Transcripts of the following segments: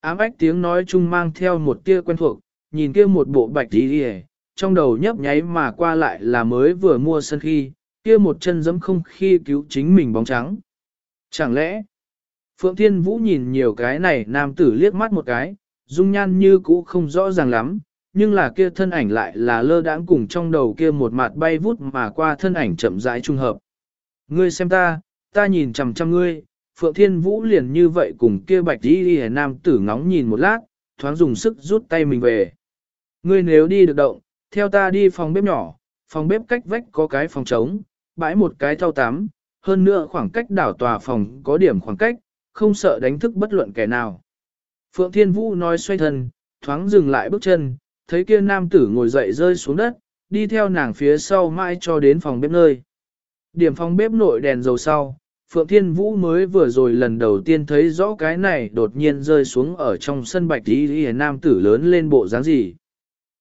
Ám ách tiếng nói chung mang theo một tia quen thuộc, nhìn kia một bộ bạch đi đi trong đầu nhấp nháy mà qua lại là mới vừa mua sân khi, kia một chân giẫm không khi cứu chính mình bóng trắng. Chẳng lẽ, Phượng Thiên Vũ nhìn nhiều cái này nam tử liếc mắt một cái, dung nhan như cũ không rõ ràng lắm, nhưng là kia thân ảnh lại là lơ đãng cùng trong đầu kia một mặt bay vút mà qua thân ảnh chậm rãi trung hợp. Ngươi xem ta, ta nhìn chằm chằm ngươi, Phượng Thiên Vũ liền như vậy cùng kia bạch đi đi nam tử ngóng nhìn một lát, thoáng dùng sức rút tay mình về. Ngươi nếu đi được động, theo ta đi phòng bếp nhỏ, phòng bếp cách vách có cái phòng trống, bãi một cái thau tắm, hơn nữa khoảng cách đảo tòa phòng có điểm khoảng cách, không sợ đánh thức bất luận kẻ nào. Phượng Thiên Vũ nói xoay thân, thoáng dừng lại bước chân, thấy kia nam tử ngồi dậy rơi xuống đất, đi theo nàng phía sau mãi cho đến phòng bếp nơi. Điểm phòng bếp nội đèn dầu sau, Phượng Thiên Vũ mới vừa rồi lần đầu tiên thấy rõ cái này đột nhiên rơi xuống ở trong sân bạch đi đi nam tử lớn lên bộ dáng gì.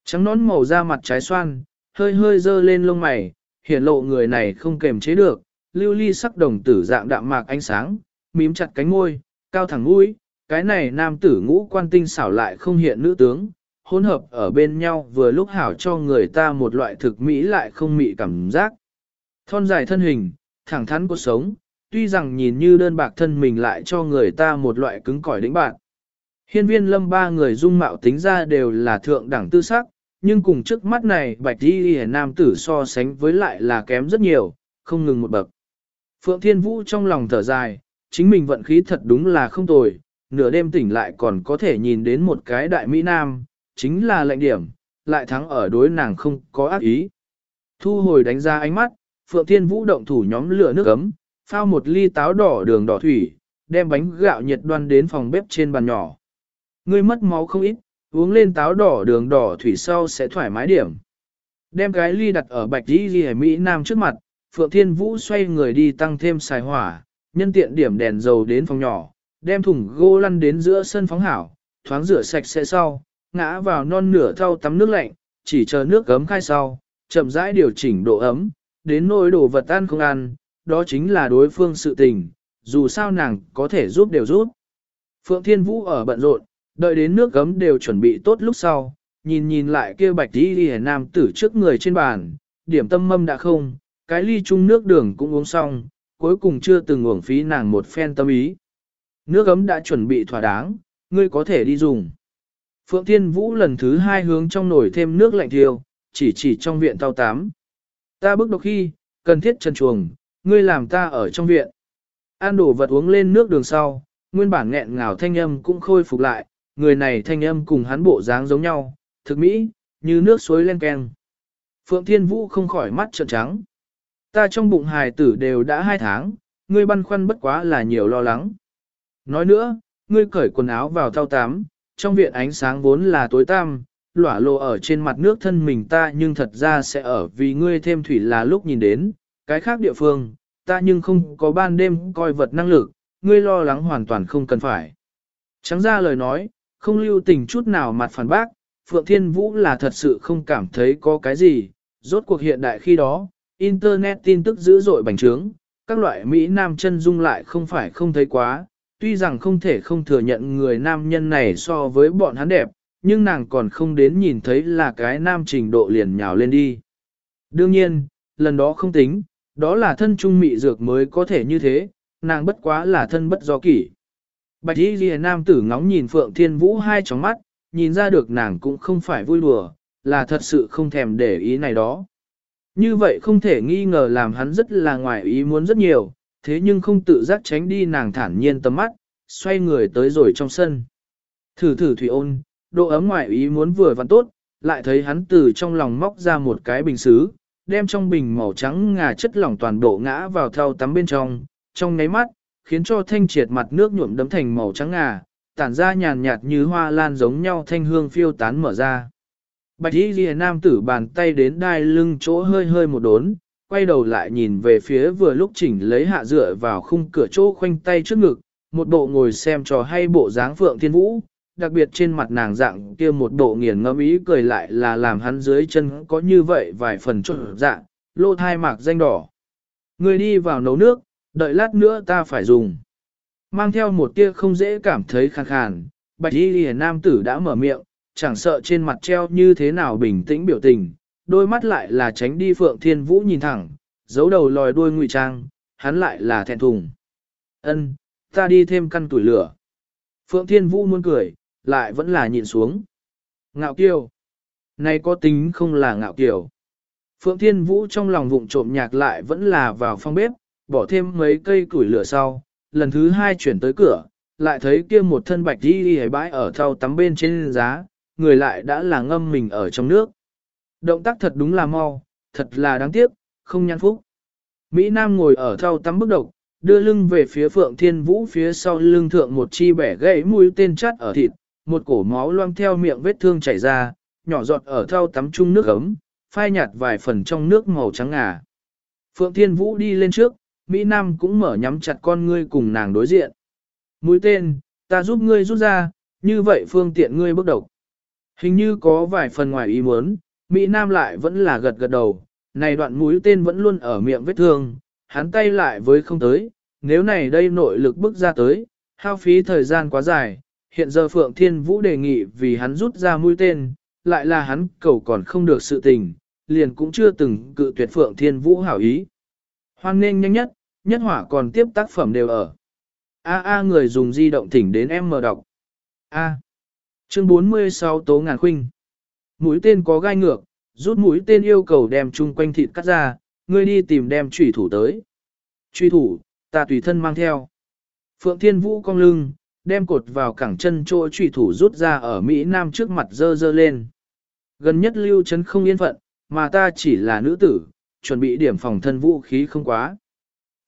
Trắng nón màu da mặt trái xoan, hơi hơi dơ lên lông mày, hiện lộ người này không kềm chế được, lưu ly sắc đồng tử dạng đạm mạc ánh sáng, mím chặt cánh môi, cao thẳng mũi, cái này nam tử ngũ quan tinh xảo lại không hiện nữ tướng, hỗn hợp ở bên nhau vừa lúc hảo cho người ta một loại thực mỹ lại không mị cảm giác. Thon dài thân hình, thẳng thắn cuộc sống, tuy rằng nhìn như đơn bạc thân mình lại cho người ta một loại cứng cỏi đĩnh bạn. Hiên viên lâm ba người dung mạo tính ra đều là thượng đẳng tư sắc, nhưng cùng trước mắt này bạch đi hề nam tử so sánh với lại là kém rất nhiều, không ngừng một bậc. Phượng Thiên Vũ trong lòng thở dài, chính mình vận khí thật đúng là không tồi, nửa đêm tỉnh lại còn có thể nhìn đến một cái đại Mỹ Nam, chính là lệnh điểm, lại thắng ở đối nàng không có ác ý. Thu hồi đánh ra ánh mắt, Phượng Thiên Vũ động thủ nhóm lửa nước ấm, phao một ly táo đỏ đường đỏ thủy, đem bánh gạo nhiệt đoan đến phòng bếp trên bàn nhỏ. Ngươi mất máu không ít, uống lên táo đỏ đường đỏ thủy sau sẽ thoải mái điểm. Đem cái ly đặt ở bạch đi ghi Mỹ Nam trước mặt, Phượng Thiên Vũ xoay người đi tăng thêm xài hỏa, nhân tiện điểm đèn dầu đến phòng nhỏ, đem thùng gỗ lăn đến giữa sân phóng hảo, thoáng rửa sạch sẽ sau, ngã vào non nửa thau tắm nước lạnh, chỉ chờ nước gấm khai sau, chậm rãi điều chỉnh độ ấm, đến nỗi đồ vật ăn không ăn, đó chính là đối phương sự tình, dù sao nàng có thể giúp đều giúp. Phượng Thiên Vũ ở bận rộn, đợi đến nước gấm đều chuẩn bị tốt lúc sau, nhìn nhìn lại kia bạch đi đi nam tử trước người trên bàn, điểm tâm mâm đã không, cái ly chung nước đường cũng uống xong, cuối cùng chưa từng uổng phí nàng một phen tâm ý. Nước gấm đã chuẩn bị thỏa đáng, ngươi có thể đi dùng. Phượng Thiên Vũ lần thứ hai hướng trong nồi thêm nước lạnh thiêu, chỉ chỉ trong viện tao tám. Ta bước độc khi, cần thiết chân chuồng, ngươi làm ta ở trong viện. An đổ vật uống lên nước đường sau, nguyên bản nghẹn ngào thanh âm cũng khôi phục lại, người này thanh âm cùng hắn bộ dáng giống nhau, thực mỹ, như nước suối len keng. Phượng Thiên Vũ không khỏi mắt trợn trắng. Ta trong bụng hài tử đều đã hai tháng, ngươi băn khoăn bất quá là nhiều lo lắng. Nói nữa, ngươi cởi quần áo vào thao tám, trong viện ánh sáng vốn là tối tăm, lỏa lộ ở trên mặt nước thân mình ta nhưng thật ra sẽ ở vì ngươi thêm thủy là lúc nhìn đến, cái khác địa phương, ta nhưng không có ban đêm coi vật năng lực, ngươi lo lắng hoàn toàn không cần phải. Trắng ra lời nói, không lưu tình chút nào mặt phản bác, Phượng Thiên Vũ là thật sự không cảm thấy có cái gì, rốt cuộc hiện đại khi đó, Internet tin tức dữ dội bành trướng, các loại Mỹ Nam chân dung lại không phải không thấy quá, tuy rằng không thể không thừa nhận người nam nhân này so với bọn hắn đẹp, nhưng nàng còn không đến nhìn thấy là cái nam trình độ liền nhào lên đi. Đương nhiên, lần đó không tính, đó là thân trung mị dược mới có thể như thế, nàng bất quá là thân bất do kỷ. Bạch y ghi nam tử ngóng nhìn Phượng Thiên Vũ hai tróng mắt, nhìn ra được nàng cũng không phải vui đùa, là thật sự không thèm để ý này đó. Như vậy không thể nghi ngờ làm hắn rất là ngoài ý muốn rất nhiều, thế nhưng không tự giác tránh đi nàng thản nhiên tầm mắt, xoay người tới rồi trong sân. Thử thử thủy ôn, độ ấm ngoài ý muốn vừa vặn tốt, lại thấy hắn từ trong lòng móc ra một cái bình xứ, đem trong bình màu trắng ngà chất lỏng toàn bộ ngã vào thau tắm bên trong, trong ngáy mắt, khiến cho thanh triệt mặt nước nhuộm đấm thành màu trắng ngà, tản ra nhàn nhạt như hoa lan giống nhau thanh hương phiêu tán mở ra. Bạch y ghi nam tử bàn tay đến đai lưng chỗ hơi hơi một đốn, quay đầu lại nhìn về phía vừa lúc chỉnh lấy hạ dựa vào khung cửa chỗ khoanh tay trước ngực, một bộ ngồi xem trò hay bộ dáng phượng thiên vũ, đặc biệt trên mặt nàng dạng kia một bộ nghiền ngẫm ý cười lại là làm hắn dưới chân có như vậy vài phần trộn dạng, lô thai mạc danh đỏ. Người đi vào nấu nước, đợi lát nữa ta phải dùng. Mang theo một tia không dễ cảm thấy khàn khàn, bạch y lìa nam tử đã mở miệng, chẳng sợ trên mặt treo như thế nào bình tĩnh biểu tình, đôi mắt lại là tránh đi Phượng Thiên Vũ nhìn thẳng, giấu đầu lòi đuôi ngụy trang, hắn lại là thẹn thùng. Ân, ta đi thêm căn tuổi lửa. Phượng Thiên Vũ muốn cười, lại vẫn là nhịn xuống. Ngạo kiều. Này có tính không là ngạo kiều. Phượng Thiên Vũ trong lòng vụng trộm nhạc lại vẫn là vào phòng bếp, bỏ thêm mấy cây củi lửa sau, lần thứ hai chuyển tới cửa, lại thấy kia một thân bạch đi đi bãi ở thau tắm bên trên giá, người lại đã là ngâm mình ở trong nước. Động tác thật đúng là mau, thật là đáng tiếc, không nhăn phúc. Mỹ Nam ngồi ở thau tắm bức độc, đưa lưng về phía Phượng Thiên Vũ phía sau lưng thượng một chi bẻ gãy mũi tên chắt ở thịt, một cổ máu loang theo miệng vết thương chảy ra, nhỏ giọt ở thau tắm chung nước ấm, phai nhạt vài phần trong nước màu trắng ngà. Phượng Thiên Vũ đi lên trước, Mỹ Nam cũng mở nhắm chặt con ngươi cùng nàng đối diện. Mũi tên, ta giúp ngươi rút ra, như vậy phương tiện ngươi bước độc. Hình như có vài phần ngoài ý muốn, Mỹ Nam lại vẫn là gật gật đầu, này đoạn mũi tên vẫn luôn ở miệng vết thương, hắn tay lại với không tới, nếu này đây nội lực bước ra tới, hao phí thời gian quá dài, hiện giờ Phượng Thiên Vũ đề nghị vì hắn rút ra mũi tên, lại là hắn cầu còn không được sự tình, liền cũng chưa từng cự tuyệt Phượng Thiên Vũ hảo ý. Hoan nên nhanh nhất, nhất hỏa còn tiếp tác phẩm đều ở. A A người dùng di động thỉnh đến em mở đọc. A. Chương 46 Tố Ngàn Khuynh. Mũi tên có gai ngược, rút mũi tên yêu cầu đem chung quanh thịt cắt ra, ngươi đi tìm đem trùy thủ tới. Truy thủ, ta tùy thân mang theo. Phượng Thiên Vũ cong lưng, đem cột vào cẳng chân chỗ trùy thủ rút ra ở Mỹ Nam trước mặt dơ dơ lên. Gần nhất lưu chấn không yên phận, mà ta chỉ là nữ tử, chuẩn bị điểm phòng thân vũ khí không quá.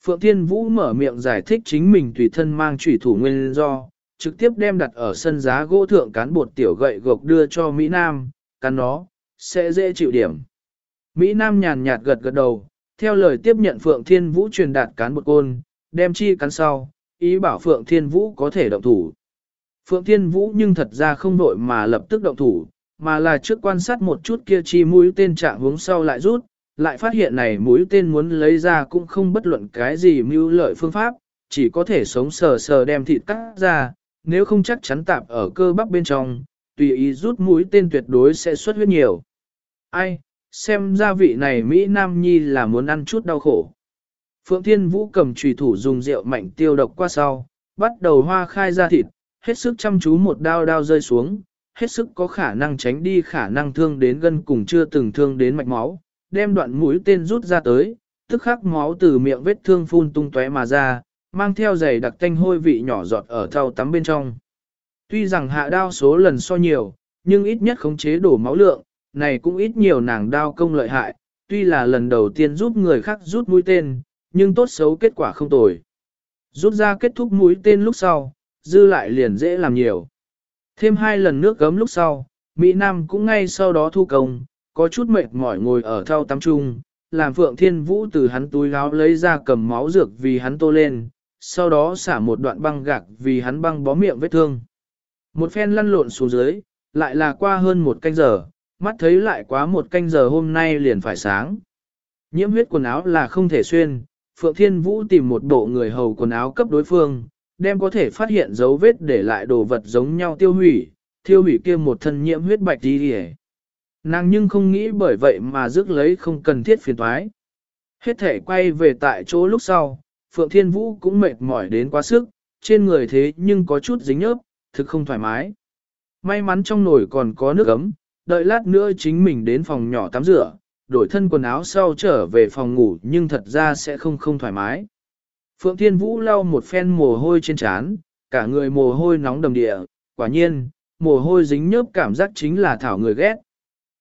Phượng Thiên Vũ mở miệng giải thích chính mình tùy thân mang trùy thủ nguyên do, trực tiếp đem đặt ở sân giá gỗ thượng cán bột tiểu gậy gộc đưa cho Mỹ Nam, cắn nó, sẽ dễ chịu điểm. Mỹ Nam nhàn nhạt gật gật đầu, theo lời tiếp nhận Phượng Thiên Vũ truyền đạt cán bột côn, đem chi cắn sau, ý bảo Phượng Thiên Vũ có thể động thủ. Phượng Thiên Vũ nhưng thật ra không đội mà lập tức động thủ, mà là trước quan sát một chút kia chi mũi tên trạng hướng sau lại rút, lại phát hiện này mũi tên muốn lấy ra cũng không bất luận cái gì mưu lợi phương pháp, chỉ có thể sống sờ sờ đem thịt cắt ra, nếu không chắc chắn tạp ở cơ bắp bên trong, tùy ý rút mũi tên tuyệt đối sẽ xuất huyết nhiều. Ai, xem ra vị này Mỹ Nam Nhi là muốn ăn chút đau khổ. Phượng Thiên Vũ cầm trùy thủ dùng rượu mạnh tiêu độc qua sau, bắt đầu hoa khai ra thịt, hết sức chăm chú một đao đao rơi xuống, hết sức có khả năng tránh đi khả năng thương đến gân cùng chưa từng thương đến mạch máu, đem đoạn mũi tên rút ra tới, tức khắc máu từ miệng vết thương phun tung tóe mà ra, mang theo giày đặc tanh hôi vị nhỏ giọt ở thau tắm bên trong. Tuy rằng hạ đao số lần so nhiều, nhưng ít nhất khống chế đổ máu lượng, này cũng ít nhiều nàng đao công lợi hại, tuy là lần đầu tiên giúp người khác rút mũi tên, nhưng tốt xấu kết quả không tồi. Rút ra kết thúc mũi tên lúc sau, dư lại liền dễ làm nhiều. Thêm hai lần nước gấm lúc sau, Mỹ Nam cũng ngay sau đó thu công, có chút mệt mỏi ngồi ở thao tắm trung, làm Phượng Thiên Vũ từ hắn túi áo lấy ra cầm máu dược vì hắn tô lên, sau đó xả một đoạn băng gạc vì hắn băng bó miệng vết thương. Một phen lăn lộn xuống dưới, lại là qua hơn một canh giờ, mắt thấy lại quá một canh giờ hôm nay liền phải sáng. Nhiễm huyết quần áo là không thể xuyên, Phượng Thiên Vũ tìm một bộ người hầu quần áo cấp đối phương, đem có thể phát hiện dấu vết để lại đồ vật giống nhau tiêu hủy, tiêu hủy kia một thân nhiễm huyết bạch đi đi Nàng nhưng không nghĩ bởi vậy mà rước lấy không cần thiết phiền toái. Hết thể quay về tại chỗ lúc sau, Phượng Thiên Vũ cũng mệt mỏi đến quá sức, trên người thế nhưng có chút dính nhớp, thực không thoải mái. May mắn trong nồi còn có nước ấm, đợi lát nữa chính mình đến phòng nhỏ tắm rửa, đổi thân quần áo sau trở về phòng ngủ nhưng thật ra sẽ không không thoải mái. Phượng Thiên Vũ lau một phen mồ hôi trên trán, cả người mồ hôi nóng đầm địa, quả nhiên, mồ hôi dính nhớp cảm giác chính là thảo người ghét.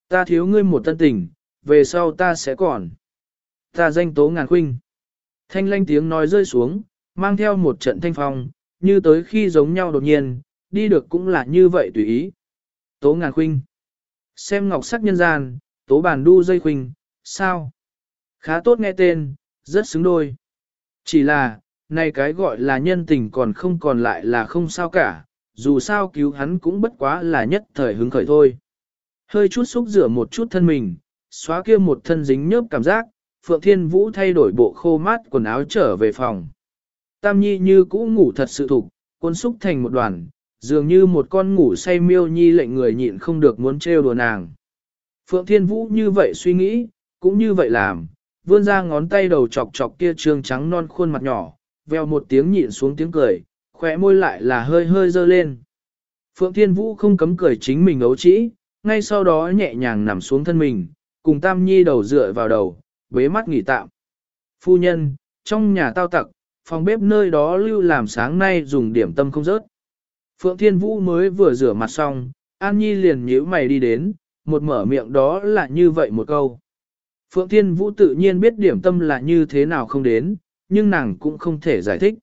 Ta thiếu ngươi một tân tình, về sau ta sẽ còn. Ta danh tố ngàn khuynh. Thanh lanh tiếng nói rơi xuống, mang theo một trận thanh phong, như tới khi giống nhau đột nhiên, đi được cũng là như vậy tùy ý. Tố ngàn khuynh. Xem ngọc sắc nhân gian, tố bàn đu dây khuynh, sao? Khá tốt nghe tên, rất xứng đôi. Chỉ là, này cái gọi là nhân tình còn không còn lại là không sao cả, dù sao cứu hắn cũng bất quá là nhất thời hứng khởi thôi. Hơi chút xúc rửa một chút thân mình, xóa kia một thân dính nhớp cảm giác, Phượng Thiên Vũ thay đổi bộ khô mát quần áo trở về phòng. Tam Nhi như cũ ngủ thật sự thục, quân xúc thành một đoàn, dường như một con ngủ say miêu nhi lệnh người nhịn không được muốn trêu đùa nàng. Phượng Thiên Vũ như vậy suy nghĩ, cũng như vậy làm, vươn ra ngón tay đầu chọc chọc kia trương trắng non khuôn mặt nhỏ, veo một tiếng nhịn xuống tiếng cười, khỏe môi lại là hơi hơi dơ lên. Phượng Thiên Vũ không cấm cười chính mình ấu trĩ, ngay sau đó nhẹ nhàng nằm xuống thân mình, cùng Tam Nhi đầu dựa vào đầu, bế mắt nghỉ tạm. Phu nhân, trong nhà tao tặc, phòng bếp nơi đó lưu làm sáng nay dùng điểm tâm không rớt. Phượng Thiên Vũ mới vừa rửa mặt xong, An Nhi liền nhíu mày đi đến, một mở miệng đó là như vậy một câu. Phượng Thiên Vũ tự nhiên biết điểm tâm là như thế nào không đến, nhưng nàng cũng không thể giải thích.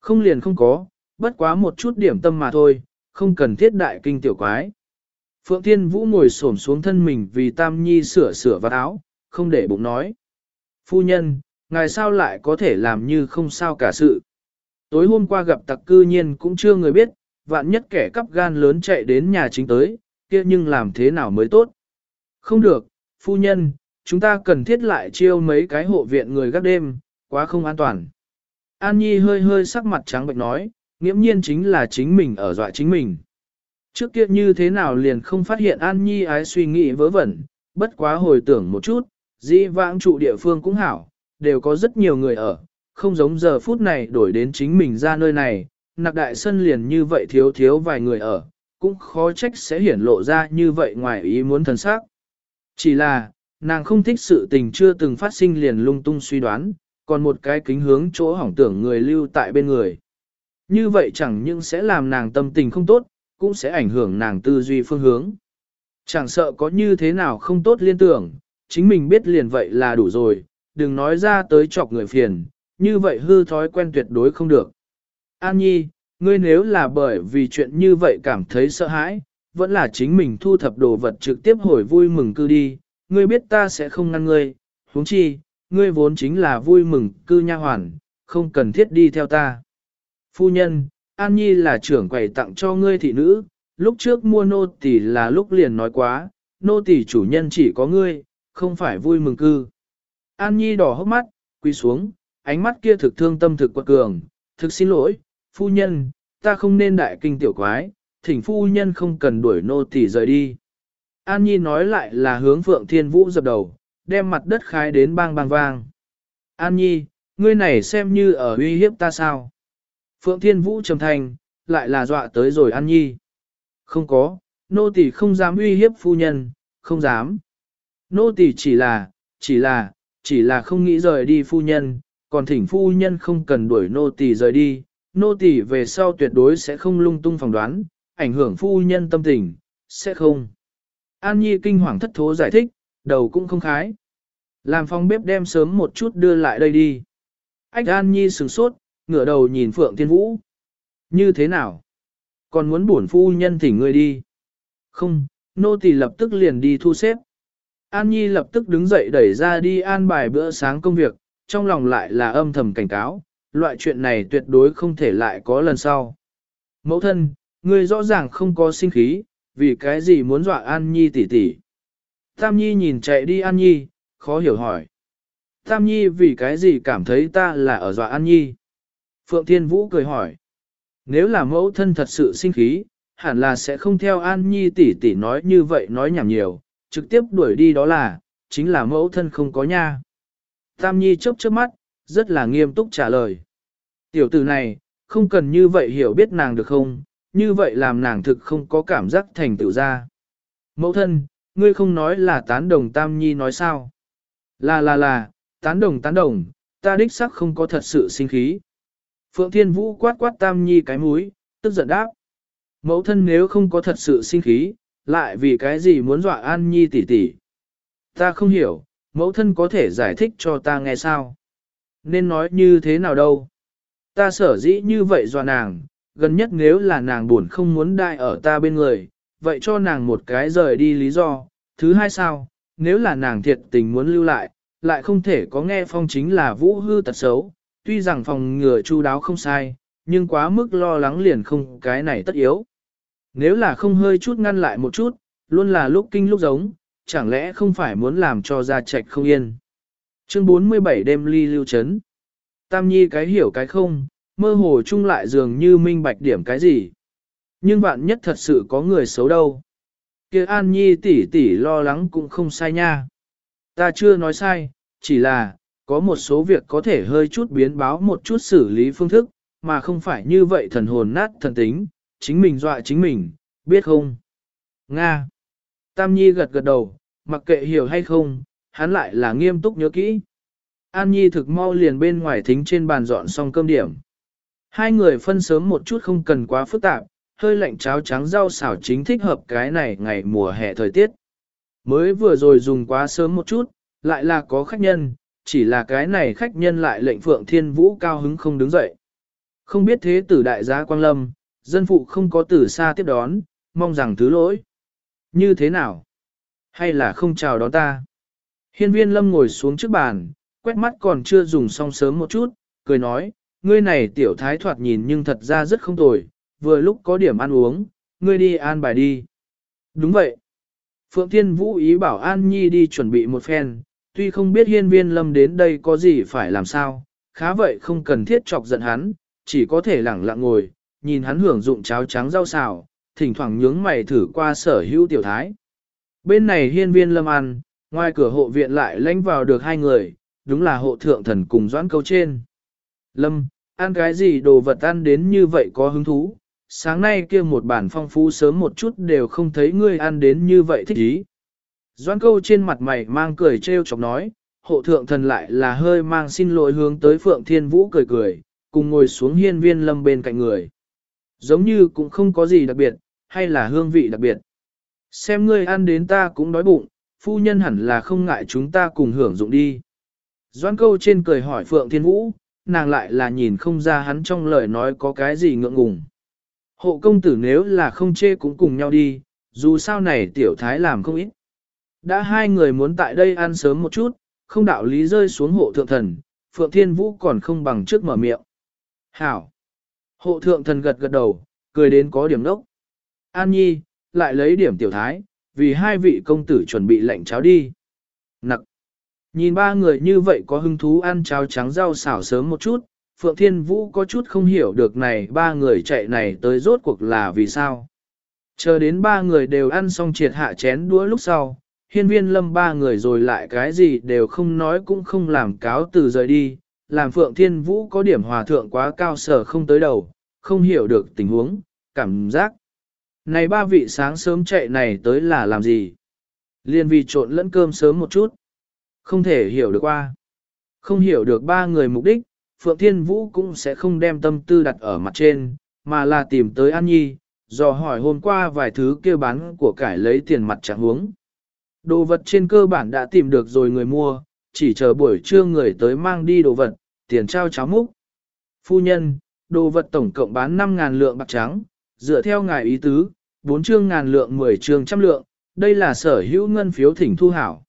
Không liền không có, bất quá một chút điểm tâm mà thôi, không cần thiết đại kinh tiểu quái. Phượng Thiên Vũ ngồi xổm xuống thân mình vì Tam Nhi sửa sửa vạt áo, không để bụng nói. Phu nhân, ngài sao lại có thể làm như không sao cả sự. Tối hôm qua gặp tặc cư nhiên cũng chưa người biết, vạn nhất kẻ cắp gan lớn chạy đến nhà chính tới, kia nhưng làm thế nào mới tốt. Không được, phu nhân, chúng ta cần thiết lại chiêu mấy cái hộ viện người gác đêm, quá không an toàn. An Nhi hơi hơi sắc mặt trắng bệnh nói, nghiễm nhiên chính là chính mình ở dọa chính mình. Trước kia như thế nào liền không phát hiện An Nhi ái suy nghĩ vớ vẩn, bất quá hồi tưởng một chút, dĩ vãng trụ địa phương cũng hảo, đều có rất nhiều người ở, không giống giờ phút này đổi đến chính mình ra nơi này, nặc đại sân liền như vậy thiếu thiếu vài người ở, cũng khó trách sẽ hiển lộ ra như vậy ngoài ý muốn thần sắc. Chỉ là, nàng không thích sự tình chưa từng phát sinh liền lung tung suy đoán, còn một cái kính hướng chỗ hỏng tưởng người lưu tại bên người. Như vậy chẳng những sẽ làm nàng tâm tình không tốt, cũng sẽ ảnh hưởng nàng tư duy phương hướng. Chẳng sợ có như thế nào không tốt liên tưởng, chính mình biết liền vậy là đủ rồi, đừng nói ra tới chọc người phiền, như vậy hư thói quen tuyệt đối không được. An Nhi, ngươi nếu là bởi vì chuyện như vậy cảm thấy sợ hãi, vẫn là chính mình thu thập đồ vật trực tiếp hồi vui mừng cư đi, ngươi biết ta sẽ không ngăn ngươi, huống chi, ngươi vốn chính là vui mừng cư nha hoàn, không cần thiết đi theo ta. Phu nhân, An Nhi là trưởng quầy tặng cho ngươi thị nữ, lúc trước mua nô tỷ là lúc liền nói quá, nô tỷ chủ nhân chỉ có ngươi, không phải vui mừng cư. An Nhi đỏ hốc mắt, quỳ xuống, ánh mắt kia thực thương tâm thực quật cường, thực xin lỗi, phu nhân, ta không nên đại kinh tiểu quái, thỉnh phu nhân không cần đuổi nô tỳ rời đi. An Nhi nói lại là hướng Phượng Thiên Vũ dập đầu, đem mặt đất khai đến bang bang vang. An Nhi, ngươi này xem như ở uy hiếp ta sao? Phượng Thiên Vũ trầm thành, lại là dọa tới rồi An Nhi. Không có, nô tỳ không dám uy hiếp phu nhân, không dám. Nô tỳ chỉ là, chỉ là, chỉ là không nghĩ rời đi phu nhân, còn thỉnh phu nhân không cần đuổi nô tỳ rời đi, nô tỳ về sau tuyệt đối sẽ không lung tung phỏng đoán, ảnh hưởng phu nhân tâm tình, sẽ không. An Nhi kinh hoàng thất thố giải thích, đầu cũng không khái. Làm phòng bếp đem sớm một chút đưa lại đây đi. Ách An Nhi sửng sốt, ngửa đầu nhìn Phượng Thiên Vũ. Như thế nào? Còn muốn bổn phu nhân thỉnh ngươi đi? Không, nô tỳ lập tức liền đi thu xếp. An Nhi lập tức đứng dậy đẩy ra đi an bài bữa sáng công việc, trong lòng lại là âm thầm cảnh cáo, loại chuyện này tuyệt đối không thể lại có lần sau. Mẫu thân, ngươi rõ ràng không có sinh khí, vì cái gì muốn dọa An Nhi tỉ tỉ. Tam Nhi nhìn chạy đi An Nhi, khó hiểu hỏi. Tam Nhi vì cái gì cảm thấy ta là ở dọa An Nhi? Phượng Thiên Vũ cười hỏi. Nếu là mẫu thân thật sự sinh khí, hẳn là sẽ không theo An Nhi tỷ tỷ nói như vậy nói nhảm nhiều, trực tiếp đuổi đi đó là, chính là mẫu thân không có nha. Tam Nhi chớp chớp mắt, rất là nghiêm túc trả lời. Tiểu tử này, không cần như vậy hiểu biết nàng được không, như vậy làm nàng thực không có cảm giác thành tựu ra. Mẫu thân, ngươi không nói là tán đồng Tam Nhi nói sao? Là là là, tán đồng tán đồng, ta đích xác không có thật sự sinh khí. Phượng Thiên Vũ quát quát Tam Nhi cái mũi, tức giận đáp. Mẫu thân nếu không có thật sự sinh khí, lại vì cái gì muốn dọa An Nhi tỷ tỷ? Ta không hiểu, mẫu thân có thể giải thích cho ta nghe sao? Nên nói như thế nào đâu? Ta sở dĩ như vậy dọa nàng, gần nhất nếu là nàng buồn không muốn đại ở ta bên người, vậy cho nàng một cái rời đi lý do. Thứ hai sao, nếu là nàng thiệt tình muốn lưu lại, lại không thể có nghe phong chính là vũ hư tật xấu, tuy rằng phòng ngừa chu đáo không sai, nhưng quá mức lo lắng liền không cái này tất yếu. Nếu là không hơi chút ngăn lại một chút, luôn là lúc kinh lúc giống, chẳng lẽ không phải muốn làm cho gia trạch không yên. Chương 47 đêm ly lưu chấn. Tam nhi cái hiểu cái không, mơ hồ chung lại dường như minh bạch điểm cái gì. Nhưng vạn nhất thật sự có người xấu đâu. kia An Nhi tỷ tỷ lo lắng cũng không sai nha. Ta chưa nói sai, chỉ là, có một số việc có thể hơi chút biến báo một chút xử lý phương thức, mà không phải như vậy thần hồn nát thần tính, chính mình dọa chính mình, biết không? Nga. Tam Nhi gật gật đầu, mặc kệ hiểu hay không, hắn lại là nghiêm túc nhớ kỹ. An Nhi thực mau liền bên ngoài thính trên bàn dọn xong cơm điểm. Hai người phân sớm một chút không cần quá phức tạp, hơi lạnh cháo trắng rau xào chính thích hợp cái này ngày mùa hè thời tiết. Mới vừa rồi dùng quá sớm một chút, lại là có khách nhân, chỉ là cái này khách nhân lại lệnh Phượng Thiên Vũ cao hứng không đứng dậy. Không biết thế tử đại gia Quang Lâm, dân phụ không có từ xa tiếp đón, mong rằng thứ lỗi. Như thế nào? Hay là không chào đón ta? Hiên viên Lâm ngồi xuống trước bàn, quét mắt còn chưa dùng xong sớm một chút, cười nói, ngươi này tiểu thái thoạt nhìn nhưng thật ra rất không tồi, vừa lúc có điểm ăn uống, ngươi đi an bài đi. Đúng vậy. Phượng Thiên Vũ ý bảo An Nhi đi chuẩn bị một phen, tuy không biết hiên viên lâm đến đây có gì phải làm sao, khá vậy không cần thiết chọc giận hắn, chỉ có thể lẳng lặng ngồi, nhìn hắn hưởng dụng cháo trắng rau xào, thỉnh thoảng nhướng mày thử qua sở hữu tiểu thái. Bên này hiên viên lâm ăn, ngoài cửa hộ viện lại lánh vào được hai người, đúng là hộ thượng thần cùng doãn câu trên. Lâm, ăn cái gì đồ vật ăn đến như vậy có hứng thú, sáng nay kia một bản phong phú sớm một chút đều không thấy ngươi ăn đến như vậy thích ý. doãn câu trên mặt mày mang cười trêu chọc nói, hộ thượng thần lại là hơi mang xin lỗi hướng tới Phượng Thiên Vũ cười cười, cùng ngồi xuống hiên viên lâm bên cạnh người. Giống như cũng không có gì đặc biệt, hay là hương vị đặc biệt. Xem ngươi ăn đến ta cũng đói bụng, phu nhân hẳn là không ngại chúng ta cùng hưởng dụng đi. Doan câu trên cười hỏi Phượng Thiên Vũ, nàng lại là nhìn không ra hắn trong lời nói có cái gì ngượng ngùng. Hộ công tử nếu là không chê cũng cùng nhau đi, dù sao này tiểu thái làm không ít. Đã hai người muốn tại đây ăn sớm một chút, không đạo lý rơi xuống hộ thượng thần, Phượng Thiên Vũ còn không bằng trước mở miệng. Hảo! Hộ thượng thần gật gật đầu, cười đến có điểm đốc. An Nhi, lại lấy điểm tiểu thái, vì hai vị công tử chuẩn bị lệnh cháo đi. Nặc! Nhìn ba người như vậy có hứng thú ăn cháo trắng rau xảo sớm một chút, Phượng Thiên Vũ có chút không hiểu được này ba người chạy này tới rốt cuộc là vì sao. Chờ đến ba người đều ăn xong triệt hạ chén đũa lúc sau, hiên viên lâm ba người rồi lại cái gì đều không nói cũng không làm cáo từ rời đi, làm Phượng Thiên Vũ có điểm hòa thượng quá cao sở không tới đầu, không hiểu được tình huống, cảm giác. Này ba vị sáng sớm chạy này tới là làm gì? Liên vì trộn lẫn cơm sớm một chút. Không thể hiểu được qua. Không hiểu được ba người mục đích, Phượng Thiên Vũ cũng sẽ không đem tâm tư đặt ở mặt trên, mà là tìm tới An Nhi, dò hỏi hôm qua vài thứ kia bán của cải lấy tiền mặt chẳng huống. Đồ vật trên cơ bản đã tìm được rồi người mua, chỉ chờ buổi trưa người tới mang đi đồ vật, tiền trao cháo múc. Phu nhân, đồ vật tổng cộng bán 5.000 lượng bạc trắng, dựa theo ngài ý tứ, 4 trương ngàn lượng 10 trương trăm lượng, đây là sở hữu ngân phiếu thỉnh thu hảo.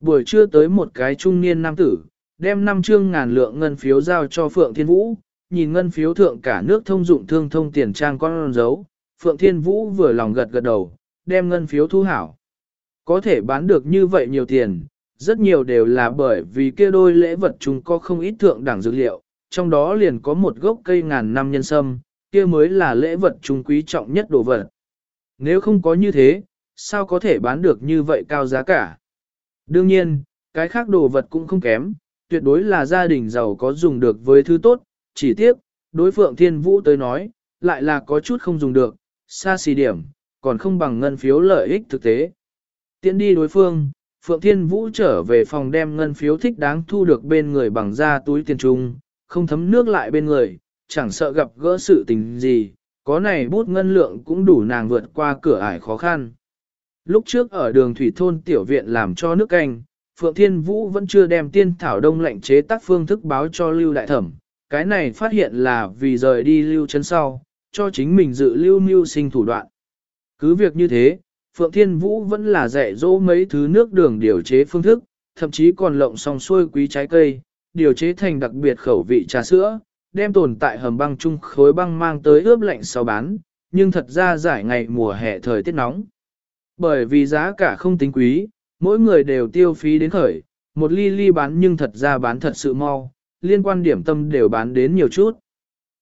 Buổi trưa tới một cái trung niên nam tử, đem năm trương ngàn lượng ngân phiếu giao cho Phượng Thiên Vũ, nhìn ngân phiếu thượng cả nước thông dụng thương thông tiền trang con dấu, Phượng Thiên Vũ vừa lòng gật gật đầu, đem ngân phiếu thu hảo. Có thể bán được như vậy nhiều tiền, rất nhiều đều là bởi vì kia đôi lễ vật chúng có không ít thượng đẳng dược liệu, trong đó liền có một gốc cây ngàn năm nhân sâm, kia mới là lễ vật chúng quý trọng nhất đồ vật. Nếu không có như thế, sao có thể bán được như vậy cao giá cả? Đương nhiên, cái khác đồ vật cũng không kém, tuyệt đối là gia đình giàu có dùng được với thứ tốt, chỉ tiếc, đối phượng thiên vũ tới nói, lại là có chút không dùng được, xa xì điểm, còn không bằng ngân phiếu lợi ích thực tế. Tiện đi đối phương, Phượng Thiên Vũ trở về phòng đem ngân phiếu thích đáng thu được bên người bằng ra túi tiền trung, không thấm nước lại bên người, chẳng sợ gặp gỡ sự tình gì, có này bút ngân lượng cũng đủ nàng vượt qua cửa ải khó khăn. Lúc trước ở đường thủy thôn tiểu viện làm cho nước canh, Phượng Thiên Vũ vẫn chưa đem tiên thảo đông lạnh chế tác phương thức báo cho Lưu Đại Thẩm. Cái này phát hiện là vì rời đi Lưu chân sau, cho chính mình dự lưu mưu sinh thủ đoạn. Cứ việc như thế, Phượng Thiên Vũ vẫn là dạy dỗ mấy thứ nước đường điều chế phương thức, thậm chí còn lộng xong xuôi quý trái cây, điều chế thành đặc biệt khẩu vị trà sữa, đem tồn tại hầm băng chung khối băng mang tới ướp lạnh sau bán, nhưng thật ra giải ngày mùa hè thời tiết nóng. Bởi vì giá cả không tính quý, mỗi người đều tiêu phí đến khởi, một ly ly bán nhưng thật ra bán thật sự mau, liên quan điểm tâm đều bán đến nhiều chút.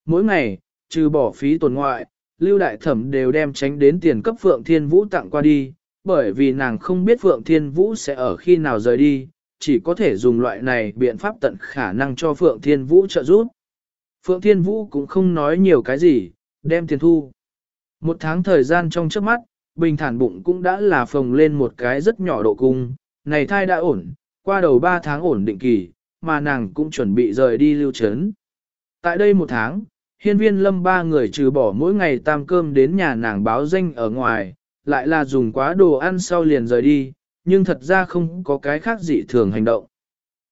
Mỗi ngày, trừ bỏ phí tồn ngoại, Lưu Đại Thẩm đều đem tránh đến tiền cấp Phượng Thiên Vũ tặng qua đi, bởi vì nàng không biết Phượng Thiên Vũ sẽ ở khi nào rời đi, chỉ có thể dùng loại này biện pháp tận khả năng cho Phượng Thiên Vũ trợ giúp. Phượng Thiên Vũ cũng không nói nhiều cái gì, đem tiền thu. Một tháng thời gian trong trước mắt, bình thản bụng cũng đã là phồng lên một cái rất nhỏ độ cung, này thai đã ổn, qua đầu 3 tháng ổn định kỳ, mà nàng cũng chuẩn bị rời đi lưu trấn. Tại đây một tháng, hiên viên lâm ba người trừ bỏ mỗi ngày tam cơm đến nhà nàng báo danh ở ngoài, lại là dùng quá đồ ăn sau liền rời đi, nhưng thật ra không có cái khác dị thường hành động.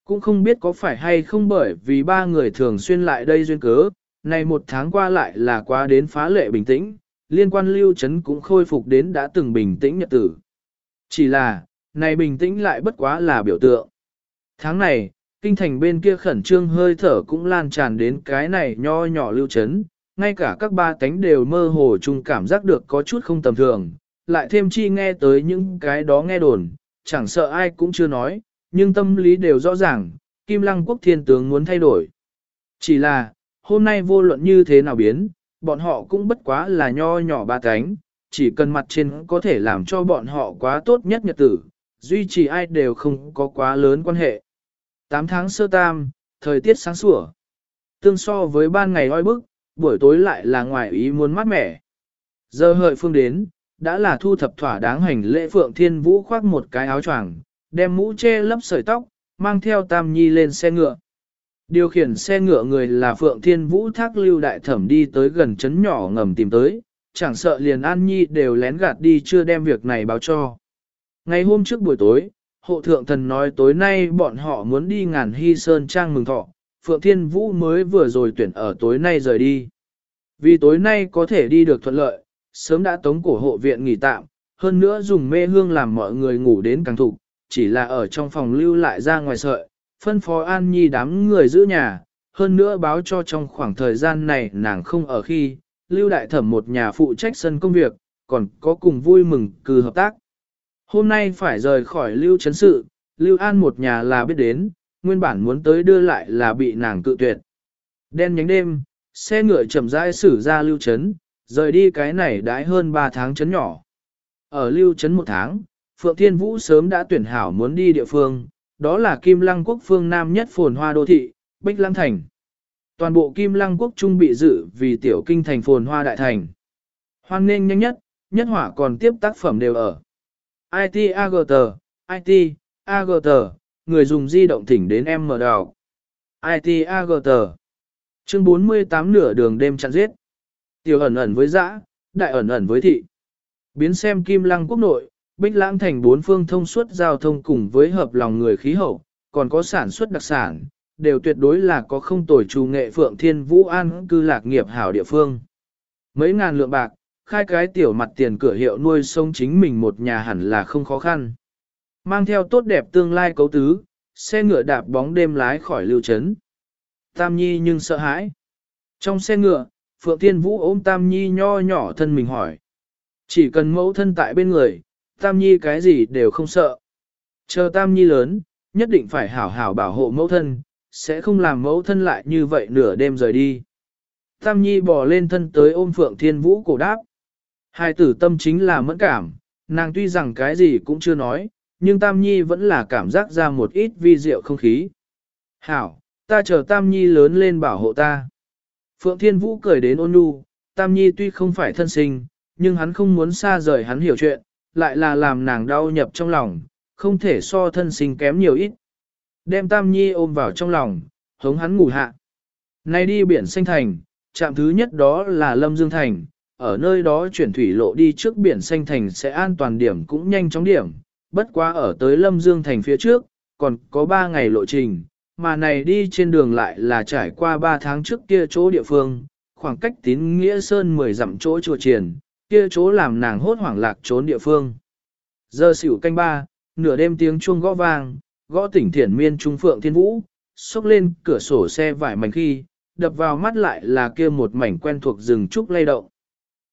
Cũng không biết có phải hay không bởi vì ba người thường xuyên lại đây duyên cớ, này một tháng qua lại là quá đến phá lệ bình tĩnh, liên quan lưu chấn cũng khôi phục đến đã từng bình tĩnh nhật tử. Chỉ là, này bình tĩnh lại bất quá là biểu tượng. Tháng này, kinh thành bên kia khẩn trương hơi thở cũng lan tràn đến cái này nho nhỏ lưu chấn ngay cả các ba tánh đều mơ hồ chung cảm giác được có chút không tầm thường, lại thêm chi nghe tới những cái đó nghe đồn, chẳng sợ ai cũng chưa nói, nhưng tâm lý đều rõ ràng, Kim Lăng quốc thiên tướng muốn thay đổi. Chỉ là, hôm nay vô luận như thế nào biến, bọn họ cũng bất quá là nho nhỏ ba cánh, chỉ cần mặt trên có thể làm cho bọn họ quá tốt nhất nhật tử, duy trì ai đều không có quá lớn quan hệ. 8 tháng sơ tam, thời tiết sáng sủa. Tương so với ban ngày oi bức, buổi tối lại là ngoài ý muốn mát mẻ. Giờ hợi phương đến, đã là thu thập thỏa đáng hành lễ Phượng Thiên Vũ khoác một cái áo choàng, đem mũ che lấp sợi tóc, mang theo Tam Nhi lên xe ngựa. Điều khiển xe ngựa người là Phượng Thiên Vũ thác lưu đại thẩm đi tới gần chấn nhỏ ngầm tìm tới, chẳng sợ liền An Nhi đều lén gạt đi chưa đem việc này báo cho. Ngày hôm trước buổi tối, hộ thượng thần nói tối nay bọn họ muốn đi ngàn hy sơn trang mừng thọ, Phượng Thiên Vũ mới vừa rồi tuyển ở tối nay rời đi. Vì tối nay có thể đi được thuận lợi, sớm đã tống cổ hộ viện nghỉ tạm, hơn nữa dùng mê hương làm mọi người ngủ đến càng thục, chỉ là ở trong phòng lưu lại ra ngoài sợi, phân phó An Nhi đám người giữ nhà, hơn nữa báo cho trong khoảng thời gian này nàng không ở khi, lưu đại thẩm một nhà phụ trách sân công việc, còn có cùng vui mừng cư hợp tác. Hôm nay phải rời khỏi lưu chấn sự, lưu an một nhà là biết đến, nguyên bản muốn tới đưa lại là bị nàng cự tuyệt. Đen nhánh đêm, xe ngựa chậm rãi xử ra lưu chấn, rời đi cái này đãi hơn 3 tháng chấn nhỏ. Ở lưu chấn một tháng, Phượng Thiên Vũ sớm đã tuyển hảo muốn đi địa phương, đó là Kim Lăng quốc phương Nam nhất phồn hoa đô thị, Bích Lăng Thành. Toàn bộ Kim Lăng quốc trung bị dự vì tiểu kinh thành phồn hoa đại thành. Hoan nghênh nhanh nhất, nhất hỏa còn tiếp tác phẩm đều ở. IT AGT, IT, AGT, người dùng di động thỉnh đến M đào. IT AGT. Chương 48 nửa đường đêm chặn giết. Tiểu ẩn ẩn với dã, đại ẩn ẩn với thị. Biến xem Kim Lăng quốc nội, Bích Lãng thành bốn phương thông suốt giao thông cùng với hợp lòng người khí hậu, còn có sản xuất đặc sản, đều tuyệt đối là có không tồi trù nghệ Phượng Thiên Vũ An cư lạc nghiệp hảo địa phương. Mấy ngàn lượng bạc, khai cái tiểu mặt tiền cửa hiệu nuôi sống chính mình một nhà hẳn là không khó khăn. Mang theo tốt đẹp tương lai cấu tứ, xe ngựa đạp bóng đêm lái khỏi lưu trấn. Tam Nhi nhưng sợ hãi. Trong xe ngựa, Phượng Thiên Vũ ôm Tam Nhi nho nhỏ thân mình hỏi. Chỉ cần mẫu thân tại bên người, Tam Nhi cái gì đều không sợ. Chờ Tam Nhi lớn, nhất định phải hảo hảo bảo hộ mẫu thân, sẽ không làm mẫu thân lại như vậy nửa đêm rời đi. Tam Nhi bò lên thân tới ôm Phượng Thiên Vũ cổ đáp. Hai tử tâm chính là mẫn cảm, nàng tuy rằng cái gì cũng chưa nói, nhưng Tam Nhi vẫn là cảm giác ra một ít vi diệu không khí. Hảo, ta chờ Tam Nhi lớn lên bảo hộ ta. Phượng Thiên Vũ cười đến ôn nhu, Tam Nhi tuy không phải thân sinh, nhưng hắn không muốn xa rời hắn hiểu chuyện, lại là làm nàng đau nhập trong lòng, không thể so thân sinh kém nhiều ít. Đem Tam Nhi ôm vào trong lòng, hống hắn ngủ hạ. Nay đi biển xanh thành, trạm thứ nhất đó là Lâm Dương Thành, ở nơi đó chuyển thủy lộ đi trước biển xanh thành sẽ an toàn điểm cũng nhanh chóng điểm, bất quá ở tới Lâm Dương Thành phía trước, còn có 3 ngày lộ trình, mà này đi trên đường lại là trải qua 3 tháng trước kia chỗ địa phương, khoảng cách tín nghĩa sơn 10 dặm chỗ chùa triển, kia chỗ làm nàng hốt hoảng lạc trốn địa phương. Giờ xỉu canh ba, nửa đêm tiếng chuông gõ vang, gõ tỉnh thiển miên trung phượng thiên vũ, xốc lên cửa sổ xe vải mảnh khi, đập vào mắt lại là kia một mảnh quen thuộc rừng trúc lay động.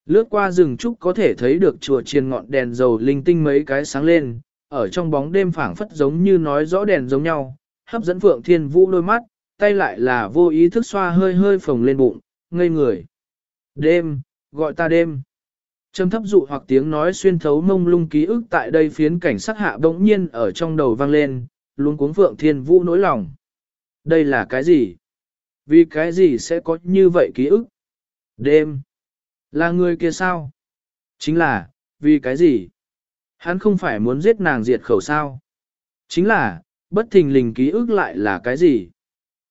Lướt qua rừng trúc có thể thấy được chùa chiền ngọn đèn dầu linh tinh mấy cái sáng lên, ở trong bóng đêm phảng phất giống như nói rõ đèn giống nhau, hấp dẫn Phượng Thiên Vũ đôi mắt, tay lại là vô ý thức xoa hơi hơi phồng lên bụng, ngây người. Đêm, gọi ta đêm. Trầm thấp dụ hoặc tiếng nói xuyên thấu mông lung ký ức tại đây phiến cảnh sắc hạ bỗng nhiên ở trong đầu vang lên, luôn cuống Phượng Thiên Vũ nỗi lòng. Đây là cái gì? Vì cái gì sẽ có như vậy ký ức? Đêm. Là người kia sao? Chính là, vì cái gì? Hắn không phải muốn giết nàng diệt khẩu sao? Chính là, bất thình lình ký ức lại là cái gì?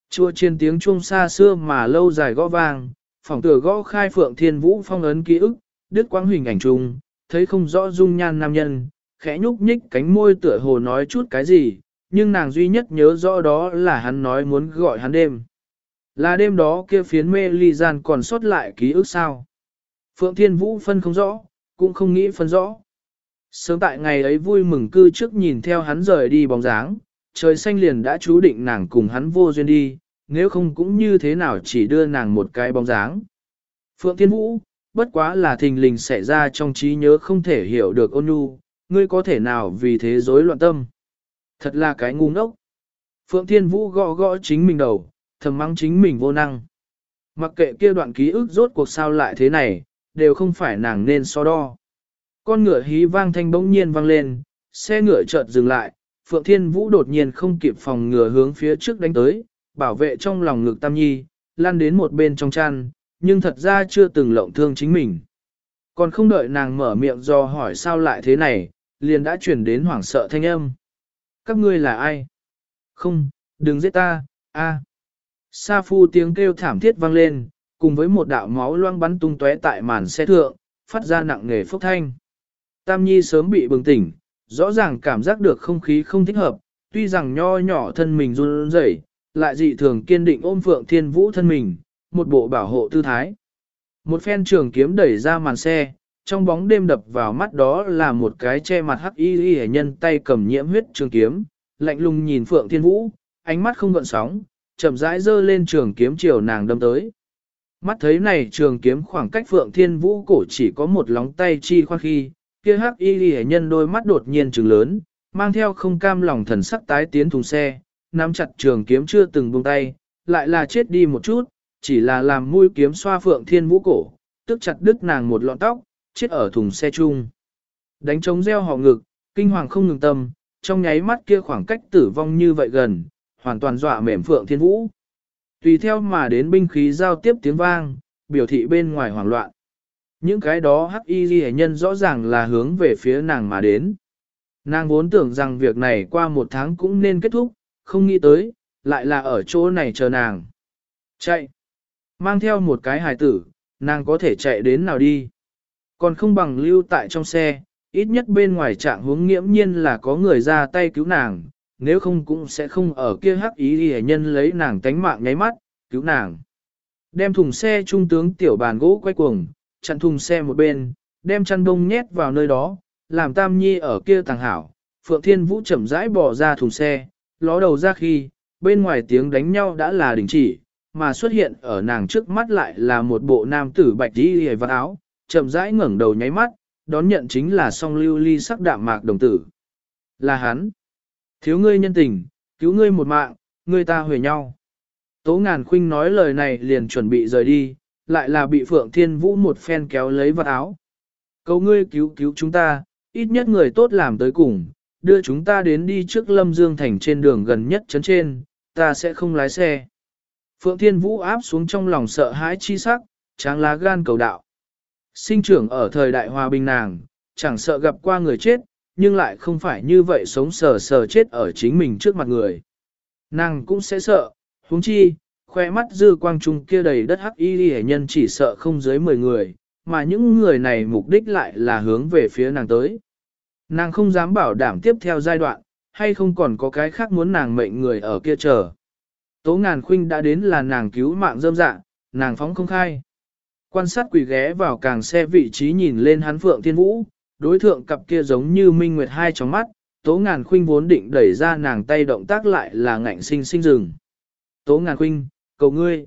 Chua trên tiếng chuông xa xưa mà lâu dài gõ vang, phòng tựa gõ khai phượng thiên vũ phong ấn ký ức, đứt quãng hình ảnh chung, thấy không rõ dung nhan nam nhân, khẽ nhúc nhích cánh môi tựa hồ nói chút cái gì, nhưng nàng duy nhất nhớ rõ đó là hắn nói muốn gọi hắn đêm. Là đêm đó kia phiến mê ly gian còn sót lại ký ức sao. Phượng Thiên Vũ phân không rõ, cũng không nghĩ phân rõ. Sớm tại ngày ấy vui mừng cư trước nhìn theo hắn rời đi bóng dáng, trời xanh liền đã chú định nàng cùng hắn vô duyên đi, nếu không cũng như thế nào chỉ đưa nàng một cái bóng dáng. Phượng Thiên Vũ, bất quá là thình lình xảy ra trong trí nhớ không thể hiểu được ôn nhu, ngươi có thể nào vì thế rối loạn tâm. Thật là cái ngu ngốc. Phượng Thiên Vũ gõ gõ chính mình đầu, thầm mắng chính mình vô năng. Mặc kệ kia đoạn ký ức rốt cuộc sao lại thế này, đều không phải nàng nên so đo. Con ngựa hí vang thanh bỗng nhiên vang lên, xe ngựa chợt dừng lại, Phượng Thiên Vũ đột nhiên không kịp phòng ngừa hướng phía trước đánh tới, bảo vệ trong lòng ngực Tam Nhi, lan đến một bên trong chăn, nhưng thật ra chưa từng lộng thương chính mình. Còn không đợi nàng mở miệng do hỏi sao lại thế này, liền đã chuyển đến hoảng sợ thanh âm. Các ngươi là ai? Không, đừng giết ta, a. Sa phu tiếng kêu thảm thiết vang lên, cùng với một đạo máu loang bắn tung tóe tại màn xe thượng, phát ra nặng nề phốc thanh. Tam Nhi sớm bị bừng tỉnh, rõ ràng cảm giác được không khí không thích hợp, tuy rằng nho nhỏ thân mình run rẩy, lại dị thường kiên định ôm Phượng Thiên Vũ thân mình, một bộ bảo hộ tư thái. Một phen trường kiếm đẩy ra màn xe, trong bóng đêm đập vào mắt đó là một cái che mặt hắc y y nhân tay cầm nhiễm huyết trường kiếm, lạnh lùng nhìn Phượng Thiên Vũ, ánh mắt không gợn sóng, chậm rãi giơ lên trường kiếm chiều nàng đâm tới. Mắt thấy này trường kiếm khoảng cách Phượng Thiên Vũ cổ chỉ có một lóng tay chi khoan khi, kia hắc y y nhân đôi mắt đột nhiên trừng lớn, mang theo không cam lòng thần sắc tái tiến thùng xe, nắm chặt trường kiếm chưa từng buông tay, lại là chết đi một chút, chỉ là làm mũi kiếm xoa Phượng Thiên Vũ cổ, tức chặt đứt nàng một lọn tóc, chết ở thùng xe chung. Đánh trống reo họ ngực, kinh hoàng không ngừng tâm, trong nháy mắt kia khoảng cách tử vong như vậy gần, hoàn toàn dọa mềm Phượng Thiên Vũ. Tùy theo mà đến binh khí giao tiếp tiếng vang, biểu thị bên ngoài hoảng loạn. Những cái đó hắc y ghi nhân rõ ràng là hướng về phía nàng mà đến. Nàng vốn tưởng rằng việc này qua một tháng cũng nên kết thúc, không nghĩ tới, lại là ở chỗ này chờ nàng. Chạy! Mang theo một cái hài tử, nàng có thể chạy đến nào đi. Còn không bằng lưu tại trong xe, ít nhất bên ngoài trạng hướng nghiễm nhiên là có người ra tay cứu nàng, nếu không cũng sẽ không ở kia hắc ý hề nhân lấy nàng tánh mạng nháy mắt, cứu nàng. Đem thùng xe trung tướng tiểu bàn gỗ quay cuồng, chặn thùng xe một bên, đem chăn đông nhét vào nơi đó, làm tam nhi ở kia tàng hảo. Phượng Thiên Vũ chậm rãi bỏ ra thùng xe, ló đầu ra khi, bên ngoài tiếng đánh nhau đã là đình chỉ, mà xuất hiện ở nàng trước mắt lại là một bộ nam tử bạch đi hề vật áo, chậm rãi ngẩng đầu nháy mắt, đón nhận chính là song lưu ly sắc đạm mạc đồng tử. Là hắn. Thiếu ngươi nhân tình, cứu ngươi một mạng, ngươi ta huề nhau. Tố ngàn khuynh nói lời này liền chuẩn bị rời đi, lại là bị Phượng Thiên Vũ một phen kéo lấy vật áo. Cầu ngươi cứu cứu chúng ta, ít nhất người tốt làm tới cùng, đưa chúng ta đến đi trước Lâm Dương Thành trên đường gần nhất chấn trên, ta sẽ không lái xe. Phượng Thiên Vũ áp xuống trong lòng sợ hãi chi sắc, tráng lá gan cầu đạo. Sinh trưởng ở thời đại hòa bình nàng, chẳng sợ gặp qua người chết, nhưng lại không phải như vậy sống sờ sờ chết ở chính mình trước mặt người. Nàng cũng sẽ sợ, huống chi, khoe mắt dư quang trung kia đầy đất hắc y hệ nhân chỉ sợ không dưới 10 người, mà những người này mục đích lại là hướng về phía nàng tới. Nàng không dám bảo đảm tiếp theo giai đoạn, hay không còn có cái khác muốn nàng mệnh người ở kia chờ. Tố ngàn khuynh đã đến là nàng cứu mạng dâm dạ, nàng phóng không khai. Quan sát quỷ ghé vào càng xe vị trí nhìn lên hắn phượng thiên vũ, đối thượng cặp kia giống như minh nguyệt hai trong mắt, tố ngàn khuynh vốn định đẩy ra nàng tay động tác lại là ngạnh sinh sinh rừng. Tố ngàn khuynh, cầu ngươi.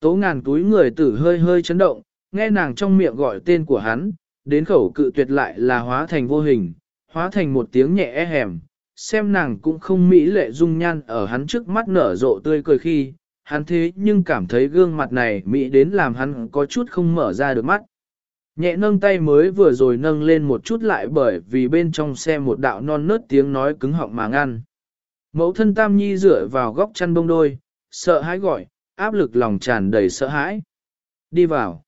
Tố ngàn túi người tử hơi hơi chấn động, nghe nàng trong miệng gọi tên của hắn, đến khẩu cự tuyệt lại là hóa thành vô hình, hóa thành một tiếng nhẹ e hẻm, xem nàng cũng không mỹ lệ dung nhan ở hắn trước mắt nở rộ tươi cười khi, hắn thế nhưng cảm thấy gương mặt này mỹ đến làm hắn có chút không mở ra được mắt. Nhẹ nâng tay mới vừa rồi nâng lên một chút lại bởi vì bên trong xe một đạo non nớt tiếng nói cứng họng mà ngăn. Mẫu thân Tam Nhi dựa vào góc chăn bông đôi, sợ hãi gọi, áp lực lòng tràn đầy sợ hãi. Đi vào.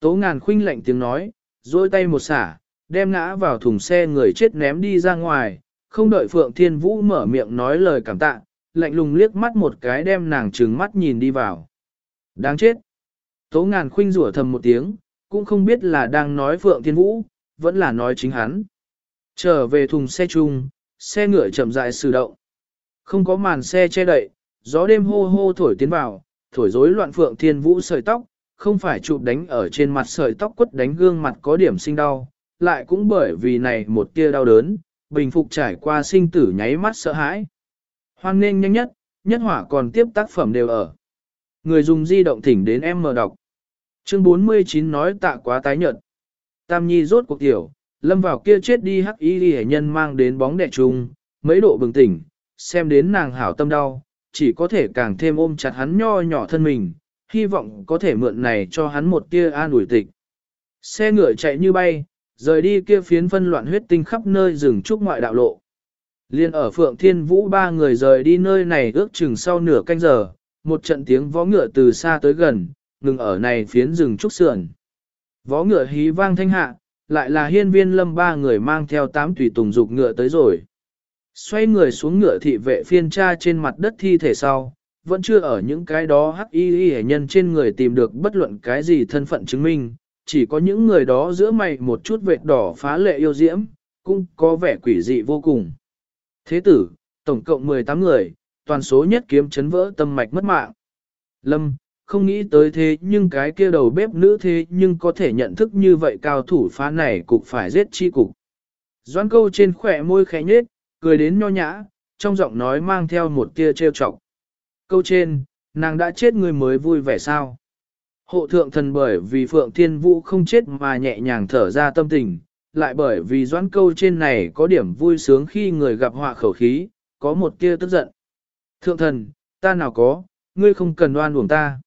Tố ngàn khuynh lạnh tiếng nói, dôi tay một xả, đem ngã vào thùng xe người chết ném đi ra ngoài, không đợi Phượng Thiên Vũ mở miệng nói lời cảm tạ, lạnh lùng liếc mắt một cái đem nàng trừng mắt nhìn đi vào. Đáng chết. Tố ngàn khuynh rủa thầm một tiếng, cũng không biết là đang nói Phượng Thiên Vũ, vẫn là nói chính hắn. Trở về thùng xe chung, xe ngựa chậm rãi sử động. Không có màn xe che đậy, gió đêm hô hô thổi tiến vào, thổi rối loạn Phượng Thiên Vũ sợi tóc, không phải chụp đánh ở trên mặt sợi tóc quất đánh gương mặt có điểm sinh đau, lại cũng bởi vì này một tia đau đớn, bình phục trải qua sinh tử nháy mắt sợ hãi. Hoan nên nhanh nhất, nhất hỏa còn tiếp tác phẩm đều ở. Người dùng di động thỉnh đến em mở đọc. Chương 49 nói tạ quá tái nhợt. Tam Nhi rốt cuộc tiểu, lâm vào kia chết đi hắc y hệ nhân mang đến bóng đẻ trùng, mấy độ bừng tỉnh, xem đến nàng hảo tâm đau, chỉ có thể càng thêm ôm chặt hắn nho nhỏ thân mình, hy vọng có thể mượn này cho hắn một tia an ủi tịch. Xe ngựa chạy như bay, rời đi kia phiến phân loạn huyết tinh khắp nơi rừng trúc ngoại đạo lộ. Liên ở Phượng Thiên Vũ ba người rời đi nơi này ước chừng sau nửa canh giờ, một trận tiếng vó ngựa từ xa tới gần, ngừng ở này phiến rừng trúc sườn. Vó ngựa hí vang thanh hạ, lại là hiên viên lâm ba người mang theo tám tùy tùng dục ngựa tới rồi. Xoay người xuống ngựa thị vệ phiên tra trên mặt đất thi thể sau, vẫn chưa ở những cái đó hắc y y nhân trên người tìm được bất luận cái gì thân phận chứng minh, chỉ có những người đó giữa mày một chút vệt đỏ phá lệ yêu diễm, cũng có vẻ quỷ dị vô cùng. Thế tử, tổng cộng 18 người, toàn số nhất kiếm chấn vỡ tâm mạch mất mạng. Lâm, không nghĩ tới thế nhưng cái kia đầu bếp nữ thế nhưng có thể nhận thức như vậy cao thủ phá này cục phải giết chi cục. Doan câu trên khỏe môi khẽ nhết, cười đến nho nhã, trong giọng nói mang theo một tia trêu chọc. Câu trên, nàng đã chết người mới vui vẻ sao? Hộ thượng thần bởi vì Phượng Thiên Vũ không chết mà nhẹ nhàng thở ra tâm tình, lại bởi vì doãn câu trên này có điểm vui sướng khi người gặp họa khẩu khí, có một tia tức giận. Thượng thần, ta nào có, ngươi không cần đoan uổng ta.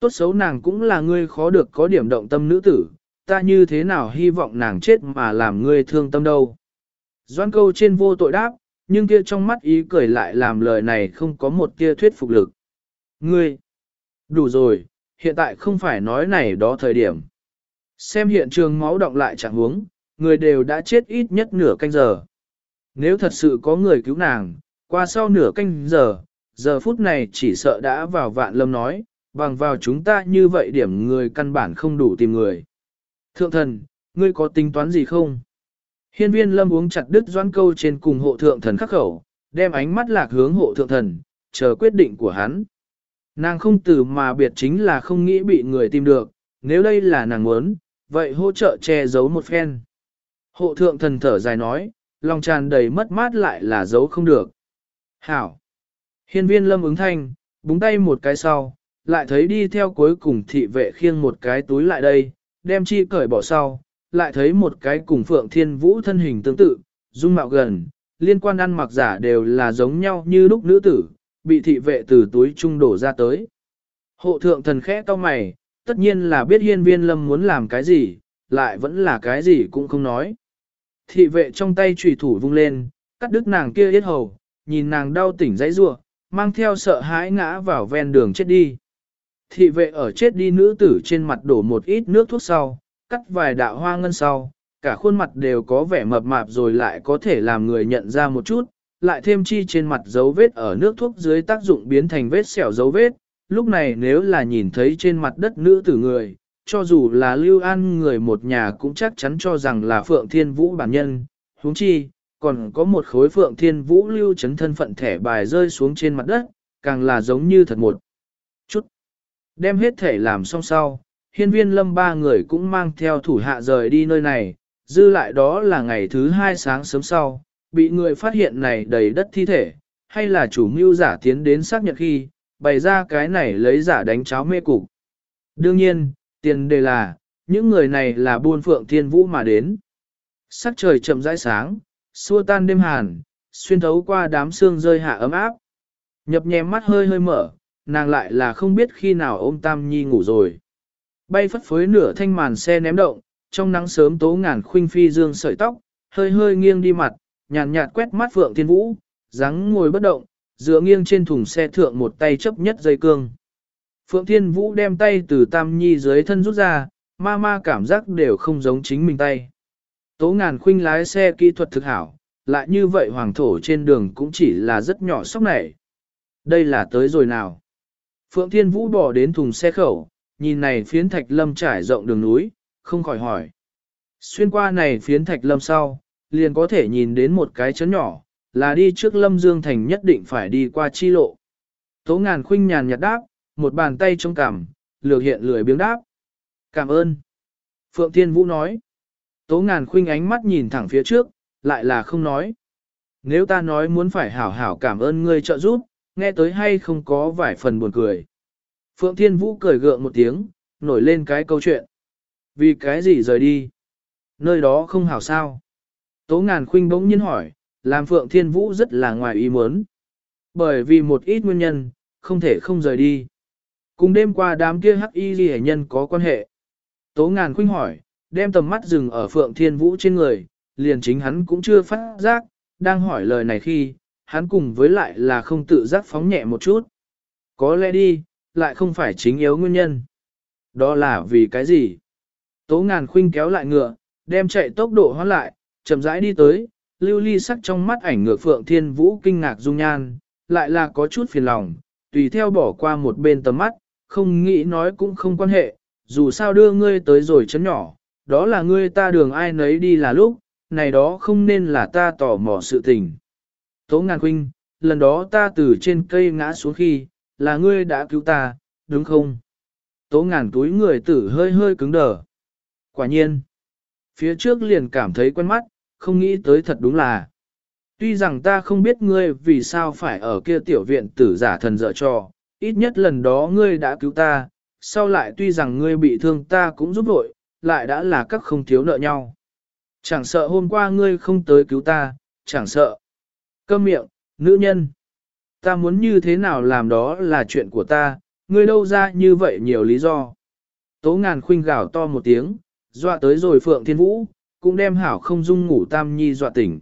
Tốt xấu nàng cũng là ngươi khó được có điểm động tâm nữ tử, ta như thế nào hy vọng nàng chết mà làm ngươi thương tâm đâu. Doãn câu trên vô tội đáp, nhưng kia trong mắt ý cười lại làm lời này không có một tia thuyết phục lực. Ngươi, đủ rồi, hiện tại không phải nói này đó thời điểm. Xem hiện trường máu động lại chẳng huống, người đều đã chết ít nhất nửa canh giờ. Nếu thật sự có người cứu nàng, qua sau nửa canh giờ, giờ phút này chỉ sợ đã vào vạn lâm nói, bằng vào chúng ta như vậy điểm người căn bản không đủ tìm người. Thượng thần, ngươi có tính toán gì không? Hiên viên lâm uống chặt đứt doan câu trên cùng hộ thượng thần khắc khẩu, đem ánh mắt lạc hướng hộ thượng thần, chờ quyết định của hắn. Nàng không từ mà biệt chính là không nghĩ bị người tìm được, nếu đây là nàng muốn, vậy hỗ trợ che giấu một phen. Hộ thượng thần thở dài nói, lòng tràn đầy mất mát lại là giấu không được. Hảo! Hiên viên lâm ứng thanh, búng tay một cái sau, lại thấy đi theo cuối cùng thị vệ khiêng một cái túi lại đây, đem chi cởi bỏ sau, lại thấy một cái cùng Phượng Thiên Vũ thân hình tương tự, dung mạo gần, liên quan ăn mặc giả đều là giống nhau như lúc nữ tử, bị thị vệ từ túi trung đổ ra tới. Hộ thượng thần khẽ to mày, tất nhiên là biết hiên viên lâm muốn làm cái gì, lại vẫn là cái gì cũng không nói. Thị vệ trong tay trùy thủ vung lên, cắt đứt nàng kia yết hầu, nhìn nàng đau tỉnh dãy rua, mang theo sợ hãi ngã vào ven đường chết đi. Thị vệ ở chết đi nữ tử trên mặt đổ một ít nước thuốc sau, cắt vài đạo hoa ngân sau, cả khuôn mặt đều có vẻ mập mạp rồi lại có thể làm người nhận ra một chút, lại thêm chi trên mặt dấu vết ở nước thuốc dưới tác dụng biến thành vết sẹo dấu vết, lúc này nếu là nhìn thấy trên mặt đất nữ tử người, cho dù là lưu an người một nhà cũng chắc chắn cho rằng là Phượng Thiên Vũ bản nhân, huống chi, còn có một khối Phượng Thiên Vũ lưu chấn thân phận thẻ bài rơi xuống trên mặt đất, càng là giống như thật một chút. Đem hết thể làm xong sau, hiên viên lâm ba người cũng mang theo thủ hạ rời đi nơi này, dư lại đó là ngày thứ hai sáng sớm sau, bị người phát hiện này đầy đất thi thể, hay là chủ mưu giả tiến đến xác nhận khi, bày ra cái này lấy giả đánh cháo mê cục. Đương nhiên, tiền đề là, những người này là buôn phượng thiên vũ mà đến. Sắc trời chậm rãi sáng, xua tan đêm hàn, xuyên thấu qua đám xương rơi hạ ấm áp. Nhập nhèm mắt hơi hơi mở, nàng lại là không biết khi nào ôm Tam Nhi ngủ rồi. Bay phất phới nửa thanh màn xe ném động, trong nắng sớm tố ngàn khuynh phi dương sợi tóc, hơi hơi nghiêng đi mặt, nhàn nhạt, quét mắt Phượng Thiên Vũ, dáng ngồi bất động, dựa nghiêng trên thùng xe thượng một tay chấp nhất dây cương. Phượng Thiên Vũ đem tay từ Tam Nhi dưới thân rút ra, ma ma cảm giác đều không giống chính mình tay. Tố ngàn khuynh lái xe kỹ thuật thực hảo, lại như vậy hoàng thổ trên đường cũng chỉ là rất nhỏ sóc này. Đây là tới rồi nào? Phượng Thiên Vũ bỏ đến thùng xe khẩu, nhìn này phiến thạch lâm trải rộng đường núi, không khỏi hỏi. Xuyên qua này phiến thạch lâm sau, liền có thể nhìn đến một cái chấn nhỏ, là đi trước lâm dương thành nhất định phải đi qua chi lộ. Tố ngàn khuynh nhàn nhạt đáp, một bàn tay trong cảm, lược hiện lười biếng đáp. Cảm ơn. Phượng Thiên Vũ nói. Tố ngàn khuynh ánh mắt nhìn thẳng phía trước, lại là không nói. Nếu ta nói muốn phải hảo hảo cảm ơn ngươi trợ giúp, nghe tới hay không có vài phần buồn cười. Phượng Thiên Vũ cười gượng một tiếng, nổi lên cái câu chuyện. Vì cái gì rời đi? Nơi đó không hảo sao? Tố ngàn khuynh bỗng nhiên hỏi, làm Phượng Thiên Vũ rất là ngoài ý muốn. Bởi vì một ít nguyên nhân, không thể không rời đi. Cùng đêm qua đám kia hắc y ghi nhân có quan hệ. Tố ngàn khuynh hỏi, đem tầm mắt dừng ở Phượng Thiên Vũ trên người, liền chính hắn cũng chưa phát giác, đang hỏi lời này khi, hắn cùng với lại là không tự giác phóng nhẹ một chút. Có lẽ đi, lại không phải chính yếu nguyên nhân. Đó là vì cái gì? Tố ngàn khuynh kéo lại ngựa, đem chạy tốc độ hoán lại, chậm rãi đi tới, lưu ly sắc trong mắt ảnh ngược Phượng Thiên Vũ kinh ngạc dung nhan, lại là có chút phiền lòng, tùy theo bỏ qua một bên tầm mắt, không nghĩ nói cũng không quan hệ, dù sao đưa ngươi tới rồi chấn nhỏ, đó là ngươi ta đường ai nấy đi là lúc, này đó không nên là ta tỏ mò sự tình. Tố ngàn huynh, lần đó ta từ trên cây ngã xuống khi, là ngươi đã cứu ta, đúng không? Tố ngàn túi người tử hơi hơi cứng đờ. Quả nhiên, phía trước liền cảm thấy quen mắt, không nghĩ tới thật đúng là. Tuy rằng ta không biết ngươi vì sao phải ở kia tiểu viện tử giả thần dở trò, ít nhất lần đó ngươi đã cứu ta, sau lại tuy rằng ngươi bị thương ta cũng giúp vội, lại đã là các không thiếu nợ nhau. Chẳng sợ hôm qua ngươi không tới cứu ta, chẳng sợ. Câm miệng, nữ nhân. Ta muốn như thế nào làm đó là chuyện của ta, ngươi đâu ra như vậy nhiều lý do. Tố ngàn khuynh gào to một tiếng, dọa tới rồi Phượng Thiên Vũ, cũng đem hảo không dung ngủ Tam Nhi dọa tỉnh.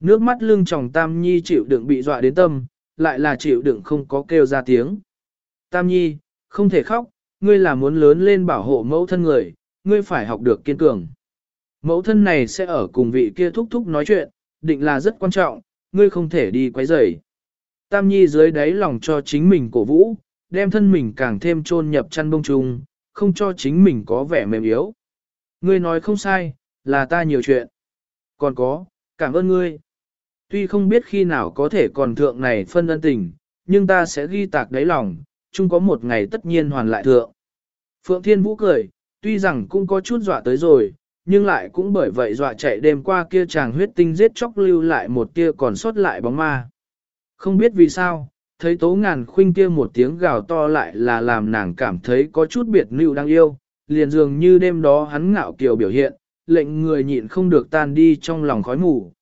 Nước mắt lưng tròng Tam Nhi chịu đựng bị dọa đến tâm, lại là chịu đựng không có kêu ra tiếng. Tam Nhi, không thể khóc, ngươi là muốn lớn lên bảo hộ mẫu thân người, ngươi phải học được kiên cường. Mẫu thân này sẽ ở cùng vị kia thúc thúc nói chuyện, định là rất quan trọng, ngươi không thể đi quấy rầy. Tam Nhi dưới đáy lòng cho chính mình cổ vũ, đem thân mình càng thêm chôn nhập chăn bông trùng, không cho chính mình có vẻ mềm yếu. Ngươi nói không sai, là ta nhiều chuyện. Còn có, cảm ơn ngươi. Tuy không biết khi nào có thể còn thượng này phân ân tình, nhưng ta sẽ ghi tạc đáy lòng, chung có một ngày tất nhiên hoàn lại thượng. Phượng Thiên Vũ cười, tuy rằng cũng có chút dọa tới rồi, nhưng lại cũng bởi vậy dọa chạy đêm qua kia chàng huyết tinh giết chóc lưu lại một tia còn sót lại bóng ma. Không biết vì sao, thấy tố ngàn khuynh kia một tiếng gào to lại là làm nàng cảm thấy có chút biệt lưu đang yêu, liền dường như đêm đó hắn ngạo kiều biểu hiện, lệnh người nhịn không được tan đi trong lòng khói mù.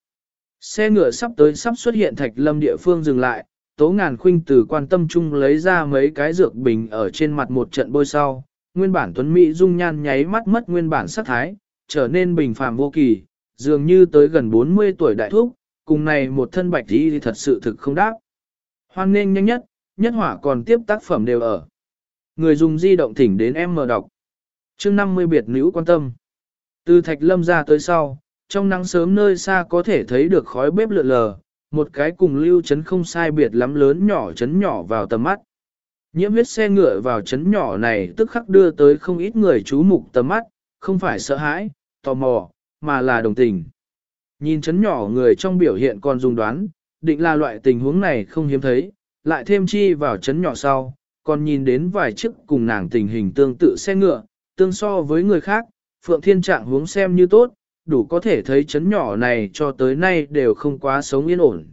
Xe ngựa sắp tới sắp xuất hiện thạch lâm địa phương dừng lại, tố ngàn khuynh từ quan tâm chung lấy ra mấy cái dược bình ở trên mặt một trận bôi sau, nguyên bản tuấn mỹ dung nhan nháy mắt mất nguyên bản sắc thái, trở nên bình phàm vô kỳ, dường như tới gần 40 tuổi đại thúc, cùng này một thân bạch đi thì thật sự thực không đáp. Hoan nên nhanh nhất, nhất hỏa còn tiếp tác phẩm đều ở. Người dùng di động thỉnh đến em mở đọc. chương 50 biệt nữ quan tâm. Từ thạch lâm ra tới sau, trong nắng sớm nơi xa có thể thấy được khói bếp lượn lờ, một cái cùng lưu chấn không sai biệt lắm lớn nhỏ chấn nhỏ vào tầm mắt. Nhiễm huyết xe ngựa vào chấn nhỏ này tức khắc đưa tới không ít người chú mục tầm mắt, không phải sợ hãi, tò mò, mà là đồng tình. Nhìn chấn nhỏ người trong biểu hiện còn dùng đoán, định là loại tình huống này không hiếm thấy, lại thêm chi vào chấn nhỏ sau, còn nhìn đến vài chiếc cùng nàng tình hình tương tự xe ngựa, tương so với người khác, Phượng Thiên trạng hướng xem như tốt, đủ có thể thấy chấn nhỏ này cho tới nay đều không quá sống yên ổn.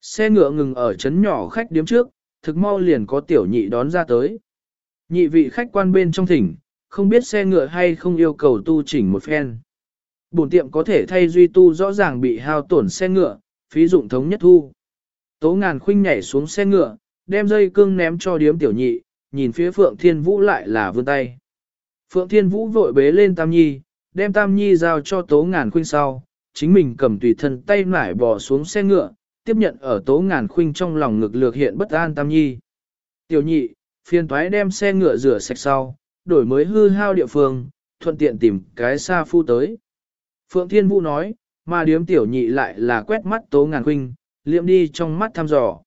Xe ngựa ngừng ở chấn nhỏ khách điếm trước, thực mau liền có tiểu nhị đón ra tới. Nhị vị khách quan bên trong thỉnh, không biết xe ngựa hay không yêu cầu tu chỉnh một phen. Bổn tiệm có thể thay duy tu rõ ràng bị hao tổn xe ngựa, phí dụng thống nhất thu. Tố ngàn khuynh nhảy xuống xe ngựa, đem dây cương ném cho điếm tiểu nhị, nhìn phía Phượng Thiên Vũ lại là vươn tay. Phượng Thiên Vũ vội bế lên Tam Nhi, đem Tam Nhi giao cho Tố Ngàn Khuynh sau, chính mình cầm tùy thân tay nải bò xuống xe ngựa, tiếp nhận ở Tố Ngàn Khuynh trong lòng ngực lược hiện bất an Tam Nhi. Tiểu nhị, phiền toái đem xe ngựa rửa sạch sau, đổi mới hư hao địa phương, thuận tiện tìm cái xa phu tới. Phượng Thiên Vũ nói, mà điếm tiểu nhị lại là quét mắt Tố Ngàn Khuynh, liệm đi trong mắt thăm dò.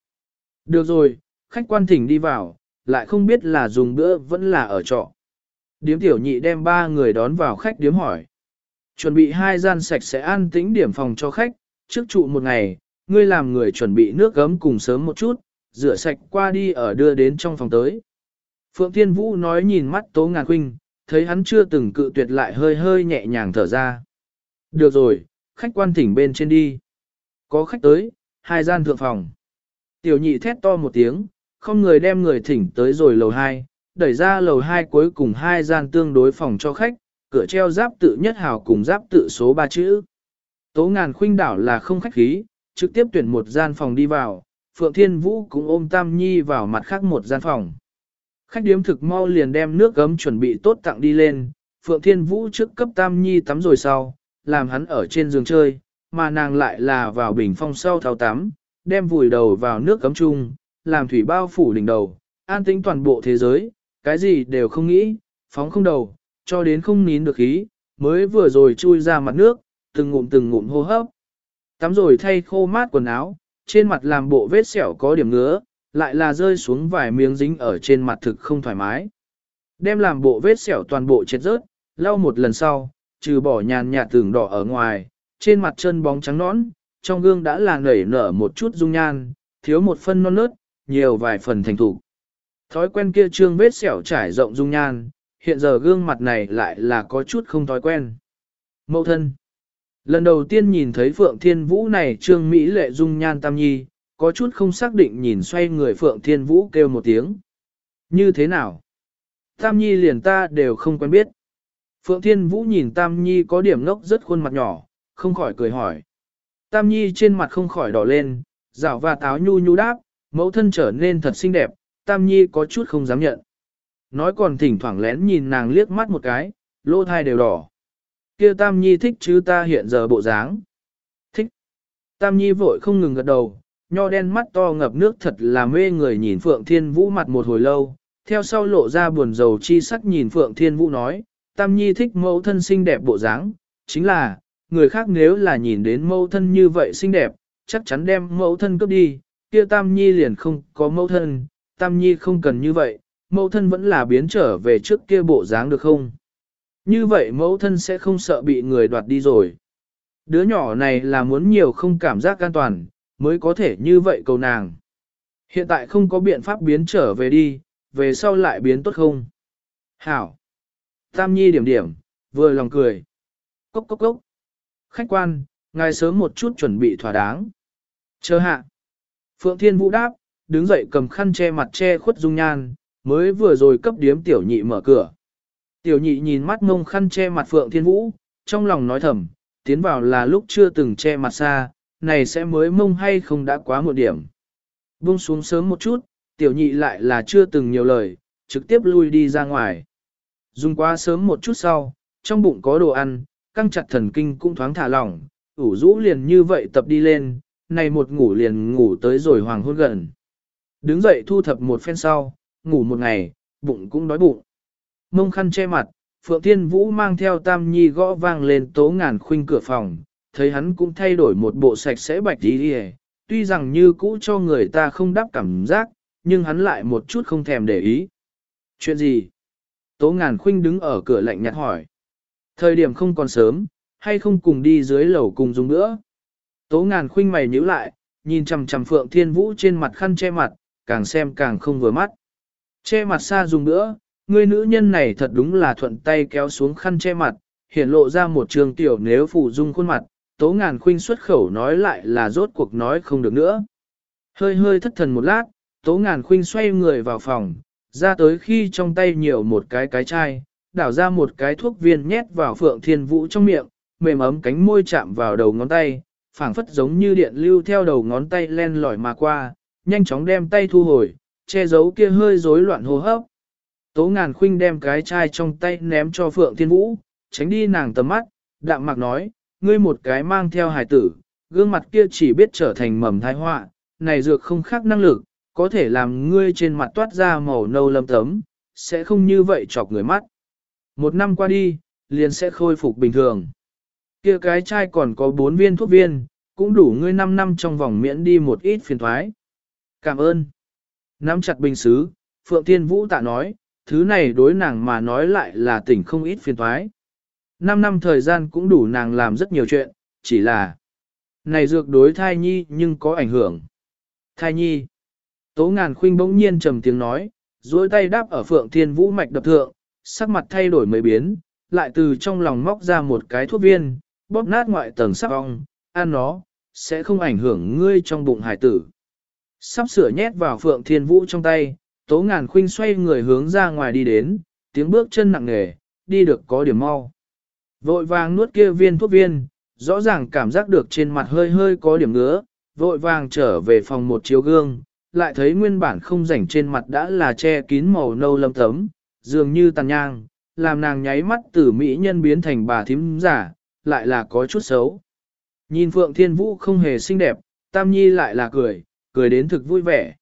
Được rồi, khách quan thỉnh đi vào, lại không biết là dùng bữa vẫn là ở trọ. Điếm tiểu nhị đem ba người đón vào khách điếm hỏi. Chuẩn bị hai gian sạch sẽ an tĩnh điểm phòng cho khách, trước trụ một ngày, ngươi làm người chuẩn bị nước gấm cùng sớm một chút, rửa sạch qua đi ở đưa đến trong phòng tới. Phượng Thiên Vũ nói nhìn mắt Tố Ngàn Khuynh, thấy hắn chưa từng cự tuyệt lại hơi hơi nhẹ nhàng thở ra. Được rồi, khách quan thỉnh bên trên đi. Có khách tới, hai gian thượng phòng. Tiểu nhị thét to một tiếng, không người đem người thỉnh tới rồi lầu hai, đẩy ra lầu hai cuối cùng hai gian tương đối phòng cho khách, cửa treo giáp tự nhất hào cùng giáp tự số ba chữ. Tố ngàn khuynh đảo là không khách khí, trực tiếp tuyển một gian phòng đi vào, Phượng Thiên Vũ cũng ôm Tam Nhi vào mặt khác một gian phòng. Khách điếm thực mau liền đem nước gấm chuẩn bị tốt tặng đi lên, Phượng Thiên Vũ trước cấp Tam Nhi tắm rồi sau, làm hắn ở trên giường chơi, mà nàng lại là vào bình phong sau thao tắm, đem vùi đầu vào nước gấm chung, làm thủy bao phủ đỉnh đầu, an tĩnh toàn bộ thế giới, cái gì đều không nghĩ, phóng không đầu, cho đến không nín được khí, mới vừa rồi chui ra mặt nước, từng ngụm từng ngụm hô hấp. Tắm rồi thay khô mát quần áo, trên mặt làm bộ vết sẹo có điểm ngứa, lại là rơi xuống vài miếng dính ở trên mặt thực không thoải mái. Đem làm bộ vết sẹo toàn bộ chết rớt, lau một lần sau, trừ bỏ nhàn nhạt tưởng đỏ ở ngoài, trên mặt chân bóng trắng nõn, trong gương đã là nảy nở một chút dung nhan, thiếu một phân non nớt, nhiều vài phần thành thủ. Thói quen kia trương vết sẹo trải rộng dung nhan, hiện giờ gương mặt này lại là có chút không thói quen. Mậu thân Lần đầu tiên nhìn thấy Phượng Thiên Vũ này trương Mỹ lệ dung nhan tam nhi, có chút không xác định nhìn xoay người Phượng Thiên Vũ kêu một tiếng. Như thế nào? Tam nhi liền ta đều không quen biết. Phượng Thiên Vũ nhìn Tam nhi có điểm ngốc rất khuôn mặt nhỏ, không khỏi cười hỏi. Tam nhi trên mặt không khỏi đỏ lên, rảo và táo nhu nhu đáp, mẫu thân trở nên thật xinh đẹp, Tam nhi có chút không dám nhận. Nói còn thỉnh thoảng lén nhìn nàng liếc mắt một cái, lỗ thai đều đỏ. Kia Tam Nhi thích chứ ta hiện giờ bộ dáng. Thích. Tam Nhi vội không ngừng gật đầu, nho đen mắt to ngập nước thật là mê người nhìn Phượng Thiên Vũ mặt một hồi lâu, theo sau lộ ra buồn rầu chi sắc nhìn Phượng Thiên Vũ nói, Tam Nhi thích mẫu thân xinh đẹp bộ dáng, chính là, người khác nếu là nhìn đến mẫu thân như vậy xinh đẹp, chắc chắn đem mẫu thân cướp đi, kia Tam Nhi liền không có mẫu thân, Tam Nhi không cần như vậy, mẫu thân vẫn là biến trở về trước kia bộ dáng được không? Như vậy mẫu thân sẽ không sợ bị người đoạt đi rồi. Đứa nhỏ này là muốn nhiều không cảm giác an toàn, mới có thể như vậy cầu nàng. Hiện tại không có biện pháp biến trở về đi, về sau lại biến tốt không? Hảo! Tam Nhi điểm điểm, vừa lòng cười. Cốc cốc cốc. Khách quan, ngài sớm một chút chuẩn bị thỏa đáng. Chờ hạ. Phượng Thiên Vũ đáp, đứng dậy cầm khăn che mặt che khuất dung nhan, mới vừa rồi cấp điếm tiểu nhị mở cửa. Tiểu nhị nhìn mắt mông khăn che mặt Phượng Thiên Vũ, trong lòng nói thầm, tiến vào là lúc chưa từng che mặt xa, này sẽ mới mông hay không đã quá một điểm. Buông xuống sớm một chút, tiểu nhị lại là chưa từng nhiều lời, trực tiếp lui đi ra ngoài. Dùng quá sớm một chút sau, trong bụng có đồ ăn, căng chặt thần kinh cũng thoáng thả lỏng, ủ rũ liền như vậy tập đi lên, này một ngủ liền ngủ tới rồi hoàng hôn gần. Đứng dậy thu thập một phen sau, ngủ một ngày, bụng cũng đói bụng. Mông khăn che mặt, Phượng Thiên Vũ mang theo Tam Nhi gõ vang lên tố ngàn khuynh cửa phòng, thấy hắn cũng thay đổi một bộ sạch sẽ bạch đi đi tuy rằng như cũ cho người ta không đáp cảm giác, nhưng hắn lại một chút không thèm để ý. Chuyện gì? Tố ngàn khuynh đứng ở cửa lạnh nhạt hỏi. Thời điểm không còn sớm, hay không cùng đi dưới lầu cùng dùng nữa? Tố ngàn khuynh mày nhíu lại, nhìn chằm chằm Phượng Thiên Vũ trên mặt khăn che mặt, càng xem càng không vừa mắt. Che mặt xa dùng nữa, người nữ nhân này thật đúng là thuận tay kéo xuống khăn che mặt, hiện lộ ra một trường tiểu nếu phụ dung khuôn mặt, tố ngàn khuynh xuất khẩu nói lại là rốt cuộc nói không được nữa. Hơi hơi thất thần một lát, tố ngàn khuynh xoay người vào phòng, ra tới khi trong tay nhiều một cái cái chai, đảo ra một cái thuốc viên nhét vào phượng thiên vũ trong miệng, mềm ấm cánh môi chạm vào đầu ngón tay, phảng phất giống như điện lưu theo đầu ngón tay len lỏi mà qua, nhanh chóng đem tay thu hồi, che giấu kia hơi rối loạn hô hấp. Tố ngàn khuynh đem cái chai trong tay ném cho Phượng Thiên Vũ, tránh đi nàng tầm mắt, đạm mạc nói, ngươi một cái mang theo hài tử, gương mặt kia chỉ biết trở thành mầm thai họa, này dược không khác năng lực, có thể làm ngươi trên mặt toát ra màu nâu lâm tấm, sẽ không như vậy chọc người mắt. Một năm qua đi, liền sẽ khôi phục bình thường. Kia cái chai còn có bốn viên thuốc viên, cũng đủ ngươi 5 năm trong vòng miễn đi một ít phiền thoái. Cảm ơn. Nắm chặt bình xứ, Phượng Thiên Vũ tạ nói, thứ này đối nàng mà nói lại là tỉnh không ít phiền toái 5 năm thời gian cũng đủ nàng làm rất nhiều chuyện, chỉ là này dược đối thai nhi nhưng có ảnh hưởng. Thai nhi. Tố ngàn khuynh bỗng nhiên trầm tiếng nói, duỗi tay đáp ở Phượng Thiên Vũ mạch đập thượng, sắc mặt thay đổi mấy biến, lại từ trong lòng móc ra một cái thuốc viên, bóp nát ngoại tầng sắc ong, ăn nó, sẽ không ảnh hưởng ngươi trong bụng hải tử. Sắp sửa nhét vào Phượng Thiên Vũ trong tay, Tố Ngàn Khuynh xoay người hướng ra ngoài đi đến, tiếng bước chân nặng nề, đi được có điểm mau. Vội vàng nuốt kia viên thuốc viên, rõ ràng cảm giác được trên mặt hơi hơi có điểm ngứa, vội vàng trở về phòng một chiếu gương, lại thấy nguyên bản không rảnh trên mặt đã là che kín màu nâu lâm tấm, dường như tàn nhang, làm nàng nháy mắt từ mỹ nhân biến thành bà thím giả, lại là có chút xấu. Nhìn Phượng Thiên Vũ không hề xinh đẹp, Tam Nhi lại là cười, cười đến thực vui vẻ.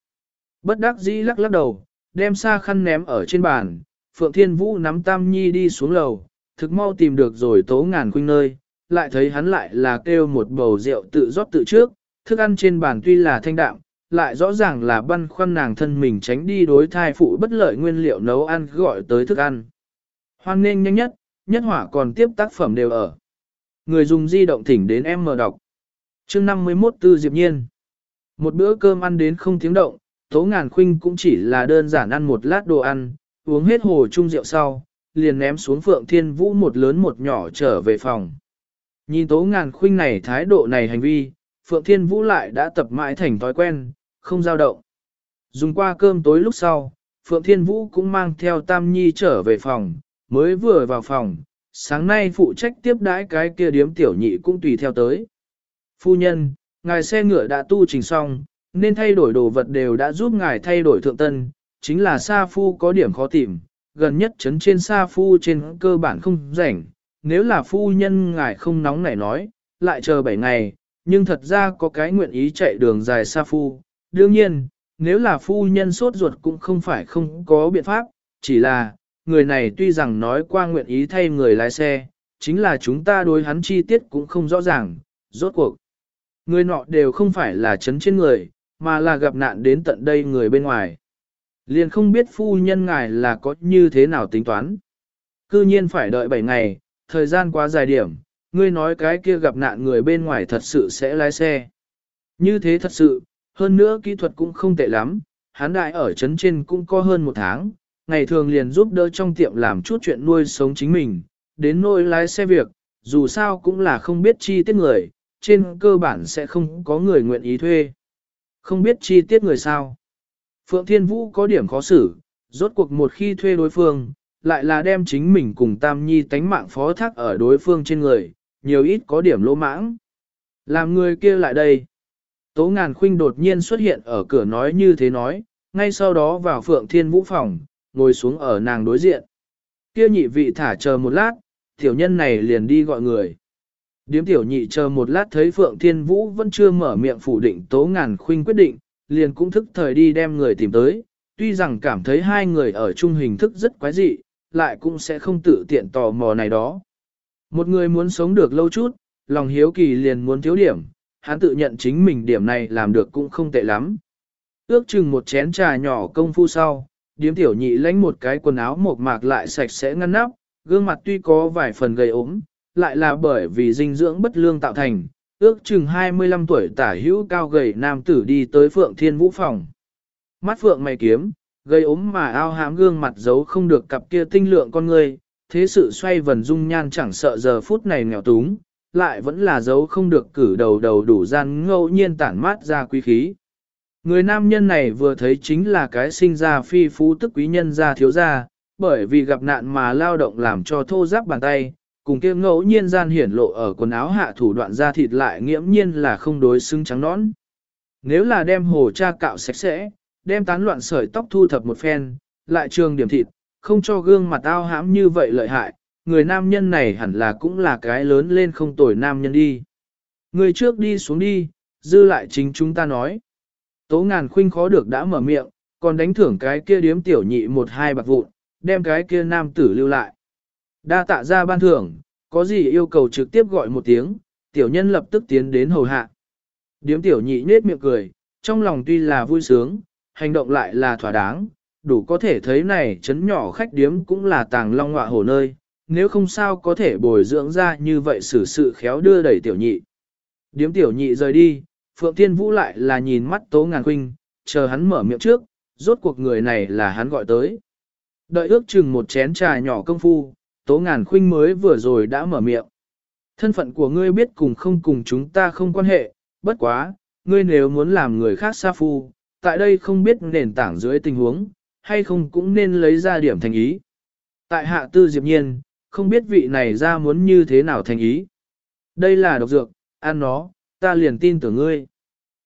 Bất đắc dĩ lắc lắc đầu, đem xa khăn ném ở trên bàn, Phượng Thiên Vũ nắm Tam Nhi đi xuống lầu, thực mau tìm được rồi tố ngàn khuynh nơi, lại thấy hắn lại là kêu một bầu rượu tự rót tự trước, thức ăn trên bàn tuy là thanh đạm, lại rõ ràng là băn khoăn nàng thân mình tránh đi đối thai phụ bất lợi nguyên liệu nấu ăn gọi tới thức ăn. Hoan nên nhanh nhất, nhất hỏa còn tiếp tác phẩm đều ở. Người dùng di động thỉnh đến em mở đọc. chương 51 Tư Diệp Nhiên. Một bữa cơm ăn đến không tiếng động, Tố Ngàn Khuynh cũng chỉ là đơn giản ăn một lát đồ ăn, uống hết hồ chung rượu sau, liền ném xuống Phượng Thiên Vũ một lớn một nhỏ trở về phòng. Nhìn Tố Ngàn Khuynh này thái độ này hành vi, Phượng Thiên Vũ lại đã tập mãi thành thói quen, không dao động. Dùng qua cơm tối lúc sau, Phượng Thiên Vũ cũng mang theo Tam Nhi trở về phòng, mới vừa vào phòng, sáng nay phụ trách tiếp đãi cái kia điếm tiểu nhị cũng tùy theo tới. Phu nhân, ngài xe ngựa đã tu trình xong, nên thay đổi đồ vật đều đã giúp ngài thay đổi thượng tân, chính là Sa Phu có điểm khó tìm, gần nhất chấn trên Sa Phu trên cơ bản không rảnh, nếu là phu nhân ngài không nóng nảy nói, lại chờ 7 ngày, nhưng thật ra có cái nguyện ý chạy đường dài Sa Phu. Đương nhiên, nếu là phu nhân sốt ruột cũng không phải không có biện pháp, chỉ là, người này tuy rằng nói qua nguyện ý thay người lái xe, chính là chúng ta đối hắn chi tiết cũng không rõ ràng, rốt cuộc. Người nọ đều không phải là chấn trên người, mà là gặp nạn đến tận đây người bên ngoài. Liền không biết phu nhân ngài là có như thế nào tính toán. Cư nhiên phải đợi 7 ngày, thời gian quá dài điểm, ngươi nói cái kia gặp nạn người bên ngoài thật sự sẽ lái xe. Như thế thật sự, hơn nữa kỹ thuật cũng không tệ lắm, hắn đại ở trấn trên cũng có hơn một tháng, ngày thường liền giúp đỡ trong tiệm làm chút chuyện nuôi sống chính mình, đến nỗi lái xe việc, dù sao cũng là không biết chi tiết người, trên cơ bản sẽ không có người nguyện ý thuê. Không biết chi tiết người sao. Phượng Thiên Vũ có điểm khó xử, rốt cuộc một khi thuê đối phương, lại là đem chính mình cùng Tam Nhi tánh mạng phó thác ở đối phương trên người, nhiều ít có điểm lỗ mãng. Làm người kia lại đây. Tố ngàn khuynh đột nhiên xuất hiện ở cửa nói như thế nói, ngay sau đó vào Phượng Thiên Vũ phòng, ngồi xuống ở nàng đối diện. Kia nhị vị thả chờ một lát, tiểu nhân này liền đi gọi người. Điếm tiểu nhị chờ một lát thấy Phượng Thiên Vũ vẫn chưa mở miệng phủ định tố ngàn khuynh quyết định, liền cũng thức thời đi đem người tìm tới, tuy rằng cảm thấy hai người ở chung hình thức rất quái dị, lại cũng sẽ không tự tiện tò mò này đó. Một người muốn sống được lâu chút, lòng hiếu kỳ liền muốn thiếu điểm, hắn tự nhận chính mình điểm này làm được cũng không tệ lắm. Ước chừng một chén trà nhỏ công phu sau, điếm tiểu nhị lánh một cái quần áo mộc mạc lại sạch sẽ ngăn nắp, gương mặt tuy có vài phần gầy ốm, lại là bởi vì dinh dưỡng bất lương tạo thành, ước chừng 25 tuổi tả hữu cao gầy nam tử đi tới Phượng Thiên Vũ phòng. Mắt Phượng mày kiếm, gây ốm mà ao hám gương mặt giấu không được cặp kia tinh lượng con người, thế sự xoay vần dung nhan chẳng sợ giờ phút này nghèo túng, lại vẫn là giấu không được cử đầu đầu đủ gian ngẫu nhiên tản mát ra quý khí. Người nam nhân này vừa thấy chính là cái sinh ra phi phú tức quý nhân gia thiếu gia, bởi vì gặp nạn mà lao động làm cho thô giáp bàn tay, cùng kia ngẫu nhiên gian hiển lộ ở quần áo hạ thủ đoạn da thịt lại nghiễm nhiên là không đối xứng trắng nón Nếu là đem hồ cha cạo sạch sẽ, đem tán loạn sợi tóc thu thập một phen, lại trường điểm thịt, không cho gương mặt ao hãm như vậy lợi hại, người nam nhân này hẳn là cũng là cái lớn lên không tồi nam nhân đi. Người trước đi xuống đi, dư lại chính chúng ta nói. Tố ngàn khuynh khó được đã mở miệng, còn đánh thưởng cái kia điếm tiểu nhị một hai bạc vụn, đem cái kia nam tử lưu lại. Đa tạ ra ban thưởng, có gì yêu cầu trực tiếp gọi một tiếng, tiểu nhân lập tức tiến đến hầu hạ. Điếm tiểu nhị nết miệng cười, trong lòng tuy là vui sướng, hành động lại là thỏa đáng, đủ có thể thấy này chấn nhỏ khách điếm cũng là tàng long ngọa hổ nơi, nếu không sao có thể bồi dưỡng ra như vậy xử sự khéo đưa đẩy tiểu nhị. Điếm tiểu nhị rời đi, Phượng Thiên Vũ lại là nhìn mắt Tố Ngàn Khuynh, chờ hắn mở miệng trước, rốt cuộc người này là hắn gọi tới. Đợi ước chừng một chén trà nhỏ công phu, Tố Ngàn Khuynh mới vừa rồi đã mở miệng. Thân phận của ngươi biết cùng không cùng chúng ta không quan hệ, bất quá, ngươi nếu muốn làm người khác sa phu, tại đây không biết nền tảng dưới tình huống, hay không cũng nên lấy ra điểm thành ý. Tại hạ tư diệp nhiên, không biết vị này ra muốn như thế nào thành ý. Đây là độc dược, ăn nó, ta liền tin tưởng ngươi.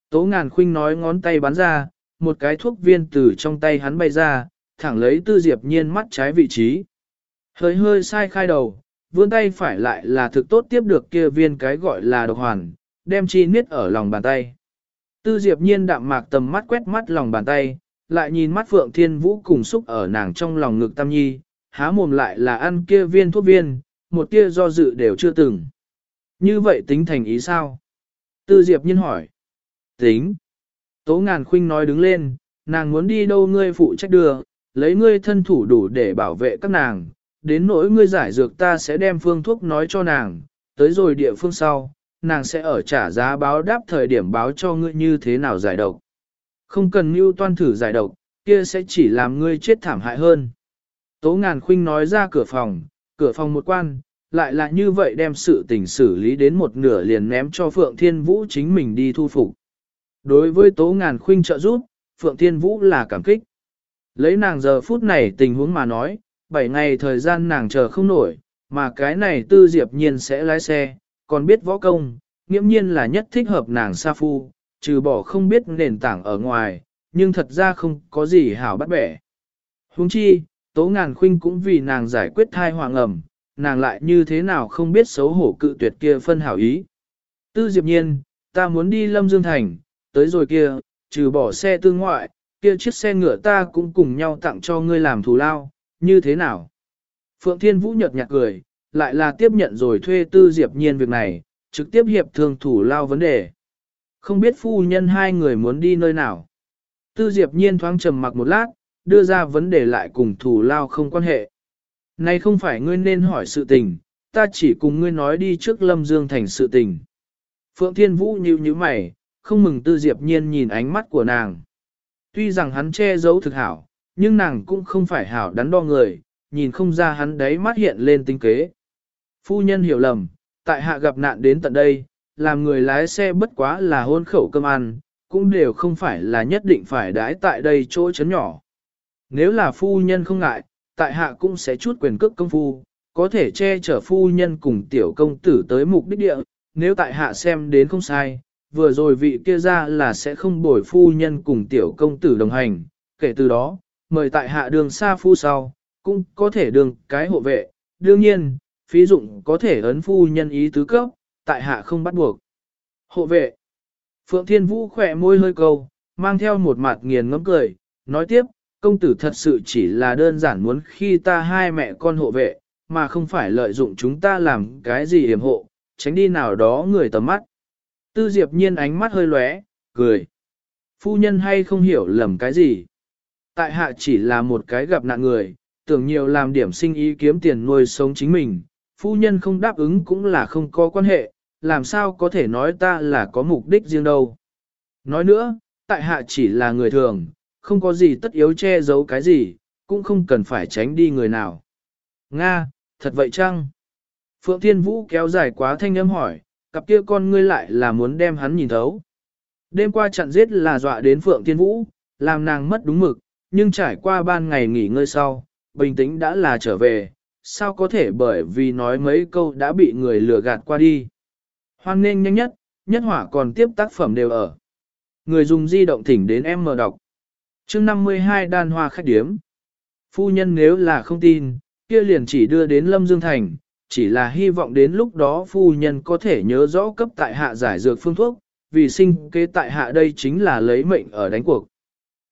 Tố ngàn khuynh nói ngón tay bắn ra, một cái thuốc viên từ trong tay hắn bay ra, thẳng lấy tư diệp nhiên mắt trái vị trí. Hơi hơi sai khai đầu, vươn tay phải lại là thực tốt tiếp được kia viên cái gọi là độc hoàn, đem chi niết ở lòng bàn tay. Tư diệp nhiên đạm mạc tầm mắt quét mắt lòng bàn tay, lại nhìn mắt Phượng Thiên Vũ cùng xúc ở nàng trong lòng ngực Tam Nhi, há mồm lại là ăn kia viên thuốc viên, một tia do dự đều chưa từng. Như vậy tính thành ý sao? Tư Diệp Nhiên hỏi. Tính. Tố ngàn khuynh nói đứng lên, nàng muốn đi đâu ngươi phụ trách đưa, lấy ngươi thân thủ đủ để bảo vệ các nàng, đến nỗi ngươi giải dược ta sẽ đem phương thuốc nói cho nàng, tới rồi địa phương sau, nàng sẽ ở trả giá báo đáp thời điểm báo cho ngươi như thế nào giải độc. Không cần mưu toan thử giải độc, kia sẽ chỉ làm ngươi chết thảm hại hơn. Tố ngàn khuynh nói ra cửa phòng, cửa phòng một quan, lại là như vậy đem sự tình xử lý đến một nửa liền ném cho Phượng Thiên Vũ chính mình đi thu phục. Đối với tố ngàn khuynh trợ giúp, Phượng Thiên Vũ là cảm kích. Lấy nàng giờ phút này tình huống mà nói, 7 ngày thời gian nàng chờ không nổi, mà cái này tư diệp nhiên sẽ lái xe, còn biết võ công, nghiễm nhiên là nhất thích hợp nàng sa phu, trừ bỏ không biết nền tảng ở ngoài, nhưng thật ra không có gì hảo bắt bẻ. Huống chi, Tố Ngàn Khuynh cũng vì nàng giải quyết thai hoàng ẩm, nàng lại như thế nào không biết xấu hổ cự tuyệt kia phân hảo ý. Tư Diệp Nhiên, ta muốn đi Lâm Dương Thành, tới rồi kia, trừ bỏ xe tư ngoại, kia chiếc xe ngựa ta cũng cùng nhau tặng cho ngươi làm thù lao, như thế nào? Phượng Thiên Vũ nhợt nhạt cười, lại là tiếp nhận rồi thuê Tư Diệp Nhiên việc này, trực tiếp hiệp thương thủ lao vấn đề. Không biết phu nhân hai người muốn đi nơi nào. Tư Diệp Nhiên thoáng trầm mặc một lát, đưa ra vấn đề lại cùng thủ lao không quan hệ. Này không phải ngươi nên hỏi sự tình, ta chỉ cùng ngươi nói đi trước Lâm Dương thành sự tình. Phượng Thiên Vũ nhíu nhíu mày, không mừng Tư Diệp Nhiên nhìn ánh mắt của nàng. Tuy rằng hắn che giấu thực hảo, nhưng nàng cũng không phải hảo đắn đo người, nhìn không ra hắn đấy mắt hiện lên tinh kế. Phu nhân hiểu lầm, tại hạ gặp nạn đến tận đây, làm người lái xe bất quá là hôn khẩu cơm ăn, cũng đều không phải là nhất định phải đái tại đây chỗ chấn nhỏ. Nếu là phu nhân không ngại, tại hạ cũng sẽ chút quyền cước công phu, có thể che chở phu nhân cùng tiểu công tử tới mục đích địa, nếu tại hạ xem đến không sai, vừa rồi vị kia ra là sẽ không bồi phu nhân cùng tiểu công tử đồng hành, kể từ đó, mời tại hạ đường xa phu sau, cũng có thể đường cái hộ vệ, đương nhiên, phí dụng có thể ấn phu nhân ý tứ cấp, tại hạ không bắt buộc. Hộ vệ. Phượng Thiên Vũ khỏe môi hơi câu, mang theo một mặt nghiền ngẫm cười, nói tiếp, công tử thật sự chỉ là đơn giản muốn khi ta hai mẹ con hộ vệ, mà không phải lợi dụng chúng ta làm cái gì hiểm hộ, tránh đi nào đó người tầm mắt. Tư Diệp nhiên ánh mắt hơi lóe, cười. Phu nhân hay không hiểu lầm cái gì. Tại hạ chỉ là một cái gặp nạn người, tưởng nhiều làm điểm sinh ý kiếm tiền nuôi sống chính mình. Phu nhân không đáp ứng cũng là không có quan hệ, làm sao có thể nói ta là có mục đích riêng đâu. Nói nữa, tại hạ chỉ là người thường, không có gì tất yếu che giấu cái gì, cũng không cần phải tránh đi người nào. Nga, thật vậy chăng? Phượng Thiên Vũ kéo dài quá thanh âm hỏi, cặp kia con ngươi lại là muốn đem hắn nhìn thấu. Đêm qua chặn giết là dọa đến Phượng Thiên Vũ, làm nàng mất đúng mực, nhưng trải qua ban ngày nghỉ ngơi sau, bình tĩnh đã là trở về, sao có thể bởi vì nói mấy câu đã bị người lừa gạt qua đi. Hoan nên nhanh nhất, nhất hỏa còn tiếp tác phẩm đều ở. Người dùng di động thỉnh đến em mở đọc chương 52 đan hoa khách điếm. Phu nhân nếu là không tin, kia liền chỉ đưa đến Lâm Dương Thành, chỉ là hy vọng đến lúc đó phu nhân có thể nhớ rõ cấp tại hạ giải dược phương thuốc, vì sinh kế tại hạ đây chính là lấy mệnh ở đánh cuộc.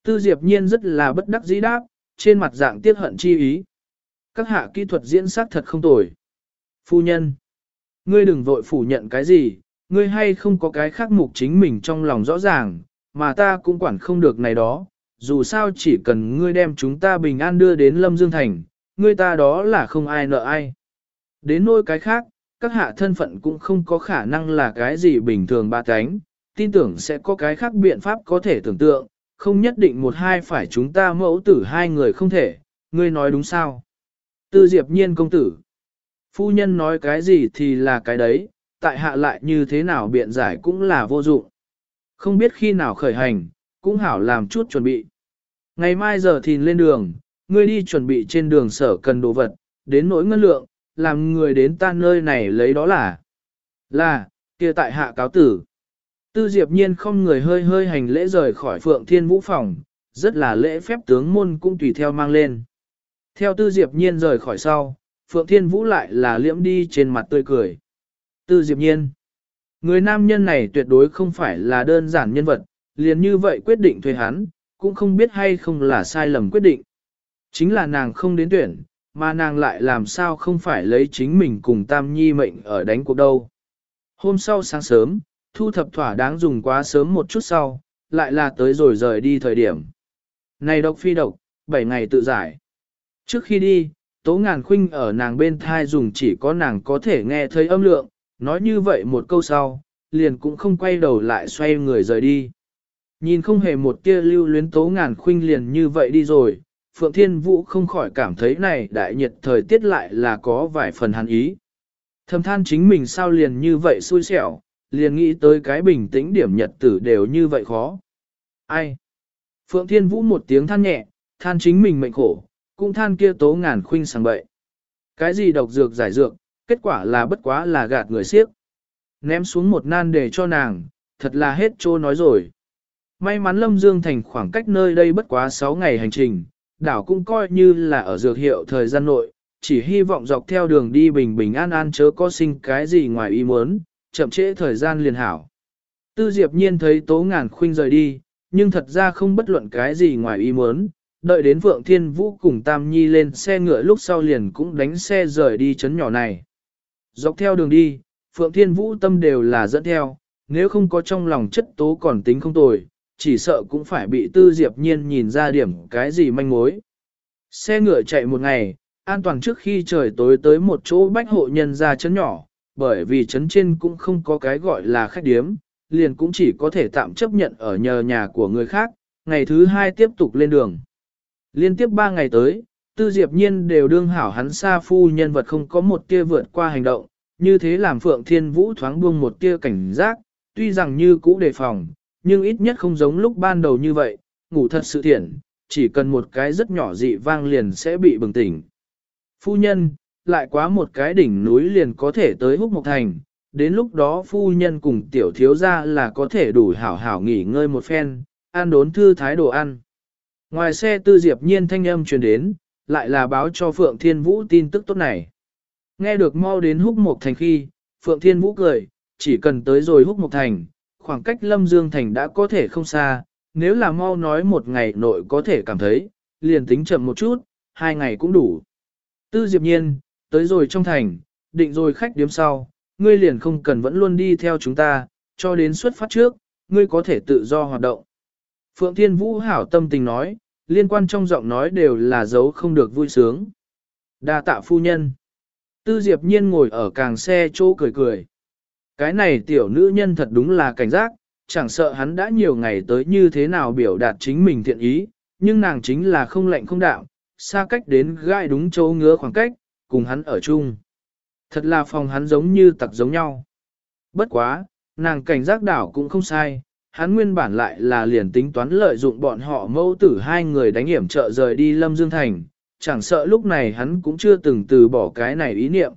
Tư Diệp Nhiên rất là bất đắc dĩ đáp, trên mặt dạng tiếc hận chi ý. Các hạ kỹ thuật diễn sát thật không tồi. Phu nhân, ngươi đừng vội phủ nhận cái gì, ngươi hay không có cái khác mục chính mình trong lòng rõ ràng, mà ta cũng quản không được này đó, dù sao chỉ cần ngươi đem chúng ta bình an đưa đến Lâm Dương Thành, ngươi ta đó là không ai nợ ai. Đến nỗi cái khác, các hạ thân phận cũng không có khả năng là cái gì bình thường ba cánh, tin tưởng sẽ có cái khác biện pháp có thể tưởng tượng, không nhất định một hai phải chúng ta mẫu tử hai người không thể, ngươi nói đúng sao? Tư Diệp Nhiên công tử. Phu nhân nói cái gì thì là cái đấy, tại hạ lại như thế nào biện giải cũng là vô dụng. Không biết khi nào khởi hành, cũng hảo làm chút chuẩn bị. Ngày mai giờ thìn lên đường, ngươi đi chuẩn bị trên đường sở cần đồ vật, đến nỗi ngân lượng, làm người đến ta nơi này lấy đó là. Là, kia tại hạ cáo tử. Tư Diệp Nhiên không người hơi hơi hành lễ rời khỏi Phượng Thiên Vũ phòng, rất là lễ phép tướng môn cũng tùy theo mang lên. Theo Tư Diệp Nhiên rời khỏi sau, Phượng Thiên Vũ lại là liễm đi trên mặt tươi cười. Tư Diệp Nhiên Người nam nhân này tuyệt đối không phải là đơn giản nhân vật, liền như vậy quyết định thuê hắn, cũng không biết hay không là sai lầm quyết định. Chính là nàng không đến tuyển, mà nàng lại làm sao không phải lấy chính mình cùng Tam Nhi mệnh ở đánh cuộc đâu. Hôm sau sáng sớm, thu thập thỏa đáng dùng quá sớm một chút sau, lại là tới rồi rời đi thời điểm. Này độc phi độc, 7 ngày tự giải. Trước khi đi, Tố Ngàn Khuynh ở nàng bên thai dùng chỉ có nàng có thể nghe thấy âm lượng, nói như vậy một câu sau, liền cũng không quay đầu lại xoay người rời đi. Nhìn không hề một tia lưu luyến Tố Ngàn Khuynh liền như vậy đi rồi, Phượng Thiên Vũ không khỏi cảm thấy này đại nhiệt thời tiết lại là có vài phần hàn ý. Thầm than chính mình sao liền như vậy xui xẻo, liền nghĩ tới cái bình tĩnh điểm nhật tử đều như vậy khó. Ai? Phượng Thiên Vũ một tiếng than nhẹ, than chính mình mệnh khổ, cũng than kia tố ngàn khuynh sang bậy. Cái gì độc dược giải dược, kết quả là bất quá là gạt người siếc. Ném xuống một nan để cho nàng, thật là hết trô nói rồi. May mắn Lâm Dương Thành khoảng cách nơi đây bất quá 6 ngày hành trình, đảo cũng coi như là ở dược hiệu thời gian nội, chỉ hy vọng dọc theo đường đi bình bình an an chớ có sinh cái gì ngoài ý muốn, chậm trễ thời gian liền hảo. Tư Diệp Nhiên thấy Tố Ngàn Khuynh rời đi, nhưng thật ra không bất luận cái gì ngoài ý muốn, đợi đến vượng Thiên Vũ cùng Tam Nhi lên xe ngựa lúc sau liền cũng đánh xe rời đi chấn nhỏ này. Dọc theo đường đi, Phượng Thiên Vũ tâm đều là dẫn theo, nếu không có trong lòng chất tố còn tính không tồi, chỉ sợ cũng phải bị Tư Diệp Nhiên nhìn ra điểm cái gì manh mối. Xe ngựa chạy một ngày, an toàn trước khi trời tối tới một chỗ bách hộ nhân ra chấn nhỏ, bởi vì chấn trên cũng không có cái gọi là khách điếm, liền cũng chỉ có thể tạm chấp nhận ở nhờ nhà của người khác, ngày thứ hai tiếp tục lên đường. Liên tiếp ba ngày tới, Tư Diệp Nhiên đều đương hảo hắn xa phu nhân vật không có một tia vượt qua hành động, như thế làm Phượng Thiên Vũ thoáng buông một tia cảnh giác, tuy rằng như cũ đề phòng, nhưng ít nhất không giống lúc ban đầu như vậy, ngủ thật sự thiện, chỉ cần một cái rất nhỏ dị vang liền sẽ bị bừng tỉnh. Phu nhân, lại quá một cái đỉnh núi liền có thể tới húc mộc thành, đến lúc đó phu nhân cùng tiểu thiếu gia là có thể đủ hảo hảo nghỉ ngơi một phen, ăn đốn thư thái đồ ăn. Ngoài xe tư diệp nhiên thanh âm truyền đến, lại là báo cho Phượng Thiên Vũ tin tức tốt này. Nghe được mau đến húc mộc thành khi, Phượng Thiên Vũ cười, chỉ cần tới rồi húc mộc thành, khoảng cách Lâm Dương thành đã có thể không xa, nếu là mau nói một ngày nội có thể cảm thấy, liền tính chậm một chút, hai ngày cũng đủ. Tư Diệp Nhiên, tới rồi trong thành, định rồi khách điếm sau, ngươi liền không cần vẫn luôn đi theo chúng ta, cho đến xuất phát trước, ngươi có thể tự do hoạt động. Phượng Thiên Vũ hảo tâm tình nói, liên quan trong giọng nói đều là dấu không được vui sướng. Đa tạ phu nhân. Tư Diệp Nhiên ngồi ở càng xe chỗ cười cười. Cái này tiểu nữ nhân thật đúng là cảnh giác, chẳng sợ hắn đã nhiều ngày tới như thế nào biểu đạt chính mình thiện ý, nhưng nàng chính là không lạnh không đạo, xa cách đến gai đúng chỗ ngứa khoảng cách, cùng hắn ở chung. Thật là phòng hắn giống như tặc giống nhau. Bất quá, nàng cảnh giác đảo cũng không sai, hắn nguyên bản lại là liền tính toán lợi dụng bọn họ mâu tử hai người đánh hiểm trợ rời đi Lâm Dương Thành, chẳng sợ lúc này hắn cũng chưa từng từ bỏ cái này ý niệm.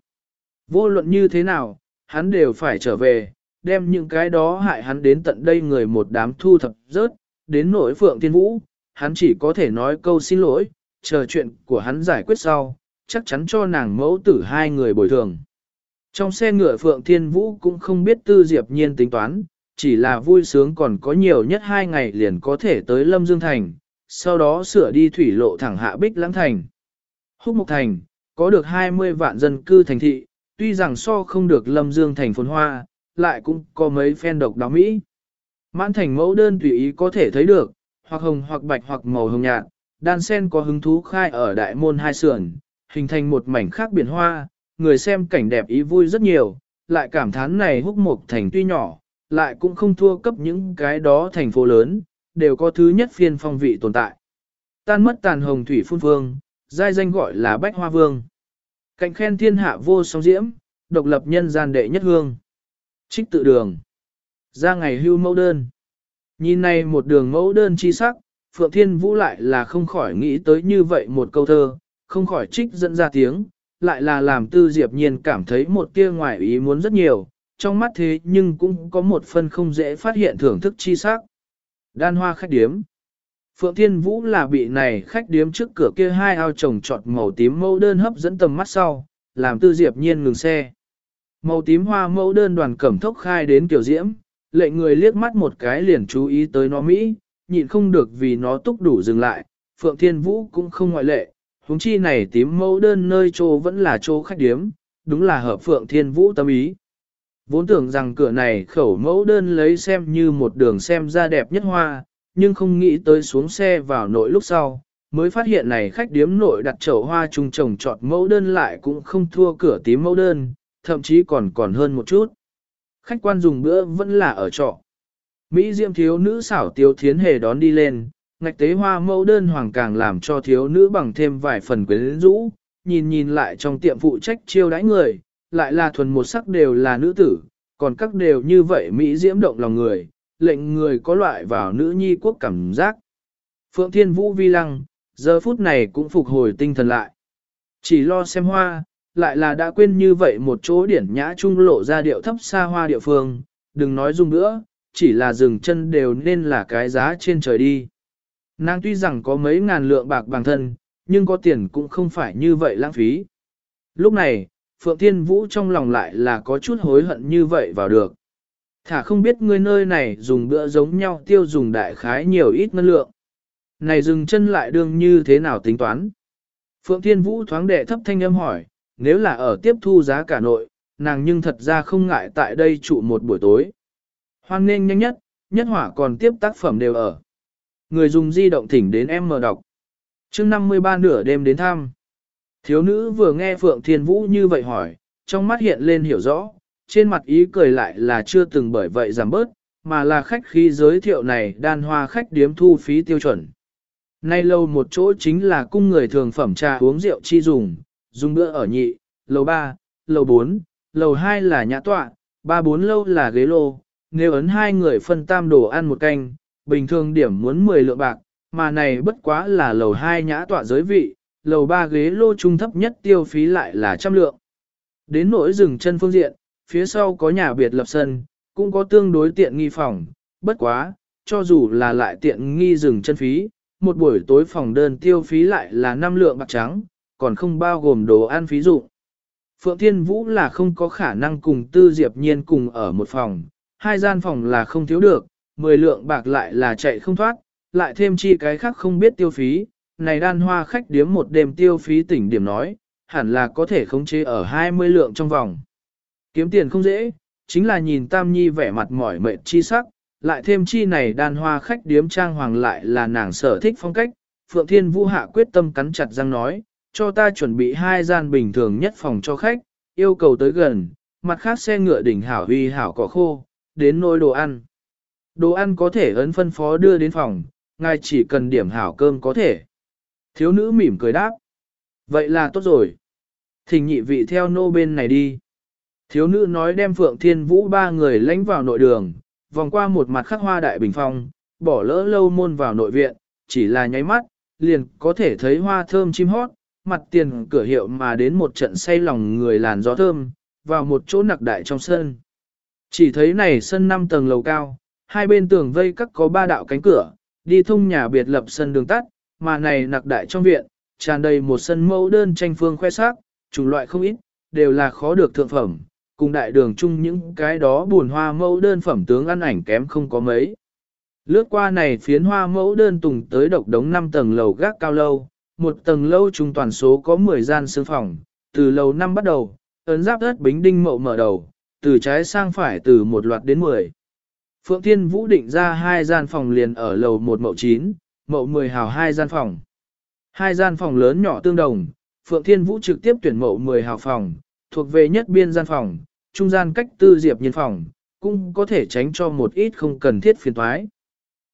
Vô luận như thế nào, hắn đều phải trở về, đem những cái đó hại hắn đến tận đây người một đám thu thập rớt, đến nỗi Phượng Thiên Vũ, hắn chỉ có thể nói câu xin lỗi, chờ chuyện của hắn giải quyết sau, chắc chắn cho nàng mẫu tử hai người bồi thường. Trong xe ngựa Phượng Thiên Vũ cũng không biết Tư Diệp Nhiên tính toán, chỉ là vui sướng còn có nhiều nhất hai ngày liền có thể tới Lâm Dương Thành, sau đó sửa đi thủy lộ thẳng hạ Bích Lãng Thành. Húc Mộc Thành, có được 20 vạn dân cư thành thị, tuy rằng so không được Lâm Dương Thành phồn hoa, lại cũng có mấy phen độc đáo Mỹ. Mãn thành mẫu đơn tùy ý có thể thấy được, hoặc hồng hoặc bạch hoặc màu hồng nhạt, đan sen có hứng thú khai ở đại môn hai sườn, hình thành một mảnh khác biển hoa, người xem cảnh đẹp ý vui rất nhiều, lại cảm thán này húc mộc thành tuy nhỏ, lại cũng không thua cấp những cái đó thành phố lớn, đều có thứ nhất phiên phong vị tồn tại. Tan mất tàn hồng thủy phun vương, giai danh gọi là bách hoa vương. Cạnh khen thiên hạ vô song diễm, độc lập nhân gian đệ nhất hương. Trích tự đường. Ra ngày hưu mẫu đơn. Nhìn này một đường mẫu đơn chi sắc, Phượng Thiên Vũ lại là không khỏi nghĩ tới như vậy một câu thơ, không khỏi trích dẫn ra tiếng, lại là làm tư diệp nhiên cảm thấy một tia ngoài ý muốn rất nhiều, trong mắt thế nhưng cũng có một phần không dễ phát hiện thưởng thức chi sắc. Đan hoa khách điếm. Phượng Thiên Vũ là bị này khách điếm trước cửa kia hai ao trồng trọt màu tím mẫu đơn hấp dẫn tầm mắt sau, làm tư diệp nhiên ngừng xe. Màu tím hoa mẫu đơn đoàn cẩm thốc khai đến kiểu diễm, lệ người liếc mắt một cái liền chú ý tới nó Mỹ, nhịn không được vì nó túc đủ dừng lại, Phượng Thiên Vũ cũng không ngoại lệ, huống chi này tím mẫu đơn nơi chỗ vẫn là chỗ khách điếm, đúng là hợp Phượng Thiên Vũ tâm ý. Vốn tưởng rằng cửa này khẩu mẫu đơn lấy xem như một đường xem ra đẹp nhất hoa, nhưng không nghĩ tới xuống xe vào nội lúc sau, mới phát hiện này khách điếm nội đặt chậu hoa trùng trồng trọt mẫu đơn lại cũng không thua cửa tím mẫu đơn, thậm chí còn còn hơn một chút. Khách quan dùng bữa vẫn là ở trọ. Mỹ diệm thiếu nữ xảo tiêu thiến hề đón đi lên, ngạch tế hoa mẫu đơn hoàng càng làm cho thiếu nữ bằng thêm vài phần quyến rũ, nhìn nhìn lại trong tiệm phụ trách chiêu đãi người, lại là thuần một sắc đều là nữ tử, còn các đều như vậy Mỹ diễm động lòng người, lệnh người có loại vào nữ nhi quốc cảm giác. Phượng Thiên Vũ vi lăng, giờ phút này cũng phục hồi tinh thần lại. Chỉ lo xem hoa, lại là đã quên như vậy một chỗ điển nhã trung lộ ra điệu thấp xa hoa địa phương, đừng nói dung nữa, chỉ là dừng chân đều nên là cái giá trên trời đi. Nàng tuy rằng có mấy ngàn lượng bạc bằng thân, nhưng có tiền cũng không phải như vậy lãng phí. Lúc này, Phượng Thiên Vũ trong lòng lại là có chút hối hận như vậy vào được. Thả không biết người nơi này dùng bữa giống nhau tiêu dùng đại khái nhiều ít ngân lượng. Này dừng chân lại đương như thế nào tính toán? Phượng Thiên Vũ thoáng đệ thấp thanh âm hỏi, nếu là ở tiếp thu giá cả nội, nàng nhưng thật ra không ngại tại đây trụ một buổi tối. Hoan nên nhanh nhất, nhất hỏa còn tiếp tác phẩm đều ở. Người dùng di động thỉnh đến em mở đọc. chương 53 nửa đêm đến thăm. Thiếu nữ vừa nghe Phượng Thiên Vũ như vậy hỏi, trong mắt hiện lên hiểu rõ, trên mặt ý cười lại là chưa từng bởi vậy giảm bớt, mà là khách khí giới thiệu này đan hoa khách điếm thu phí tiêu chuẩn. Nay lâu một chỗ chính là cung người thường phẩm trà uống rượu chi dùng, dùng bữa ở nhị, lầu 3, lầu 4, lầu 2 là nhã tọa, 3-4 lâu là ghế lô, nếu ấn hai người phân tam đồ ăn một canh, bình thường điểm muốn 10 lượng bạc, mà này bất quá là lầu 2 nhã tọa giới vị, lầu 3 ghế lô trung thấp nhất tiêu phí lại là trăm lượng. Đến nỗi rừng chân phương diện, phía sau có nhà biệt lập sân, cũng có tương đối tiện nghi phòng, bất quá, cho dù là lại tiện nghi rừng chân phí, một buổi tối phòng đơn tiêu phí lại là 5 lượng bạc trắng, còn không bao gồm đồ ăn phí dụng. Phượng Thiên Vũ là không có khả năng cùng Tư Diệp Nhiên cùng ở một phòng, hai gian phòng là không thiếu được, 10 lượng bạc lại là chạy không thoát, lại thêm chi cái khác không biết tiêu phí, này đan hoa khách điếm một đêm tiêu phí tỉnh điểm nói, hẳn là có thể khống chế ở 20 lượng trong vòng. Kiếm tiền không dễ, chính là nhìn Tam Nhi vẻ mặt mỏi mệt chi sắc, lại thêm chi này đan hoa khách điếm trang hoàng lại là nàng sở thích phong cách, Phượng Thiên Vũ hạ quyết tâm cắn chặt răng nói, cho ta chuẩn bị hai gian bình thường nhất phòng cho khách, yêu cầu tới gần, mặt khác xe ngựa đỉnh hảo huy hảo cỏ khô, đến nôi đồ ăn. Đồ ăn có thể ấn phân phó đưa đến phòng, ngài chỉ cần điểm hảo cơm có thể. Thiếu nữ mỉm cười đáp. Vậy là tốt rồi. Thỉnh nhị vị theo nô bên này đi. Thiếu nữ nói đem Phượng Thiên Vũ ba người lánh vào nội đường, vòng qua một mặt khắc hoa đại bình phong, bỏ lỡ lâu môn vào nội viện, chỉ là nháy mắt, liền có thể thấy hoa thơm chim hót, mặt tiền cửa hiệu mà đến một trận say lòng người làn gió thơm, vào một chỗ nặc đại trong sân. Chỉ thấy này sân năm tầng lầu cao, hai bên tường vây các có ba đạo cánh cửa, đi thông nhà biệt lập sân đường tắt, mà này nặc đại trong viện, tràn đầy một sân mẫu đơn tranh phương khoe sắc, chủng loại không ít, đều là khó được thượng phẩm, cùng đại đường chung những cái đó buồn hoa mẫu đơn phẩm tướng ăn ảnh kém không có mấy. Lướt qua này phiến hoa mẫu đơn tùng tới độc đống 5 tầng lầu gác cao lâu, một tầng lâu trung toàn số có 10 gian sương phòng, từ lầu 5 bắt đầu, ấn giáp đất bính đinh mậu mở đầu, từ trái sang phải từ một loạt đến 10. Phượng Thiên Vũ định ra hai gian phòng liền ở lầu 1 mậu 9, mậu 10 hào hai gian phòng. Hai gian phòng lớn nhỏ tương đồng, Phượng Thiên Vũ trực tiếp tuyển mậu 10 hào phòng, thuộc về nhất biên gian phòng, trung gian cách tư diệp nhân phòng, cũng có thể tránh cho một ít không cần thiết phiền toái.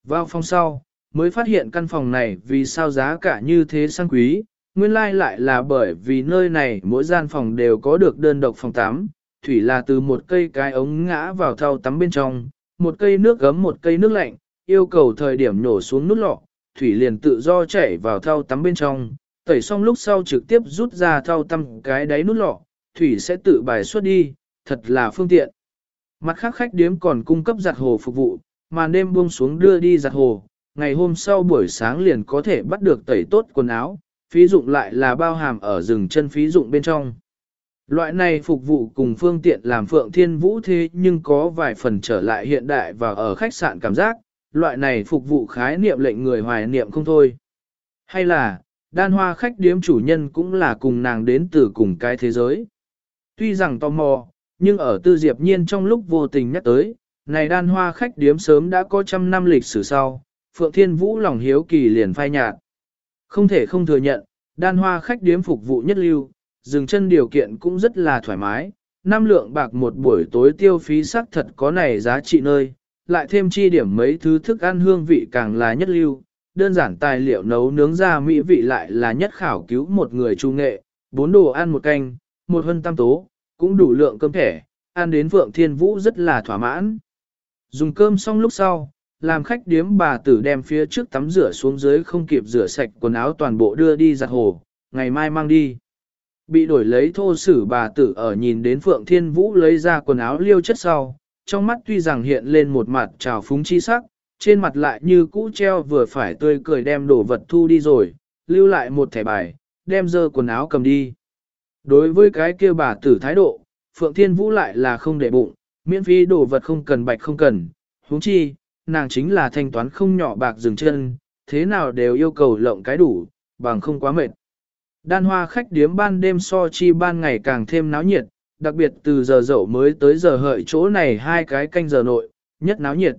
Vào phòng sau, mới phát hiện căn phòng này vì sao giá cả như thế sang quý, nguyên lai like lại là bởi vì nơi này mỗi gian phòng đều có được đơn độc phòng tắm, thủy là từ một cây cái ống ngã vào thau tắm bên trong, một cây nước gấm một cây nước lạnh, yêu cầu thời điểm nổ xuống nút lọ, thủy liền tự do chảy vào thau tắm bên trong, tẩy xong lúc sau trực tiếp rút ra thau tắm cái đáy nút lọ, thủy sẽ tự bài xuất đi, thật là phương tiện. Mặt khác khách điếm còn cung cấp giặt hồ phục vụ, màn đêm buông xuống đưa đi giặt hồ, ngày hôm sau buổi sáng liền có thể bắt được tẩy tốt quần áo, phí dụng lại là bao hàm ở rừng chân phí dụng bên trong. Loại này phục vụ cùng phương tiện làm Phượng Thiên Vũ thế nhưng có vài phần trở lại hiện đại và ở khách sạn cảm giác, loại này phục vụ khái niệm lệnh người hoài niệm không thôi. Hay là, đan hoa khách điếm chủ nhân cũng là cùng nàng đến từ cùng cái thế giới. Tuy rằng tò mò, nhưng ở tư diệp nhiên trong lúc vô tình nhắc tới, này đan hoa khách điếm sớm đã có trăm năm lịch sử sau, Phượng Thiên Vũ lòng hiếu kỳ liền phai nhạt. Không thể không thừa nhận, đan hoa khách điếm phục vụ nhất lưu, dừng chân điều kiện cũng rất là thoải mái, năm lượng bạc một buổi tối tiêu phí xác thật có này giá trị nơi, lại thêm chi điểm mấy thứ thức ăn hương vị càng là nhất lưu, đơn giản tài liệu nấu nướng ra mỹ vị lại là nhất khảo cứu một người trung nghệ, bốn đồ ăn một canh, một hân tam tố, cũng đủ lượng cơm thẻ, ăn đến vượng Thiên Vũ rất là thỏa mãn. Dùng cơm xong lúc sau, làm khách điếm bà tử đem phía trước tắm rửa xuống dưới không kịp rửa sạch quần áo toàn bộ đưa đi giặt hồ, ngày mai mang đi. Bị đổi lấy thô sử bà tử ở nhìn đến Phượng Thiên Vũ lấy ra quần áo liêu chất sau, trong mắt tuy rằng hiện lên một mặt trào phúng chi sắc, trên mặt lại như cũ treo vừa phải tươi cười đem đồ vật thu đi rồi, lưu lại một thẻ bài, đem dơ quần áo cầm đi. Đối với cái kia bà tử thái độ, Phượng Thiên Vũ lại là không để bụng, miễn phí đồ vật không cần bạch không cần, huống chi, nàng chính là thanh toán không nhỏ bạc dừng chân, thế nào đều yêu cầu lộng cái đủ, bằng không quá mệt. Đan hoa khách điếm ban đêm so chi ban ngày càng thêm náo nhiệt, đặc biệt từ giờ dậu mới tới giờ hợi chỗ này hai cái canh giờ nội, nhất náo nhiệt.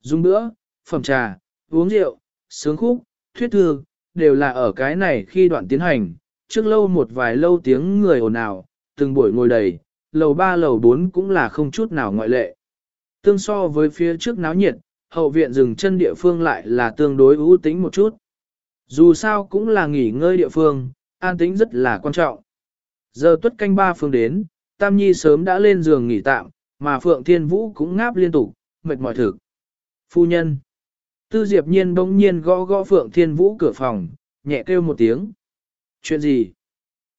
Dùng bữa, phẩm trà, uống rượu, sướng khúc, thuyết thư, đều là ở cái này khi đoạn tiến hành, trước lâu một vài lâu tiếng người ồn ào, từng buổi ngồi đầy, lầu ba lầu bốn cũng là không chút nào ngoại lệ. Tương so với phía trước náo nhiệt, hậu viện rừng chân địa phương lại là tương đối ưu tính một chút. Dù sao cũng là nghỉ ngơi địa phương, an tĩnh rất là quan trọng. Giờ tuất canh ba phương đến, Tam Nhi sớm đã lên giường nghỉ tạm, mà Phượng Thiên Vũ cũng ngáp liên tục, mệt mỏi thực. Phu nhân. Tư Diệp Nhiên bỗng nhiên gõ gõ Phượng Thiên Vũ cửa phòng, nhẹ kêu một tiếng. Chuyện gì?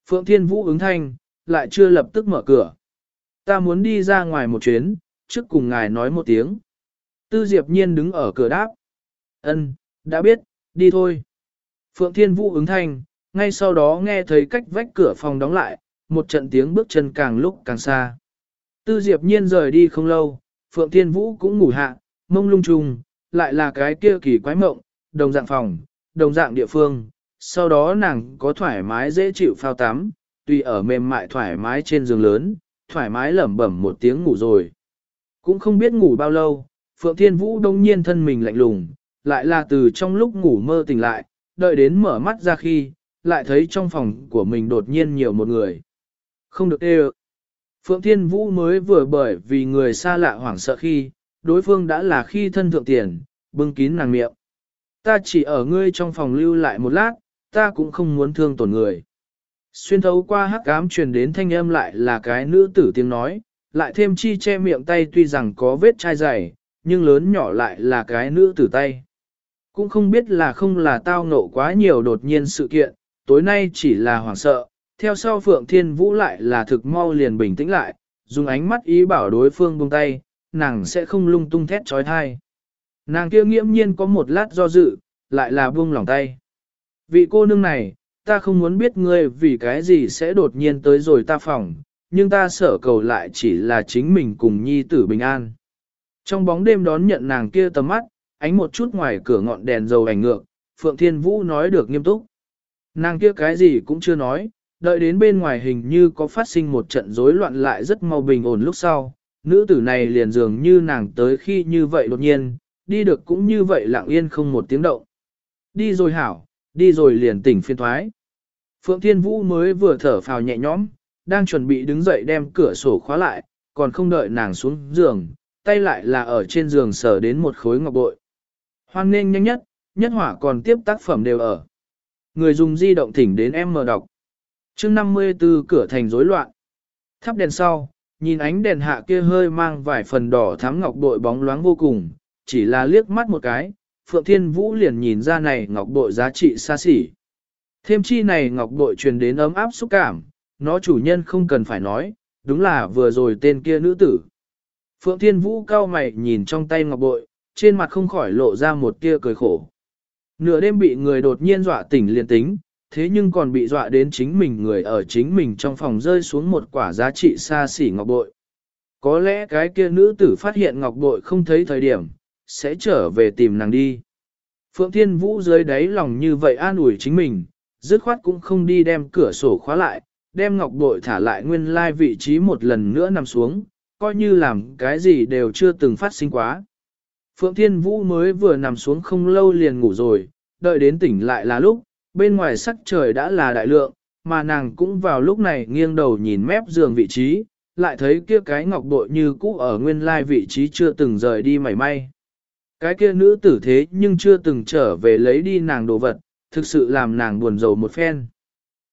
Phượng Thiên Vũ ứng thanh, lại chưa lập tức mở cửa. Ta muốn đi ra ngoài một chuyến, trước cùng ngài nói một tiếng. Tư Diệp Nhiên đứng ở cửa đáp. Ân, đã biết, đi thôi. Phượng Thiên Vũ ứng thanh, ngay sau đó nghe thấy cách vách cửa phòng đóng lại, một trận tiếng bước chân càng lúc càng xa. Tư Diệp Nhiên rời đi không lâu, Phượng Thiên Vũ cũng ngủ hạ, mông lung trùng, lại là cái kia kỳ quái mộng, đồng dạng phòng, đồng dạng địa phương, sau đó nàng có thoải mái dễ chịu phao tắm, tuy ở mềm mại thoải mái trên giường lớn, thoải mái lẩm bẩm một tiếng ngủ rồi. Cũng không biết ngủ bao lâu, Phượng Thiên Vũ đông nhiên thân mình lạnh lùng, lại là từ trong lúc ngủ mơ tỉnh lại, đợi đến mở mắt ra khi, lại thấy trong phòng của mình đột nhiên nhiều một người. Không được ê Phượng Thiên Vũ mới vừa bởi vì người xa lạ hoảng sợ khi, đối phương đã là khi thân thượng tiền, bưng kín nàng miệng. Ta chỉ ở ngươi trong phòng lưu lại một lát, ta cũng không muốn thương tổn người. Xuyên thấu qua hắc ám truyền đến thanh âm lại là cái nữ tử tiếng nói, lại thêm chi che miệng tay tuy rằng có vết chai dày, nhưng lớn nhỏ lại là cái nữ tử tay. Cũng không biết là không là tao ngộ quá nhiều đột nhiên sự kiện, tối nay chỉ là hoảng sợ, theo sau Phượng Thiên Vũ lại là thực mau liền bình tĩnh lại, dùng ánh mắt ý bảo đối phương buông tay, nàng sẽ không lung tung thét trói thai. Nàng kia nghiễm nhiên có một lát do dự, lại là buông lỏng tay. Vị cô nương này, ta không muốn biết ngươi vì cái gì sẽ đột nhiên tới rồi ta phòng, nhưng ta sợ cầu lại chỉ là chính mình cùng nhi tử bình an. Trong bóng đêm đón nhận nàng kia tầm mắt, ánh một chút ngoài cửa ngọn đèn dầu ảnh ngược, Phượng Thiên Vũ nói được nghiêm túc. Nàng kia cái gì cũng chưa nói, đợi đến bên ngoài hình như có phát sinh một trận rối loạn lại rất mau bình ổn lúc sau. Nữ tử này liền dường như nàng tới khi như vậy đột nhiên, đi được cũng như vậy lặng yên không một tiếng động. Đi rồi hảo, đi rồi liền tỉnh phiên thoái. Phượng Thiên Vũ mới vừa thở phào nhẹ nhõm, đang chuẩn bị đứng dậy đem cửa sổ khóa lại, còn không đợi nàng xuống giường, tay lại là ở trên giường sờ đến một khối ngọc bội. Hoan nên nhanh nhất, nhất hỏa còn tiếp tác phẩm đều ở. Người dùng di động thỉnh đến em mở đọc. chương 54 cửa thành rối loạn. Thắp đèn sau, nhìn ánh đèn hạ kia hơi mang vài phần đỏ thắm ngọc bội bóng loáng vô cùng, chỉ là liếc mắt một cái, Phượng Thiên Vũ liền nhìn ra này ngọc bội giá trị xa xỉ. Thêm chi này ngọc bội truyền đến ấm áp xúc cảm, nó chủ nhân không cần phải nói, đúng là vừa rồi tên kia nữ tử. Phượng Thiên Vũ cao mày nhìn trong tay ngọc bội, trên mặt không khỏi lộ ra một tia cười khổ. Nửa đêm bị người đột nhiên dọa tỉnh liền tính, thế nhưng còn bị dọa đến chính mình người ở chính mình trong phòng rơi xuống một quả giá trị xa xỉ ngọc bội. Có lẽ cái kia nữ tử phát hiện ngọc bội không thấy thời điểm, sẽ trở về tìm nàng đi. Phượng Thiên Vũ dưới đáy lòng như vậy an ủi chính mình, dứt khoát cũng không đi đem cửa sổ khóa lại, đem ngọc bội thả lại nguyên lai vị trí một lần nữa nằm xuống, coi như làm cái gì đều chưa từng phát sinh quá. Phượng Thiên Vũ mới vừa nằm xuống không lâu liền ngủ rồi, đợi đến tỉnh lại là lúc, bên ngoài sắc trời đã là đại lượng, mà nàng cũng vào lúc này nghiêng đầu nhìn mép giường vị trí, lại thấy kia cái ngọc bội như cũ ở nguyên lai vị trí chưa từng rời đi mảy may. Cái kia nữ tử thế nhưng chưa từng trở về lấy đi nàng đồ vật, thực sự làm nàng buồn rầu một phen.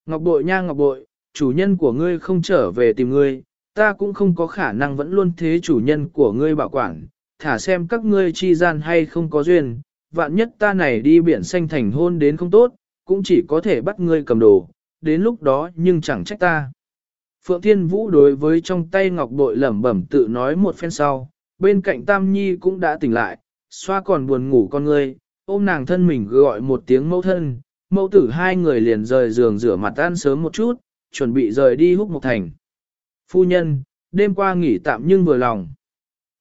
Ngọc bội nha ngọc bội, chủ nhân của ngươi không trở về tìm ngươi, ta cũng không có khả năng vẫn luôn thế chủ nhân của ngươi bảo quản, thả xem các ngươi chi gian hay không có duyên, vạn nhất ta này đi biển xanh thành hôn đến không tốt, cũng chỉ có thể bắt ngươi cầm đồ, đến lúc đó nhưng chẳng trách ta. Phượng Thiên Vũ đối với trong tay ngọc bội lẩm bẩm tự nói một phen sau, bên cạnh Tam Nhi cũng đã tỉnh lại, xoa còn buồn ngủ con ngươi, ôm nàng thân mình gọi một tiếng mẫu thân, mẫu tử hai người liền rời giường rửa mặt ăn sớm một chút, chuẩn bị rời đi húc một thành. Phu nhân, đêm qua nghỉ tạm nhưng vừa lòng.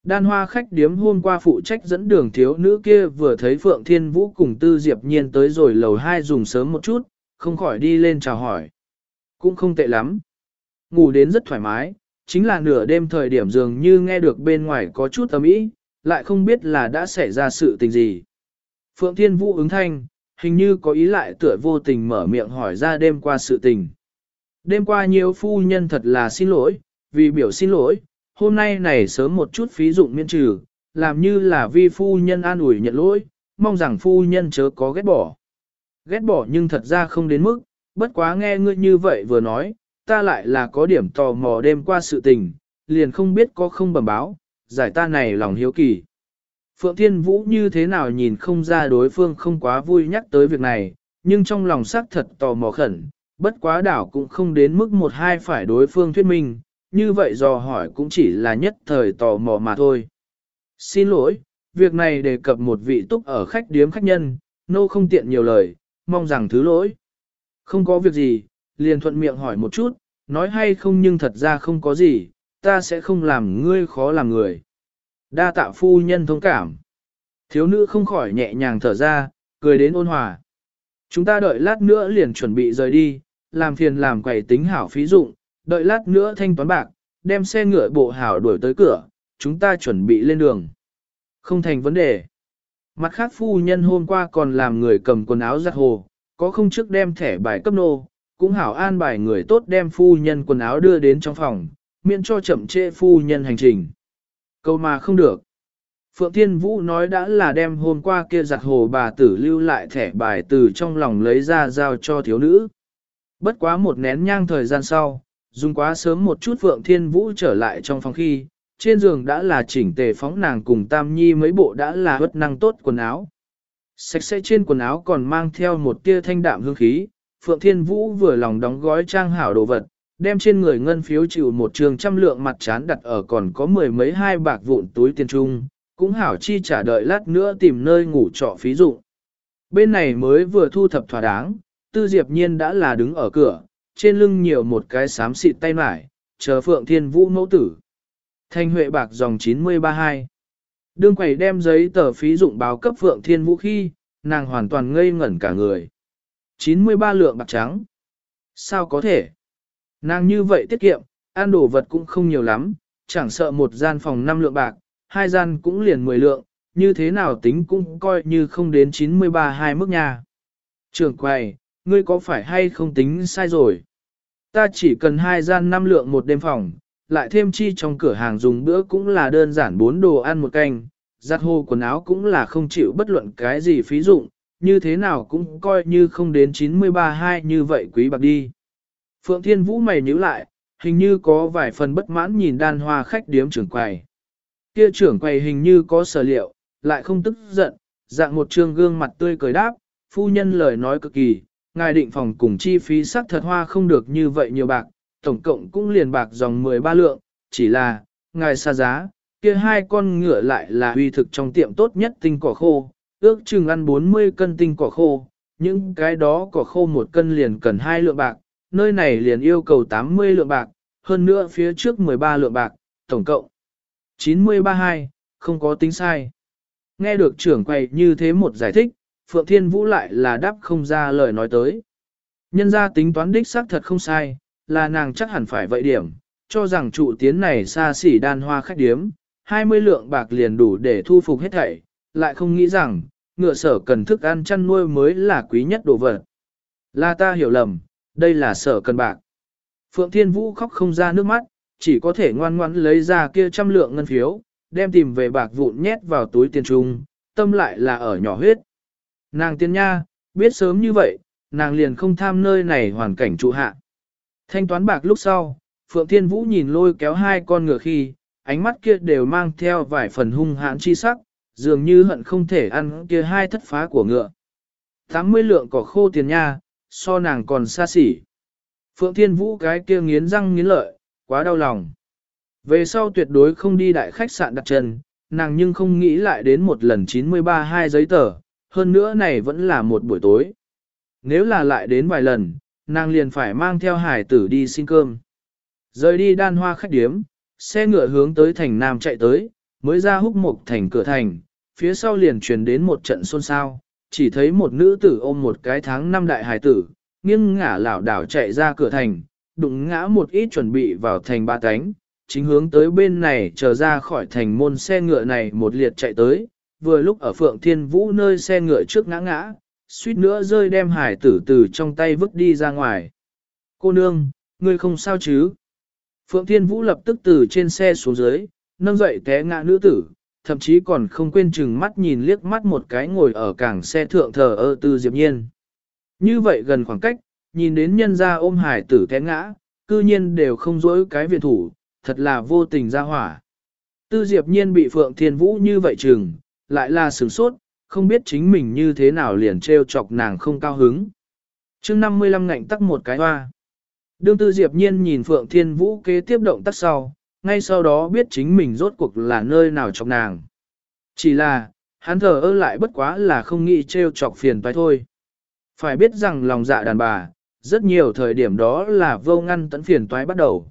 Đan hoa khách điếm hôm qua phụ trách dẫn đường thiếu nữ kia vừa thấy Phượng Thiên Vũ cùng Tư Diệp Nhiên tới rồi lầu hai dùng sớm một chút, không khỏi đi lên chào hỏi. Cũng không tệ lắm. Ngủ đến rất thoải mái, chính là nửa đêm thời điểm dường như nghe được bên ngoài có chút ấm ý, lại không biết là đã xảy ra sự tình gì. Phượng Thiên Vũ ứng thanh, hình như có ý lại tựa vô tình mở miệng hỏi ra đêm qua sự tình. Đêm qua nhiều phu nhân thật là xin lỗi, vì biểu xin lỗi, hôm nay này sớm một chút phí dụng miễn trừ, làm như là vi phu nhân an ủi nhận lỗi, mong rằng phu nhân chớ có ghét bỏ. Ghét bỏ nhưng thật ra không đến mức, bất quá nghe ngươi như vậy vừa nói, ta lại là có điểm tò mò đêm qua sự tình, liền không biết có không bẩm báo, giải ta này lòng hiếu kỳ. Phượng Thiên Vũ như thế nào nhìn không ra đối phương không quá vui nhắc tới việc này, nhưng trong lòng xác thật tò mò khẩn, bất quá đảo cũng không đến mức một hai phải đối phương thuyết minh, như vậy dò hỏi cũng chỉ là nhất thời tò mò mà thôi. Xin lỗi, việc này đề cập một vị túc ở khách điếm khách nhân, nô không tiện nhiều lời, mong rằng thứ lỗi. Không có việc gì, liền thuận miệng hỏi một chút, nói hay không nhưng thật ra không có gì, ta sẽ không làm ngươi khó làm người. Đa tạ phu nhân thông cảm. Thiếu nữ không khỏi nhẹ nhàng thở ra, cười đến ôn hòa. Chúng ta đợi lát nữa liền chuẩn bị rời đi, làm phiền làm quầy tính hảo phí dụng, đợi lát nữa thanh toán bạc, đem xe ngựa bộ hảo đuổi tới cửa, chúng ta chuẩn bị lên đường. Không thành vấn đề. Mặt khác phu nhân hôm qua còn làm người cầm quần áo giặt hồ, có không trước đem thẻ bài cấp nô, cũng hảo an bài người tốt đem phu nhân quần áo đưa đến trong phòng, miễn cho chậm trễ phu nhân hành trình. Câu mà không được. Phượng Thiên Vũ nói đã là đem hôm qua kia giặt hồ bà tử lưu lại thẻ bài từ trong lòng lấy ra giao cho thiếu nữ. Bất quá một nén nhang thời gian sau, dùng quá sớm một chút Phượng Thiên Vũ trở lại trong phòng khi, trên giường đã là chỉnh tề phóng nàng cùng Tam Nhi mấy bộ đã là hất năng tốt quần áo. Sạch sẽ trên quần áo còn mang theo một tia thanh đạm hương khí, Phượng Thiên Vũ vừa lòng đóng gói trang hảo đồ vật, đem trên người ngân phiếu chịu một trường trăm lượng mặt chán đặt ở còn có mười mấy hai bạc vụn túi tiền trung, cũng hảo chi trả đợi lát nữa tìm nơi ngủ trọ phí dụng. Bên này mới vừa thu thập thỏa đáng, Tư Diệp Nhiên đã là đứng ở cửa, trên lưng nhiều một cái xám xịt tay mải, chờ Phượng Thiên Vũ mẫu tử. Thanh Huệ bạc dòng 932. Đương quầy đem giấy tờ phí dụng báo cấp Phượng Thiên Vũ khi, nàng hoàn toàn ngây ngẩn cả người. 93 lượng bạc trắng. Sao có thể? Nàng như vậy tiết kiệm, ăn đồ vật cũng không nhiều lắm, chẳng sợ một gian phòng 5 lượng bạc, hai gian cũng liền 10 lượng, như thế nào tính cũng coi như không đến 93 hai mức nhà. Trường quầy, ngươi có phải hay không tính sai rồi? Ta chỉ cần hai gian năm lượng một đêm phòng, lại thêm chi trong cửa hàng dùng bữa cũng là đơn giản bốn đồ ăn một canh, giặt hồ quần áo cũng là không chịu bất luận cái gì phí dụng, như thế nào cũng coi như không đến 93 hai như vậy quý bạc đi. Phượng Thiên Vũ mày nhíu lại, hình như có vài phần bất mãn nhìn đan hoa khách điếm trưởng quầy. Kia trưởng quầy hình như có sở liệu, lại không tức giận, dạng một trương gương mặt tươi cười đáp, phu nhân lời nói cực kỳ, ngài định phòng cùng chi phí sắc thật hoa không được như vậy nhiều bạc, tổng cộng cũng liền bạc dòng 13 lượng, chỉ là, ngài xa giá, kia hai con ngựa lại là uy thực trong tiệm tốt nhất tinh cỏ khô, ước chừng ăn 40 cân tinh cỏ khô, những cái đó cỏ khô một cân liền cần hai lượng bạc, nơi này liền yêu cầu 80 lượng bạc, hơn nữa phía trước 13 lượng bạc, tổng cộng 932, không có tính sai. Nghe được trưởng quầy như thế một giải thích, Phượng Thiên Vũ lại là đáp không ra lời nói tới. Nhân ra tính toán đích xác thật không sai, là nàng chắc hẳn phải vậy điểm, cho rằng trụ tiến này xa xỉ đan hoa khách điếm, 20 lượng bạc liền đủ để thu phục hết thảy, lại không nghĩ rằng, ngựa sở cần thức ăn chăn nuôi mới là quý nhất đồ vật. Là ta hiểu lầm, đây là sở cần bạc. Phượng Thiên Vũ khóc không ra nước mắt, chỉ có thể ngoan ngoãn lấy ra kia trăm lượng ngân phiếu, đem tìm về bạc vụn nhét vào túi tiền trung, tâm lại là ở nhỏ huyết. Nàng tiên nha, biết sớm như vậy, nàng liền không tham nơi này hoàn cảnh trụ hạ. Thanh toán bạc lúc sau, Phượng Thiên Vũ nhìn lôi kéo hai con ngựa khi, ánh mắt kia đều mang theo vài phần hung hãn chi sắc, dường như hận không thể ăn kia hai thất phá của ngựa. 80 lượng cỏ khô tiền nha, so nàng còn xa xỉ. Phượng Thiên Vũ cái kia nghiến răng nghiến lợi, quá đau lòng. Về sau tuyệt đối không đi đại khách sạn đặt chân, nàng nhưng không nghĩ lại đến một lần 93 hai giấy tờ, hơn nữa này vẫn là một buổi tối. Nếu là lại đến vài lần, nàng liền phải mang theo hải tử đi xin cơm. Rời đi đan hoa khách điếm, xe ngựa hướng tới thành nam chạy tới, mới ra húc mục thành cửa thành, phía sau liền truyền đến một trận xôn xao, chỉ thấy một nữ tử ôm một cái tháng năm đại hải tử, nghiêng ngả lảo đảo chạy ra cửa thành, đụng ngã một ít chuẩn bị vào thành ba cánh, chính hướng tới bên này chờ ra khỏi thành môn xe ngựa này một liệt chạy tới, vừa lúc ở Phượng Thiên Vũ nơi xe ngựa trước ngã ngã, suýt nữa rơi đem hải tử từ trong tay vứt đi ra ngoài. Cô nương, ngươi không sao chứ? Phượng Thiên Vũ lập tức từ trên xe xuống dưới, nâng dậy té ngã nữ tử, thậm chí còn không quên chừng mắt nhìn liếc mắt một cái ngồi ở cảng xe thượng thờ ơ tư diệp nhiên. Như vậy gần khoảng cách, nhìn đến nhân gia ôm hải tử té ngã, cư nhiên đều không dối cái viện thủ, thật là vô tình ra hỏa. Tư diệp nhiên bị Phượng Thiên Vũ như vậy chừng, lại là sửng sốt, không biết chính mình như thế nào liền treo chọc nàng không cao hứng. chương 55 ngạnh tắc một cái hoa. Đương tư diệp nhiên nhìn Phượng Thiên Vũ kế tiếp động tác sau, ngay sau đó biết chính mình rốt cuộc là nơi nào chọc nàng. Chỉ là, hắn thở ơ lại bất quá là không nghĩ treo chọc phiền toái thôi. Phải biết rằng lòng dạ đàn bà, rất nhiều thời điểm đó là vô ngăn tận phiền toái bắt đầu.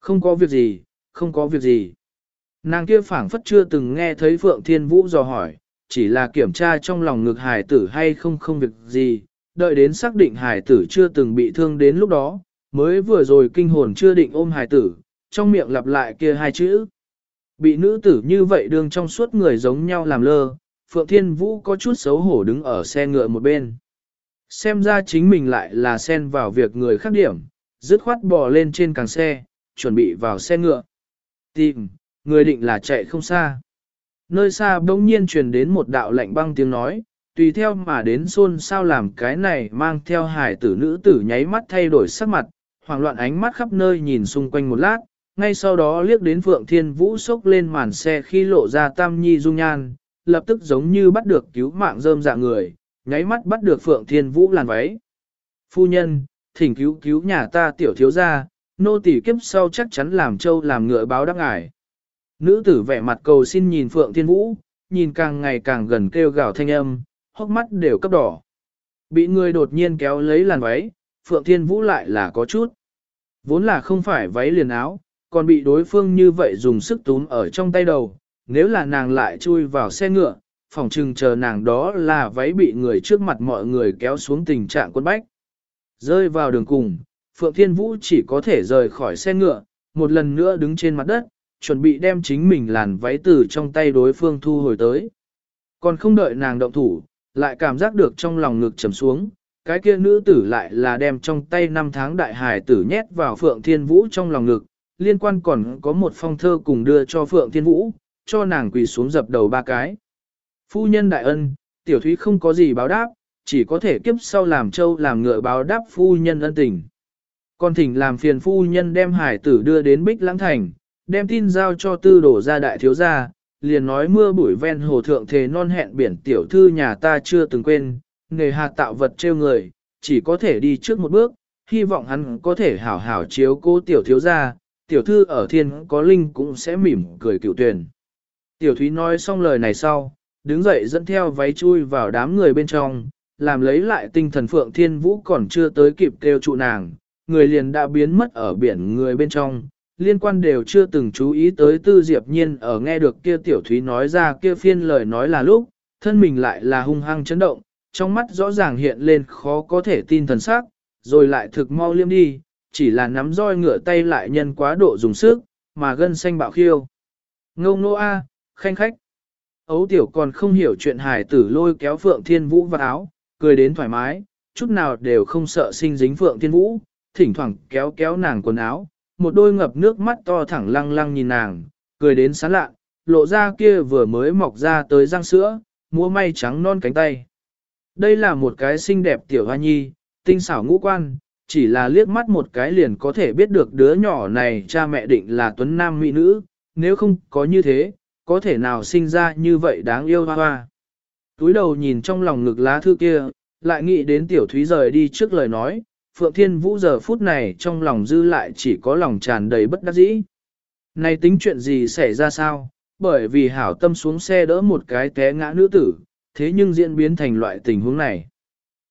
Không có việc gì, không có việc gì. Nàng kia phảng phất chưa từng nghe thấy Phượng Thiên Vũ dò hỏi, chỉ là kiểm tra trong lòng ngực hải tử hay không không việc gì, đợi đến xác định hải tử chưa từng bị thương đến lúc đó, mới vừa rồi kinh hồn chưa định ôm hải tử, trong miệng lặp lại kia hai chữ. Bị nữ tử như vậy đương trong suốt người giống nhau làm lơ, Phượng Thiên Vũ có chút xấu hổ đứng ở xe ngựa một bên. Xem ra chính mình lại là xen vào việc người khác điểm, dứt khoát bò lên trên càng xe, chuẩn bị vào xe ngựa. Tìm, người định là chạy không xa. Nơi xa bỗng nhiên truyền đến một đạo lạnh băng tiếng nói, tùy theo mà đến xôn sao làm cái này mang theo hải tử nữ tử nháy mắt thay đổi sắc mặt, hoảng loạn ánh mắt khắp nơi nhìn xung quanh một lát, ngay sau đó liếc đến Phượng Thiên Vũ sốc lên màn xe khi lộ ra tam nhi dung nhan, lập tức giống như bắt được cứu mạng rơm dạ người, nháy mắt bắt được Phượng Thiên Vũ làn váy. Phu nhân, thỉnh cứu cứu nhà ta tiểu thiếu gia, nô tỳ kiếp sau chắc chắn làm châu làm ngựa báo đáp ngài. Nữ tử vẻ mặt cầu xin nhìn Phượng Thiên Vũ, nhìn càng ngày càng gần kêu gào thanh âm, hốc mắt đều cấp đỏ. Bị người đột nhiên kéo lấy làn váy, Phượng Thiên Vũ lại là có chút. Vốn là không phải váy liền áo, còn bị đối phương như vậy dùng sức túm ở trong tay đầu. Nếu là nàng lại chui vào xe ngựa, phòng trừng chờ nàng đó là váy bị người trước mặt mọi người kéo xuống tình trạng quân bách. Rơi vào đường cùng, Phượng Thiên Vũ chỉ có thể rời khỏi xe ngựa, một lần nữa đứng trên mặt đất, chuẩn bị đem chính mình làn váy từ trong tay đối phương thu hồi tới. Còn không đợi nàng động thủ, lại cảm giác được trong lòng ngực trầm xuống, cái kia nữ tử lại là đem trong tay năm tháng đại hải tử nhét vào Phượng Thiên Vũ trong lòng ngực, liên quan còn có một phong thơ cùng đưa cho Phượng Thiên Vũ, cho nàng quỳ xuống dập đầu ba cái. Phu nhân đại ân, tiểu thúy không có gì báo đáp, chỉ có thể kiếp sau làm châu làm ngựa báo đáp phu nhân ân tình. Còn thỉnh làm phiền phu nhân đem hải tử đưa đến Bích Lãng Thành, đem tin giao cho tư đổ ra đại thiếu gia, liền nói mưa bụi ven hồ thượng thề non hẹn biển tiểu thư nhà ta chưa từng quên, nghề hạt tạo vật trêu người, chỉ có thể đi trước một bước, hy vọng hắn có thể hảo hảo chiếu cô tiểu thiếu gia, tiểu thư ở thiên có linh cũng sẽ mỉm cười cựu tuyển. Tiểu thúy nói xong lời này sau, đứng dậy dẫn theo váy chui vào đám người bên trong, làm lấy lại tinh thần phượng thiên vũ còn chưa tới kịp kêu trụ nàng, người liền đã biến mất ở biển người bên trong, liên quan đều chưa từng chú ý tới tư diệp nhiên ở nghe được kia tiểu thúy nói ra kia phiên lời nói là lúc, thân mình lại là hung hăng chấn động, trong mắt rõ ràng hiện lên khó có thể tin thần sắc, rồi lại thực mau liêm đi, chỉ là nắm roi ngựa tay lại nhân quá độ dùng sức, mà gân xanh bạo khiêu. Ngô nô a, khanh khách. Ấu tiểu còn không hiểu chuyện hài tử lôi kéo Phượng Thiên Vũ vào áo, cười đến thoải mái, chút nào đều không sợ sinh dính Phượng Thiên Vũ, thỉnh thoảng kéo kéo nàng quần áo, một đôi ngập nước mắt to thẳng lăng lăng nhìn nàng, cười đến sán lạ, lộ ra kia vừa mới mọc ra tới răng sữa, múa may trắng non cánh tay. Đây là một cái xinh đẹp tiểu hoa nhi, tinh xảo ngũ quan, chỉ là liếc mắt một cái liền có thể biết được đứa nhỏ này cha mẹ định là tuấn nam mỹ nữ, nếu không có như thế, có thể nào sinh ra như vậy đáng yêu hoa hoa. Túi đầu nhìn trong lòng ngực lá thư kia, lại nghĩ đến tiểu thúy rời đi trước lời nói, Phượng Thiên Vũ giờ phút này trong lòng dư lại chỉ có lòng tràn đầy bất đắc dĩ. Này tính chuyện gì xảy ra sao? Bởi vì hảo tâm xuống xe đỡ một cái té ngã nữ tử, thế nhưng diễn biến thành loại tình huống này.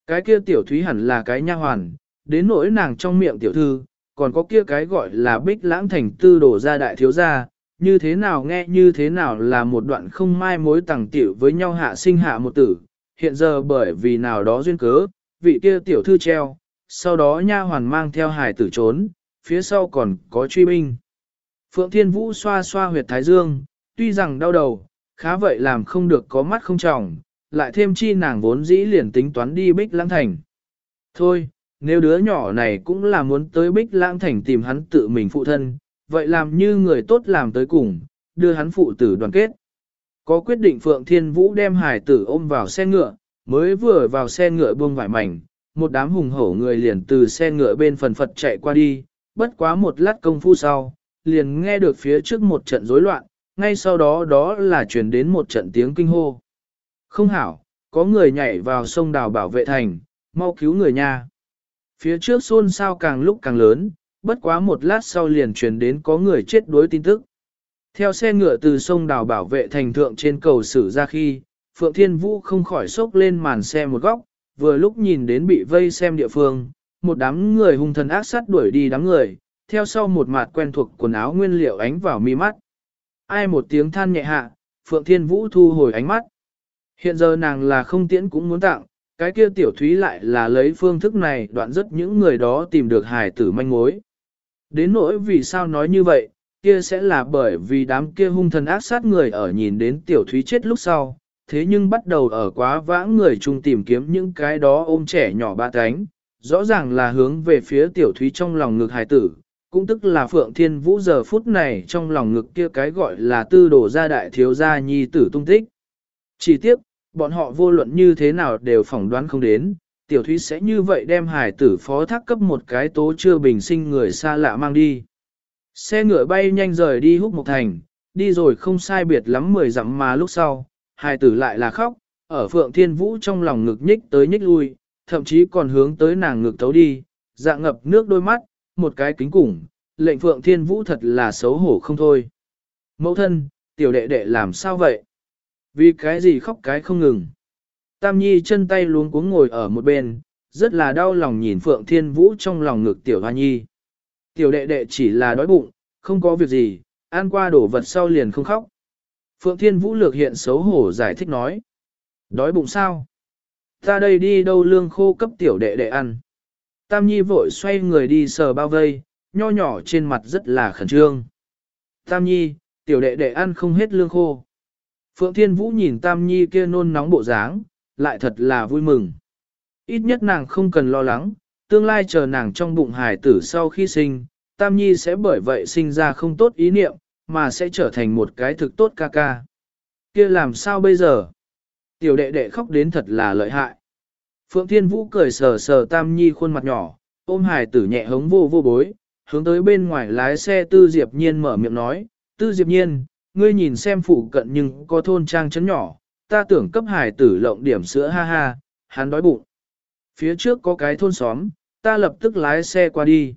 Cái kia tiểu thúy hẳn là cái nha hoàn, đến nỗi nàng trong miệng tiểu thư, còn có kia cái gọi là bích lãng thành tư đổ ra đại thiếu gia, như thế nào nghe như thế nào là một đoạn không mai mối tàng tiểu với nhau hạ sinh hạ một tử, hiện giờ bởi vì nào đó duyên cớ, vị kia tiểu thư treo, sau đó nha hoàn mang theo hải tử trốn, phía sau còn có truy binh. Phượng Thiên Vũ xoa xoa huyệt thái dương, tuy rằng đau đầu, khá vậy làm không được có mắt không trọng, lại thêm chi nàng vốn dĩ liền tính toán đi Bích Lãng Thành. Thôi, nếu đứa nhỏ này cũng là muốn tới Bích Lãng Thành tìm hắn tự mình phụ thân, vậy làm như người tốt làm tới cùng, đưa hắn phụ tử đoàn kết. Có quyết định Phượng Thiên Vũ đem hải tử ôm vào xe ngựa, mới vừa vào xe ngựa buông vải mảnh, một đám hùng hổ người liền từ xe ngựa bên phần phật chạy qua đi, bất quá một lát công phu sau, liền nghe được phía trước một trận rối loạn, ngay sau đó đó là truyền đến một trận tiếng kinh hô. Không hảo, có người nhảy vào sông đào bảo vệ thành, mau cứu người nha. Phía trước xôn xao càng lúc càng lớn, bất quá một lát sau liền truyền đến có người chết đuối tin tức. Theo xe ngựa từ sông đào bảo vệ thành thượng trên cầu xử ra khi, Phượng Thiên Vũ không khỏi sốc lên màn xe một góc, vừa lúc nhìn đến bị vây xem địa phương, một đám người hung thần ác sát đuổi đi đám người, theo sau một mặt quen thuộc quần áo nguyên liệu ánh vào mi mắt. Ai một tiếng than nhẹ hạ, Phượng Thiên Vũ thu hồi ánh mắt. Hiện giờ nàng là không tiễn cũng muốn tặng, cái kia tiểu thúy lại là lấy phương thức này đoạn rất những người đó tìm được hài tử manh mối. Đến nỗi vì sao nói như vậy, kia sẽ là bởi vì đám kia hung thần ác sát người ở nhìn đến tiểu thúy chết lúc sau, thế nhưng bắt đầu ở quá vãng người chung tìm kiếm những cái đó ôm trẻ nhỏ ba cánh, rõ ràng là hướng về phía tiểu thúy trong lòng ngực hài tử, cũng tức là Phượng Thiên Vũ giờ phút này trong lòng ngực kia cái gọi là tư đổ gia đại thiếu gia nhi tử tung tích. Chỉ tiếc, bọn họ vô luận như thế nào đều phỏng đoán không đến, tiểu thúy sẽ như vậy đem hài tử phó thác cấp một cái tố chưa bình sinh người xa lạ mang đi. Xe ngựa bay nhanh rời đi húc một thành, đi rồi không sai biệt lắm mười dặm mà lúc sau, hài tử lại là khóc, ở Phượng Thiên Vũ trong lòng ngực nhích tới nhích lui, thậm chí còn hướng tới nàng ngực thấu đi, dạng ngập nước đôi mắt, một cái kính củng, lệnh Phượng Thiên Vũ thật là xấu hổ không thôi. Mẫu thân, tiểu đệ đệ làm sao vậy? Vì cái gì khóc cái không ngừng? Tam Nhi chân tay luống cuống ngồi ở một bên, rất là đau lòng nhìn Phượng Thiên Vũ trong lòng ngực Tiểu Hoa Nhi. Tiểu đệ đệ chỉ là đói bụng, không có việc gì, ăn qua đổ vật sau liền không khóc. Phượng Thiên Vũ lược hiện xấu hổ giải thích nói. Đói bụng sao? Ta đây đi đâu lương khô cấp tiểu đệ đệ ăn. Tam Nhi vội xoay người đi sờ bao vây, nho nhỏ trên mặt rất là khẩn trương. Tam Nhi, tiểu đệ đệ ăn không hết lương khô. Phượng Thiên Vũ nhìn Tam Nhi kia nôn nóng bộ dáng, lại thật là vui mừng. Ít nhất nàng không cần lo lắng, tương lai chờ nàng trong bụng hài tử sau khi sinh, Tam Nhi sẽ bởi vậy sinh ra không tốt ý niệm, mà sẽ trở thành một cái thực tốt ca ca. Kia làm sao bây giờ? Tiểu đệ đệ khóc đến thật là lợi hại. Phượng Thiên Vũ cười sờ sờ Tam Nhi khuôn mặt nhỏ, ôm hài tử nhẹ hống vô vô bối, hướng tới bên ngoài lái xe Tư Diệp Nhiên mở miệng nói, Tư Diệp Nhiên, ngươi nhìn xem phụ cận nhưng có thôn trang chấn nhỏ, ta tưởng cấp hài tử lộng điểm sữa ha ha, hắn đói bụng. Phía trước có cái thôn xóm, ta lập tức lái xe qua đi.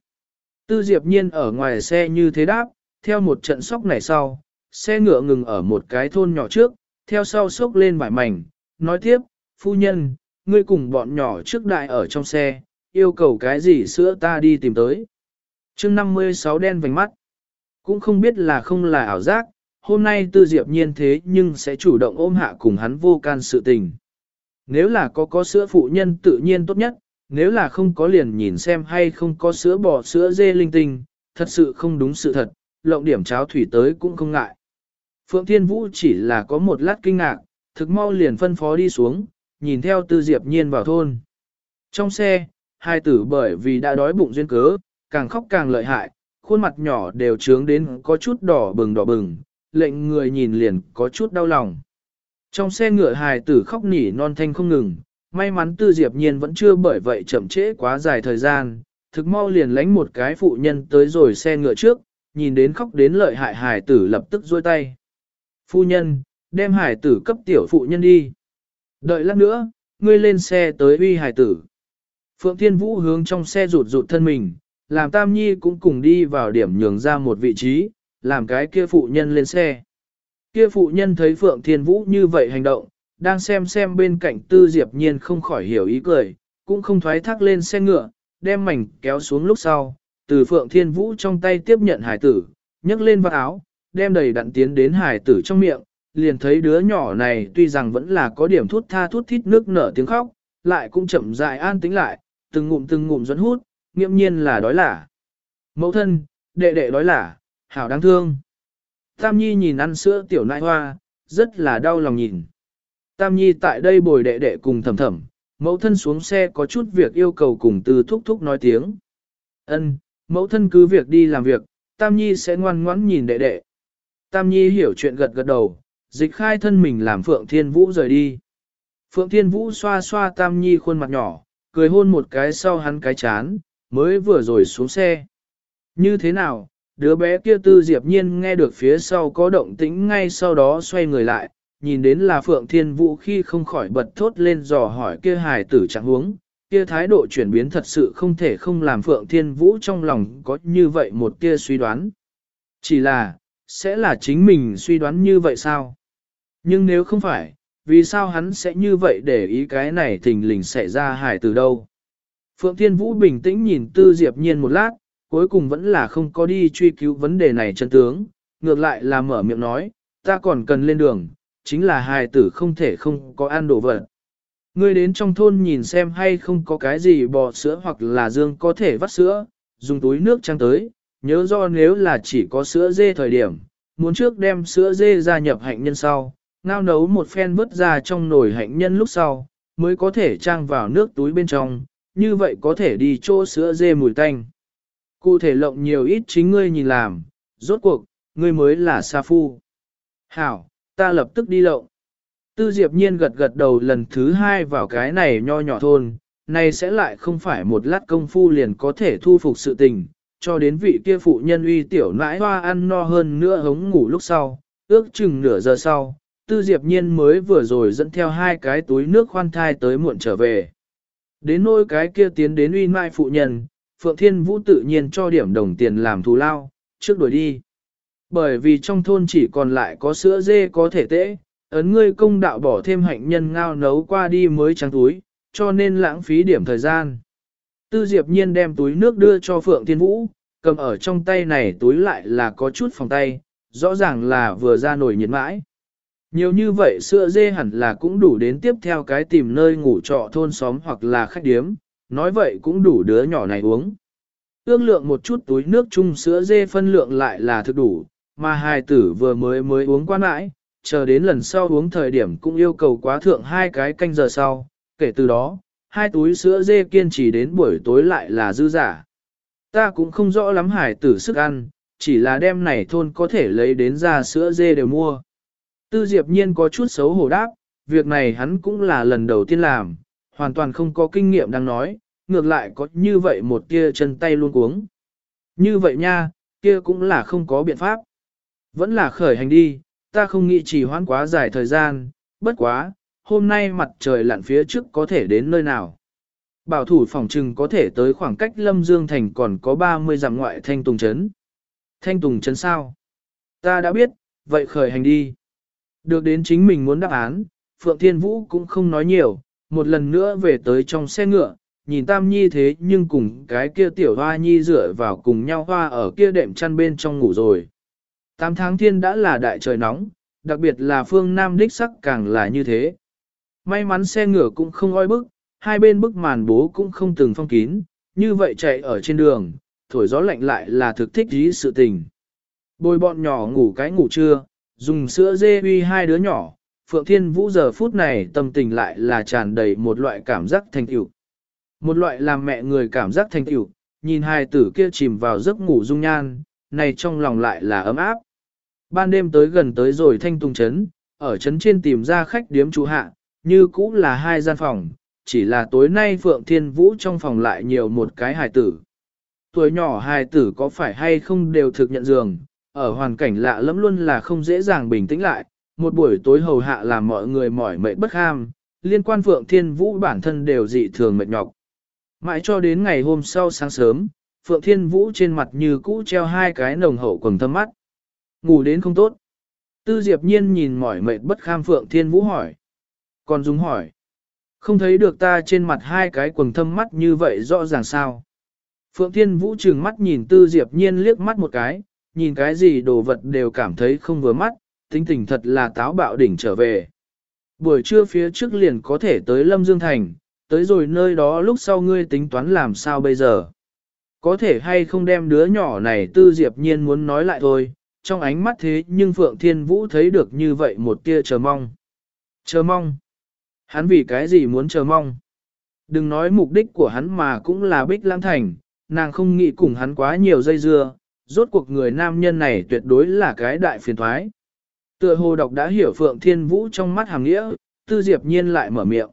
Tư Diệp Nhiên ở ngoài xe như thế đáp, theo một trận sóc này sau, xe ngựa ngừng ở một cái thôn nhỏ trước, theo sau sốc lên vải mảnh, nói tiếp, phu nhân, ngươi cùng bọn nhỏ trước đại ở trong xe, yêu cầu cái gì sữa ta đi tìm tới. chương 56 đen vành mắt, cũng không biết là không là ảo giác, hôm nay tư diệp nhiên thế nhưng sẽ chủ động ôm hạ cùng hắn vô can sự tình. Nếu là có có sữa phụ nhân tự nhiên tốt nhất, nếu là không có liền nhìn xem hay không có sữa bò sữa dê linh tinh, thật sự không đúng sự thật, lộng điểm cháo thủy tới cũng không ngại. Phượng Thiên Vũ chỉ là có một lát kinh ngạc, thực mau liền phân phó đi xuống, nhìn theo tư diệp nhiên vào thôn. Trong xe, hai tử bởi vì đã đói bụng duyên cớ, càng khóc càng lợi hại, khuôn mặt nhỏ đều trướng đến có chút đỏ bừng đỏ bừng, lệnh người nhìn liền có chút đau lòng. Trong xe ngựa hài tử khóc nỉ non thanh không ngừng, may mắn tư diệp nhiên vẫn chưa bởi vậy chậm trễ quá dài thời gian, thực mau liền lánh một cái phụ nhân tới rồi xe ngựa trước, nhìn đến khóc đến lợi hại hải tử lập tức duỗi tay. Phu nhân, đem hải tử cấp tiểu phụ nhân đi. Đợi lát nữa, ngươi lên xe tới uy hải tử. Phượng Thiên Vũ hướng trong xe rụt rụt thân mình, làm Tam Nhi cũng cùng đi vào điểm nhường ra một vị trí, làm cái kia phụ nhân lên xe. Kia phụ nhân thấy Phượng Thiên Vũ như vậy hành động, đang xem xem bên cạnh Tư Diệp Nhiên không khỏi hiểu ý cười, cũng không thoái thác lên xe ngựa, đem mảnh kéo xuống lúc sau, từ Phượng Thiên Vũ trong tay tiếp nhận hải tử, nhấc lên vạt áo, đem đầy đặn tiến đến hải tử trong miệng, liền thấy đứa nhỏ này tuy rằng vẫn là có điểm thút tha thút thít nước nở tiếng khóc, lại cũng chậm rãi an tĩnh lại, từng ngụm từng ngụm dẫn hút, nghiêm nhiên là đói lả. Mẫu thân, đệ đệ đói lả, hảo đáng thương. Tam Nhi nhìn ăn sữa tiểu nại hoa, rất là đau lòng nhìn. Tam Nhi tại đây bồi đệ đệ cùng thầm thầm, mẫu thân xuống xe có chút việc yêu cầu cùng từ thúc thúc nói tiếng. Ân, mẫu thân cứ việc đi làm việc, Tam Nhi sẽ ngoan ngoãn nhìn đệ đệ. Tam Nhi hiểu chuyện gật gật đầu, dịch khai thân mình làm Phượng Thiên Vũ rời đi. Phượng Thiên Vũ xoa xoa Tam Nhi khuôn mặt nhỏ, cười hôn một cái sau hắn cái chán, mới vừa rồi xuống xe. Như thế nào, đứa bé kia tư diệp nhiên nghe được phía sau có động tĩnh ngay sau đó xoay người lại, nhìn đến là Phượng Thiên Vũ khi không khỏi bật thốt lên dò hỏi kia hài tử trạng huống, kia thái độ chuyển biến thật sự không thể không làm Phượng Thiên Vũ trong lòng có như vậy một kia suy đoán. Chỉ là, sẽ là chính mình suy đoán như vậy sao? Nhưng nếu không phải, vì sao hắn sẽ như vậy để ý cái này thình lình xảy ra hài từ đâu? Phượng Thiên Vũ bình tĩnh nhìn Tư Diệp Nhiên một lát, cuối cùng vẫn là không có đi truy cứu vấn đề này chân tướng, ngược lại là mở miệng nói, ta còn cần lên đường, chính là hài tử không thể không có ăn đồ vật. Ngươi đến trong thôn nhìn xem hay không có cái gì bò sữa hoặc là dương có thể vắt sữa, dùng túi nước trăng tới, nhớ do nếu là chỉ có sữa dê thời điểm, muốn trước đem sữa dê gia nhập hạnh nhân sau, ngao nấu một phen vớt ra trong nồi hạnh nhân lúc sau, mới có thể trang vào nước túi bên trong, như vậy có thể đi chỗ sữa dê mùi tanh. Cụ thể lộng nhiều ít chính ngươi nhìn làm, rốt cuộc, ngươi mới là sa phu. Hảo, ta lập tức đi lộng. Tư Diệp Nhiên gật gật đầu lần thứ hai vào cái này nho nhỏ thôn, này sẽ lại không phải một lát công phu liền có thể thu phục sự tình, cho đến vị kia phụ nhân uy tiểu nãi hoa ăn no hơn nữa hống ngủ lúc sau, ước chừng nửa giờ sau, Tư Diệp Nhiên mới vừa rồi dẫn theo hai cái túi nước khoan thai tới muộn trở về. Đến nôi cái kia tiến đến uy mai phụ nhân, Phượng Thiên Vũ tự nhiên cho điểm đồng tiền làm thù lao, trước đuổi đi. Bởi vì trong thôn chỉ còn lại có sữa dê có thể tễ, ấn ngươi công đạo bỏ thêm hạnh nhân ngao nấu qua đi mới trắng túi, cho nên lãng phí điểm thời gian. Tư Diệp Nhiên đem túi nước đưa cho Phượng Thiên Vũ, cầm ở trong tay này túi lại là có chút phòng tay, rõ ràng là vừa ra nổi nhiệt mãi. Nhiều như vậy sữa dê hẳn là cũng đủ đến tiếp theo cái tìm nơi ngủ trọ thôn xóm hoặc là khách điếm, nói vậy cũng đủ đứa nhỏ này uống. Ước lượng một chút túi nước chung sữa dê phân lượng lại là thực đủ, mà hài tử vừa mới mới uống qua mãi, chờ đến lần sau uống thời điểm cũng yêu cầu quá thượng hai cái canh giờ sau, kể từ đó, hai túi sữa dê kiên trì đến buổi tối lại là dư giả. Ta cũng không rõ lắm hải tử sức ăn, chỉ là đem này thôn có thể lấy đến ra sữa dê đều mua. Tư Diệp Nhiên có chút xấu hổ đáp, việc này hắn cũng là lần đầu tiên làm, hoàn toàn không có kinh nghiệm đang nói, ngược lại có như vậy một kia chân tay luôn cuống. Như vậy nha, kia cũng là không có biện pháp. Vẫn là khởi hành đi, ta không nghĩ chỉ hoãn quá dài thời gian, bất quá, hôm nay mặt trời lặn phía trước có thể đến nơi nào. Bảo thủ phòng trừng có thể tới khoảng cách Lâm Dương Thành còn có 30 dặm ngoại Thanh Tùng Trấn. Thanh Tùng Trấn sao? Ta đã biết, vậy khởi hành đi. Được đến chính mình muốn đáp án, Phượng Thiên Vũ cũng không nói nhiều, một lần nữa về tới trong xe ngựa, nhìn Tam Nhi thế nhưng cùng cái kia tiểu hoa nhi dựa vào cùng nhau hoa ở kia đệm chăn bên trong ngủ rồi. Tám tháng thiên đã là đại trời nóng, đặc biệt là phương Nam đích sắc càng là như thế. May mắn xe ngựa cũng không oi bức, hai bên bức màn bố cũng không từng phong kín, như vậy chạy ở trên đường, thổi gió lạnh lại là thực thích dí sự tình. Bồi bọn nhỏ ngủ cái ngủ trưa, dùng sữa dê uy hai đứa nhỏ, Phượng Thiên Vũ giờ phút này tâm tình lại là tràn đầy một loại cảm giác thành tựu. Một loại làm mẹ người cảm giác thành tựu, nhìn hai tử kia chìm vào giấc ngủ dung nhan, này trong lòng lại là ấm áp. Ban đêm tới gần tới rồi thanh tùng trấn, ở trấn trên tìm ra khách điếm chủ hạ, như cũ là hai gian phòng, chỉ là tối nay Phượng Thiên Vũ trong phòng lại nhiều một cái hài tử. Tuổi nhỏ hài tử có phải hay không đều thực nhận giường, ở hoàn cảnh lạ lẫm luôn là không dễ dàng bình tĩnh lại, một buổi tối hầu hạ làm mọi người mỏi mệt bất ham, liên quan Phượng Thiên Vũ bản thân đều dị thường mệt nhọc. Mãi cho đến ngày hôm sau sáng sớm, Phượng Thiên Vũ trên mặt như cũ treo hai cái nồng hậu quầng thâm mắt. Ngủ đến không tốt. Tư Diệp Nhiên nhìn mỏi mệt bất kham Phượng Thiên Vũ hỏi. Còn Dung hỏi. Không thấy được ta trên mặt hai cái quầng thâm mắt như vậy rõ ràng sao. Phượng Thiên Vũ trừng mắt nhìn Tư Diệp Nhiên liếc mắt một cái, nhìn cái gì đồ vật đều cảm thấy không vừa mắt, tính tình thật là táo bạo đỉnh trở về. Buổi trưa phía trước liền có thể tới Lâm Dương Thành, tới rồi nơi đó lúc sau ngươi tính toán làm sao bây giờ. Có thể hay không đem đứa nhỏ này Tư Diệp Nhiên muốn nói lại thôi, trong ánh mắt thế nhưng Phượng Thiên Vũ thấy được như vậy một tia chờ mong. Chờ mong. Hắn vì cái gì muốn chờ mong? Đừng nói mục đích của hắn mà cũng là Bích Lãng Thành, nàng không nghĩ cùng hắn quá nhiều dây dưa, rốt cuộc người nam nhân này tuyệt đối là cái đại phiền thoái. Tựa hồ đọc đã hiểu Phượng Thiên Vũ trong mắt hàng nghĩa, Tư Diệp Nhiên lại mở miệng.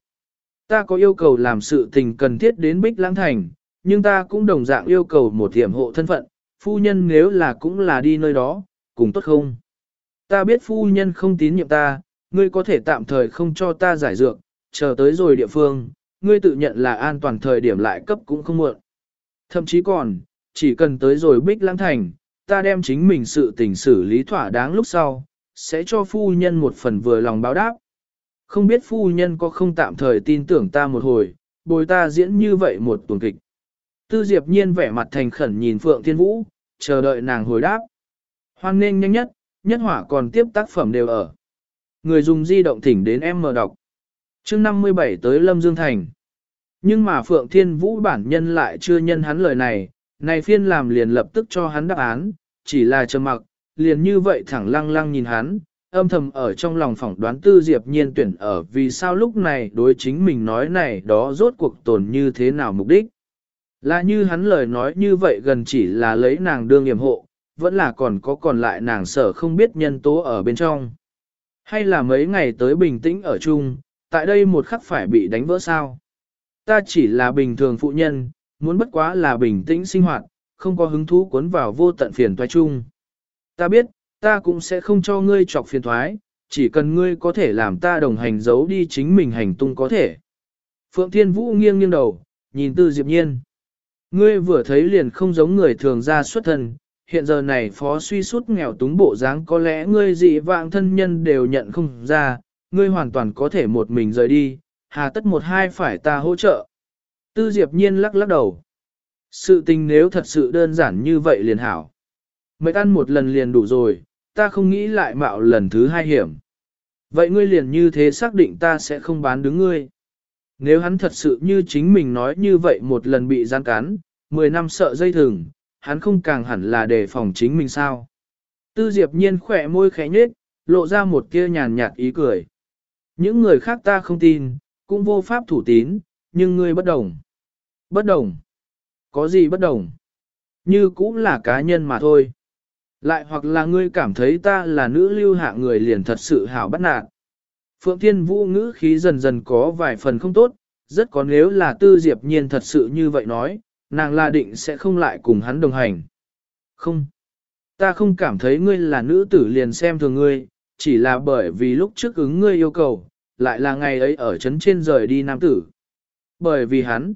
Ta có yêu cầu làm sự tình cần thiết đến Bích Lãng Thành, nhưng ta cũng đồng dạng yêu cầu một hiểm hộ thân phận, phu nhân nếu là cũng là đi nơi đó, cùng tốt không? Ta biết phu nhân không tín nhiệm ta, ngươi có thể tạm thời không cho ta giải dược, chờ tới rồi địa phương, ngươi tự nhận là an toàn thời điểm lại cấp cũng không muộn. Thậm chí còn, chỉ cần tới rồi bích lãng thành, ta đem chính mình sự tình xử lý thỏa đáng lúc sau, sẽ cho phu nhân một phần vừa lòng báo đáp. Không biết phu nhân có không tạm thời tin tưởng ta một hồi, bồi ta diễn như vậy một tuần kịch. Tư Diệp Nhiên vẻ mặt thành khẩn nhìn Phượng Thiên Vũ, chờ đợi nàng hồi đáp. Hoan nên nhanh nhất, nhất hỏa còn tiếp tác phẩm đều ở. Người dùng di động thỉnh đến em mở đọc. chương 57 tới Lâm Dương Thành. Nhưng mà Phượng Thiên Vũ bản nhân lại chưa nhân hắn lời này, này phiên làm liền lập tức cho hắn đáp án, chỉ là trầm mặc, liền như vậy thẳng lăng lăng nhìn hắn, âm thầm ở trong lòng phỏng đoán tư diệp nhiên tuyển ở vì sao lúc này đối chính mình nói này đó rốt cuộc tồn như thế nào mục đích. Là như hắn lời nói như vậy gần chỉ là lấy nàng đương nghiệm hộ, vẫn là còn có còn lại nàng sở không biết nhân tố ở bên trong. Hay là mấy ngày tới bình tĩnh ở chung, tại đây một khắc phải bị đánh vỡ sao? Ta chỉ là bình thường phụ nhân, muốn bất quá là bình tĩnh sinh hoạt, không có hứng thú cuốn vào vô tận phiền toái chung. Ta biết, ta cũng sẽ không cho ngươi chọc phiền thoái, chỉ cần ngươi có thể làm ta đồng hành giấu đi chính mình hành tung có thể. Phượng Thiên Vũ nghiêng nghiêng đầu, nhìn Tư Diệp Nhiên. Ngươi vừa thấy liền không giống người thường ra xuất thân, hiện giờ này phó suy sút nghèo túng bộ dáng có lẽ ngươi dị vạng thân nhân đều nhận không ra, ngươi hoàn toàn có thể một mình rời đi, hà tất một hai phải ta hỗ trợ. Tư Diệp Nhiên lắc lắc đầu. Sự tình nếu thật sự đơn giản như vậy liền hảo. Mấy ăn một lần liền đủ rồi, ta không nghĩ lại mạo lần thứ hai hiểm. Vậy ngươi liền như thế xác định ta sẽ không bán đứng ngươi. Nếu hắn thật sự như chính mình nói như vậy một lần bị gian cán, 10 năm sợ dây thừng, hắn không càng hẳn là đề phòng chính mình sao. Tư Diệp Nhiên khỏe môi khẽ nhếch, lộ ra một tia nhàn nhạt ý cười. Những người khác ta không tin, cũng vô pháp thủ tín, nhưng ngươi bất đồng. Bất đồng. Có gì bất đồng? Như cũng là cá nhân mà thôi. Lại hoặc là ngươi cảm thấy ta là nữ lưu hạ người liền thật sự hảo bắt nạt. Phượng Thiên Vũ ngữ khí dần dần có vài phần không tốt, rất có nếu là tư diệp nhiên thật sự như vậy nói, nàng là định sẽ không lại cùng hắn đồng hành. Không. Ta không cảm thấy ngươi là nữ tử liền xem thường ngươi, chỉ là bởi vì lúc trước ứng ngươi yêu cầu, lại là ngày ấy ở trấn trên rời đi nam tử. Bởi vì hắn,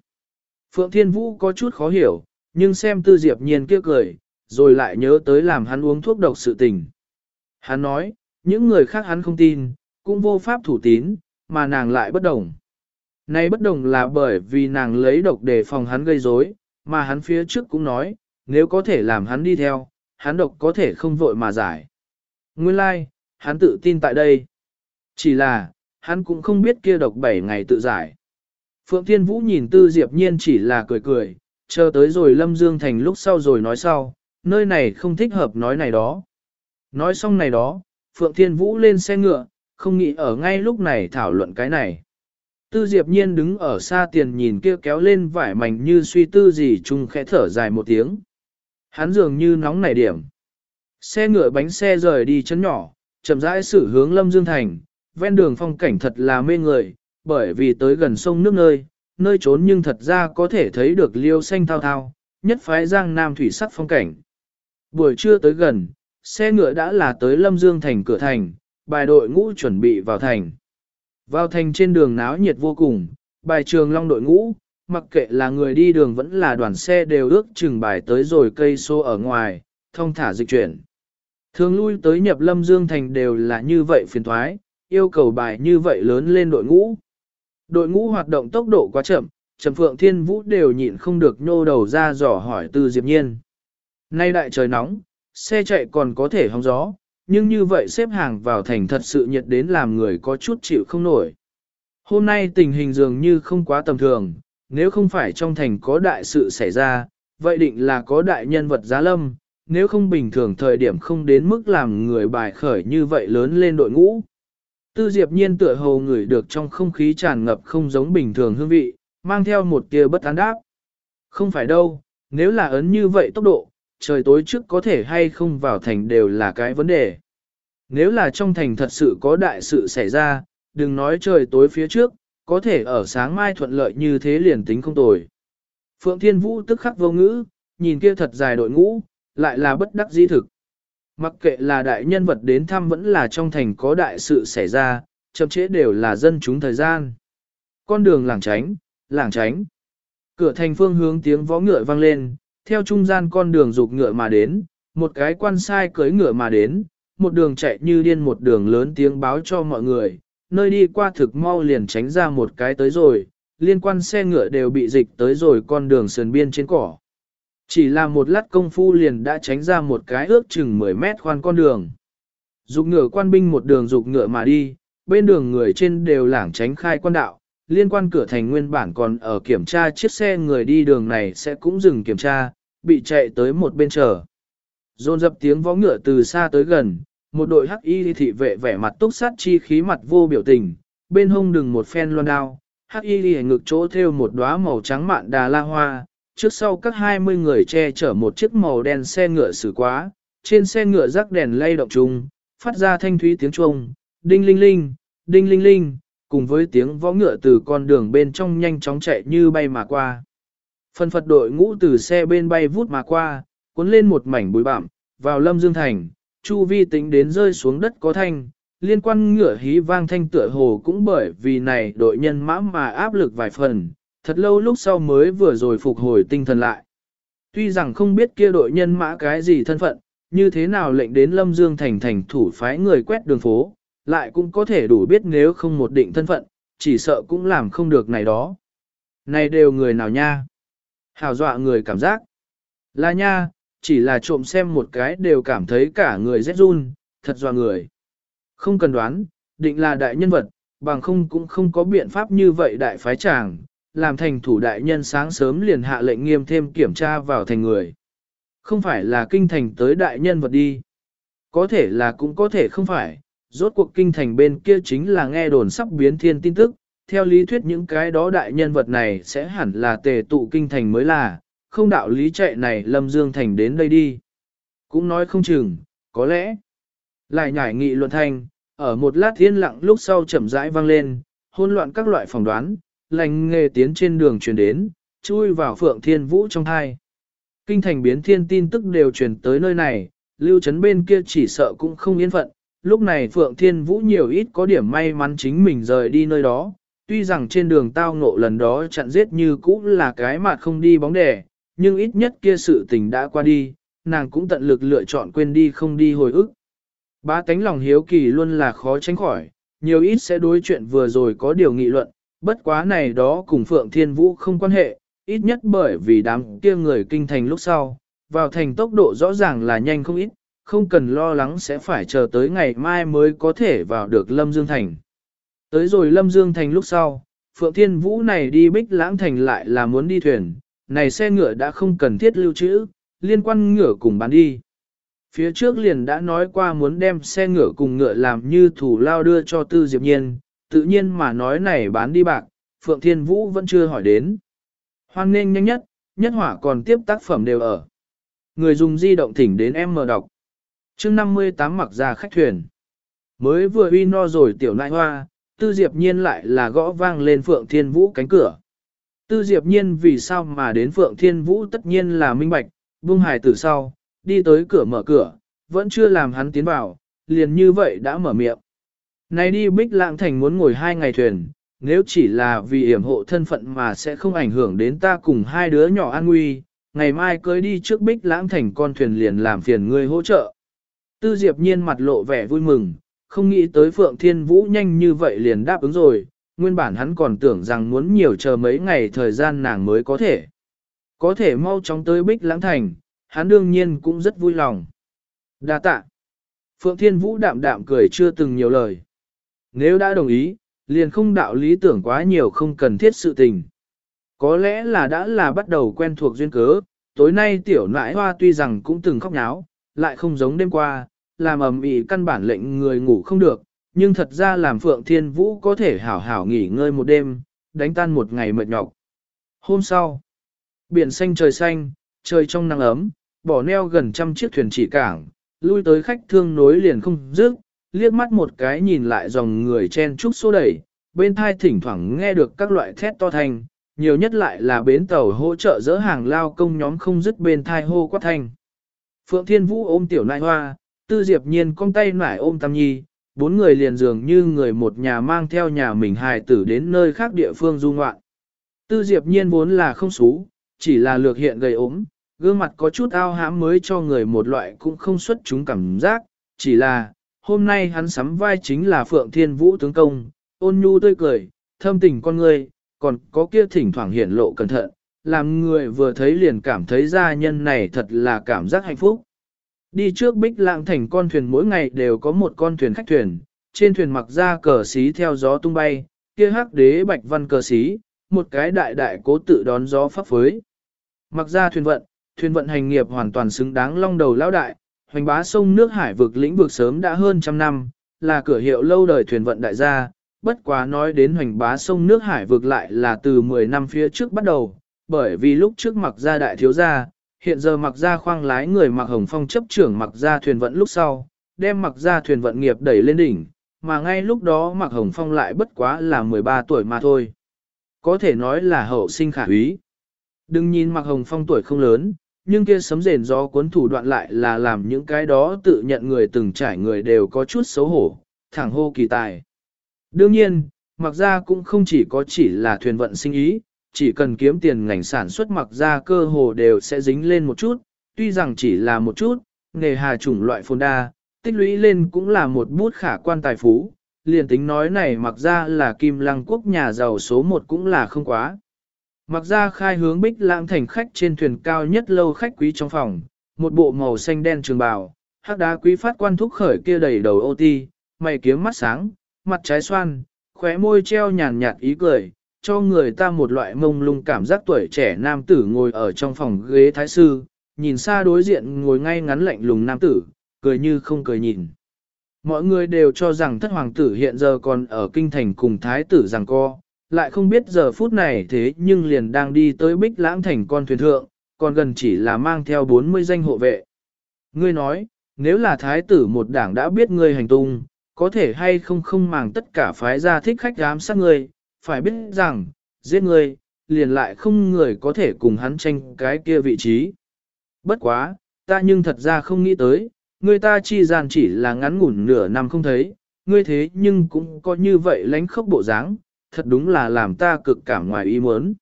Phượng Thiên Vũ có chút khó hiểu, nhưng xem tư diệp nhiên kia cười, rồi lại nhớ tới làm hắn uống thuốc độc sự tình. Hắn nói, những người khác hắn không tin, cũng vô pháp thủ tín, mà nàng lại bất đồng. Nay bất đồng là bởi vì nàng lấy độc để phòng hắn gây rối, mà hắn phía trước cũng nói, nếu có thể làm hắn đi theo, hắn độc có thể không vội mà giải. Nguyên lai, like, hắn tự tin tại đây. Chỉ là, hắn cũng không biết kia độc 7 ngày tự giải. Phượng Thiên Vũ nhìn Tư Diệp Nhiên chỉ là cười cười, chờ tới rồi Lâm Dương Thành lúc sau rồi nói sau, nơi này không thích hợp nói này đó. Nói xong này đó, Phượng Thiên Vũ lên xe ngựa, không nghĩ ở ngay lúc này thảo luận cái này. Tư Diệp Nhiên đứng ở xa tiền nhìn kia kéo lên vải mảnh như suy tư gì chung khẽ thở dài một tiếng. Hắn dường như nóng nảy điểm. Xe ngựa bánh xe rời đi chân nhỏ, chậm rãi xử hướng Lâm Dương Thành, ven đường phong cảnh thật là mê người, bởi vì tới gần sông nước nơi, nơi trốn nhưng thật ra có thể thấy được liêu xanh thao thao, nhất phái giang nam thủy sắc phong cảnh. Buổi trưa tới gần, xe ngựa đã là tới Lâm Dương thành cửa thành, bài đội ngũ chuẩn bị vào thành. Vào thành trên đường náo nhiệt vô cùng, bài trường long đội ngũ, mặc kệ là người đi đường vẫn là đoàn xe đều ước chừng bài tới rồi cây xô ở ngoài, thông thả dịch chuyển. Thường lui tới nhập Lâm Dương thành đều là như vậy phiền thoái, yêu cầu bài như vậy lớn lên đội ngũ. Đội ngũ hoạt động tốc độ quá chậm, Trầm Phượng Thiên Vũ đều nhịn không được nhô đầu ra dò hỏi Tư Diệp Nhiên. Nay đại trời nóng, xe chạy còn có thể hóng gió, nhưng như vậy xếp hàng vào thành thật sự nhiệt đến làm người có chút chịu không nổi. Hôm nay tình hình dường như không quá tầm thường, nếu không phải trong thành có đại sự xảy ra, vậy định là có đại nhân vật giá lâm, nếu không bình thường thời điểm không đến mức làm người bài khởi như vậy lớn lên đội ngũ. Tư Diệp Nhiên tựa hồ ngửi được trong không khí tràn ngập không giống bình thường hương vị, mang theo một tia bất an đáp. Không phải đâu, nếu là ấn như vậy tốc độ, trời tối trước có thể hay không vào thành đều là cái vấn đề. Nếu là trong thành thật sự có đại sự xảy ra, đừng nói trời tối phía trước, có thể ở sáng mai thuận lợi như thế liền tính không tồi. Phượng Thiên Vũ tức khắc vô ngữ, nhìn kia thật dài đội ngũ, lại là bất đắc di thực. Mặc kệ là đại nhân vật đến thăm vẫn là trong thành có đại sự xảy ra, chậm chế đều là dân chúng thời gian. Con đường làng tránh, làng tránh. Cửa thành phương hướng tiếng vó ngựa vang lên, theo trung gian con đường rục ngựa mà đến, một cái quan sai cưới ngựa mà đến, một đường chạy như điên một đường lớn tiếng báo cho mọi người, nơi đi qua thực mau liền tránh ra một cái tới rồi, liên quan xe ngựa đều bị dịch tới rồi con đường sườn biên trên cỏ. Chỉ là một lát công phu liền đã tránh ra một cái ước chừng 10 mét khoan con đường. Dục ngựa quan binh một đường dục ngựa mà đi, bên đường người trên đều lảng tránh khai quan đạo, liên quan cửa thành nguyên bản còn ở kiểm tra chiếc xe người đi đường này sẽ cũng dừng kiểm tra, bị chạy tới một bên chờ. Dồn dập tiếng vó ngựa từ xa tới gần, một đội hắc y thị vệ vẻ mặt túc sát chi khí mặt vô biểu tình, bên hông đừng một phen loan đao, hắc y ngực chỗ theo một đóa màu trắng mạn đà la hoa, trước sau các 20 người che chở một chiếc màu đen xe ngựa xử quá, trên xe ngựa rắc đèn lay động chung, phát ra thanh thúy tiếng chuông, đinh linh linh, đinh linh linh, cùng với tiếng võ ngựa từ con đường bên trong nhanh chóng chạy như bay mà qua. Phân phật đội ngũ từ xe bên bay vút mà qua, cuốn lên một mảnh bụi bặm, vào lâm dương thành, chu vi tính đến rơi xuống đất có thanh, liên quan ngựa hí vang thanh tựa hồ cũng bởi vì này đội nhân mã mà áp lực vài phần, thật lâu lúc sau mới vừa rồi phục hồi tinh thần lại. Tuy rằng không biết kia đội nhân mã cái gì thân phận, như thế nào lệnh đến Lâm Dương thành thành thủ phái người quét đường phố, lại cũng có thể đủ biết nếu không một định thân phận, chỉ sợ cũng làm không được này đó. Này đều người nào nha? Hào dọa người cảm giác. Là nha, chỉ là trộm xem một cái đều cảm thấy cả người rét run, thật dọa người. Không cần đoán, định là đại nhân vật, bằng không cũng không có biện pháp như vậy đại phái chàng, làm thành thủ đại nhân sáng sớm liền hạ lệnh nghiêm thêm kiểm tra vào thành người. Không phải là kinh thành tới đại nhân vật đi. Có thể là cũng có thể không phải, rốt cuộc kinh thành bên kia chính là nghe đồn sắp biến thiên tin tức, theo lý thuyết những cái đó đại nhân vật này sẽ hẳn là tề tụ kinh thành mới là, không đạo lý chạy này Lâm Dương Thành đến đây đi. Cũng nói không chừng, có lẽ. Lại nhảy nghị luận thanh, ở một lát yên lặng lúc sau chậm rãi vang lên, hỗn loạn các loại phỏng đoán, lành nghề tiến trên đường truyền đến, chui vào phượng thiên vũ trong thai. Kinh thành biến thiên tin tức đều truyền tới nơi này, lưu trấn bên kia chỉ sợ cũng không yên phận, lúc này phượng thiên vũ nhiều ít có điểm may mắn chính mình rời đi nơi đó, tuy rằng trên đường tao ngộ lần đó chặn giết như cũ là cái mà không đi bóng đẻ, nhưng ít nhất kia sự tình đã qua đi, nàng cũng tận lực lựa chọn quên đi không đi hồi ức. Ba tánh lòng hiếu kỳ luôn là khó tránh khỏi, nhiều ít sẽ đối chuyện vừa rồi có điều nghị luận, bất quá này đó cùng Phượng Thiên Vũ không quan hệ, ít nhất bởi vì đám kia người kinh thành lúc sau, vào thành tốc độ rõ ràng là nhanh không ít, không cần lo lắng sẽ phải chờ tới ngày mai mới có thể vào được Lâm Dương Thành. Tới rồi Lâm Dương Thành lúc sau, Phượng Thiên Vũ này đi Bích Lãng Thành lại là muốn đi thuyền, này xe ngựa đã không cần thiết lưu trữ, liên quan ngựa cùng bán đi. Phía trước liền đã nói qua muốn đem xe ngựa cùng ngựa làm như thủ lao đưa cho Tư Diệp Nhiên, tự nhiên mà nói này bán đi bạc, Phượng Thiên Vũ vẫn chưa hỏi đến. Hoan nên nhanh nhất, nhất hỏa còn tiếp tác phẩm đều ở. Người dùng di động thỉnh đến em mở đọc chương 58 mặc ra khách thuyền. Mới vừa uy no rồi tiểu nại hoa, Tư Diệp Nhiên lại là gõ vang lên Phượng Thiên Vũ cánh cửa. Tư Diệp Nhiên vì sao mà đến Phượng Thiên Vũ tất nhiên là minh bạch, buông hài từ sau, đi tới cửa mở cửa, vẫn chưa làm hắn tiến vào, liền như vậy đã mở miệng. Này đi Bích Lãng Thành muốn ngồi hai ngày thuyền, nếu chỉ là vì hiểm hộ thân phận mà sẽ không ảnh hưởng đến ta cùng hai đứa nhỏ an nguy, ngày mai cưới đi trước Bích Lãng Thành con thuyền liền làm phiền ngươi hỗ trợ. Tư Diệp Nhiên mặt lộ vẻ vui mừng, không nghĩ tới Phượng Thiên Vũ nhanh như vậy liền đáp ứng rồi, nguyên bản hắn còn tưởng rằng muốn nhiều chờ mấy ngày thời gian nàng mới có thể. Có thể mau chóng tới Bích Lãng Thành, hắn đương nhiên cũng rất vui lòng. Đa tạ. Phượng Thiên Vũ đạm đạm cười chưa từng nhiều lời. Nếu đã đồng ý, liền không đạo lý tưởng quá nhiều không cần thiết sự tình. Có lẽ là đã là bắt đầu quen thuộc duyên cớ, tối nay tiểu nãi hoa tuy rằng cũng từng khóc nháo, lại không giống đêm qua, làm ầm ĩ căn bản lệnh người ngủ không được, nhưng thật ra làm Phượng Thiên Vũ có thể hảo hảo nghỉ ngơi một đêm, đánh tan một ngày mệt nhọc. Hôm sau, biển xanh trời xanh, trời trong nắng ấm, bỏ neo gần trăm chiếc thuyền chỉ cảng, lui tới khách thương nối liền không dứt, liếc mắt một cái nhìn lại dòng người chen trúc xô đẩy, bên thai thỉnh thoảng nghe được các loại thét to thanh, nhiều nhất lại là bến tàu hỗ trợ dỡ hàng lao công nhóm không dứt bên thai hô quát thanh. Phượng Thiên Vũ ôm tiểu nại hoa, tư diệp nhiên cong tay nải ôm tam nhi, bốn người liền dường như người một nhà mang theo nhà mình hài tử đến nơi khác địa phương du ngoạn. Tư diệp nhiên vốn là không xú, chỉ là lược hiện gầy ốm, gương mặt có chút ao hãm mới cho người một loại cũng không xuất chúng cảm giác, chỉ là, hôm nay hắn sắm vai chính là Phượng Thiên Vũ tướng công, ôn nhu tươi cười, thâm tình con người, còn có kia thỉnh thoảng hiển lộ cẩn thận, làm người vừa thấy liền cảm thấy gia nhân này thật là cảm giác hạnh phúc. Đi trước bích lãng thành con thuyền mỗi ngày đều có một con thuyền khách thuyền, trên thuyền mặc ra cờ xí theo gió tung bay, kia hắc đế bạch văn cờ xí, một cái đại đại cố tự đón gió pháp phới. Mặc ra thuyền vận, thuyền vận hành nghiệp hoàn toàn xứng đáng long đầu lão đại, hoành bá sông nước hải vực lĩnh vực sớm đã hơn trăm năm, là cửa hiệu lâu đời thuyền vận đại gia, bất quá nói đến hoành bá sông nước hải vực lại là từ 10 năm phía trước bắt đầu, bởi vì lúc trước mặc ra đại thiếu gia, hiện giờ mặc ra khoang lái người mặc hồng phong chấp trưởng mặc ra thuyền vận lúc sau, đem mặc ra thuyền vận nghiệp đẩy lên đỉnh, mà ngay lúc đó mặc hồng phong lại bất quá là 13 tuổi mà thôi. Có thể nói là hậu sinh khả úy. Đừng nhìn mặc hồng phong tuổi không lớn, nhưng kia sấm rền gió cuốn thủ đoạn lại là làm những cái đó tự nhận người từng trải người đều có chút xấu hổ, thẳng hô kỳ tài. Đương nhiên, mặc ra cũng không chỉ có chỉ là thuyền vận sinh ý, chỉ cần kiếm tiền ngành sản xuất mặc ra cơ hồ đều sẽ dính lên một chút, tuy rằng chỉ là một chút, nghề hà chủng loại phồn đa, tích lũy lên cũng là một bút khả quan tài phú, liền tính nói này mặc ra là kim lăng quốc nhà giàu số một cũng là không quá. Mặc ra khai hướng bích lãng thành khách trên thuyền cao nhất lâu khách quý trong phòng, một bộ màu xanh đen trường bào, hắc đá quý phát quan thúc khởi kia đầy đầu ô ti, mày kiếm mắt sáng, mặt trái xoan, khóe môi treo nhàn nhạt ý cười, cho người ta một loại mông lung cảm giác tuổi trẻ nam tử ngồi ở trong phòng ghế thái sư, nhìn xa đối diện ngồi ngay ngắn lạnh lùng nam tử, cười như không cười nhìn. Mọi người đều cho rằng thất hoàng tử hiện giờ còn ở kinh thành cùng thái tử rằng co, lại không biết giờ phút này thế nhưng liền đang đi tới bích lãng thành con thuyền thượng, còn gần chỉ là mang theo 40 danh hộ vệ. Ngươi nói, nếu là thái tử một đảng đã biết ngươi hành tung, có thể hay không không màng tất cả phái gia thích khách dám sát ngươi, phải biết rằng, giết ngươi, liền lại không người có thể cùng hắn tranh cái kia vị trí. Bất quá, ta nhưng thật ra không nghĩ tới, người ta chi gian chỉ là ngắn ngủn nửa năm không thấy, ngươi thế nhưng cũng có như vậy lánh khốc bộ dáng, thật đúng là làm ta cực cảm ngoài ý muốn.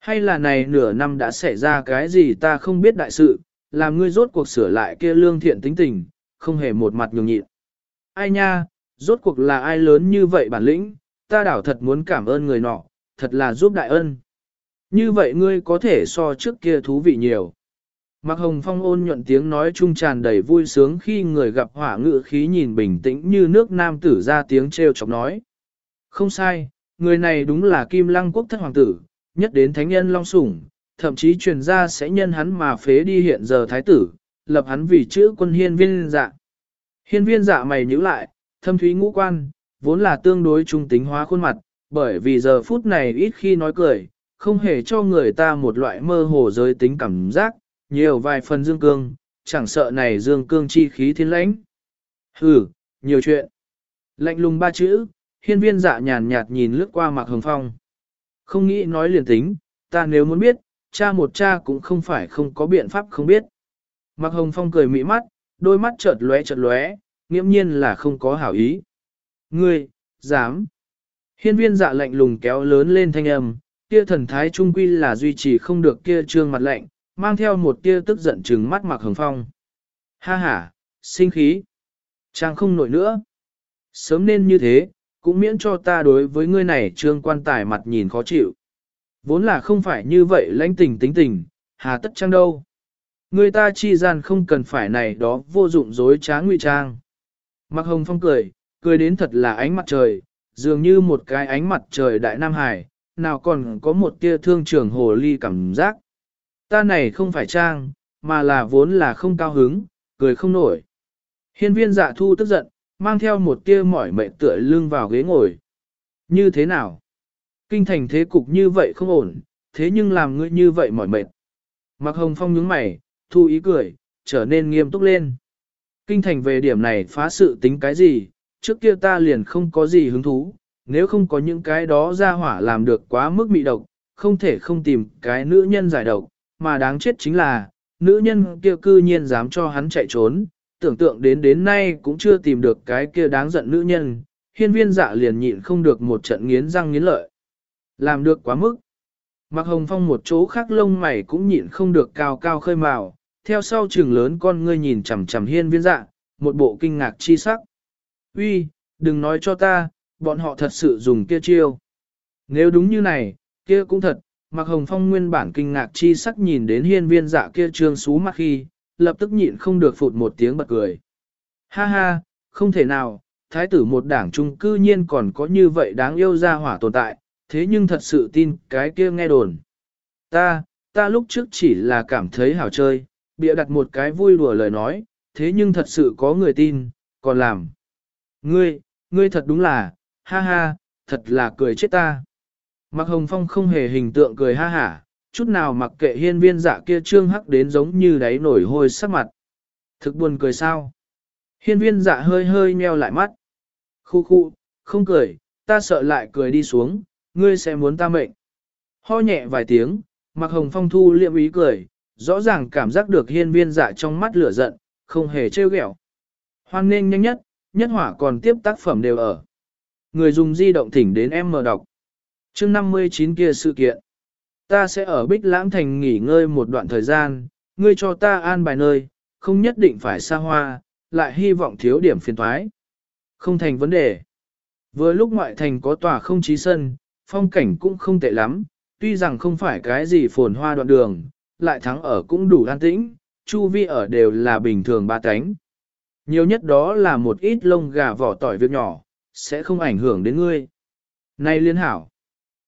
Hay là này nửa năm đã xảy ra cái gì ta không biết đại sự, làm ngươi rốt cuộc sửa lại kia lương thiện tính tình, không hề một mặt nhường nhịn. Ai nha, rốt cuộc là ai lớn như vậy bản lĩnh, ta đảo thật muốn cảm ơn người nọ, thật là giúp đại ân. Như vậy ngươi có thể so trước kia thú vị nhiều. Mạc Hồng Phong ôn nhuận tiếng nói trung tràn đầy vui sướng khi người gặp hỏa ngự khí nhìn bình tĩnh như nước nam tử ra tiếng trêu chọc nói. Không sai, người này đúng là Kim Lăng Quốc thất hoàng tử, nhất đến thánh nhân long sủng, thậm chí truyền ra sẽ nhân hắn mà phế đi hiện giờ thái tử, lập hắn vì chữ quân hiên viên dạ. Hiên viên dạ mày nhữ lại, thâm thúy ngũ quan, vốn là tương đối trung tính hóa khuôn mặt, bởi vì giờ phút này ít khi nói cười, không hề cho người ta một loại mơ hồ giới tính cảm giác, nhiều vài phần dương cương, chẳng sợ này dương cương chi khí thiên lãnh. Hừ, nhiều chuyện. Lạnh lùng ba chữ, hiên viên dạ nhàn nhạt nhìn lướt qua mạc hồng phong. Không nghĩ nói liền tính, ta nếu muốn biết, cha một cha cũng không phải không có biện pháp không biết. Mạc hồng phong cười mỹ mắt, đôi mắt chợt lóe chợt lóe, nghiễm nhiên là không có hảo ý. Ngươi, dám. Hiên viên dạ lạnh lùng kéo lớn lên thanh âm, kia thần thái trung quy là duy trì không được kia trương mặt lạnh, mang theo một tia tức giận trừng mắt mặc hồng phong. Ha ha, sinh khí. Trang không nổi nữa. Sớm nên như thế, cũng miễn cho ta đối với ngươi này trương quan tài mặt nhìn khó chịu. Vốn là không phải như vậy lãnh tình tính tình, hà tất trang đâu. Người ta chi gian không cần phải này đó vô dụng dối trá ngụy trang. Mặc hồng phong cười, cười đến thật là ánh mặt trời, dường như một cái ánh mặt trời đại Nam Hải, nào còn có một tia thương trường hồ ly cảm giác. Ta này không phải trang, mà là vốn là không cao hứng, cười không nổi. Hiên viên dạ thu tức giận, mang theo một tia mỏi mệt tựa lưng vào ghế ngồi. Như thế nào? Kinh thành thế cục như vậy không ổn, thế nhưng làm ngươi như vậy mỏi mệt. Mặc hồng phong nhướng mày, thu ý cười, trở nên nghiêm túc lên. Kinh thành về điểm này phá sự tính cái gì, trước kia ta liền không có gì hứng thú, nếu không có những cái đó ra hỏa làm được quá mức mị độc, không thể không tìm cái nữ nhân giải độc, mà đáng chết chính là, nữ nhân kia cư nhiên dám cho hắn chạy trốn, tưởng tượng đến đến nay cũng chưa tìm được cái kia đáng giận nữ nhân, hiên viên dạ liền nhịn không được một trận nghiến răng nghiến lợi. Làm được quá mức. Mạc Hồng Phong một chỗ khác lông mày cũng nhịn không được cao cao khơi màu, theo sau trường lớn con ngươi nhìn chằm chằm hiên viên dạ, một bộ kinh ngạc chi sắc. Uy, đừng nói cho ta, bọn họ thật sự dùng kia chiêu. Nếu đúng như này, kia cũng thật, Mạc Hồng Phong nguyên bản kinh ngạc chi sắc nhìn đến hiên viên dạ kia trương xú mắt khi, lập tức nhịn không được phụt một tiếng bật cười. Ha ha, không thể nào, thái tử một đảng trung cư nhiên còn có như vậy đáng yêu ra hỏa tồn tại, thế nhưng thật sự tin cái kia nghe đồn. Ta, ta lúc trước chỉ là cảm thấy hảo chơi, bịa đặt một cái vui đùa lời nói, thế nhưng thật sự có người tin, còn làm. Ngươi, ngươi thật đúng là, ha ha, thật là cười chết ta. Mạc Hồng Phong không hề hình tượng cười ha hả, chút nào mặc kệ hiên viên dạ kia trương hắc đến giống như đáy nổi hôi sắc mặt. Thực buồn cười sao? Hiên viên dạ hơi hơi nheo lại mắt. Khu khu, không cười, ta sợ lại cười đi xuống, ngươi sẽ muốn ta mệnh. Ho nhẹ vài tiếng, Mạc Hồng Phong thu liệm ý cười, rõ ràng cảm giác được hiên viên dạ trong mắt lửa giận, không hề trêu ghẹo. Hoan nên nhanh nhất, nhất hỏa còn tiếp tác phẩm đều ở. Người dùng di động thỉnh đến em mở đọc chương 59 kia sự kiện. Ta sẽ ở Bích Lãng Thành nghỉ ngơi một đoạn thời gian, ngươi cho ta an bài nơi, không nhất định phải xa hoa, lại hy vọng thiếu điểm phiền thoái. Không thành vấn đề. Vừa lúc ngoại thành có tòa không chí sân, phong cảnh cũng không tệ lắm, tuy rằng không phải cái gì phồn hoa đoạn đường, lại thắng ở cũng đủ an tĩnh, chu vi ở đều là bình thường ba cánh. Nhiều nhất đó là một ít lông gà vỏ tỏi việc nhỏ, sẽ không ảnh hưởng đến ngươi. Này liên hảo,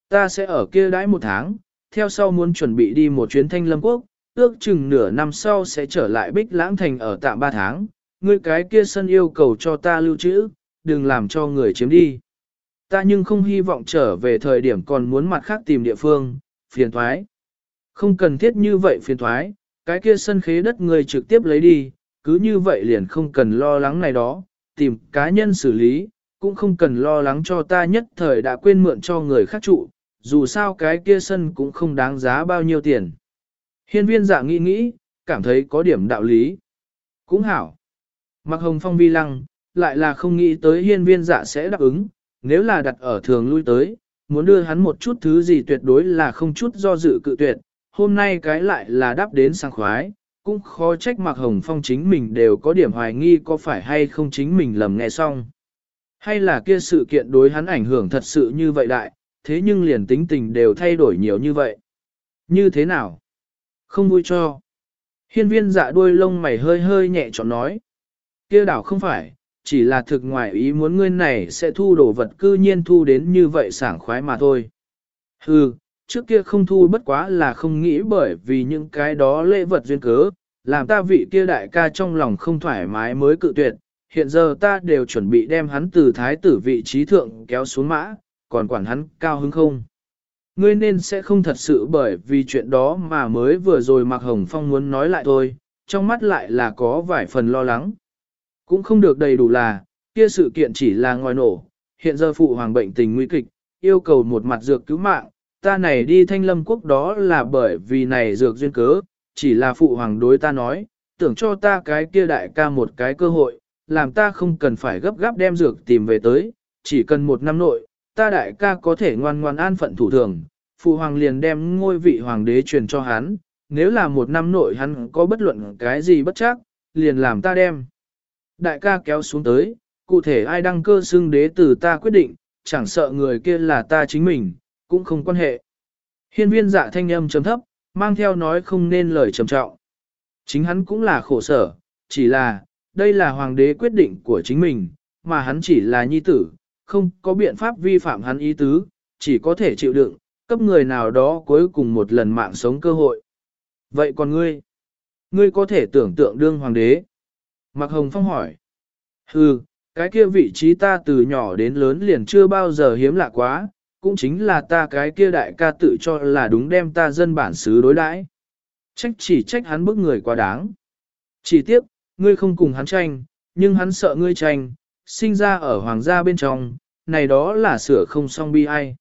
ta sẽ ở kia đãi một tháng, theo sau muốn chuẩn bị đi một chuyến thanh lâm quốc, ước chừng nửa năm sau sẽ trở lại bích lãng thành ở tạm ba tháng, ngươi cái kia sân yêu cầu cho ta lưu trữ, đừng làm cho người chiếm đi. Ta nhưng không hy vọng trở về thời điểm còn muốn mặt khác tìm địa phương, phiền thoái. Không cần thiết như vậy phiền thoái, cái kia sân khế đất người trực tiếp lấy đi, cứ như vậy liền không cần lo lắng này đó, tìm cá nhân xử lý, cũng không cần lo lắng cho ta nhất thời đã quên mượn cho người khác trụ, dù sao cái kia sân cũng không đáng giá bao nhiêu tiền. Hiên viên dạ nghĩ nghĩ, cảm thấy có điểm đạo lý. Cũng hảo. Mặc hồng phong vi lăng, lại là không nghĩ tới hiên viên dạ sẽ đáp ứng, nếu là đặt ở thường lui tới, muốn đưa hắn một chút thứ gì tuyệt đối là không chút do dự cự tuyệt, hôm nay cái lại là đáp đến sang khoái, cũng khó trách mặc hồng phong chính mình đều có điểm hoài nghi có phải hay không chính mình lầm nghe xong. Hay là kia sự kiện đối hắn ảnh hưởng thật sự như vậy đại, thế nhưng liền tính tình đều thay đổi nhiều như vậy. Như thế nào? Không vui cho. Hiên viên dạ đuôi lông mày hơi hơi nhẹ chọn nói. kia đảo không phải, chỉ là thực ngoài ý muốn ngươi này sẽ thu đồ vật cư nhiên thu đến như vậy sảng khoái mà thôi. Hừ, trước kia không thu bất quá là không nghĩ bởi vì những cái đó lễ vật duyên cớ, làm ta vị kia đại ca trong lòng không thoải mái mới cự tuyệt, hiện giờ ta đều chuẩn bị đem hắn từ thái tử vị trí thượng kéo xuống mã, còn quản hắn cao hứng không. Ngươi nên sẽ không thật sự bởi vì chuyện đó mà mới vừa rồi Mạc Hồng Phong muốn nói lại thôi, trong mắt lại là có vài phần lo lắng. Cũng không được đầy đủ là, kia sự kiện chỉ là ngòi nổ, hiện giờ phụ hoàng bệnh tình nguy kịch, yêu cầu một mặt dược cứu mạng, ta này đi thanh lâm quốc đó là bởi vì này dược duyên cớ, chỉ là phụ hoàng đối ta nói, tưởng cho ta cái kia đại ca một cái cơ hội, làm ta không cần phải gấp gáp đem dược tìm về tới, chỉ cần một năm nội, ta đại ca có thể ngoan ngoan an phận thủ thường, phụ hoàng liền đem ngôi vị hoàng đế truyền cho hắn, nếu là một năm nội hắn có bất luận cái gì bất chắc, liền làm ta đem. Đại ca kéo xuống tới, cụ thể ai đăng cơ xưng đế từ ta quyết định, chẳng sợ người kia là ta chính mình, cũng không quan hệ. Hiên viên dạ thanh âm trầm thấp, mang theo nói không nên lời trầm trọng. Chính hắn cũng là khổ sở, chỉ là, đây là hoàng đế quyết định của chính mình, mà hắn chỉ là nhi tử, không có biện pháp vi phạm hắn ý tứ, chỉ có thể chịu đựng, cấp người nào đó cuối cùng một lần mạng sống cơ hội. Vậy còn ngươi? Ngươi có thể tưởng tượng đương hoàng đế? Mạc Hồng Phong hỏi. Hừ, cái kia vị trí ta từ nhỏ đến lớn liền chưa bao giờ hiếm lạ quá, cũng chính là ta cái kia đại ca tự cho là đúng đem ta dân bản xứ đối đãi. Trách chỉ trách hắn bức người quá đáng. Chỉ tiếc, ngươi không cùng hắn tranh, nhưng hắn sợ ngươi tranh, sinh ra ở hoàng gia bên trong, này đó là sửa không xong bi ai.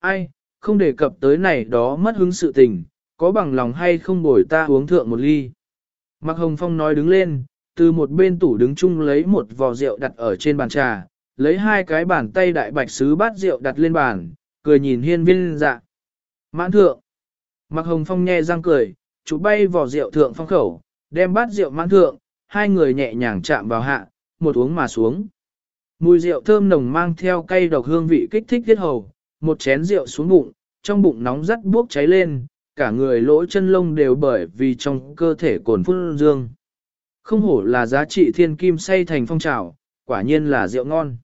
Ai, không đề cập tới này đó mất hứng sự tình, có bằng lòng hay không bồi ta uống thượng một ly. Mạc Hồng Phong nói đứng lên, từ một bên tủ đứng chung lấy một vò rượu đặt ở trên bàn trà, lấy hai cái bàn tay đại bạch sứ bát rượu đặt lên bàn, cười nhìn hiên viên dạ. Mãn thượng. Mạc Hồng Phong nhe răng cười, chú bay vỏ rượu thượng phong khẩu, đem bát rượu mãn thượng, hai người nhẹ nhàng chạm vào hạ, một uống mà xuống. Mùi rượu thơm nồng mang theo cây độc hương vị kích thích tiết hầu, một chén rượu xuống bụng, trong bụng nóng rắt bốc cháy lên, cả người lỗ chân lông đều bởi vì trong cơ thể cồn phun dương. Không hổ là giá trị thiên kim say thành phong trào, quả nhiên là rượu ngon.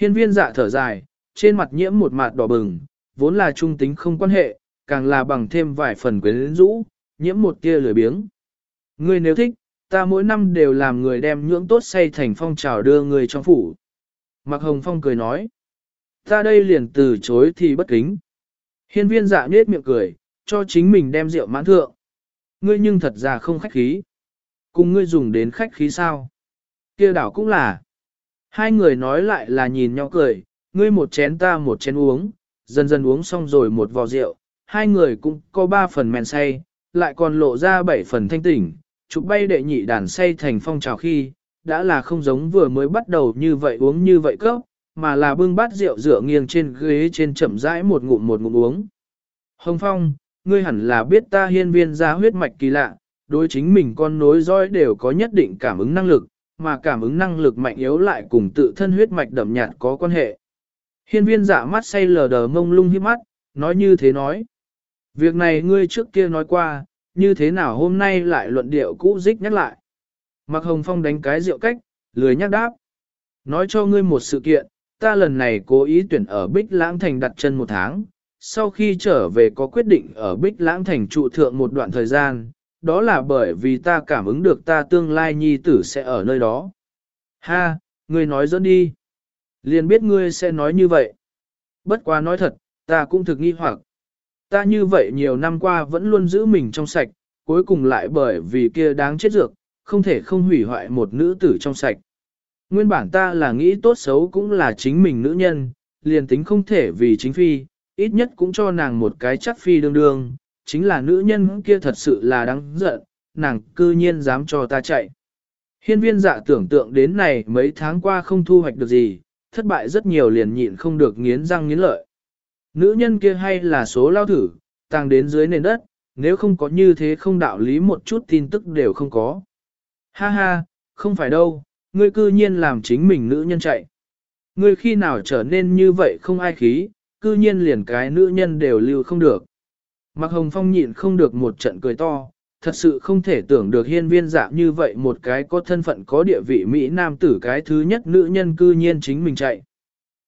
Hiên viên dạ thở dài, trên mặt nhiễm một mặt đỏ bừng, vốn là trung tính không quan hệ, càng là bằng thêm vài phần quyến rũ, nhiễm một tia lười biếng. Ngươi nếu thích, ta mỗi năm đều làm người đem nhưỡng tốt xây thành phong trào đưa người trong phủ. Mạc Hồng Phong cười nói, ta đây liền từ chối thì bất kính. Hiên viên dạ nết miệng cười, cho chính mình đem rượu mãn thượng. Ngươi nhưng thật ra không khách khí. Cùng ngươi dùng đến khách khí sao? kia đảo cũng là. Hai người nói lại là nhìn nhau cười, ngươi một chén ta một chén uống, dần dần uống xong rồi một vò rượu, hai người cũng có ba phần men say, lại còn lộ ra bảy phần thanh tỉnh, chụp bay đệ nhị đàn say thành phong trào khi, đã là không giống vừa mới bắt đầu như vậy uống như vậy cấp, mà là bưng bát rượu dựa nghiêng trên ghế trên chậm rãi một ngụm một ngụm uống. Hồng Phong, ngươi hẳn là biết ta hiên viên ra huyết mạch kỳ lạ, đối chính mình con nối dõi đều có nhất định cảm ứng năng lực, mà cảm ứng năng lực mạnh yếu lại cùng tự thân huyết mạch đậm nhạt có quan hệ. Hiên viên giả mắt say lờ đờ mông lung hiếp mắt, nói như thế nói. Việc này ngươi trước kia nói qua, như thế nào hôm nay lại luận điệu cũ dích nhắc lại. Mặc hồng phong đánh cái rượu cách, lười nhắc đáp. Nói cho ngươi một sự kiện, ta lần này cố ý tuyển ở Bích Lãng Thành đặt chân một tháng, sau khi trở về có quyết định ở Bích Lãng Thành trụ thượng một đoạn thời gian, đó là bởi vì ta cảm ứng được ta tương lai nhi tử sẽ ở nơi đó. Ha, ngươi nói dẫn đi. Liền biết ngươi sẽ nói như vậy. Bất quá nói thật, ta cũng thực nghi hoặc. Ta như vậy nhiều năm qua vẫn luôn giữ mình trong sạch, cuối cùng lại bởi vì kia đáng chết dược, không thể không hủy hoại một nữ tử trong sạch. Nguyên bản ta là nghĩ tốt xấu cũng là chính mình nữ nhân, liền tính không thể vì chính phi, ít nhất cũng cho nàng một cái chắc phi đương đương, chính là nữ nhân kia thật sự là đáng giận, nàng cư nhiên dám cho ta chạy. Hiên viên dạ tưởng tượng đến này mấy tháng qua không thu hoạch được gì, thất bại rất nhiều liền nhịn không được nghiến răng nghiến lợi. Nữ nhân kia hay là số lao thử, tàng đến dưới nền đất, nếu không có như thế không đạo lý một chút tin tức đều không có. Ha ha, không phải đâu, ngươi cư nhiên làm chính mình nữ nhân chạy. Ngươi khi nào trở nên như vậy không ai khí, cư nhiên liền cái nữ nhân đều lưu không được. Mạc Hồng Phong nhịn không được một trận cười to, thật sự không thể tưởng được hiên viên dạ như vậy một cái có thân phận có địa vị Mỹ Nam tử cái thứ nhất nữ nhân cư nhiên chính mình chạy.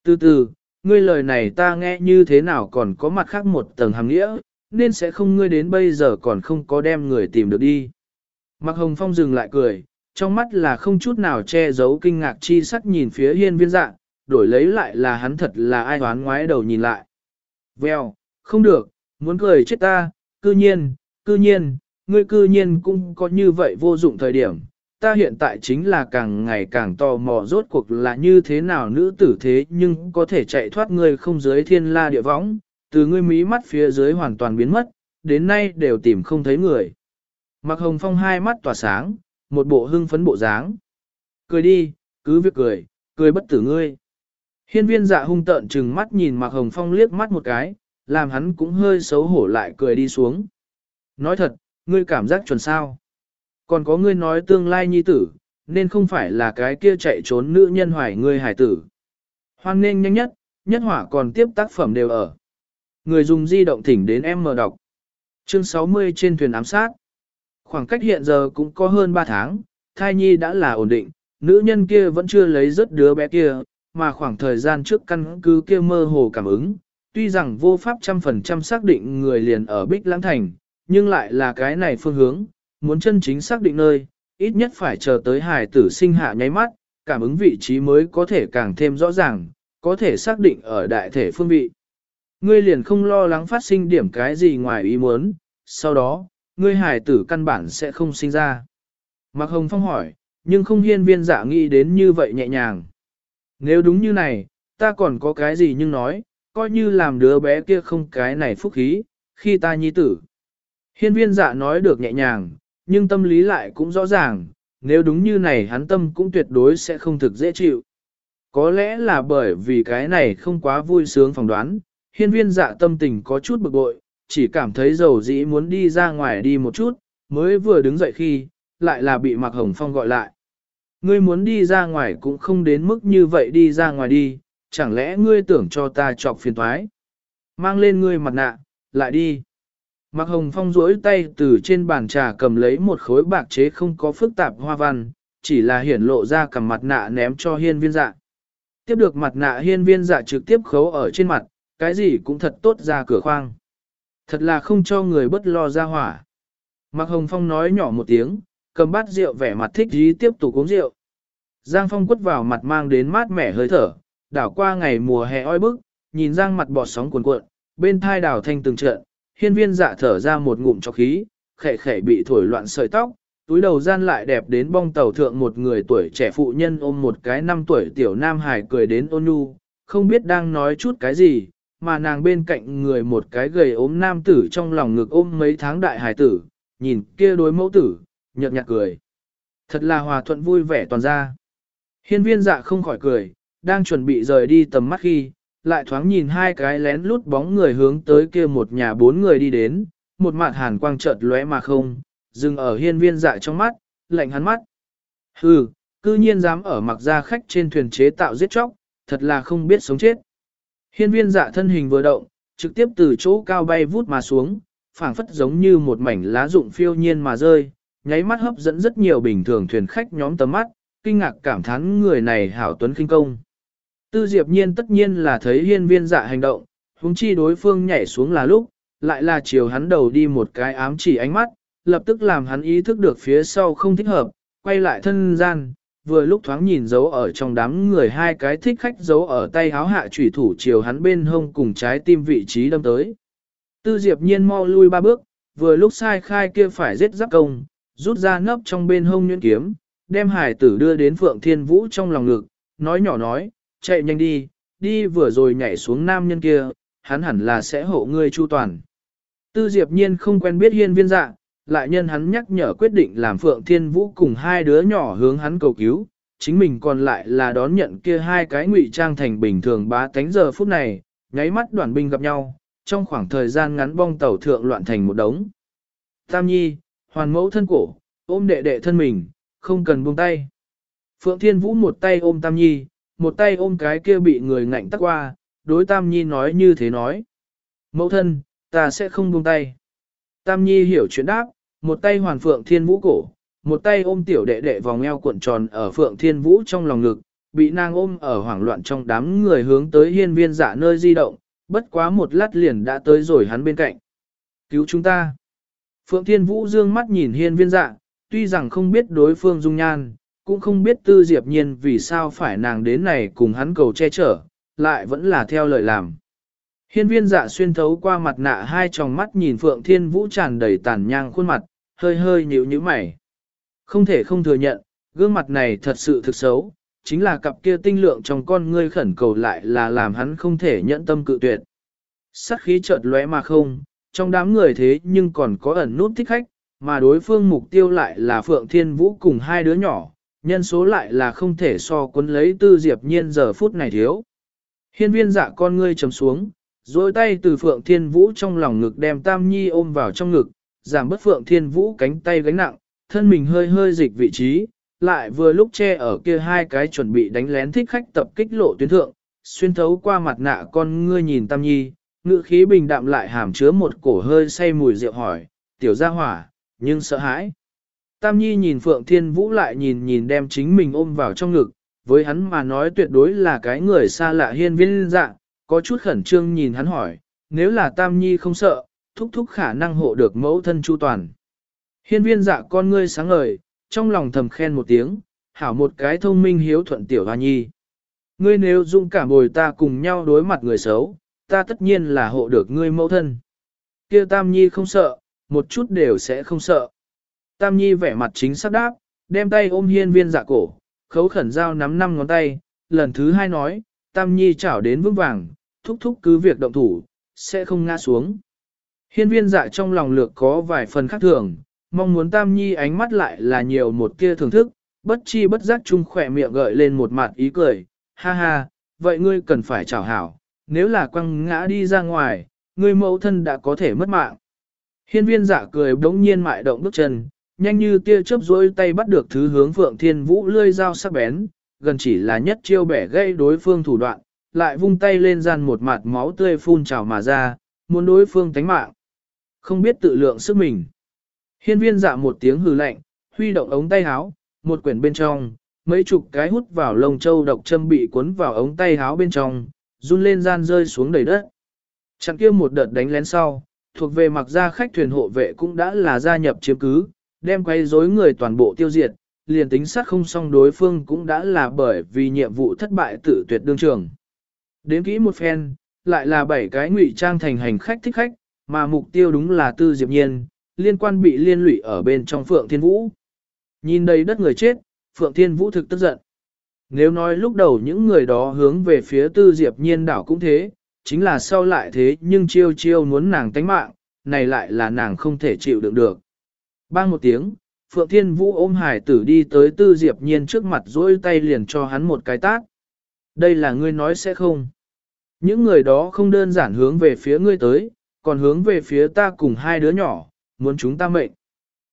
Từ từ, ngươi lời này ta nghe như thế nào còn có mặt khác một tầng hàng nghĩa, nên sẽ không ngươi đến bây giờ còn không có đem người tìm được đi. Mạc Hồng Phong dừng lại cười, trong mắt là không chút nào che giấu kinh ngạc chi sắc nhìn phía hiên viên dạ, đổi lấy lại là hắn thật là ai hoán ngoái đầu nhìn lại. Vèo, không được, muốn cười chết ta, cư nhiên, cư nhiên, ngươi cư nhiên cũng có như vậy vô dụng thời điểm. Ta hiện tại chính là càng ngày càng tò mò rốt cuộc là như thế nào nữ tử thế nhưng có thể chạy thoát ngươi không dưới thiên la địa võng, từ ngươi mí mắt phía dưới hoàn toàn biến mất, đến nay đều tìm không thấy người. Mặc hồng phong hai mắt tỏa sáng, một bộ hưng phấn bộ dáng. Cười đi, cứ việc cười, cười bất tử ngươi. Hiên viên dạ hung tợn trừng mắt nhìn Mặc Hồng Phong liếc mắt một cái, làm hắn cũng hơi xấu hổ lại cười đi xuống. Nói thật, ngươi cảm giác chuẩn sao. Còn có ngươi nói tương lai nhi tử, nên không phải là cái kia chạy trốn nữ nhân hoài ngươi hải tử. Hoan nên nhanh nhất, nhất hỏa còn tiếp tác phẩm đều ở. Người dùng di động thỉnh đến em mở đọc. Chương 60 trên thuyền ám sát. Khoảng cách hiện giờ cũng có hơn 3 tháng, thai nhi đã là ổn định, nữ nhân kia vẫn chưa lấy rất đứa bé kia, mà khoảng thời gian trước căn cứ kia mơ hồ cảm ứng, tuy rằng vô pháp trăm phần trăm xác định người liền ở Bích Lãng Thành, nhưng lại là cái này phương hướng, muốn chân chính xác định nơi, ít nhất phải chờ tới hài tử sinh hạ nháy mắt, cảm ứng vị trí mới có thể càng thêm rõ ràng, có thể xác định ở đại thể phương vị. Ngươi liền không lo lắng phát sinh điểm cái gì ngoài ý muốn, sau đó, ngươi hài tử căn bản sẽ không sinh ra. Mạc Hồng Phong hỏi, nhưng không hiên viên giả nghĩ đến như vậy nhẹ nhàng. Nếu đúng như này, ta còn có cái gì nhưng nói, coi như làm đứa bé kia không cái này phúc khí, khi ta nhi tử. Hiên viên dạ nói được nhẹ nhàng, nhưng tâm lý lại cũng rõ ràng, nếu đúng như này hắn tâm cũng tuyệt đối sẽ không thực dễ chịu. Có lẽ là bởi vì cái này không quá vui sướng phỏng đoán, hiên viên dạ tâm tình có chút bực bội, chỉ cảm thấy dầu dĩ muốn đi ra ngoài đi một chút, mới vừa đứng dậy khi, lại là bị Mạc Hồng Phong gọi lại. Ngươi muốn đi ra ngoài cũng không đến mức như vậy đi ra ngoài đi, chẳng lẽ ngươi tưởng cho ta chọc phiền toái? Mang lên ngươi mặt nạ, lại đi. Mạc Hồng Phong duỗi tay từ trên bàn trà cầm lấy một khối bạc chế không có phức tạp hoa văn, chỉ là hiển lộ ra cầm mặt nạ ném cho hiên viên dạ. Tiếp được mặt nạ hiên viên dạ trực tiếp khấu ở trên mặt, cái gì cũng thật tốt ra cửa khoang. Thật là không cho người bất lo ra hỏa. Mạc Hồng Phong nói nhỏ một tiếng, cầm bát rượu vẻ mặt thích dí tiếp tục uống rượu. Giang Phong quất vào mặt mang đến mát mẻ hơi thở, đảo qua ngày mùa hè oi bức, nhìn Giang mặt bọt sóng cuồn cuộn, bên thai đảo thanh từng trận, hiên viên dạ thở ra một ngụm cho khí, khẽ khẽ bị thổi loạn sợi tóc, túi đầu gian lại đẹp đến bong tàu thượng một người tuổi trẻ phụ nhân ôm một cái năm tuổi tiểu nam hài cười đến ôn nhu, không biết đang nói chút cái gì, mà nàng bên cạnh người một cái gầy ốm nam tử trong lòng ngực ôm mấy tháng đại hài tử, nhìn kia đối mẫu tử, nhợt nhạt cười. Thật là hòa thuận vui vẻ toàn ra. Hiên viên dạ không khỏi cười, đang chuẩn bị rời đi tầm mắt khi, lại thoáng nhìn hai cái lén lút bóng người hướng tới kia một nhà bốn người đi đến, một mặt hàn quang chợt lóe mà không, dừng ở hiên viên dạ trong mắt, lạnh hắn mắt. Hừ, cư nhiên dám ở mặc ra khách trên thuyền chế tạo giết chóc, thật là không biết sống chết. Hiên viên dạ thân hình vừa động, trực tiếp từ chỗ cao bay vút mà xuống, phảng phất giống như một mảnh lá rụng phiêu nhiên mà rơi, nháy mắt hấp dẫn rất nhiều bình thường thuyền khách nhóm tầm mắt, kinh ngạc cảm thán người này hảo tuấn kinh công. Tư Diệp Nhiên tất nhiên là thấy hiên viên dạ hành động, huống chi đối phương nhảy xuống là lúc, lại là chiều hắn đầu đi một cái ám chỉ ánh mắt, lập tức làm hắn ý thức được phía sau không thích hợp, quay lại thân gian, vừa lúc thoáng nhìn dấu ở trong đám người hai cái thích khách dấu ở tay háo hạ chủy thủ chiều hắn bên hông cùng trái tim vị trí đâm tới. Tư Diệp Nhiên mau lui ba bước, vừa lúc sai khai kia phải giết giáp công, rút ra nấp trong bên hông nhuyễn kiếm, đem hải tử đưa đến Phượng Thiên Vũ trong lòng ngực, nói nhỏ nói, chạy nhanh đi, đi vừa rồi nhảy xuống nam nhân kia, hắn hẳn là sẽ hộ ngươi chu toàn. Tư Diệp Nhiên không quen biết hiên viên dạ, lại nhân hắn nhắc nhở quyết định làm Phượng Thiên Vũ cùng hai đứa nhỏ hướng hắn cầu cứu, chính mình còn lại là đón nhận kia hai cái ngụy trang thành bình thường bá tánh giờ phút này, nháy mắt đoàn binh gặp nhau, trong khoảng thời gian ngắn bong tàu thượng loạn thành một đống. Tam Nhi, hoàn mẫu thân cổ, ôm đệ đệ thân mình, không cần buông tay. Phượng Thiên Vũ một tay ôm Tam Nhi, một tay ôm cái kia bị người ngạnh tắc qua, đối Tam Nhi nói như thế nói. Mẫu thân, ta sẽ không buông tay. Tam Nhi hiểu chuyện đáp, một tay hoàn Phượng Thiên Vũ cổ, một tay ôm tiểu đệ đệ vòng eo cuộn tròn ở Phượng Thiên Vũ trong lòng ngực, bị nàng ôm ở hoảng loạn trong đám người hướng tới hiên viên dạ nơi di động, bất quá một lát liền đã tới rồi hắn bên cạnh. Cứu chúng ta. Phượng Thiên Vũ dương mắt nhìn hiên viên dạ, tuy rằng không biết đối phương dung nhan, cũng không biết tư diệp nhiên vì sao phải nàng đến này cùng hắn cầu che chở, lại vẫn là theo lời làm. Hiên viên dạ xuyên thấu qua mặt nạ hai tròng mắt nhìn Phượng Thiên Vũ tràn đầy tàn nhang khuôn mặt, hơi hơi nhíu nhíu mày. Không thể không thừa nhận, gương mặt này thật sự thực xấu, chính là cặp kia tinh lượng trong con ngươi khẩn cầu lại là làm hắn không thể nhận tâm cự tuyệt. Sắc khí chợt lóe mà không, trong đám người thế nhưng còn có ẩn nút thích khách, mà đối phương mục tiêu lại là Phượng Thiên Vũ cùng hai đứa nhỏ, nhân số lại là không thể so cuốn lấy tư diệp nhiên giờ phút này thiếu. Hiên viên dạ con ngươi chấm xuống, rồi tay từ Phượng Thiên Vũ trong lòng ngực đem Tam Nhi ôm vào trong ngực, giảm bớt Phượng Thiên Vũ cánh tay gánh nặng, thân mình hơi hơi dịch vị trí, lại vừa lúc che ở kia hai cái chuẩn bị đánh lén thích khách tập kích lộ tuyến thượng, xuyên thấu qua mặt nạ con ngươi nhìn Tam Nhi, ngự khí bình đạm lại hàm chứa một cổ hơi say mùi rượu hỏi, tiểu gia hỏa, nhưng sợ hãi. Tam Nhi nhìn Phượng Thiên Vũ lại nhìn nhìn đem chính mình ôm vào trong ngực, với hắn mà nói tuyệt đối là cái người xa lạ hiên viên dạng, có chút khẩn trương nhìn hắn hỏi, nếu là Tam Nhi không sợ, thúc thúc khả năng hộ được mẫu thân chu toàn. Hiên viên dạ con ngươi sáng ngời, trong lòng thầm khen một tiếng, hảo một cái thông minh hiếu thuận tiểu hoa nhi. Ngươi nếu dung cảm bồi ta cùng nhau đối mặt người xấu, ta tất nhiên là hộ được ngươi mẫu thân. Kia Tam Nhi không sợ, một chút đều sẽ không sợ. Tam Nhi vẻ mặt chính xác đáp, đem tay ôm hiên viên dạ cổ, khấu khẩn dao nắm năm ngón tay, lần thứ hai nói, Tam Nhi chảo đến vững vàng, thúc thúc cứ việc động thủ, sẽ không ngã xuống. Hiên viên dạ trong lòng lược có vài phần khác thường, mong muốn Tam Nhi ánh mắt lại là nhiều một kia thưởng thức, bất chi bất giác chung khỏe miệng gợi lên một mặt ý cười, ha ha, vậy ngươi cần phải chào hảo, nếu là quăng ngã đi ra ngoài, ngươi mẫu thân đã có thể mất mạng. Hiên viên dạ cười đống nhiên mại động bước chân, nhanh như tia chớp rối tay bắt được thứ hướng Phượng Thiên Vũ lươi dao sắc bén, gần chỉ là nhất chiêu bẻ gây đối phương thủ đoạn, lại vung tay lên gian một mặt máu tươi phun trào mà ra, muốn đối phương tánh mạng. Không biết tự lượng sức mình. Hiên viên dạ một tiếng hừ lạnh, huy động ống tay háo, một quyển bên trong, mấy chục cái hút vào lông châu độc châm bị cuốn vào ống tay háo bên trong, run lên gian rơi xuống đầy đất. Chẳng kia một đợt đánh lén sau, thuộc về mặc ra khách thuyền hộ vệ cũng đã là gia nhập chiếm cứ, đem quay rối người toàn bộ tiêu diệt, liền tính sát không xong đối phương cũng đã là bởi vì nhiệm vụ thất bại tự tuyệt đương trường. Đến kỹ một phen, lại là bảy cái ngụy trang thành hành khách thích khách, mà mục tiêu đúng là Tư Diệp Nhiên, liên quan bị liên lụy ở bên trong Phượng Thiên Vũ. Nhìn đầy đất người chết, Phượng Thiên Vũ thực tức giận. Nếu nói lúc đầu những người đó hướng về phía Tư Diệp Nhiên đảo cũng thế, chính là sau lại thế nhưng chiêu chiêu muốn nàng tánh mạng, này lại là nàng không thể chịu đựng được. Bang một tiếng, Phượng Thiên Vũ ôm hải tử đi tới Tư Diệp Nhiên trước mặt dỗi tay liền cho hắn một cái tát. Đây là ngươi nói sẽ không. Những người đó không đơn giản hướng về phía ngươi tới, còn hướng về phía ta cùng hai đứa nhỏ, muốn chúng ta mệnh.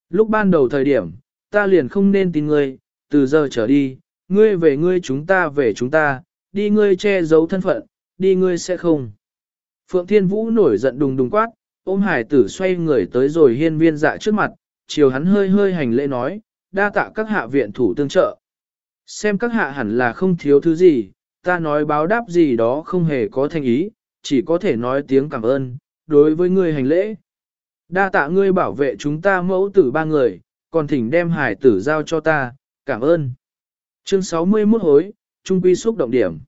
Lúc ban đầu thời điểm, ta liền không nên tin ngươi, từ giờ trở đi, ngươi về ngươi chúng ta về chúng ta, đi ngươi che giấu thân phận, đi ngươi sẽ không. Phượng Thiên Vũ nổi giận đùng đùng quát, ôm hải tử xoay người tới rồi hiên viên dạ trước mặt, chiều hắn hơi hơi hành lễ nói, đa tạ các hạ viện thủ tương trợ. Xem các hạ hẳn là không thiếu thứ gì, ta nói báo đáp gì đó không hề có thành ý, chỉ có thể nói tiếng cảm ơn, đối với ngươi hành lễ. Đa tạ ngươi bảo vệ chúng ta mẫu tử ba người, còn thỉnh đem hải tử giao cho ta, cảm ơn. Chương 61 hối, Trung quy xúc động điểm.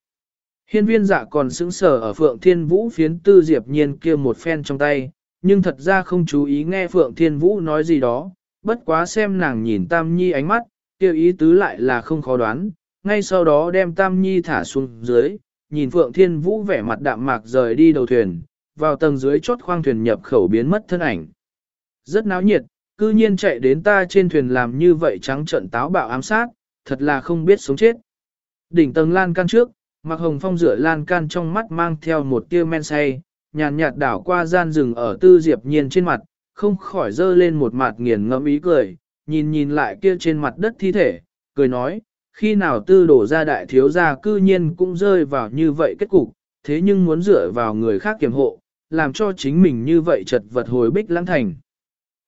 Hiên viên dạ còn sững sờ ở Phượng Thiên Vũ phiến tư diệp nhiên kia một phen trong tay, nhưng thật ra không chú ý nghe Phượng Thiên Vũ nói gì đó, bất quá xem nàng nhìn Tam Nhi ánh mắt, kêu ý tứ lại là không khó đoán, ngay sau đó đem Tam Nhi thả xuống dưới, nhìn Phượng Thiên Vũ vẻ mặt đạm mạc rời đi đầu thuyền, vào tầng dưới chốt khoang thuyền nhập khẩu biến mất thân ảnh. Rất náo nhiệt, cư nhiên chạy đến ta trên thuyền làm như vậy trắng trận táo bạo ám sát, thật là không biết sống chết. Đỉnh tầng lan can trước, Mạc Hồng Phong rửa lan can trong mắt mang theo một tia men say, nhàn nhạt đảo qua gian rừng ở tư diệp nhiên trên mặt, không khỏi dơ lên một mặt nghiền ngẫm ý cười, nhìn nhìn lại kia trên mặt đất thi thể, cười nói, khi nào tư đổ ra đại thiếu gia cư nhiên cũng rơi vào như vậy kết cục, thế nhưng muốn dựa vào người khác kiểm hộ, làm cho chính mình như vậy chật vật hồi bích lãng thành.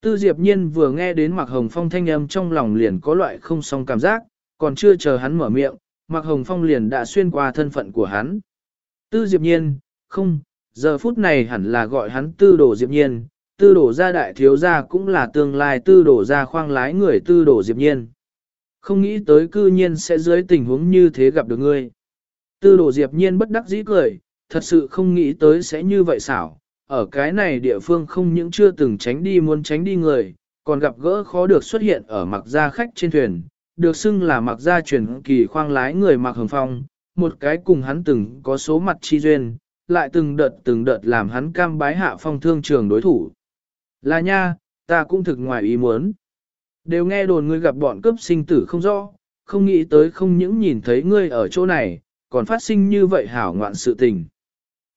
Tư Diệp Nhiên vừa nghe đến Mạc Hồng Phong thanh âm trong lòng liền có loại không song cảm giác, còn chưa chờ hắn mở miệng, Mạc Hồng Phong liền đã xuyên qua thân phận của hắn. Tư Diệp Nhiên, không, giờ phút này hẳn là gọi hắn Tư Đồ Diệp Nhiên, Tư Đồ gia đại thiếu gia cũng là tương lai Tư Đồ gia khoang lái người Tư Đồ Diệp Nhiên. Không nghĩ tới cư nhiên sẽ dưới tình huống như thế gặp được ngươi. Tư Đồ Diệp Nhiên bất đắc dĩ cười, thật sự không nghĩ tới sẽ như vậy xảo, ở cái này địa phương không những chưa từng tránh đi muốn tránh đi người, còn gặp gỡ khó được xuất hiện ở mặc gia khách trên thuyền, được xưng là mặc gia truyền kỳ khoang lái người mặc hồng phong, một cái cùng hắn từng có số mặt chi duyên, lại từng đợt từng đợt làm hắn cam bái hạ phong thương trường đối thủ. Là nha, ta cũng thực ngoài ý muốn. Đều nghe đồn ngươi gặp bọn cướp sinh tử không rõ, không nghĩ tới không những nhìn thấy ngươi ở chỗ này, còn phát sinh như vậy hảo ngoạn sự tình.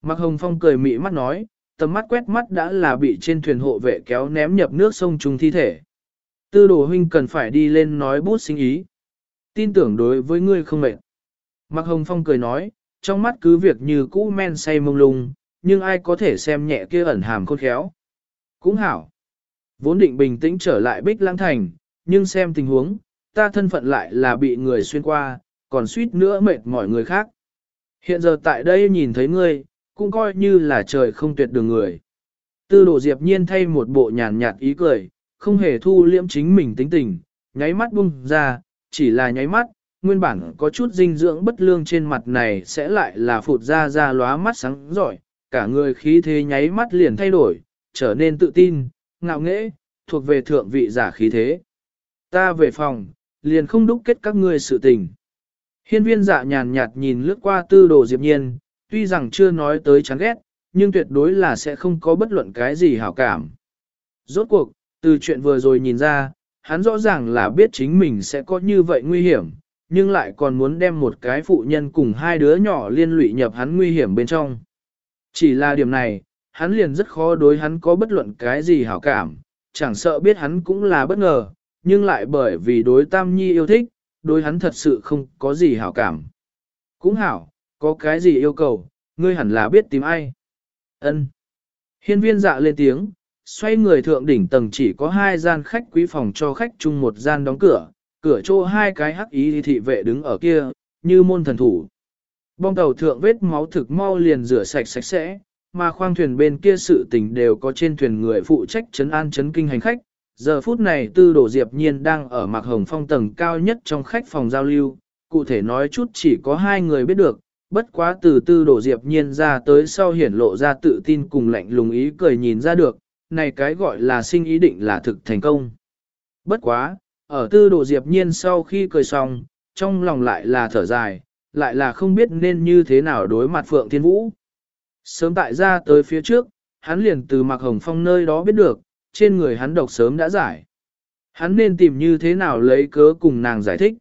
Mạc Hồng Phong cười mị mắt nói, tầm mắt quét mắt đã là bị trên thuyền hộ vệ kéo ném nhập nước sông trùng thi thể. Tư đồ huynh cần phải đi lên nói bút sinh ý. Tin tưởng đối với ngươi không mệt. Mạc Hồng Phong cười nói, trong mắt cứ việc như cũ men say mông lung, nhưng ai có thể xem nhẹ kia ẩn hàm khôn khéo. Cũng hảo. Vốn định bình tĩnh trở lại bích lãng thành, nhưng xem tình huống, ta thân phận lại là bị người xuyên qua, còn suýt nữa mệt mỏi người khác. Hiện giờ tại đây nhìn thấy ngươi, cũng coi như là trời không tuyệt đường người. Tư đồ diệp nhiên thay một bộ nhàn nhạt ý cười, không hề thu liễm chính mình tính tình, nháy mắt bung ra, chỉ là nháy mắt, nguyên bản có chút dinh dưỡng bất lương trên mặt này sẽ lại là phụt ra ra lóa mắt sáng giỏi, cả người khí thế nháy mắt liền thay đổi, trở nên tự tin, ngạo nghễ, thuộc về thượng vị giả khí thế. Ta về phòng, liền không đúc kết các ngươi sự tình. Hiên viên dạ nhàn nhạt nhìn lướt qua tư đồ diệp nhiên, tuy rằng chưa nói tới chán ghét, nhưng tuyệt đối là sẽ không có bất luận cái gì hảo cảm. Rốt cuộc, từ chuyện vừa rồi nhìn ra, hắn rõ ràng là biết chính mình sẽ có như vậy nguy hiểm, nhưng lại còn muốn đem một cái phụ nhân cùng hai đứa nhỏ liên lụy nhập hắn nguy hiểm bên trong. Chỉ là điểm này, hắn liền rất khó đối hắn có bất luận cái gì hảo cảm, chẳng sợ biết hắn cũng là bất ngờ, nhưng lại bởi vì đối Tam Nhi yêu thích, đối hắn thật sự không có gì hảo cảm. Cũng hảo, có cái gì yêu cầu, ngươi hẳn là biết tìm ai. Ân. Hiên viên dạ lên tiếng, xoay người thượng đỉnh tầng chỉ có hai gian khách quý phòng cho khách chung một gian đóng cửa, cửa chỗ hai cái hắc ý thị vệ đứng ở kia, như môn thần thủ. Bong tàu thượng vết máu thực mau liền rửa sạch sạch sẽ, mà khoang thuyền bên kia sự tình đều có trên thuyền người phụ trách chấn an chấn kinh hành khách. Giờ phút này tư đổ diệp nhiên đang ở mạc hồng phong tầng cao nhất trong khách phòng giao lưu, cụ thể nói chút chỉ có hai người biết được, bất quá từ tư đổ diệp nhiên ra tới sau hiển lộ ra tự tin cùng lạnh lùng ý cười nhìn ra được, này cái gọi là sinh ý định là thực thành công. Bất quá, ở tư Đồ diệp nhiên sau khi cười xong, trong lòng lại là thở dài, lại là không biết nên như thế nào đối mặt Phượng Thiên Vũ. Sớm tại ra tới phía trước, hắn liền từ Mạc Hồng Phong nơi đó biết được, trên người hắn độc sớm đã giải. Hắn nên tìm như thế nào lấy cớ cùng nàng giải thích.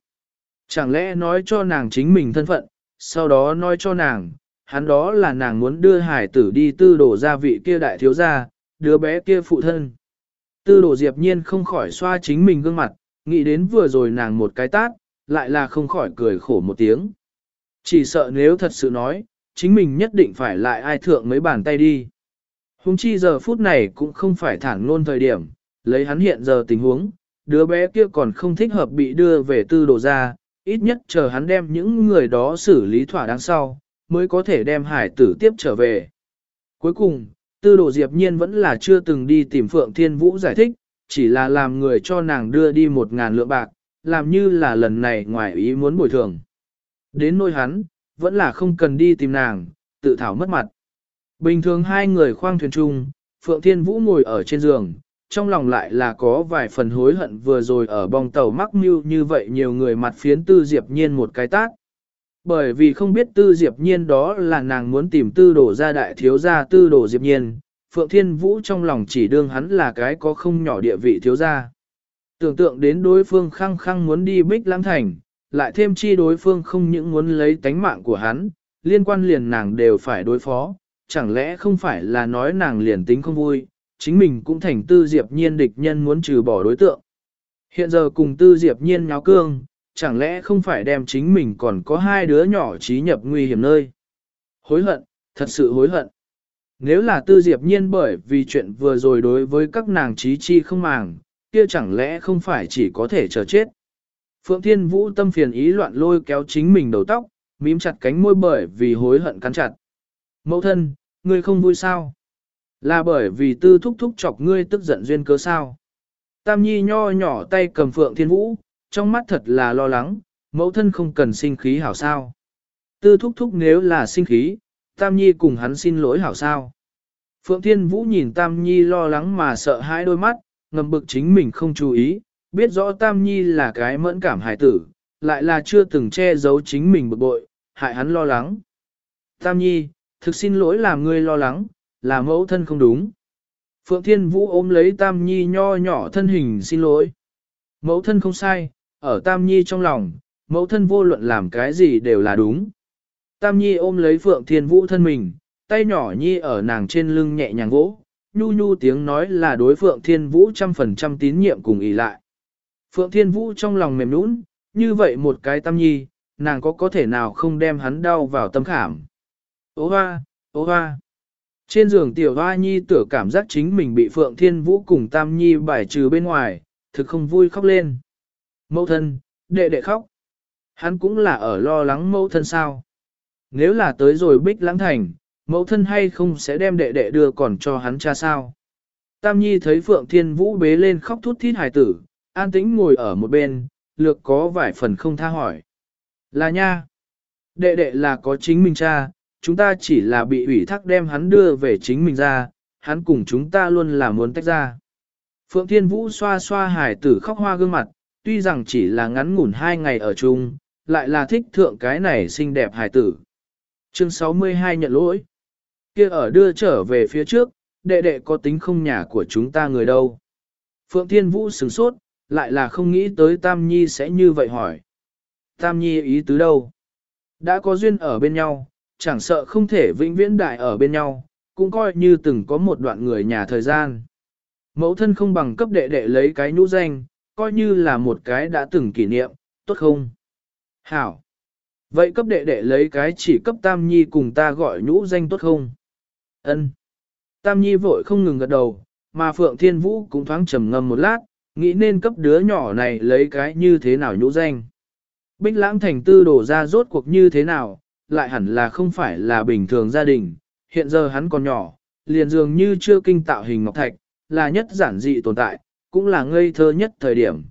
Chẳng lẽ nói cho nàng chính mình thân phận, sau đó nói cho nàng, hắn đó là nàng muốn đưa hải tử đi tư đổ gia vị kia đại thiếu gia, đứa bé kia phụ thân. Tư đổ diệp nhiên không khỏi xoa chính mình gương mặt, nghĩ đến vừa rồi nàng một cái tát, lại là không khỏi cười khổ một tiếng. Chỉ sợ nếu thật sự nói, chính mình nhất định phải lại ai thượng mấy bàn tay đi. Hùng chi giờ phút này cũng không phải thẳng ngôn thời điểm, lấy hắn hiện giờ tình huống, đứa bé kia còn không thích hợp bị đưa về tư đồ ra, ít nhất chờ hắn đem những người đó xử lý thỏa đáng sau, mới có thể đem hải tử tiếp trở về. Cuối cùng, tư đồ diệp nhiên vẫn là chưa từng đi tìm Phượng Thiên Vũ giải thích, chỉ là làm người cho nàng đưa đi một ngàn lượng bạc, làm như là lần này ngoài ý muốn bồi thường. Đến nôi hắn, vẫn là không cần đi tìm nàng, tự thảo mất mặt. Bình thường hai người khoang thuyền chung, Phượng Thiên Vũ ngồi ở trên giường, trong lòng lại là có vài phần hối hận vừa rồi ở bong tàu mắc mưu như vậy nhiều người mặt phiến tư diệp nhiên một cái tác, Bởi vì không biết tư diệp nhiên đó là nàng muốn tìm tư đổ ra đại thiếu gia tư đổ diệp nhiên, Phượng Thiên Vũ trong lòng chỉ đương hắn là cái có không nhỏ địa vị thiếu gia. Tưởng tượng đến đối phương khăng khăng muốn đi bích lãng thành, lại thêm chi đối phương không những muốn lấy tánh mạng của hắn, liên quan liền nàng đều phải đối phó, chẳng lẽ không phải là nói nàng liền tính không vui, chính mình cũng thành tư diệp nhiên địch nhân muốn trừ bỏ đối tượng. Hiện giờ cùng tư diệp nhiên nháo cương, chẳng lẽ không phải đem chính mình còn có hai đứa nhỏ trí nhập nguy hiểm nơi. Hối hận, thật sự hối hận. Nếu là tư diệp nhiên bởi vì chuyện vừa rồi đối với các nàng trí chi không màng, kia chẳng lẽ không phải chỉ có thể chờ chết. Phượng Thiên Vũ tâm phiền ý loạn lôi kéo chính mình đầu tóc, mím chặt cánh môi bởi vì hối hận cắn chặt. Mẫu thân, ngươi không vui sao? Là bởi vì tư thúc thúc chọc ngươi tức giận duyên cớ sao? Tam Nhi nho nhỏ tay cầm Phượng Thiên Vũ, trong mắt thật là lo lắng, mẫu thân không cần sinh khí hảo sao. Tư thúc thúc nếu là sinh khí, Tam Nhi cùng hắn xin lỗi hảo sao. Phượng Thiên Vũ nhìn Tam Nhi lo lắng mà sợ hãi đôi mắt, ngầm bực chính mình không chú ý, biết rõ Tam Nhi là cái mẫn cảm hài tử, lại là chưa từng che giấu chính mình bực bội, hại hắn lo lắng. Tam Nhi, thực xin lỗi làm ngươi lo lắng, là mẫu thân không đúng. Phượng Thiên Vũ ôm lấy Tam Nhi nho nhỏ thân hình xin lỗi. Mẫu thân không sai, ở Tam Nhi trong lòng, mẫu thân vô luận làm cái gì đều là đúng. Tam Nhi ôm lấy Phượng Thiên Vũ thân mình, tay nhỏ Nhi ở nàng trên lưng nhẹ nhàng vỗ, nhu nhu tiếng nói là đối Phượng Thiên Vũ trăm phần trăm tín nhiệm cùng ý lại. Phượng Thiên Vũ trong lòng mềm nũng, như vậy một cái Tam Nhi, nàng có có thể nào không đem hắn đau vào tâm khảm. Ô hoa, ô hoa. Trên giường tiểu hoa nhi tưởng cảm giác chính mình bị Phượng Thiên Vũ cùng Tam Nhi bài trừ bên ngoài, thực không vui khóc lên. Mẫu thân, đệ đệ khóc. Hắn cũng là ở lo lắng mẫu thân sao. Nếu là tới rồi bích lãng thành, mẫu thân hay không sẽ đem đệ đệ đưa còn cho hắn cha sao. Tam Nhi thấy Phượng Thiên Vũ bế lên khóc thút thít hài tử, an tĩnh ngồi ở một bên, lược có vài phần không tha hỏi. Là nha. Đệ đệ là có chính mình cha, chúng ta chỉ là bị ủy thác đem hắn đưa về chính mình ra, hắn cùng chúng ta luôn là muốn tách ra. Phượng Thiên Vũ xoa xoa hải tử khóc hoa gương mặt, tuy rằng chỉ là ngắn ngủn hai ngày ở chung, lại là thích thượng cái này xinh đẹp hải tử. Chương 62 nhận lỗi. kia ở đưa trở về phía trước, đệ đệ có tính không nhà của chúng ta người đâu. Phượng Thiên Vũ sửng sốt, lại là không nghĩ tới Tam Nhi sẽ như vậy hỏi. Tam Nhi ý tứ đâu? Đã có duyên ở bên nhau, chẳng sợ không thể vĩnh viễn đại ở bên nhau, cũng coi như từng có một đoạn người nhà thời gian. Mẫu thân không bằng cấp đệ đệ lấy cái nhũ danh, coi như là một cái đã từng kỷ niệm, tốt không? Hảo! Vậy cấp đệ đệ lấy cái chỉ cấp Tam Nhi cùng ta gọi nhũ danh tốt không? Ân. Tam Nhi vội không ngừng gật đầu, mà Phượng Thiên Vũ cũng thoáng trầm ngâm một lát, nghĩ nên cấp đứa nhỏ này lấy cái như thế nào nhũ danh. Bích lãng thành tư đổ ra rốt cuộc như thế nào, lại hẳn là không phải là bình thường gia đình, hiện giờ hắn còn nhỏ, liền dường như chưa kinh tạo hình ngọc thạch, là nhất giản dị tồn tại, cũng là ngây thơ nhất thời điểm.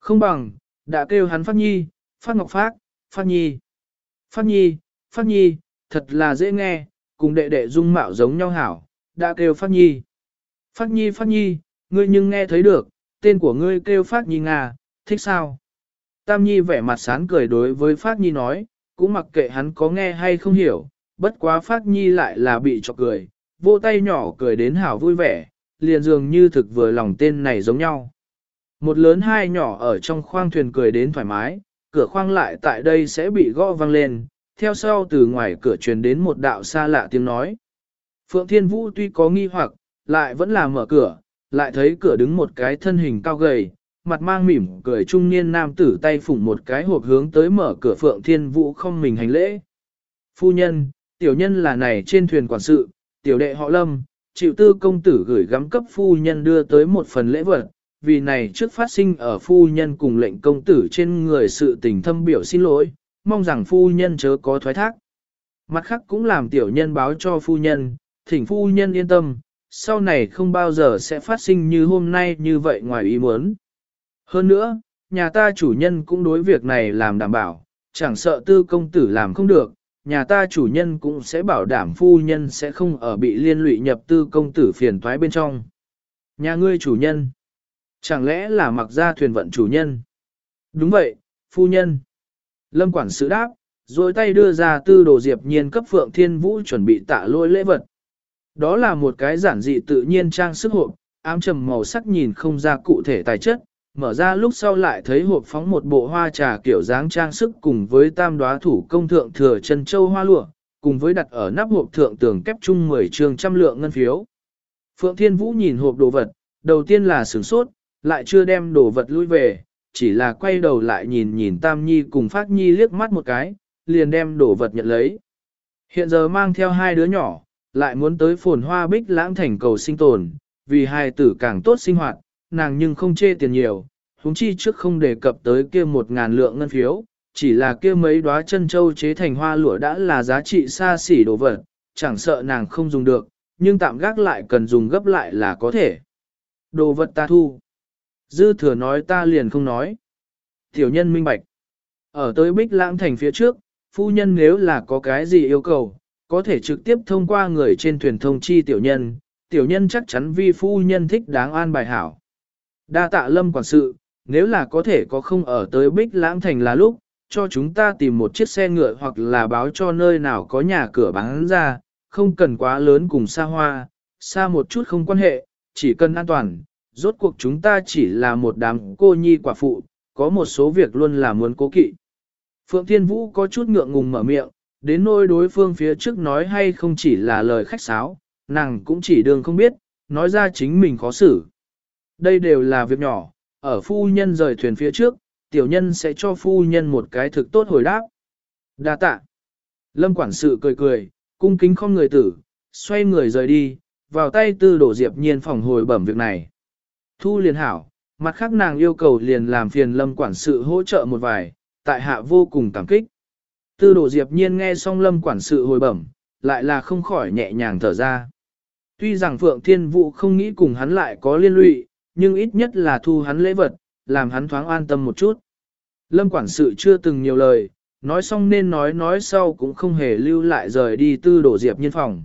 Không bằng, đã kêu hắn Phát Nhi, Phát Ngọc Phát, Phát Nhi. Phát Nhi, Phát Nhi, thật là dễ nghe, cùng đệ đệ dung mạo giống nhau hảo, đã kêu Phát Nhi. Phát Nhi, Phát Nhi, ngươi nhưng nghe thấy được, tên của ngươi kêu Phát Nhi Nga, thích sao? Tam Nhi vẻ mặt sán cười đối với Phát Nhi nói, cũng mặc kệ hắn có nghe hay không hiểu, bất quá Phát Nhi lại là bị chọc cười, vô tay nhỏ cười đến hảo vui vẻ, liền dường như thực vừa lòng tên này giống nhau. Một lớn hai nhỏ ở trong khoang thuyền cười đến thoải mái, cửa khoang lại tại đây sẽ bị gõ vang lên, theo sau từ ngoài cửa truyền đến một đạo xa lạ tiếng nói. Phượng Thiên Vũ tuy có nghi hoặc, lại vẫn là mở cửa, lại thấy cửa đứng một cái thân hình cao gầy, mặt mang mỉm cười trung niên nam tử tay phủng một cái hộp hướng tới mở cửa Phượng Thiên Vũ không mình hành lễ. Phu nhân, tiểu nhân là này trên thuyền quản sự, tiểu đệ họ lâm, chịu tư công tử gửi gắm cấp phu nhân đưa tới một phần lễ vật, vì này trước phát sinh ở phu nhân cùng lệnh công tử trên người sự tình thâm biểu xin lỗi, mong rằng phu nhân chớ có thoái thác. Mặt khác cũng làm tiểu nhân báo cho phu nhân, thỉnh phu nhân yên tâm, sau này không bao giờ sẽ phát sinh như hôm nay như vậy ngoài ý muốn. Hơn nữa, nhà ta chủ nhân cũng đối việc này làm đảm bảo, chẳng sợ tư công tử làm không được, nhà ta chủ nhân cũng sẽ bảo đảm phu nhân sẽ không ở bị liên lụy nhập tư công tử phiền toái bên trong. Nhà ngươi chủ nhân, chẳng lẽ là mặc ra thuyền vận chủ nhân? Đúng vậy, phu nhân. Lâm quản sự đáp, rồi tay đưa ra tư đồ diệp nhiên cấp phượng thiên vũ chuẩn bị tạ lôi lễ vật. Đó là một cái giản dị tự nhiên trang sức hộp, ám trầm màu sắc nhìn không ra cụ thể tài chất, mở ra lúc sau lại thấy hộp phóng một bộ hoa trà kiểu dáng trang sức cùng với tam đoá thủ công thượng thừa chân châu hoa lụa, cùng với đặt ở nắp hộp thượng tường kép chung 10 trường trăm lượng ngân phiếu. Phượng Thiên Vũ nhìn hộp đồ vật, đầu tiên là sửng sốt, lại chưa đem đồ vật lui về, chỉ là quay đầu lại nhìn nhìn Tam Nhi cùng Phát Nhi liếc mắt một cái, liền đem đồ vật nhận lấy. Hiện giờ mang theo hai đứa nhỏ, lại muốn tới phồn hoa bích lãng thành cầu sinh tồn, vì hai tử càng tốt sinh hoạt, nàng nhưng không chê tiền nhiều, huống chi trước không đề cập tới kia một ngàn lượng ngân phiếu, chỉ là kia mấy đóa chân châu chế thành hoa lụa đã là giá trị xa xỉ đồ vật, chẳng sợ nàng không dùng được, nhưng tạm gác lại cần dùng gấp lại là có thể. Đồ vật ta thu. Dư thừa nói ta liền không nói. Tiểu nhân minh bạch. Ở tới bích lãng thành phía trước, phu nhân nếu là có cái gì yêu cầu, có thể trực tiếp thông qua người trên thuyền thông chi tiểu nhân, tiểu nhân chắc chắn vi phu nhân thích đáng an bài hảo. Đa tạ lâm quản sự, nếu là có thể có không ở tới Bích Lãng Thành là lúc, cho chúng ta tìm một chiếc xe ngựa hoặc là báo cho nơi nào có nhà cửa bán ra, không cần quá lớn cùng xa hoa, xa một chút không quan hệ, chỉ cần an toàn, rốt cuộc chúng ta chỉ là một đám cô nhi quả phụ, có một số việc luôn là muốn cố kỵ. Phượng Thiên Vũ có chút ngượng ngùng mở miệng, đến nỗi đối phương phía trước nói hay không chỉ là lời khách sáo, nàng cũng chỉ đường không biết, nói ra chính mình khó xử. Đây đều là việc nhỏ, ở phu nhân rời thuyền phía trước, tiểu nhân sẽ cho phu nhân một cái thực tốt hồi đáp. Đa tạ. Lâm quản sự cười cười, cung kính không người tử, xoay người rời đi, vào tay tư đổ diệp nhiên phòng hồi bẩm việc này. Thu liền hảo, mặt khác nàng yêu cầu liền làm phiền lâm quản sự hỗ trợ một vài, tại hạ vô cùng cảm kích. Tư Đồ diệp nhiên nghe xong lâm quản sự hồi bẩm, lại là không khỏi nhẹ nhàng thở ra. Tuy rằng Phượng Thiên Vũ không nghĩ cùng hắn lại có liên lụy, nhưng ít nhất là thu hắn lễ vật, làm hắn thoáng an tâm một chút. Lâm quản sự chưa từng nhiều lời, nói xong nên nói nói sau cũng không hề lưu lại rời đi tư đổ diệp nhiên phòng.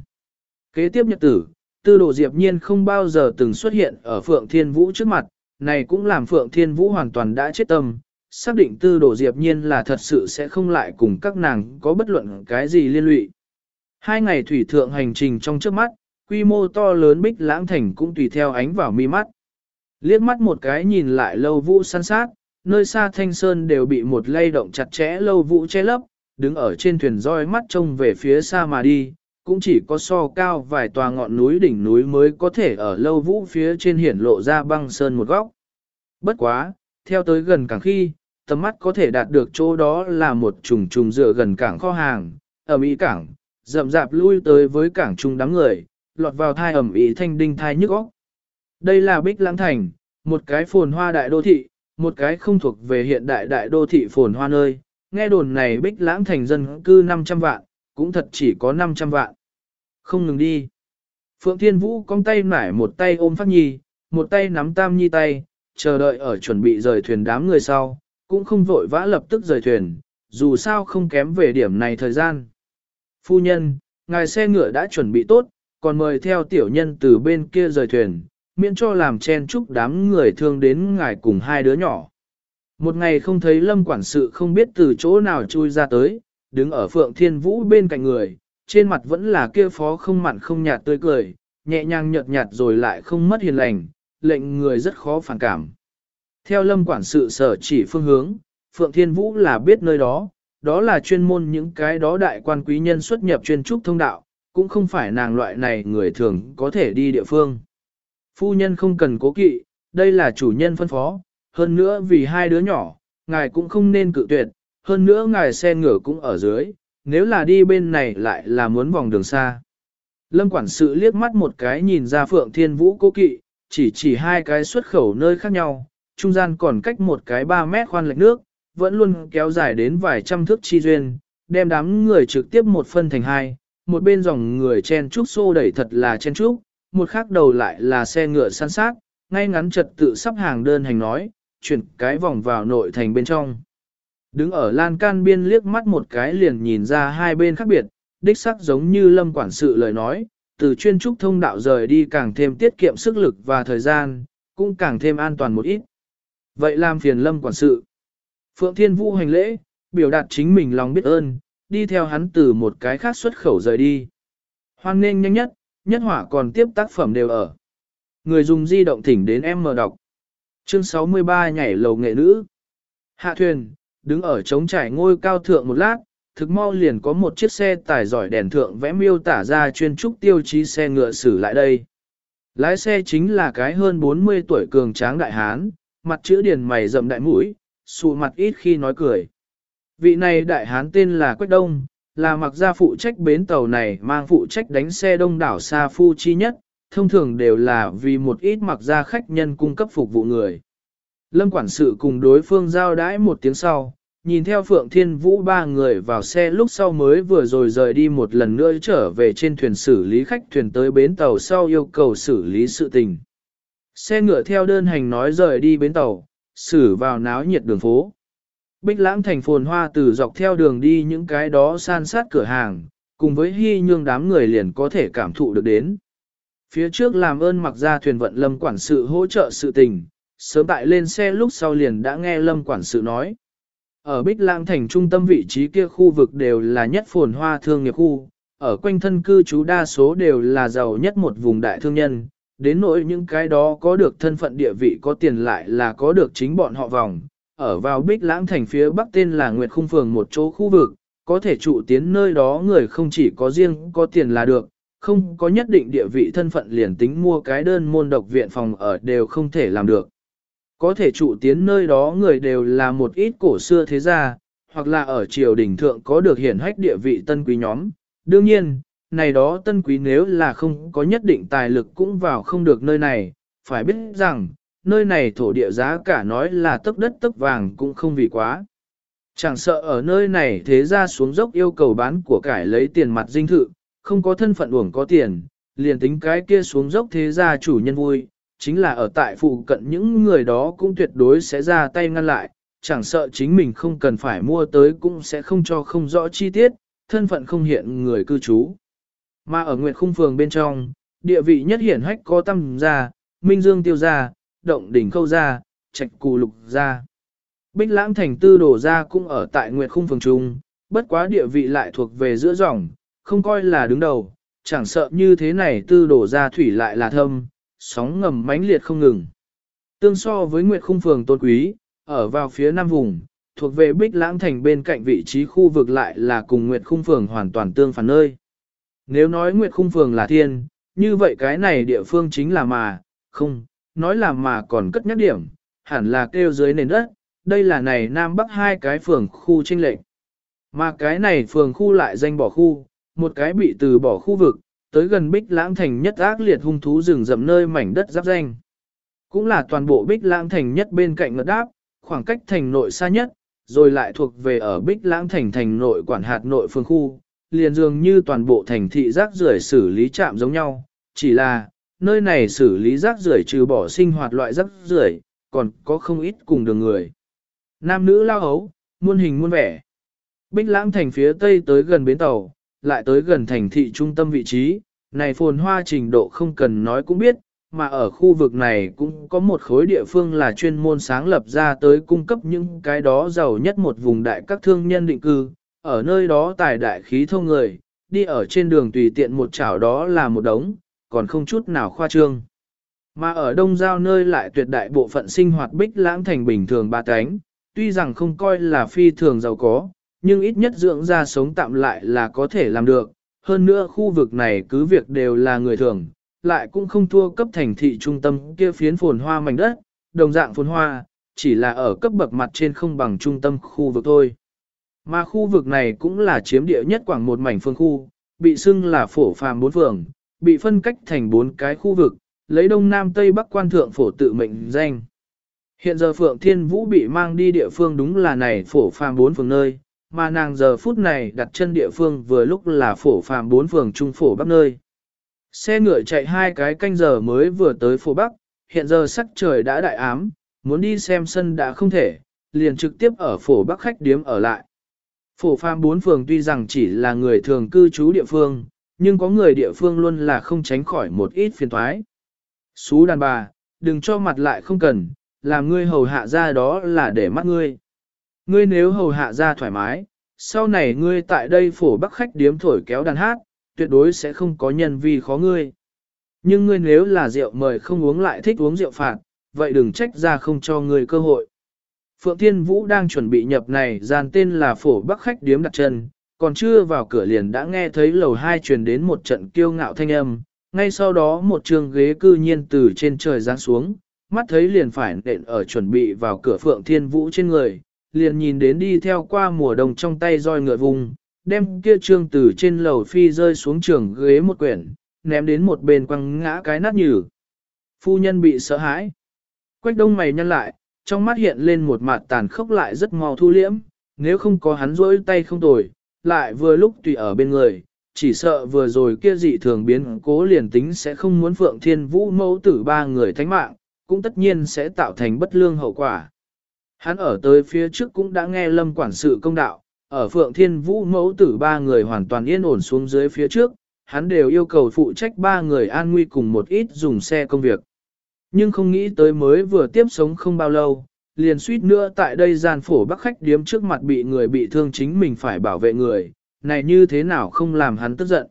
Kế tiếp nhật tử, tư đổ diệp nhiên không bao giờ từng xuất hiện ở Phượng Thiên Vũ trước mặt, này cũng làm Phượng Thiên Vũ hoàn toàn đã chết tâm, xác định tư đổ diệp nhiên là thật sự sẽ không lại cùng các nàng có bất luận cái gì liên lụy. Hai ngày thủy thượng hành trình trong trước mắt, quy mô to lớn bích lãng thành cũng tùy theo ánh vào mi mắt. Liếc mắt một cái nhìn lại lâu vũ săn sát, nơi xa thanh sơn đều bị một lay động chặt chẽ lâu vũ che lấp, đứng ở trên thuyền roi mắt trông về phía xa mà đi, cũng chỉ có so cao vài tòa ngọn núi đỉnh núi mới có thể ở lâu vũ phía trên hiển lộ ra băng sơn một góc. Bất quá, theo tới gần cảng khi, tầm mắt có thể đạt được chỗ đó là một trùng trùng dựa gần cảng kho hàng, ở Mỹ cảng, rậm rạp lui tới với cảng trung đám người, lọt vào thai ẩm ý thanh đinh thai nhức óc. Đây là Bích Lãng Thành, một cái phồn hoa đại đô thị, một cái không thuộc về hiện đại đại đô thị phồn hoa nơi. Nghe đồn này Bích Lãng Thành dân cư 500 vạn, cũng thật chỉ có 500 vạn. Không ngừng đi. Phượng Thiên Vũ cong tay nải một tay ôm Phát Nhi, một tay nắm Tam Nhi tay, chờ đợi ở chuẩn bị rời thuyền đám người sau, cũng không vội vã lập tức rời thuyền, dù sao không kém về điểm này thời gian. Phu nhân, ngài xe ngựa đã chuẩn bị tốt, còn mời theo tiểu nhân từ bên kia rời thuyền, miễn cho làm chen chúc đám người thương đến ngài cùng hai đứa nhỏ. Một ngày không thấy lâm quản sự không biết từ chỗ nào chui ra tới, đứng ở phượng thiên vũ bên cạnh người, trên mặt vẫn là kia phó không mặn không nhạt tươi cười, nhẹ nhàng nhợt nhạt rồi lại không mất hiền lành, lệnh người rất khó phản cảm. Theo lâm quản sự sở chỉ phương hướng, phượng thiên vũ là biết nơi đó, đó là chuyên môn những cái đó đại quan quý nhân xuất nhập chuyên trúc thông đạo, cũng không phải nàng loại này người thường có thể đi địa phương. Phu nhân không cần cố kỵ, đây là chủ nhân phân phó, hơn nữa vì hai đứa nhỏ, ngài cũng không nên cự tuyệt, hơn nữa ngài xe ngựa cũng ở dưới, nếu là đi bên này lại là muốn vòng đường xa. Lâm quản sự liếc mắt một cái nhìn ra Phượng Thiên Vũ cố kỵ, chỉ chỉ hai cái xuất khẩu nơi khác nhau, trung gian còn cách một cái 3 mét khoan lệch nước, vẫn luôn kéo dài đến vài trăm thước chi duyên, đem đám người trực tiếp một phân thành hai, một bên dòng người chen trúc xô đẩy thật là chen trúc, một khác đầu lại là xe ngựa săn sát, ngay ngắn trật tự sắp hàng đơn hành nói, chuyển cái vòng vào nội thành bên trong. Đứng ở lan can biên liếc mắt một cái liền nhìn ra hai bên khác biệt, đích sắc giống như lâm quản sự lời nói, từ chuyên trúc thông đạo rời đi càng thêm tiết kiệm sức lực và thời gian, cũng càng thêm an toàn một ít. Vậy làm phiền lâm quản sự. Phượng Thiên Vũ hành lễ, biểu đạt chính mình lòng biết ơn, đi theo hắn từ một cái khác xuất khẩu rời đi. Hoan nên nhanh nhất, nhất hỏa còn tiếp tác phẩm đều ở. Người dùng di động thỉnh đến em mở đọc. Chương 63 nhảy lầu nghệ nữ. Hạ thuyền, đứng ở trống trải ngôi cao thượng một lát, thực mau liền có một chiếc xe tải giỏi đèn thượng vẽ miêu tả ra chuyên trúc tiêu chí xe ngựa xử lại đây. Lái xe chính là cái hơn 40 tuổi cường tráng đại hán, mặt chữ điền mày rậm đại mũi, sụ mặt ít khi nói cười. Vị này đại hán tên là Quách Đông, là mặc gia phụ trách bến tàu này mang phụ trách đánh xe đông đảo xa phu chi nhất, thông thường đều là vì một ít mặc gia khách nhân cung cấp phục vụ người. Lâm quản sự cùng đối phương giao đãi một tiếng sau, nhìn theo Phượng Thiên Vũ ba người vào xe lúc sau mới vừa rồi rời đi một lần nữa trở về trên thuyền xử lý khách thuyền tới bến tàu sau yêu cầu xử lý sự tình. Xe ngựa theo đơn hành nói rời đi bến tàu, xử vào náo nhiệt đường phố. Bích lãng thành phồn hoa từ dọc theo đường đi những cái đó san sát cửa hàng, cùng với hy nhương đám người liền có thể cảm thụ được đến. Phía trước làm ơn mặc ra thuyền vận lâm quản sự hỗ trợ sự tình, sớm tại lên xe lúc sau liền đã nghe lâm quản sự nói. Ở Bích Lãng thành trung tâm vị trí kia khu vực đều là nhất phồn hoa thương nghiệp khu, ở quanh thân cư trú đa số đều là giàu nhất một vùng đại thương nhân, đến nỗi những cái đó có được thân phận địa vị có tiền lại là có được chính bọn họ vòng. Ở vào Bích Lãng thành phía bắc tên là Nguyệt Khung Phường một chỗ khu vực, có thể trụ tiến nơi đó người không chỉ có riêng có tiền là được, không có nhất định địa vị thân phận liền tính mua cái đơn môn độc viện phòng ở đều không thể làm được. Có thể trụ tiến nơi đó người đều là một ít cổ xưa thế gia, hoặc là ở triều đình thượng có được hiển hách địa vị tân quý nhóm. Đương nhiên, này đó tân quý nếu là không có nhất định tài lực cũng vào không được nơi này, phải biết rằng, nơi này thổ địa giá cả nói là tấc đất tấc vàng cũng không vì quá. Chẳng sợ ở nơi này thế ra xuống dốc yêu cầu bán của cải lấy tiền mặt dinh thự, không có thân phận uổng có tiền, liền tính cái kia xuống dốc thế ra chủ nhân vui, chính là ở tại phụ cận những người đó cũng tuyệt đối sẽ ra tay ngăn lại, chẳng sợ chính mình không cần phải mua tới cũng sẽ không cho không rõ chi tiết, thân phận không hiện người cư trú. Mà ở Nguyệt Khung Phường bên trong, địa vị nhất hiển hách có tâm gia, minh dương tiêu gia, động đỉnh khâu gia, trạch cù lục gia. Bích lãng thành tư đổ gia cũng ở tại Nguyệt Khung Phường Trung, bất quá địa vị lại thuộc về giữa dòng, không coi là đứng đầu, chẳng sợ như thế này tư đổ gia thủy lại là thâm, sóng ngầm mãnh liệt không ngừng. Tương so với Nguyệt Khung Phường tôn quý, ở vào phía nam vùng, thuộc về Bích Lãng Thành bên cạnh vị trí khu vực lại là cùng Nguyệt Khung Phường hoàn toàn tương phản nơi. Nếu nói Nguyệt Khung Phường là thiên, như vậy cái này địa phương chính là mà, không, nói là mà còn cất nhắc điểm, hẳn là kêu dưới nền đất, đây là này Nam Bắc hai cái phường khu tranh lệnh. Mà cái này phường khu lại danh bỏ khu, một cái bị từ bỏ khu vực, tới gần Bích Lãng Thành nhất ác liệt hung thú rừng rậm nơi mảnh đất giáp danh. Cũng là toàn bộ Bích Lãng Thành nhất bên cạnh ngợt đáp, khoảng cách thành nội xa nhất, rồi lại thuộc về ở Bích Lãng Thành thành nội quản hạt nội phương khu, liền dường như toàn bộ thành thị rác rưởi xử lý chạm giống nhau, chỉ là nơi này xử lý rác rưởi trừ bỏ sinh hoạt loại rác rưởi, còn có không ít cùng đường người. Nam nữ lao hấu, muôn hình muôn vẻ. Bích Lãng Thành phía tây tới gần bến tàu, lại tới gần thành thị trung tâm vị trí, này phồn hoa trình độ không cần nói cũng biết, mà ở khu vực này cũng có một khối địa phương là chuyên môn sáng lập ra tới cung cấp những cái đó giàu nhất một vùng đại các thương nhân định cư, ở nơi đó tài đại khí thông người, đi ở trên đường tùy tiện một chảo đó là một đống, còn không chút nào khoa trương. Mà ở đông giao nơi lại tuyệt đại bộ phận sinh hoạt bích lãng thành bình thường ba cánh, tuy rằng không coi là phi thường giàu có, nhưng ít nhất dưỡng ra sống tạm lại là có thể làm được. Hơn nữa khu vực này cứ việc đều là người thường, lại cũng không thua cấp thành thị trung tâm kia phiến phồn hoa mảnh đất, đồng dạng phồn hoa, chỉ là ở cấp bậc mặt trên không bằng trung tâm khu vực thôi. Mà khu vực này cũng là chiếm địa nhất quảng một mảnh phương khu, bị xưng là phổ phàm bốn phường, bị phân cách thành bốn cái khu vực, lấy đông nam tây bắc quan thượng phổ tự mệnh danh. Hiện giờ Phượng Thiên Vũ bị mang đi địa phương đúng là này phổ phàm bốn phường nơi, mà nàng giờ phút này đặt chân địa phương vừa lúc là phổ phàm bốn phường trung phổ bắc nơi. Xe ngựa chạy hai cái canh giờ mới vừa tới phổ bắc, hiện giờ sắc trời đã đại ám, muốn đi xem sân đã không thể, liền trực tiếp ở phổ bắc khách điếm ở lại. Phổ phàm bốn phường tuy rằng chỉ là người thường cư trú địa phương, nhưng có người địa phương luôn là không tránh khỏi một ít phiền thoái. Xú đàn bà, đừng cho mặt lại không cần, làm ngươi hầu hạ ra đó là để mắt ngươi. Ngươi nếu hầu hạ ra thoải mái, sau này ngươi tại đây phổ bắc khách điếm thổi kéo đàn hát, tuyệt đối sẽ không có nhân vi khó ngươi. Nhưng ngươi nếu là rượu mời không uống lại thích uống rượu phạt, vậy đừng trách ra không cho ngươi cơ hội. Phượng Thiên Vũ đang chuẩn bị nhập này gian tên là phổ bắc khách điếm đặt chân, còn chưa vào cửa liền đã nghe thấy lầu hai truyền đến một trận kiêu ngạo thanh âm, ngay sau đó một trường ghế cư nhiên từ trên trời giáng xuống, mắt thấy liền phải nện ở chuẩn bị vào cửa Phượng Thiên Vũ trên người, liền nhìn đến đi theo qua mùa đông trong tay roi ngựa vùng, đem kia trương từ trên lầu phi rơi xuống trường ghế một quyển, ném đến một bên quăng ngã cái nát nhừ. Phu nhân bị sợ hãi. Quách đông mày nhăn lại, trong mắt hiện lên một mặt tàn khốc lại rất mau thu liễm, nếu không có hắn rỗi tay không tồi, lại vừa lúc tùy ở bên người, chỉ sợ vừa rồi kia dị thường biến cố liền tính sẽ không muốn Phượng Thiên Vũ mẫu tử ba người thánh mạng, cũng tất nhiên sẽ tạo thành bất lương hậu quả. Hắn ở tới phía trước cũng đã nghe lâm quản sự công đạo, ở Phượng Thiên Vũ mẫu tử ba người hoàn toàn yên ổn xuống dưới phía trước, hắn đều yêu cầu phụ trách ba người an nguy cùng một ít dùng xe công việc. Nhưng không nghĩ tới mới vừa tiếp sống không bao lâu, liền suýt nữa tại đây gian phổ bắc khách điếm trước mặt bị người bị thương chính mình phải bảo vệ người, này như thế nào không làm hắn tức giận.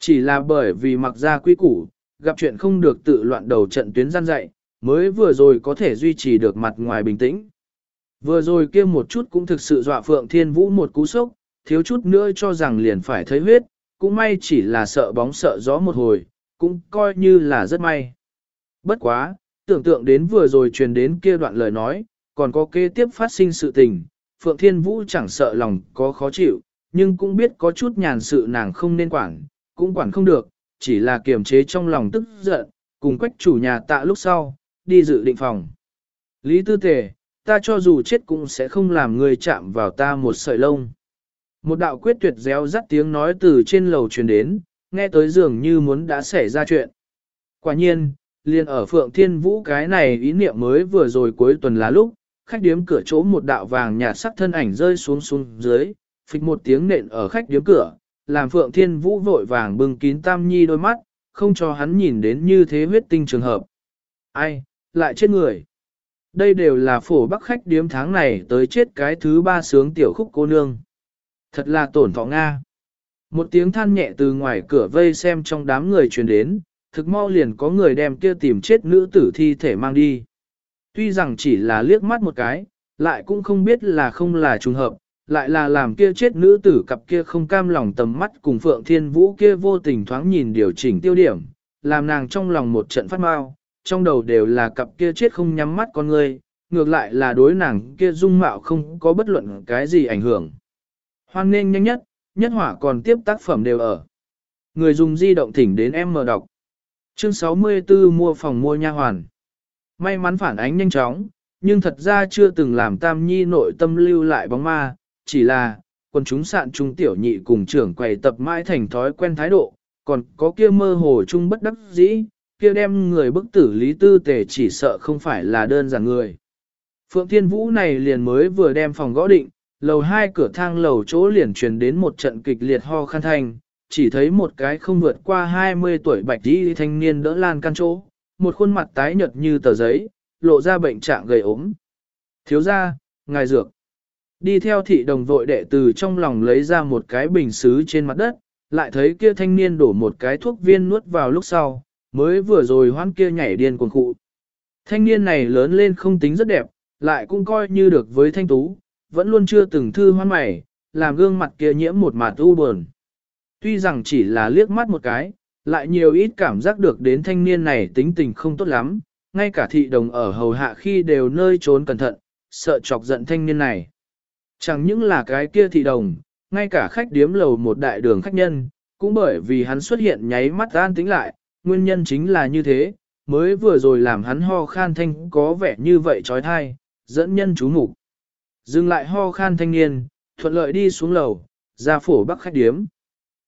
Chỉ là bởi vì mặc ra quy củ, gặp chuyện không được tự loạn đầu trận tuyến gian dạy, mới vừa rồi có thể duy trì được mặt ngoài bình tĩnh. Vừa rồi kia một chút cũng thực sự dọa Phượng Thiên Vũ một cú sốc, thiếu chút nữa cho rằng liền phải thấy huyết, cũng may chỉ là sợ bóng sợ gió một hồi, cũng coi như là rất may. Bất quá, tưởng tượng đến vừa rồi truyền đến kia đoạn lời nói, còn có kế tiếp phát sinh sự tình, Phượng Thiên Vũ chẳng sợ lòng có khó chịu, nhưng cũng biết có chút nhàn sự nàng không nên quản, cũng quản không được, chỉ là kiềm chế trong lòng tức giận, cùng quách chủ nhà tạ lúc sau, đi dự định phòng. Lý tư tề, ta cho dù chết cũng sẽ không làm người chạm vào ta một sợi lông. Một đạo quyết tuyệt réo rắt tiếng nói từ trên lầu truyền đến, nghe tới dường như muốn đã xảy ra chuyện. Quả nhiên, liền ở Phượng Thiên Vũ cái này ý niệm mới vừa rồi cuối tuần là lúc, khách điếm cửa chỗ một đạo vàng nhạt sắc thân ảnh rơi xuống xuống dưới, phịch một tiếng nện ở khách điếm cửa, làm Phượng Thiên Vũ vội vàng bưng kín Tam Nhi đôi mắt, không cho hắn nhìn đến như thế huyết tinh trường hợp. Ai, lại chết người. Đây đều là phổ bắc khách điếm tháng này tới chết cái thứ ba sướng tiểu khúc cô nương. Thật là tổn thọ Nga. Một tiếng than nhẹ từ ngoài cửa vây xem trong đám người truyền đến, thực mau liền có người đem kia tìm chết nữ tử thi thể mang đi. Tuy rằng chỉ là liếc mắt một cái, lại cũng không biết là không là trùng hợp, lại là làm kia chết nữ tử cặp kia không cam lòng tầm mắt cùng Phượng Thiên Vũ kia vô tình thoáng nhìn điều chỉnh tiêu điểm, làm nàng trong lòng một trận phát mau, trong đầu đều là cặp kia chết không nhắm mắt con người, ngược lại là đối nàng kia dung mạo không có bất luận cái gì ảnh hưởng. Hoan nên nhanh nhất, nhất hỏa còn tiếp tác phẩm đều ở. Người dùng di động thỉnh đến em mở đọc. Chương 64 mua phòng mua nha hoàn. May mắn phản ánh nhanh chóng, nhưng thật ra chưa từng làm Tam Nhi nội tâm lưu lại bóng ma, chỉ là, quần chúng sạn trung tiểu nhị cùng trưởng quầy tập mãi thành thói quen thái độ, còn có kia mơ hồ chung bất đắc dĩ, kia đem người bức tử lý tư tề chỉ sợ không phải là đơn giản người. Phượng Thiên Vũ này liền mới vừa đem phòng gõ định, lầu hai cửa thang lầu chỗ liền truyền đến một trận kịch liệt ho khăn thanh, chỉ thấy một cái không vượt qua 20 tuổi bạch đi thanh niên đỡ lan căn chỗ, một khuôn mặt tái nhợt như tờ giấy, lộ ra bệnh trạng gầy ốm. Thiếu gia ngài dược. Đi theo thị đồng vội đệ từ trong lòng lấy ra một cái bình xứ trên mặt đất, lại thấy kia thanh niên đổ một cái thuốc viên nuốt vào lúc sau, mới vừa rồi hoan kia nhảy điên cuồng cụ. Thanh niên này lớn lên không tính rất đẹp, lại cũng coi như được với thanh tú, vẫn luôn chưa từng thư hoan mày, làm gương mặt kia nhiễm một mặt u buồn. Tuy rằng chỉ là liếc mắt một cái, lại nhiều ít cảm giác được đến thanh niên này tính tình không tốt lắm, ngay cả thị đồng ở hầu hạ khi đều nơi trốn cẩn thận, sợ chọc giận thanh niên này. Chẳng những là cái kia thị đồng, ngay cả khách điếm lầu một đại đường khách nhân, cũng bởi vì hắn xuất hiện nháy mắt an tính lại, nguyên nhân chính là như thế, mới vừa rồi làm hắn ho khan thanh có vẻ như vậy trói thai, dẫn nhân chú mục Dừng lại ho khan thanh niên, thuận lợi đi xuống lầu, ra phổ bắc khách điếm.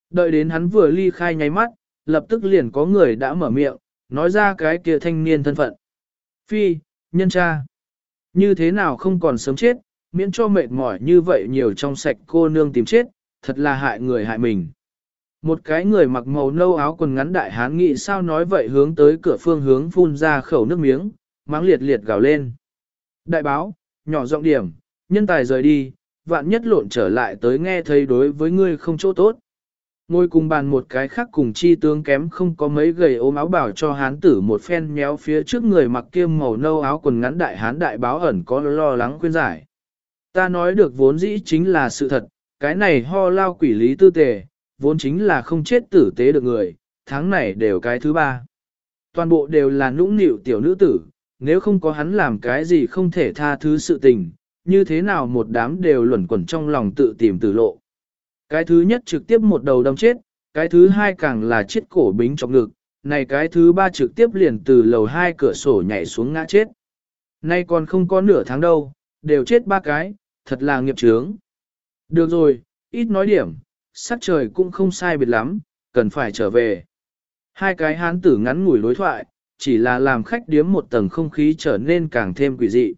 Đợi đến hắn vừa ly khai nháy mắt, lập tức liền có người đã mở miệng, nói ra cái kia thanh niên thân phận. Phi, nhân cha. Như thế nào không còn sớm chết, miễn cho mệt mỏi như vậy nhiều trong sạch cô nương tìm chết, thật là hại người hại mình. Một cái người mặc màu nâu áo quần ngắn đại hán nghị sao nói vậy hướng tới cửa phương hướng phun ra khẩu nước miếng, mắng liệt liệt gào lên. Đại báo, nhỏ giọng điểm, nhân tài rời đi, vạn nhất lộn trở lại tới nghe thấy đối với ngươi không chỗ tốt. Ngồi cùng bàn một cái khác cùng chi tướng kém không có mấy gầy ốm áo bảo cho hán tử một phen méo phía trước người mặc kiêm màu nâu áo quần ngắn đại hán đại báo ẩn có lo lắng khuyên giải. Ta nói được vốn dĩ chính là sự thật, cái này ho lao quỷ lý tư tề, vốn chính là không chết tử tế được người, tháng này đều cái thứ ba. Toàn bộ đều là nũng nịu tiểu nữ tử, nếu không có hắn làm cái gì không thể tha thứ sự tình, như thế nào một đám đều luẩn quẩn trong lòng tự tìm tử lộ. Cái thứ nhất trực tiếp một đầu đâm chết, cái thứ hai càng là chết cổ bính trong ngực, này cái thứ ba trực tiếp liền từ lầu hai cửa sổ nhảy xuống ngã chết. Nay còn không có nửa tháng đâu, đều chết ba cái, thật là nghiệp chướng. Được rồi, ít nói điểm, sắc trời cũng không sai biệt lắm, cần phải trở về. Hai cái hán tử ngắn ngủi đối thoại, chỉ là làm khách điếm một tầng không khí trở nên càng thêm quỷ dị.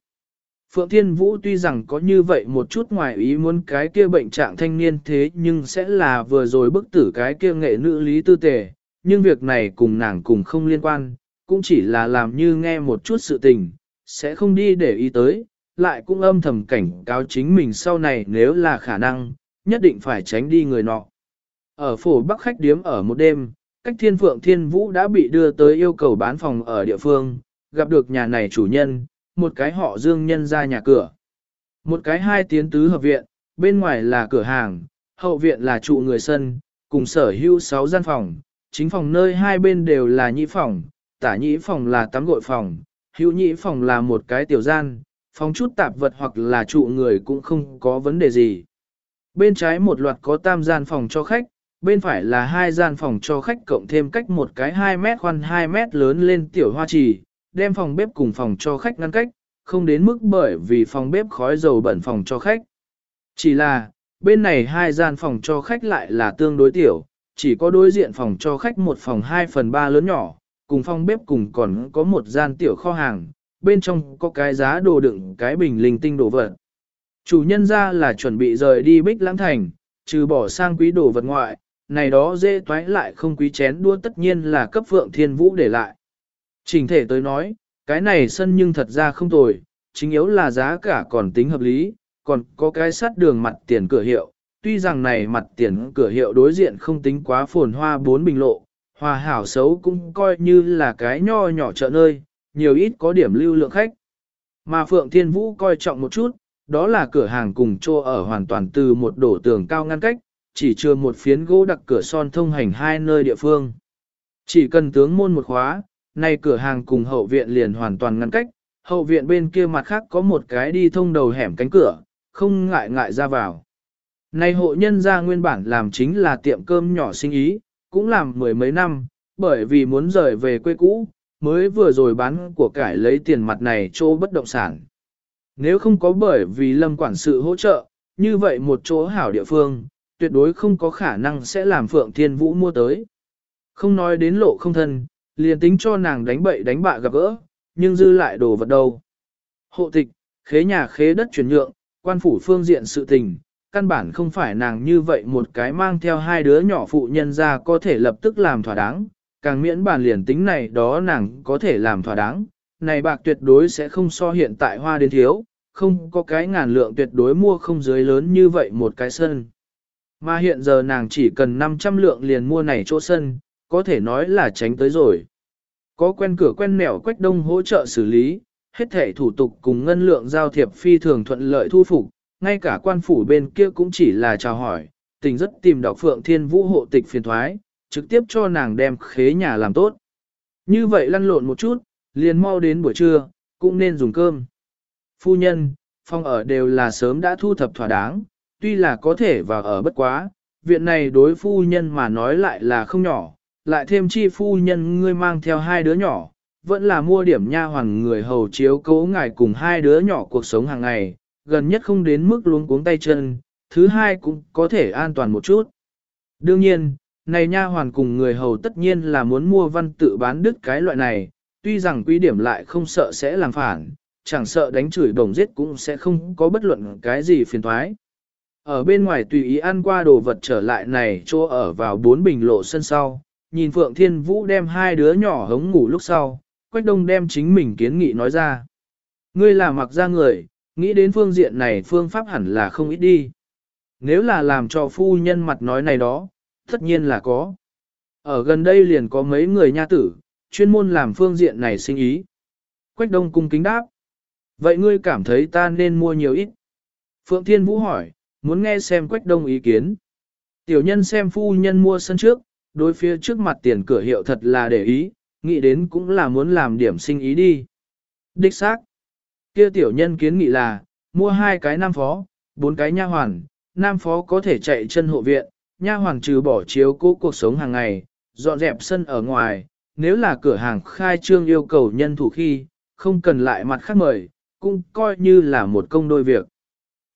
Phượng Thiên Vũ tuy rằng có như vậy một chút ngoài ý muốn cái kia bệnh trạng thanh niên thế nhưng sẽ là vừa rồi bức tử cái kia nghệ nữ lý tư tề, nhưng việc này cùng nàng cùng không liên quan, cũng chỉ là làm như nghe một chút sự tình, sẽ không đi để ý tới, lại cũng âm thầm cảnh cáo chính mình sau này nếu là khả năng, nhất định phải tránh đi người nọ. Ở phổ Bắc khách điếm ở một đêm, cách thiên phượng thiên vũ đã bị đưa tới yêu cầu bán phòng ở địa phương, gặp được nhà này chủ nhân, một cái họ dương nhân ra nhà cửa. Một cái hai tiến tứ hợp viện, bên ngoài là cửa hàng, hậu viện là trụ người sân, cùng sở hữu sáu gian phòng, chính phòng nơi hai bên đều là nhị phòng, tả nhị phòng là tắm gội phòng, hữu nhị phòng là một cái tiểu gian, phòng chút tạp vật hoặc là trụ người cũng không có vấn đề gì. Bên trái một loạt có tam gian phòng cho khách, bên phải là hai gian phòng cho khách cộng thêm cách một cái 2 mét khoan 2 mét lớn lên tiểu hoa trì, đem phòng bếp cùng phòng cho khách ngăn cách, không đến mức bởi vì phòng bếp khói dầu bẩn phòng cho khách. Chỉ là, bên này hai gian phòng cho khách lại là tương đối tiểu, chỉ có đối diện phòng cho khách một phòng 2 phần 3 lớn nhỏ, cùng phòng bếp cùng còn có một gian tiểu kho hàng, bên trong có cái giá đồ đựng cái bình linh tinh đồ vật. Chủ nhân ra là chuẩn bị rời đi Bích Lãng Thành, trừ bỏ sang quý đồ vật ngoại, này đó dễ toái lại không quý chén đua tất nhiên là cấp Phượng Thiên Vũ để lại. Trình thể tới nói, cái này sân nhưng thật ra không tồi, chính yếu là giá cả còn tính hợp lý, còn có cái sát đường mặt tiền cửa hiệu. Tuy rằng này mặt tiền cửa hiệu đối diện không tính quá phồn hoa bốn bình lộ, hòa hảo xấu cũng coi như là cái nho nhỏ chợ nơi, nhiều ít có điểm lưu lượng khách. Mà Phượng Thiên Vũ coi trọng một chút, đó là cửa hàng cùng chô ở hoàn toàn từ một đổ tường cao ngăn cách, chỉ chưa một phiến gỗ đặc cửa son thông hành hai nơi địa phương. Chỉ cần tướng môn một khóa, nay cửa hàng cùng hậu viện liền hoàn toàn ngăn cách, hậu viện bên kia mặt khác có một cái đi thông đầu hẻm cánh cửa, không ngại ngại ra vào. Nay hộ nhân gia nguyên bản làm chính là tiệm cơm nhỏ sinh ý, cũng làm mười mấy năm, bởi vì muốn rời về quê cũ, mới vừa rồi bán của cải lấy tiền mặt này chỗ bất động sản. Nếu không có bởi vì lâm quản sự hỗ trợ, như vậy một chỗ hảo địa phương, tuyệt đối không có khả năng sẽ làm Phượng Thiên Vũ mua tới. Không nói đến lộ không thân, liền tính cho nàng đánh bậy đánh bạ gặp gỡ, nhưng dư lại đồ vật đâu. Hộ tịch, khế nhà khế đất chuyển nhượng, quan phủ phương diện sự tình, căn bản không phải nàng như vậy một cái mang theo hai đứa nhỏ phụ nhân ra có thể lập tức làm thỏa đáng, càng miễn bản liền tính này đó nàng có thể làm thỏa đáng, này bạc tuyệt đối sẽ không so hiện tại hoa đến thiếu, không có cái ngàn lượng tuyệt đối mua không dưới lớn như vậy một cái sân. Mà hiện giờ nàng chỉ cần 500 lượng liền mua này chỗ sân, có thể nói là tránh tới rồi. Có quen cửa quen nẻo quách đông hỗ trợ xử lý, hết thể thủ tục cùng ngân lượng giao thiệp phi thường thuận lợi thu phục, ngay cả quan phủ bên kia cũng chỉ là chào hỏi, tình rất tìm đọc phượng thiên vũ hộ tịch phiền thoái, trực tiếp cho nàng đem khế nhà làm tốt. Như vậy lăn lộn một chút, liền mau đến buổi trưa, cũng nên dùng cơm. Phu nhân, phòng ở đều là sớm đã thu thập thỏa đáng, tuy là có thể vào ở bất quá, viện này đối phu nhân mà nói lại là không nhỏ, lại thêm chi phu nhân ngươi mang theo hai đứa nhỏ, vẫn là mua điểm nha hoàn người hầu chiếu cố ngài cùng hai đứa nhỏ cuộc sống hàng ngày, gần nhất không đến mức luống cuống tay chân, thứ hai cũng có thể an toàn một chút. Đương nhiên, này nha hoàn cùng người hầu tất nhiên là muốn mua văn tự bán đứt cái loại này, tuy rằng quý điểm lại không sợ sẽ làm phản, chẳng sợ đánh chửi bổng giết cũng sẽ không có bất luận cái gì phiền thoái. Ở bên ngoài tùy ý ăn qua đồ vật trở lại này chỗ ở vào bốn bình lộ sân sau, nhìn Phượng Thiên Vũ đem hai đứa nhỏ hống ngủ lúc sau, Quách Đông đem chính mình kiến nghị nói ra. Ngươi là mặc ra người, nghĩ đến phương diện này phương pháp hẳn là không ít đi. Nếu là làm cho phu nhân mặt nói này đó, tất nhiên là có. Ở gần đây liền có mấy người nha tử, chuyên môn làm phương diện này sinh ý. Quách Đông cung kính đáp. Vậy ngươi cảm thấy ta nên mua nhiều ít? Phượng Thiên Vũ hỏi, muốn nghe xem Quách Đông ý kiến. Tiểu nhân xem phu nhân mua sân trước, đối phía trước mặt tiền cửa hiệu thật là để ý, nghĩ đến cũng là muốn làm điểm sinh ý đi. Đích xác. Kia tiểu nhân kiến nghị là, mua hai cái nam phó, bốn cái nha hoàn, nam phó có thể chạy chân hộ viện, nha hoàn trừ bỏ chiếu cố cuộc sống hàng ngày, dọn dẹp sân ở ngoài, nếu là cửa hàng khai trương yêu cầu nhân thủ khi, không cần lại mặt khác mời, cũng coi như là một công đôi việc.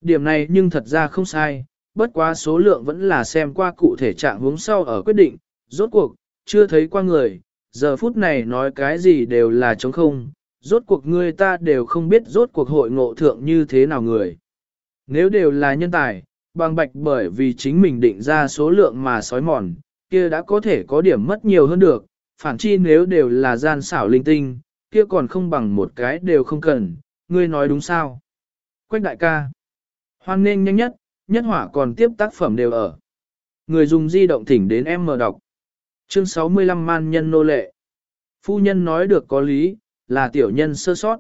Điểm này nhưng thật ra không sai, bất quá số lượng vẫn là xem qua cụ thể trạng hướng sau ở quyết định, rốt cuộc, chưa thấy qua người, giờ phút này nói cái gì đều là trống không, rốt cuộc người ta đều không biết rốt cuộc hội ngộ thượng như thế nào người. Nếu đều là nhân tài, bằng bạch bởi vì chính mình định ra số lượng mà sói mòn, kia đã có thể có điểm mất nhiều hơn được, phản chi nếu đều là gian xảo linh tinh, kia còn không bằng một cái đều không cần, ngươi nói đúng sao? Quách đại ca, hoan nên nhanh nhất, nhất hỏa còn tiếp tác phẩm đều ở. Người dùng di động thỉnh đến em mở đọc. Chương 65 man nhân nô lệ. Phu nhân nói được có lý, là tiểu nhân sơ sót.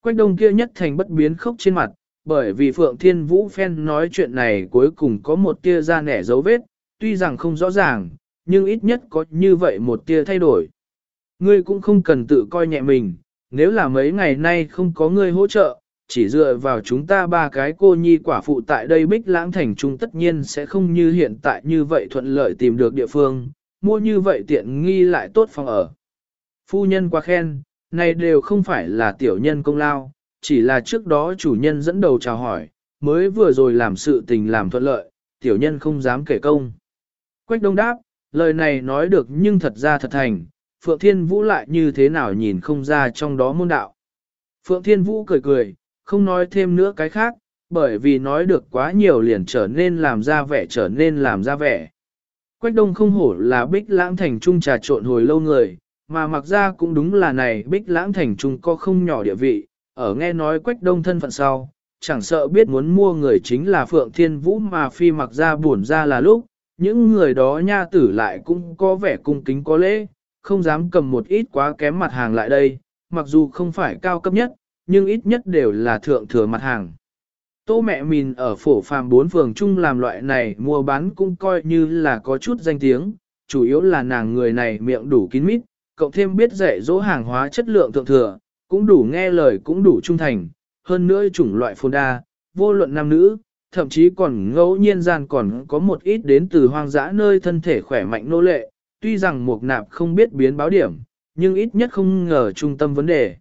Quách đông kia nhất thành bất biến khóc trên mặt, bởi vì Phượng Thiên Vũ phen nói chuyện này cuối cùng có một tia ra nẻ dấu vết, tuy rằng không rõ ràng, nhưng ít nhất có như vậy một tia thay đổi. Ngươi cũng không cần tự coi nhẹ mình, nếu là mấy ngày nay không có ngươi hỗ trợ, chỉ dựa vào chúng ta ba cái cô nhi quả phụ tại đây bích lãng thành trung tất nhiên sẽ không như hiện tại như vậy thuận lợi tìm được địa phương, mua như vậy tiện nghi lại tốt phòng ở. Phu nhân quá khen, này đều không phải là tiểu nhân công lao, chỉ là trước đó chủ nhân dẫn đầu chào hỏi, mới vừa rồi làm sự tình làm thuận lợi, tiểu nhân không dám kể công. Quách đông đáp, lời này nói được nhưng thật ra thật thành, Phượng Thiên Vũ lại như thế nào nhìn không ra trong đó môn đạo. Phượng Thiên Vũ cười cười, không nói thêm nữa cái khác, bởi vì nói được quá nhiều liền trở nên làm ra vẻ trở nên làm ra vẻ. Quách đông không hổ là bích lãng thành trung trà trộn hồi lâu người, mà mặc ra cũng đúng là này bích lãng thành trung có không nhỏ địa vị, ở nghe nói quách đông thân phận sau, chẳng sợ biết muốn mua người chính là Phượng Thiên Vũ mà phi mặc ra buồn ra là lúc, những người đó nha tử lại cũng có vẻ cung kính có lễ, không dám cầm một ít quá kém mặt hàng lại đây, mặc dù không phải cao cấp nhất, nhưng ít nhất đều là thượng thừa mặt hàng. Tô mẹ mình ở phổ phàm bốn phường chung làm loại này mua bán cũng coi như là có chút danh tiếng, chủ yếu là nàng người này miệng đủ kín mít, cộng thêm biết dạy dỗ hàng hóa chất lượng thượng thừa, cũng đủ nghe lời cũng đủ trung thành, hơn nữa chủng loại phồn đa, vô luận nam nữ, thậm chí còn ngẫu nhiên gian còn có một ít đến từ hoang dã nơi thân thể khỏe mạnh nô lệ, tuy rằng mục nạp không biết biến báo điểm, nhưng ít nhất không ngờ trung tâm vấn đề.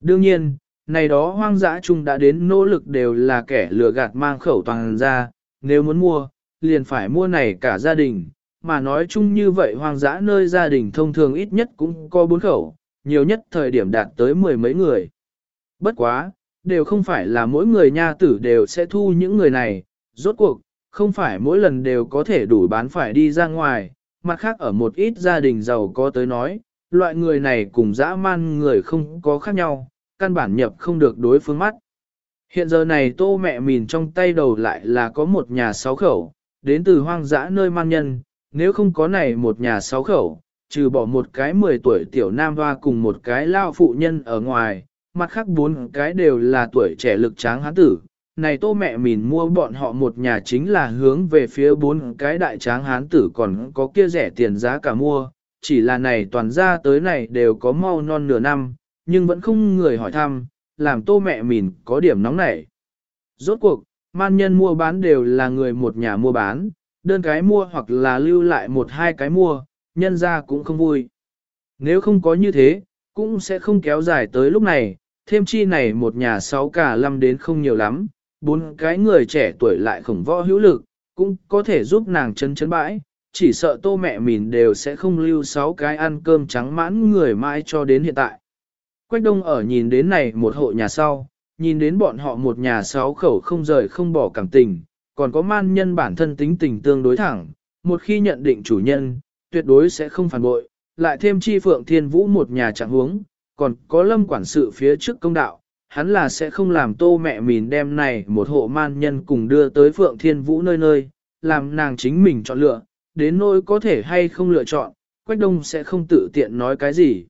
Đương nhiên, này đó hoang dã chung đã đến nỗ lực đều là kẻ lừa gạt mang khẩu toàn ra, nếu muốn mua, liền phải mua này cả gia đình, mà nói chung như vậy hoang dã nơi gia đình thông thường ít nhất cũng có bốn khẩu, nhiều nhất thời điểm đạt tới mười mấy người. Bất quá, đều không phải là mỗi người nha tử đều sẽ thu những người này, rốt cuộc, không phải mỗi lần đều có thể đủ bán phải đi ra ngoài, mặt khác ở một ít gia đình giàu có tới nói, loại người này cùng dã man người không có khác nhau, căn bản nhập không được đối phương mắt. Hiện giờ này tô mẹ mìn trong tay đầu lại là có một nhà sáu khẩu, đến từ hoang dã nơi man nhân, nếu không có này một nhà sáu khẩu, trừ bỏ một cái 10 tuổi tiểu nam hoa cùng một cái lao phụ nhân ở ngoài, mặt khác bốn cái đều là tuổi trẻ lực tráng hán tử. Này tô mẹ mìn mua bọn họ một nhà chính là hướng về phía bốn cái đại tráng hán tử còn có kia rẻ tiền giá cả mua, chỉ là này toàn ra tới này đều có mau non nửa năm, nhưng vẫn không người hỏi thăm, làm tô mẹ mìn có điểm nóng nảy. Rốt cuộc, man nhân mua bán đều là người một nhà mua bán, đơn cái mua hoặc là lưu lại một hai cái mua, nhân ra cũng không vui. Nếu không có như thế, cũng sẽ không kéo dài tới lúc này, thêm chi này một nhà sáu cả lâm đến không nhiều lắm, bốn cái người trẻ tuổi lại khổng võ hữu lực, cũng có thể giúp nàng chân chấn bãi, chỉ sợ tô mẹ mình đều sẽ không lưu sáu cái ăn cơm trắng mãn người mãi cho đến hiện tại. Quách đông ở nhìn đến này một hộ nhà sau, nhìn đến bọn họ một nhà sáu khẩu không rời không bỏ cảm tình, còn có man nhân bản thân tính tình tương đối thẳng, một khi nhận định chủ nhân, tuyệt đối sẽ không phản bội, lại thêm chi phượng thiên vũ một nhà trạng huống, còn có lâm quản sự phía trước công đạo, hắn là sẽ không làm tô mẹ mình đem này một hộ man nhân cùng đưa tới phượng thiên vũ nơi nơi, làm nàng chính mình chọn lựa, đến nỗi có thể hay không lựa chọn, Quách Đông sẽ không tự tiện nói cái gì.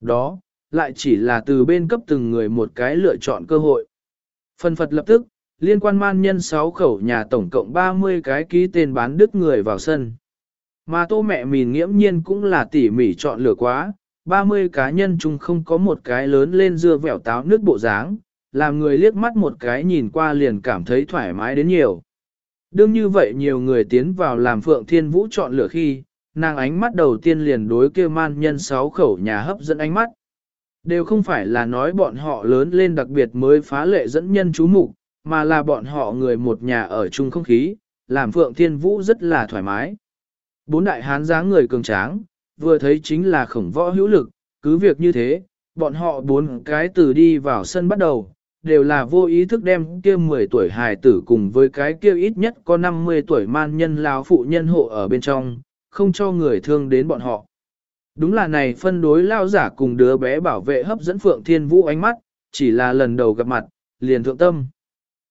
Đó, lại chỉ là từ bên cấp từng người một cái lựa chọn cơ hội. Phần Phật lập tức, liên quan man nhân 6 khẩu nhà tổng cộng 30 cái ký tên bán đứt người vào sân. Mà tô mẹ mình nghiễm nhiên cũng là tỉ mỉ chọn lựa quá, 30 cá nhân chung không có một cái lớn lên dưa vẻo táo nước bộ dáng, làm người liếc mắt một cái nhìn qua liền cảm thấy thoải mái đến nhiều. Đương như vậy nhiều người tiến vào làm Phượng Thiên Vũ chọn lựa khi, nàng ánh mắt đầu tiên liền đối kia man nhân sáu khẩu nhà hấp dẫn ánh mắt. Đều không phải là nói bọn họ lớn lên đặc biệt mới phá lệ dẫn nhân chú mục, mà là bọn họ người một nhà ở chung không khí, làm Phượng Thiên Vũ rất là thoải mái. Bốn đại hán dáng người cường tráng, vừa thấy chính là khổng võ hữu lực, cứ việc như thế, bọn họ bốn cái từ đi vào sân bắt đầu, đều là vô ý thức đem kia 10 tuổi hài tử cùng với cái kia ít nhất có 50 tuổi man nhân lao phụ nhân hộ ở bên trong, không cho người thương đến bọn họ. Đúng là này phân đối lao giả cùng đứa bé bảo vệ hấp dẫn Phượng Thiên Vũ ánh mắt, chỉ là lần đầu gặp mặt, liền thượng tâm.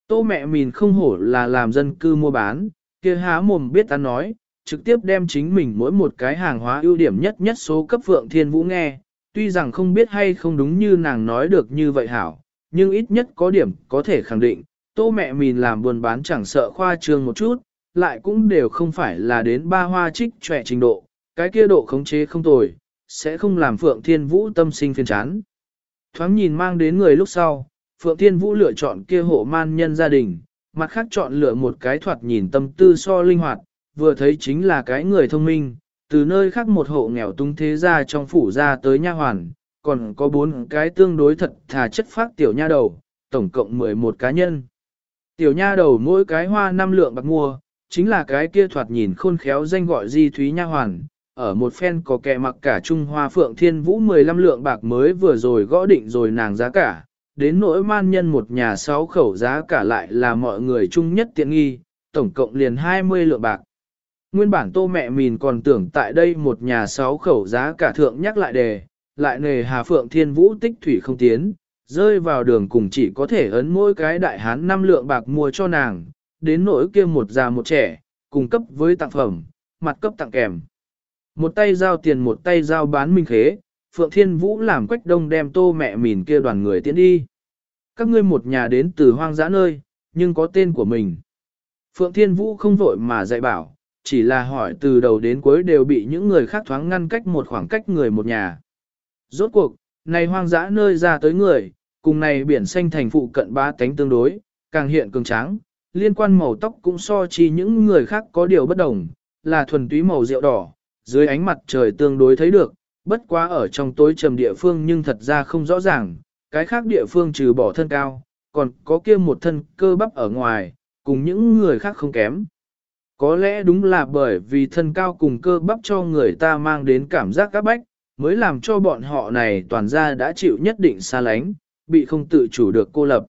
Tô mẹ mình không hổ là làm dân cư mua bán, kia há mồm biết ta nói, trực tiếp đem chính mình mỗi một cái hàng hóa ưu điểm nhất nhất số cấp Phượng Thiên Vũ nghe, tuy rằng không biết hay không đúng như nàng nói được như vậy hảo, nhưng ít nhất có điểm có thể khẳng định, tô mẹ mình làm buôn bán chẳng sợ khoa trương một chút, lại cũng đều không phải là đến ba hoa trích trẻ trình độ, cái kia độ khống chế không tồi, sẽ không làm Phượng Thiên Vũ tâm sinh phiền chán. Thoáng nhìn mang đến người lúc sau, Phượng Thiên Vũ lựa chọn kia hộ man nhân gia đình, mặt khác chọn lựa một cái thoạt nhìn tâm tư so linh hoạt, vừa thấy chính là cái người thông minh, từ nơi khác một hộ nghèo tung thế ra trong phủ ra tới nha hoàn, còn có bốn cái tương đối thật thà chất phát tiểu nha đầu, tổng cộng 11 cá nhân. Tiểu nha đầu mỗi cái hoa năm lượng bạc mua, chính là cái kia thoạt nhìn khôn khéo danh gọi di thúy nha hoàn, ở một phen có kẻ mặc cả Trung Hoa Phượng Thiên Vũ 15 lượng bạc mới vừa rồi gõ định rồi nàng giá cả, đến nỗi man nhân một nhà sáu khẩu giá cả lại là mọi người chung nhất tiện nghi, tổng cộng liền 20 lượng bạc. Nguyên bản tô mẹ mình còn tưởng tại đây một nhà sáu khẩu giá cả thượng nhắc lại đề, lại nề Hà Phượng Thiên Vũ tích thủy không tiến, rơi vào đường cùng chỉ có thể ấn mỗi cái đại hán năm lượng bạc mua cho nàng, đến nỗi kia một già một trẻ, cung cấp với tặng phẩm, mặt cấp tặng kèm. Một tay giao tiền một tay giao bán minh khế, Phượng Thiên Vũ làm quách đông đem tô mẹ mìn kia đoàn người tiến đi. Các ngươi một nhà đến từ hoang dã nơi, nhưng có tên của mình. Phượng Thiên Vũ không vội mà dạy bảo, chỉ là hỏi từ đầu đến cuối đều bị những người khác thoáng ngăn cách một khoảng cách người một nhà. Rốt cuộc, này hoang dã nơi ra tới người, cùng này biển xanh thành phụ cận ba tánh tương đối, càng hiện cường tráng, liên quan màu tóc cũng so chi những người khác có điều bất đồng, là thuần túy màu rượu đỏ, dưới ánh mặt trời tương đối thấy được, bất quá ở trong tối trầm địa phương nhưng thật ra không rõ ràng, cái khác địa phương trừ bỏ thân cao, còn có kia một thân cơ bắp ở ngoài, cùng những người khác không kém. Có lẽ đúng là bởi vì thân cao cùng cơ bắp cho người ta mang đến cảm giác các bách, mới làm cho bọn họ này toàn ra đã chịu nhất định xa lánh, bị không tự chủ được cô lập.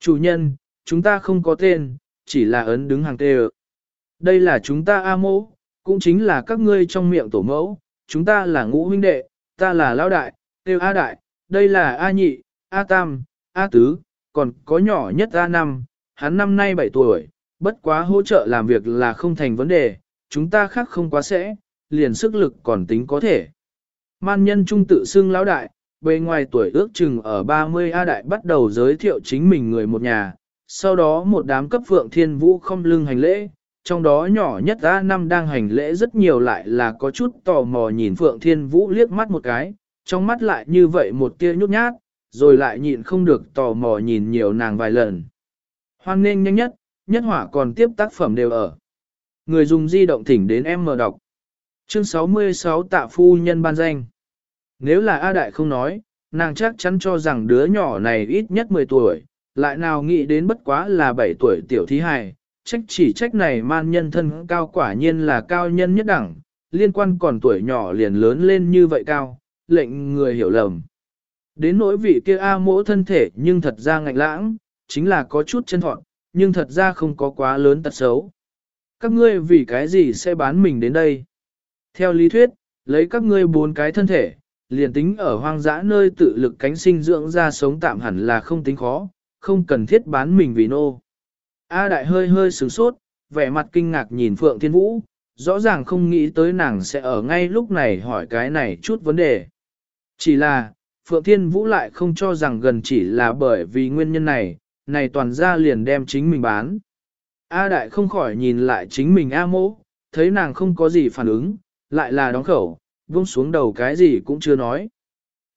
Chủ nhân, chúng ta không có tên, chỉ là ấn đứng hàng tê Đây là chúng ta A mẫu, cũng chính là các ngươi trong miệng tổ mẫu, chúng ta là ngũ huynh đệ, ta là lão đại, tiêu A đại, đây là A nhị, A tam, A tứ, còn có nhỏ nhất A năm, hắn năm nay 7 tuổi, bất quá hỗ trợ làm việc là không thành vấn đề, chúng ta khác không quá sẽ, liền sức lực còn tính có thể. Man nhân trung tự xưng lão đại, bề ngoài tuổi ước chừng ở 30 A đại bắt đầu giới thiệu chính mình người một nhà, sau đó một đám cấp phượng thiên vũ không lưng hành lễ, trong đó nhỏ nhất A năm đang hành lễ rất nhiều lại là có chút tò mò nhìn phượng thiên vũ liếc mắt một cái, trong mắt lại như vậy một tia nhút nhát, rồi lại nhịn không được tò mò nhìn nhiều nàng vài lần. Hoan nên nhanh nhất, nhất hỏa còn tiếp tác phẩm đều ở. Người dùng di động thỉnh đến em mở đọc. Chương 66 tạ phu nhân ban danh. Nếu là A Đại không nói, nàng chắc chắn cho rằng đứa nhỏ này ít nhất 10 tuổi, lại nào nghĩ đến bất quá là 7 tuổi tiểu thí hài, trách chỉ trách này man nhân thân cao quả nhiên là cao nhân nhất đẳng, liên quan còn tuổi nhỏ liền lớn lên như vậy cao, lệnh người hiểu lầm. Đến nỗi vị kia A mỗ thân thể nhưng thật ra ngạnh lãng, chính là có chút chân thọn, nhưng thật ra không có quá lớn tật xấu. Các ngươi vì cái gì sẽ bán mình đến đây? Theo lý thuyết, lấy các ngươi bốn cái thân thể, liền tính ở hoang dã nơi tự lực cánh sinh dưỡng ra sống tạm hẳn là không tính khó, không cần thiết bán mình vì nô. A đại hơi hơi sửng sốt, vẻ mặt kinh ngạc nhìn Phượng Thiên Vũ, rõ ràng không nghĩ tới nàng sẽ ở ngay lúc này hỏi cái này chút vấn đề. Chỉ là, Phượng Thiên Vũ lại không cho rằng gần chỉ là bởi vì nguyên nhân này, này toàn ra liền đem chính mình bán. A đại không khỏi nhìn lại chính mình A mỗ, thấy nàng không có gì phản ứng, lại là đóng khẩu, vung xuống đầu cái gì cũng chưa nói.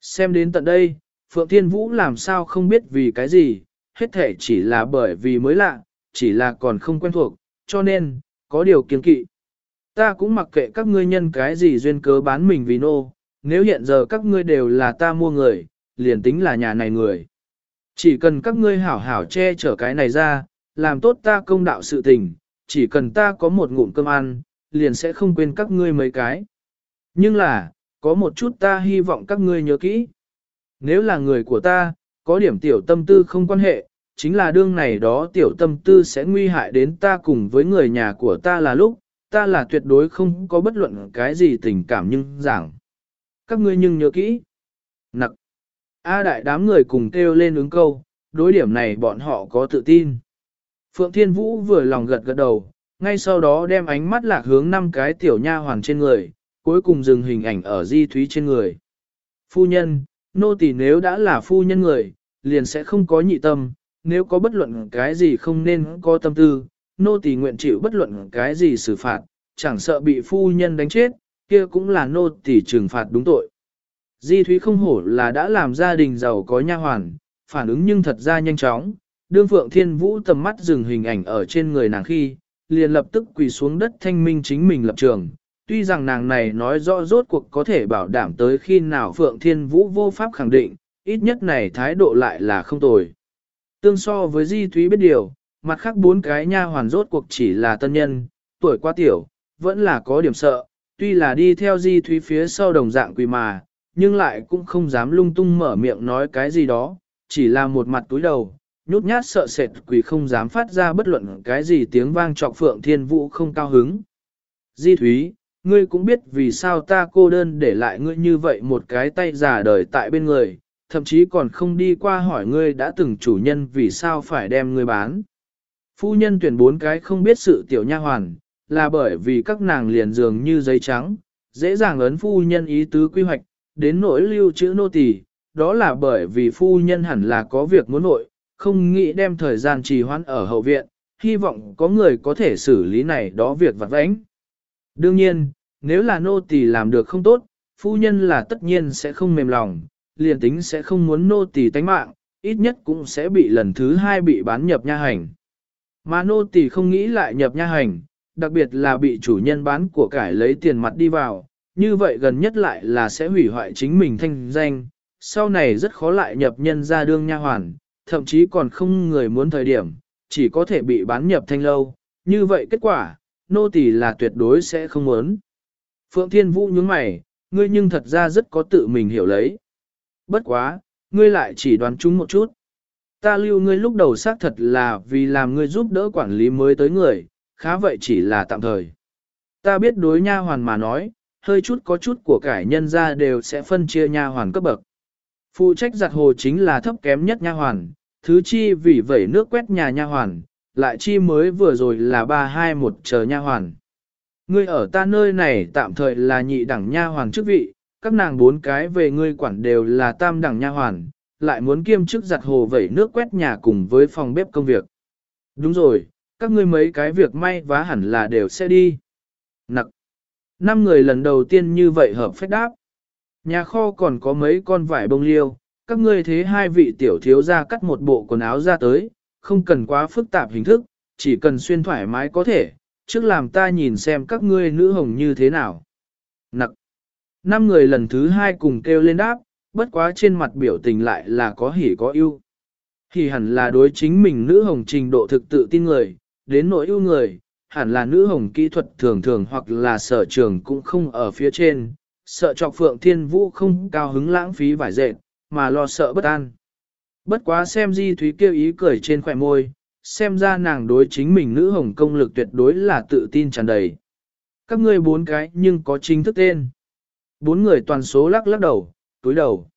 Xem đến tận đây, Phượng Thiên Vũ làm sao không biết vì cái gì, hết thể chỉ là bởi vì mới lạ, chỉ là còn không quen thuộc, cho nên, có điều kiên kỵ. Ta cũng mặc kệ các ngươi nhân cái gì duyên cớ bán mình vì nô, nếu hiện giờ các ngươi đều là ta mua người, liền tính là nhà này người. Chỉ cần các ngươi hảo hảo che chở cái này ra, làm tốt ta công đạo sự tình, chỉ cần ta có một ngụm cơm ăn, liền sẽ không quên các ngươi mấy cái. Nhưng là, có một chút ta hy vọng các ngươi nhớ kỹ. Nếu là người của ta, có điểm tiểu tâm tư không quan hệ, chính là đương này đó tiểu tâm tư sẽ nguy hại đến ta cùng với người nhà của ta là lúc, ta là tuyệt đối không có bất luận cái gì tình cảm nhưng giảng. Các ngươi nhưng nhớ kỹ. Nặc. A đại đám người cùng kêu lên ứng câu, đối điểm này bọn họ có tự tin. Phượng Thiên Vũ vừa lòng gật gật đầu, ngay sau đó đem ánh mắt lạc hướng năm cái tiểu nha hoàn trên người, cuối cùng dừng hình ảnh ở di thúy trên người. Phu nhân, nô tỳ nếu đã là phu nhân người, liền sẽ không có nhị tâm, nếu có bất luận cái gì không nên có tâm tư, nô tỳ nguyện chịu bất luận cái gì xử phạt, chẳng sợ bị phu nhân đánh chết, kia cũng là nô tỳ trừng phạt đúng tội. Di Thúy không hổ là đã làm gia đình giàu có nha hoàn, phản ứng nhưng thật ra nhanh chóng, đương Phượng Thiên Vũ tầm mắt dừng hình ảnh ở trên người nàng khi, liền lập tức quỳ xuống đất thanh minh chính mình lập trường. Tuy rằng nàng này nói rõ rốt cuộc có thể bảo đảm tới khi nào Phượng Thiên Vũ vô pháp khẳng định, ít nhất này thái độ lại là không tồi. Tương so với Di Thúy biết điều, mặt khác bốn cái nha hoàn rốt cuộc chỉ là tân nhân, tuổi quá tiểu, vẫn là có điểm sợ, tuy là đi theo Di Thúy phía sau đồng dạng quỳ mà, nhưng lại cũng không dám lung tung mở miệng nói cái gì đó, chỉ là một mặt túi đầu, nhút nhát sợ sệt quỷ không dám phát ra bất luận cái gì tiếng vang trọc Phượng Thiên Vũ không cao hứng. Di Thúy, ngươi cũng biết vì sao ta cô đơn để lại ngươi như vậy một cái tay giả đời tại bên người, thậm chí còn không đi qua hỏi ngươi đã từng chủ nhân vì sao phải đem ngươi bán. Phu nhân tuyển bốn cái không biết sự tiểu nha hoàn, là bởi vì các nàng liền dường như giấy trắng, dễ dàng ấn phu nhân ý tứ quy hoạch, đến nỗi lưu chữ nô tỳ, đó là bởi vì phu nhân hẳn là có việc muốn nội, không nghĩ đem thời gian trì hoãn ở hậu viện, hy vọng có người có thể xử lý này đó việc vặt vãnh. Đương nhiên, nếu là nô tỳ làm được không tốt, phu nhân là tất nhiên sẽ không mềm lòng, liền tính sẽ không muốn nô tỳ tánh mạng, ít nhất cũng sẽ bị lần thứ hai bị bán nhập nha hành. Mà nô tỳ không nghĩ lại nhập nha hành, đặc biệt là bị chủ nhân bán của cải lấy tiền mặt đi vào, như vậy gần nhất lại là sẽ hủy hoại chính mình thanh danh, sau này rất khó lại nhập nhân ra đương nha hoàn, thậm chí còn không người muốn thời điểm, chỉ có thể bị bán nhập thanh lâu, như vậy kết quả, nô tỳ là tuyệt đối sẽ không muốn. Phượng Thiên Vũ nhướng mày, ngươi nhưng thật ra rất có tự mình hiểu lấy. Bất quá, ngươi lại chỉ đoán chúng một chút. Ta lưu ngươi lúc đầu xác thật là vì làm ngươi giúp đỡ quản lý mới tới người, khá vậy chỉ là tạm thời. Ta biết đối nha hoàn mà nói, hơi chút có chút của cải nhân ra đều sẽ phân chia nha hoàn cấp bậc. Phụ trách giặt hồ chính là thấp kém nhất nha hoàn, thứ chi vì vẩy nước quét nhà nha hoàn, lại chi mới vừa rồi là ba hai một chờ nha hoàn. Ngươi ở ta nơi này tạm thời là nhị đẳng nha hoàn chức vị, các nàng bốn cái về ngươi quản đều là tam đẳng nha hoàn, lại muốn kiêm chức giặt hồ vẩy nước quét nhà cùng với phòng bếp công việc. Đúng rồi, các ngươi mấy cái việc may vá hẳn là đều sẽ đi. Nặc. Năm người lần đầu tiên như vậy hợp phách đáp. Nhà kho còn có mấy con vải bông liêu, các ngươi thế hai vị tiểu thiếu ra cắt một bộ quần áo ra tới, không cần quá phức tạp hình thức, chỉ cần xuyên thoải mái có thể, trước làm ta nhìn xem các ngươi nữ hồng như thế nào. Nặc. Năm người lần thứ hai cùng kêu lên đáp, bất quá trên mặt biểu tình lại là có hỉ có ưu. Hỉ hẳn là đối chính mình nữ hồng trình độ thực tự tin người, đến nỗi ưu người, hẳn là nữ hồng kỹ thuật thường thường hoặc là sở trường cũng không ở phía trên, sợ chọc phượng thiên vũ không cao hứng lãng phí vải dệt, mà lo sợ bất an. Bất quá xem di thúy kêu ý cười trên khỏe môi, xem ra nàng đối chính mình nữ hồng công lực tuyệt đối là tự tin tràn đầy. Các ngươi bốn cái nhưng có chính thức tên. Bốn người toàn số lắc lắc đầu, túi đầu.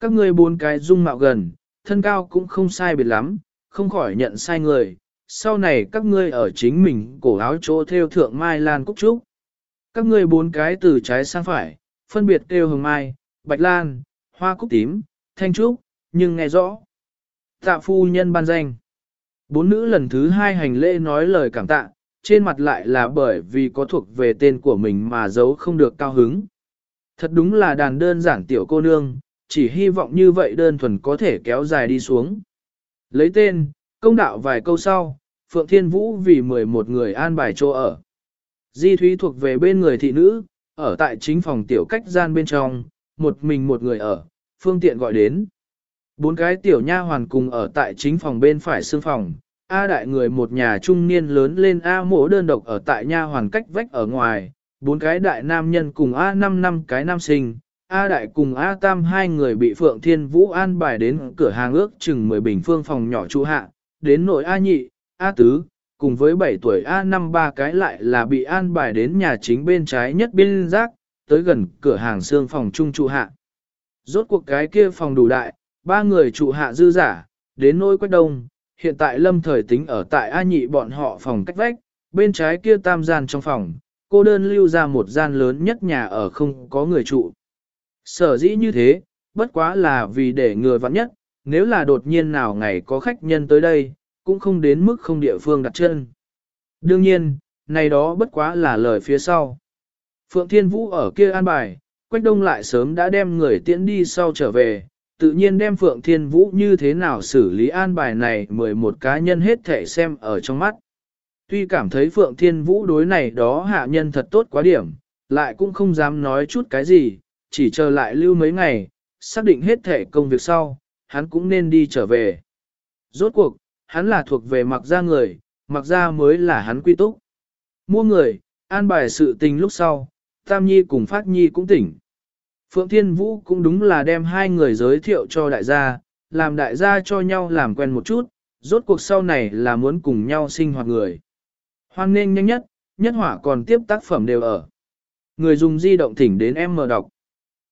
Các ngươi bốn cái dung mạo gần, thân cao cũng không sai biệt lắm, không khỏi nhận sai người. Sau này các ngươi ở chính mình cổ áo chỗ theo thượng mai lan cúc trúc. Các ngươi bốn cái từ trái sang phải, phân biệt kêu hồng mai, bạch lan, hoa cúc tím, thanh trúc, nhưng nghe rõ. Tạ phu nhân ban danh. Bốn nữ lần thứ hai hành lễ nói lời cảm tạ, trên mặt lại là bởi vì có thuộc về tên của mình mà giấu không được cao hứng. Thật đúng là đàn đơn giản tiểu cô nương, chỉ hy vọng như vậy đơn thuần có thể kéo dài đi xuống. Lấy tên, công đạo vài câu sau, Phượng Thiên Vũ vì 11 người an bài chỗ ở. Di Thúy thuộc về bên người thị nữ, ở tại chính phòng tiểu cách gian bên trong, một mình một người ở, phương tiện gọi đến. Bốn cái tiểu nha hoàn cùng ở tại chính phòng bên phải xương phòng, A đại người một nhà trung niên lớn lên A mỗ đơn độc ở tại nha hoàn cách vách ở ngoài, bốn cái đại nam nhân cùng A năm năm cái nam sinh, A đại cùng A tam hai người bị Phượng Thiên Vũ an bài đến cửa hàng ước chừng 10 bình phương phòng nhỏ trụ hạ, đến nội A nhị, A tứ, cùng với 7 tuổi A năm ba cái lại là bị an bài đến nhà chính bên trái nhất biên giác, tới gần cửa hàng xương phòng trung trụ hạ. Rốt cuộc cái kia phòng đủ đại, ba người trụ hạ dư giả, đến nỗi quách đông, hiện tại lâm thời tính ở tại A nhị bọn họ phòng cách vách, bên trái kia tam gian trong phòng, cô đơn lưu ra một gian lớn nhất nhà ở không có người trụ. Sở dĩ như thế, bất quá là vì để người vặn nhất, nếu là đột nhiên nào ngày có khách nhân tới đây, cũng không đến mức không địa phương đặt chân. Đương nhiên, này đó bất quá là lời phía sau. Phượng Thiên Vũ ở kia an bài, Quách Đông lại sớm đã đem người tiễn đi sau trở về, tự nhiên đem Phượng Thiên Vũ như thế nào xử lý an bài này 11 cá nhân hết thể xem ở trong mắt. Tuy cảm thấy Phượng Thiên Vũ đối này đó hạ nhân thật tốt quá điểm, lại cũng không dám nói chút cái gì, chỉ chờ lại lưu mấy ngày, xác định hết thể công việc sau, hắn cũng nên đi trở về. Rốt cuộc, hắn là thuộc về mặc gia người, mặc gia mới là hắn quy túc. Mua người, an bài sự tình lúc sau, Tam Nhi cùng Phát Nhi cũng tỉnh. Phượng Thiên Vũ cũng đúng là đem hai người giới thiệu cho đại gia, làm đại gia cho nhau làm quen một chút, rốt cuộc sau này là muốn cùng nhau sinh hoạt người. Hoan nên nhanh nhất, nhất hỏa còn tiếp tác phẩm đều ở. Người dùng di động thỉnh đến em mở đọc.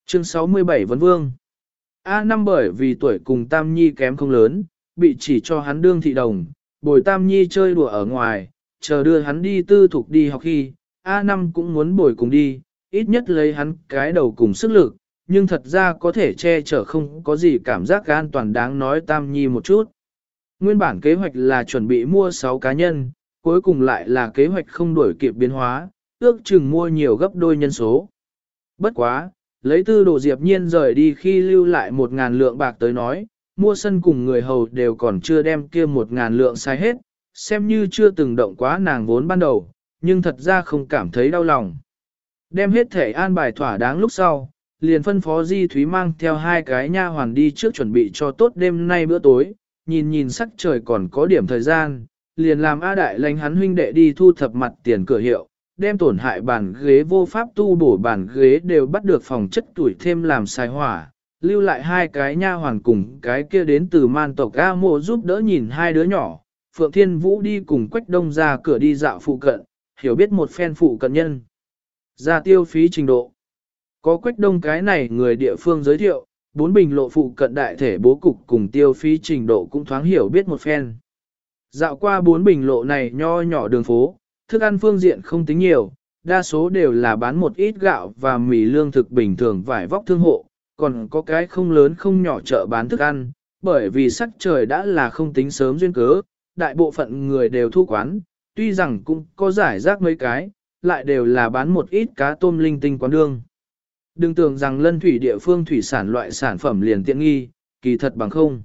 Chương 67 Vấn Vương A năm bởi vì tuổi cùng Tam Nhi kém không lớn, bị chỉ cho hắn đương thị đồng, bồi Tam Nhi chơi đùa ở ngoài, chờ đưa hắn đi tư thục đi học khi, A năm cũng muốn bồi cùng đi, ít nhất lấy hắn cái đầu cùng sức lực, nhưng thật ra có thể che chở không có gì cảm giác an toàn đáng nói Tam Nhi một chút. Nguyên bản kế hoạch là chuẩn bị mua 6 cá nhân, cuối cùng lại là kế hoạch không đổi kịp biến hóa, ước chừng mua nhiều gấp đôi nhân số. Bất quá, lấy tư đồ diệp nhiên rời đi khi lưu lại một ngàn lượng bạc tới nói, mua sân cùng người hầu đều còn chưa đem kia một ngàn lượng sai hết, xem như chưa từng động quá nàng vốn ban đầu, nhưng thật ra không cảm thấy đau lòng. Đem hết thể an bài thỏa đáng lúc sau, liền phân phó Di Thúy mang theo hai cái nha hoàn đi trước chuẩn bị cho tốt đêm nay bữa tối, nhìn nhìn sắc trời còn có điểm thời gian, liền làm A Đại lãnh hắn huynh đệ đi thu thập mặt tiền cửa hiệu, đem tổn hại bàn ghế vô pháp tu bổ bàn ghế đều bắt được phòng chất tuổi thêm làm sai hỏa, lưu lại hai cái nha hoàn cùng cái kia đến từ man tộc A mộ giúp đỡ nhìn hai đứa nhỏ, Phượng Thiên Vũ đi cùng Quách Đông ra cửa đi dạo phụ cận, hiểu biết một phen phụ cận nhân. Ra tiêu phí trình độ. Có Quách Đông cái này người địa phương giới thiệu, bốn bình lộ phụ cận đại thể bố cục cùng tiêu phí trình độ cũng thoáng hiểu biết một phen. Dạo qua bốn bình lộ này nho nhỏ đường phố, thức ăn phương diện không tính nhiều, đa số đều là bán một ít gạo và mì lương thực bình thường vải vóc thương hộ, còn có cái không lớn không nhỏ chợ bán thức ăn, bởi vì sắc trời đã là không tính sớm duyên cớ, đại bộ phận người đều thu quán, tuy rằng cũng có giải rác mấy cái, lại đều là bán một ít cá tôm linh tinh quán đương. Đừng tưởng rằng lân thủy địa phương thủy sản loại sản phẩm liền tiện nghi, kỳ thật bằng không.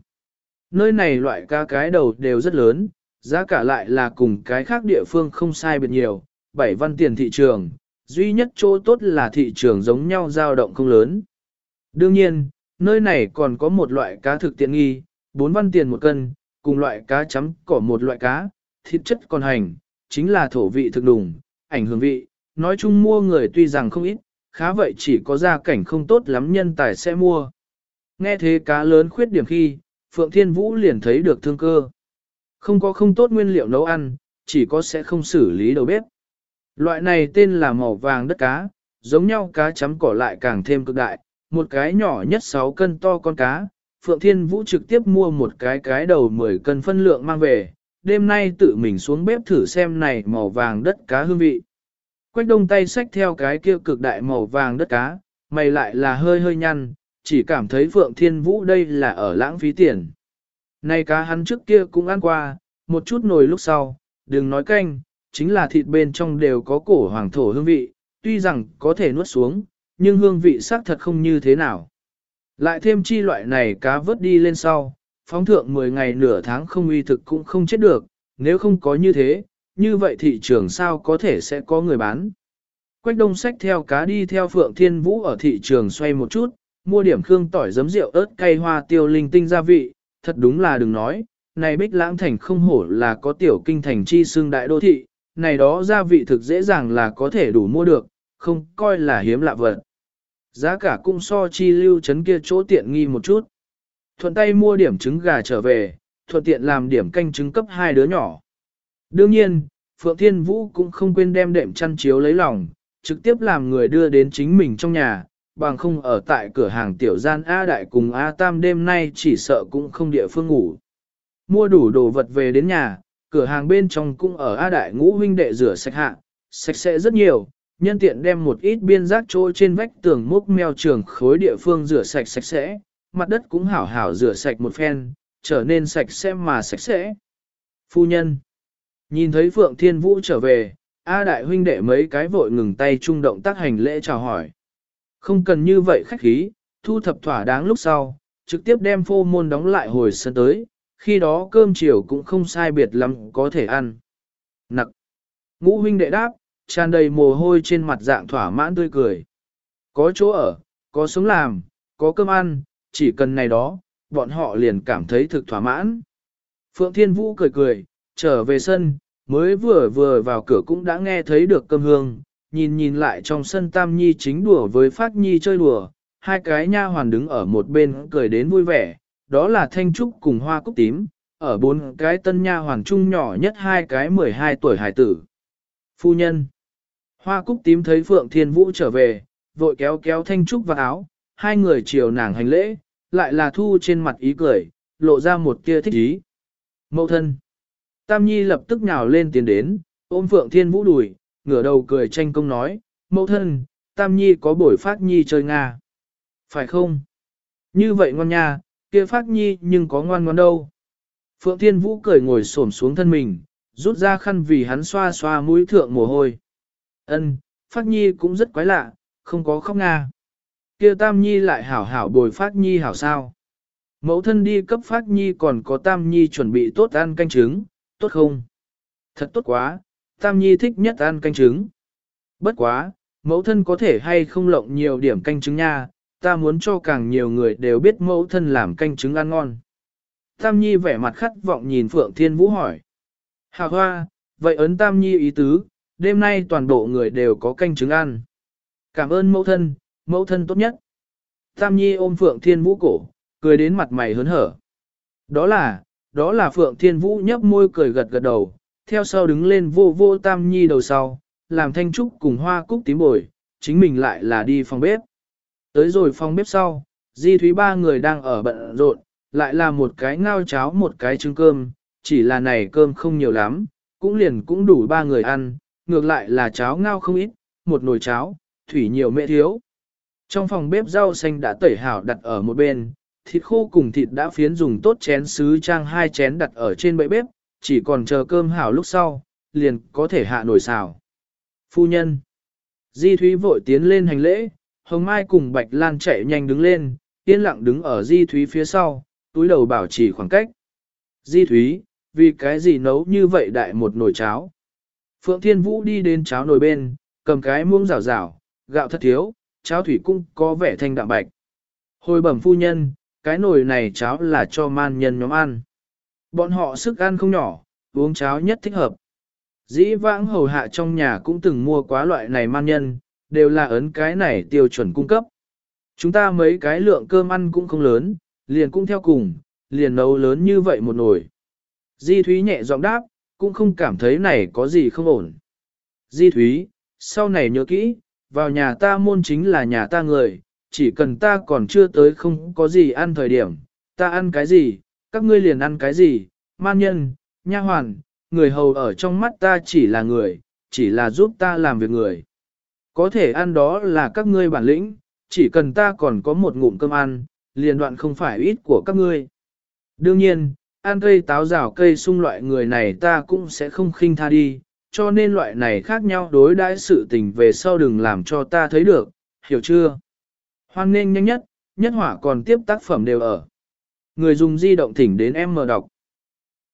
Nơi này loại cá cái đầu đều rất lớn, giá cả lại là cùng cái khác địa phương không sai biệt nhiều, 7 văn tiền thị trường, duy nhất chỗ tốt là thị trường giống nhau dao động không lớn. Đương nhiên, nơi này còn có một loại cá thực tiện nghi, 4 văn tiền một cân, cùng loại cá chấm cỏ một loại cá, thịt chất còn hành, chính là thổ vị thực đùng, ảnh hưởng vị, nói chung mua người tuy rằng không ít, khá vậy chỉ có gia cảnh không tốt lắm nhân tài sẽ mua. Nghe thế cá lớn khuyết điểm khi, Phượng Thiên Vũ liền thấy được thương cơ. Không có không tốt nguyên liệu nấu ăn, chỉ có sẽ không xử lý đầu bếp. Loại này tên là màu vàng đất cá, giống nhau cá chấm cỏ lại càng thêm cực đại, một cái nhỏ nhất 6 cân to con cá. Phượng Thiên Vũ trực tiếp mua một cái cái đầu 10 cân phân lượng mang về, đêm nay tự mình xuống bếp thử xem này màu vàng đất cá hương vị. Quách đông tay xách theo cái kia cực đại màu vàng đất cá, mày lại là hơi hơi nhăn, chỉ cảm thấy Phượng Thiên Vũ đây là ở lãng phí tiền. Này cá hắn trước kia cũng ăn qua, một chút nồi lúc sau, đừng nói canh, chính là thịt bên trong đều có cổ hoàng thổ hương vị, tuy rằng có thể nuốt xuống, nhưng hương vị xác thật không như thế nào. Lại thêm chi loại này cá vớt đi lên sau, phóng thượng 10 ngày nửa tháng không uy thực cũng không chết được, nếu không có như thế, như vậy thị trường sao có thể sẽ có người bán. Quách đông sách theo cá đi theo Phượng Thiên Vũ ở thị trường xoay một chút, mua điểm khương tỏi giấm rượu ớt cay hoa tiêu linh tinh gia vị, thật đúng là đừng nói, này bích lãng thành không hổ là có tiểu kinh thành chi xương đại đô thị, này đó gia vị thực dễ dàng là có thể đủ mua được, không coi là hiếm lạ vật. Giá cả cũng so chi lưu chấn kia chỗ tiện nghi một chút. Thuận tay mua điểm trứng gà trở về, thuận tiện làm điểm canh trứng cấp hai đứa nhỏ. Đương nhiên, Phượng Thiên Vũ cũng không quên đem đệm chăn chiếu lấy lòng, trực tiếp làm người đưa đến chính mình trong nhà, bằng không ở tại cửa hàng tiểu gian A Đại cùng A Tam đêm nay chỉ sợ cũng không địa phương ngủ. Mua đủ đồ vật về đến nhà, cửa hàng bên trong cũng ở A Đại ngũ huynh đệ rửa sạch hạ, sạch sẽ rất nhiều, nhân tiện đem một ít biên rác chỗ trên vách tường múc meo trường khối địa phương rửa sạch sạch sẽ, mặt đất cũng hảo hảo rửa sạch một phen, trở nên sạch sẽ mà sạch sẽ. Phu nhân Nhìn thấy Phượng Thiên Vũ trở về, A Đại huynh đệ mấy cái vội ngừng tay trung động tác hành lễ chào hỏi. Không cần như vậy khách khí, thu thập thỏa đáng lúc sau, trực tiếp đem phô môn đóng lại hồi sân tới, khi đó cơm chiều cũng không sai biệt lắm có thể ăn. Nặc. Ngũ huynh đệ đáp, tràn đầy mồ hôi trên mặt dạng thỏa mãn tươi cười. Có chỗ ở, có sống làm, có cơm ăn, chỉ cần này đó, bọn họ liền cảm thấy thực thỏa mãn. Phượng Thiên Vũ cười cười, trở về sân, mới vừa vừa vào cửa cũng đã nghe thấy được cơm hương, nhìn nhìn lại trong sân Tam Nhi chính đùa với Phát Nhi chơi đùa, hai cái nha hoàn đứng ở một bên cười đến vui vẻ, đó là Thanh Trúc cùng Hoa Cúc Tím, ở bốn cái tân nha hoàn trung nhỏ nhất hai cái 12 tuổi hải tử. Phu nhân Hoa Cúc Tím thấy Phượng Thiên Vũ trở về, vội kéo kéo Thanh Trúc vào áo, hai người chiều nàng hành lễ, lại là thu trên mặt ý cười, lộ ra một tia thích ý. Mậu thân Tam Nhi lập tức nhào lên tiến đến, ôm Phượng Thiên Vũ đùi, ngửa đầu cười tranh công nói, mẫu thân, Tam Nhi có bổi Phát Nhi chơi Nga. Phải không? Như vậy ngon nha, kia Phát Nhi nhưng có ngoan ngoan đâu. Phượng Thiên Vũ cười ngồi xổm xuống thân mình, rút ra khăn vì hắn xoa xoa mũi thượng mồ hôi. Ân, Phát Nhi cũng rất quái lạ, không có khóc Nga. Kia Tam Nhi lại hảo hảo bồi Phát Nhi hảo sao. Mẫu thân đi cấp Phát Nhi còn có Tam Nhi chuẩn bị tốt ăn canh trứng, tốt không? Thật tốt quá, Tam Nhi thích nhất ăn canh trứng. Bất quá, mẫu thân có thể hay không lộng nhiều điểm canh trứng nha, ta muốn cho càng nhiều người đều biết mẫu thân làm canh trứng ăn ngon. Tam Nhi vẻ mặt khát vọng nhìn Phượng Thiên Vũ hỏi. Hà hoa, vậy ấn Tam Nhi ý tứ, đêm nay toàn bộ người đều có canh trứng ăn. Cảm ơn mẫu thân, mẫu thân tốt nhất. Tam Nhi ôm Phượng Thiên Vũ cổ, cười đến mặt mày hớn hở. Đó là, đó là Phượng Thiên Vũ nhấp môi cười gật gật đầu, theo sau đứng lên vô vô Tam Nhi đầu sau, làm thanh trúc cùng hoa cúc tím bồi, chính mình lại là đi phòng bếp. Tới rồi phòng bếp sau, Di Thúy ba người đang ở bận rộn, lại là một cái ngao cháo một cái trứng cơm, chỉ là này cơm không nhiều lắm, cũng liền cũng đủ ba người ăn, ngược lại là cháo ngao không ít, một nồi cháo, thủy nhiều mẹ thiếu. Trong phòng bếp rau xanh đã tẩy hảo đặt ở một bên, thịt khô cùng thịt đã phiến dùng tốt chén sứ trang hai chén đặt ở trên bệ bếp, chỉ còn chờ cơm hảo lúc sau, liền có thể hạ nổi xào. Phu nhân Di Thúy vội tiến lên hành lễ, Hồng Mai cùng Bạch Lan chạy nhanh đứng lên, yên lặng đứng ở Di Thúy phía sau, túi đầu bảo trì khoảng cách. Di Thúy, vì cái gì nấu như vậy đại một nồi cháo. Phượng Thiên Vũ đi đến cháo nồi bên, cầm cái muỗng rào rào, gạo thật thiếu, cháo thủy cũng có vẻ thanh đạm bạch. Hồi bẩm phu nhân, cái nồi này cháo là cho man nhân nhóm ăn. Bọn họ sức ăn không nhỏ, uống cháo nhất thích hợp. Dĩ vãng hầu hạ trong nhà cũng từng mua quá loại này man nhân, đều là ấn cái này tiêu chuẩn cung cấp. Chúng ta mấy cái lượng cơm ăn cũng không lớn, liền cũng theo cùng, liền nấu lớn như vậy một nồi. Di Thúy nhẹ giọng đáp, cũng không cảm thấy này có gì không ổn. Di Thúy, sau này nhớ kỹ, vào nhà ta môn chính là nhà ta người, chỉ cần ta còn chưa tới không có gì ăn thời điểm, ta ăn cái gì, các ngươi liền ăn cái gì, man nhân, nha hoàn, người hầu ở trong mắt ta chỉ là người, chỉ là giúp ta làm việc người. Có thể ăn đó là các ngươi bản lĩnh, chỉ cần ta còn có một ngụm cơm ăn, liền đoạn không phải ít của các ngươi. Đương nhiên, ăn cây táo rào cây sung loại người này ta cũng sẽ không khinh tha đi, cho nên loại này khác nhau đối đãi sự tình về sau đừng làm cho ta thấy được, hiểu chưa? Hoan nên nhanh nhất, nhất hỏa còn tiếp tác phẩm đều ở. Người dùng di động thỉnh đến em mở đọc.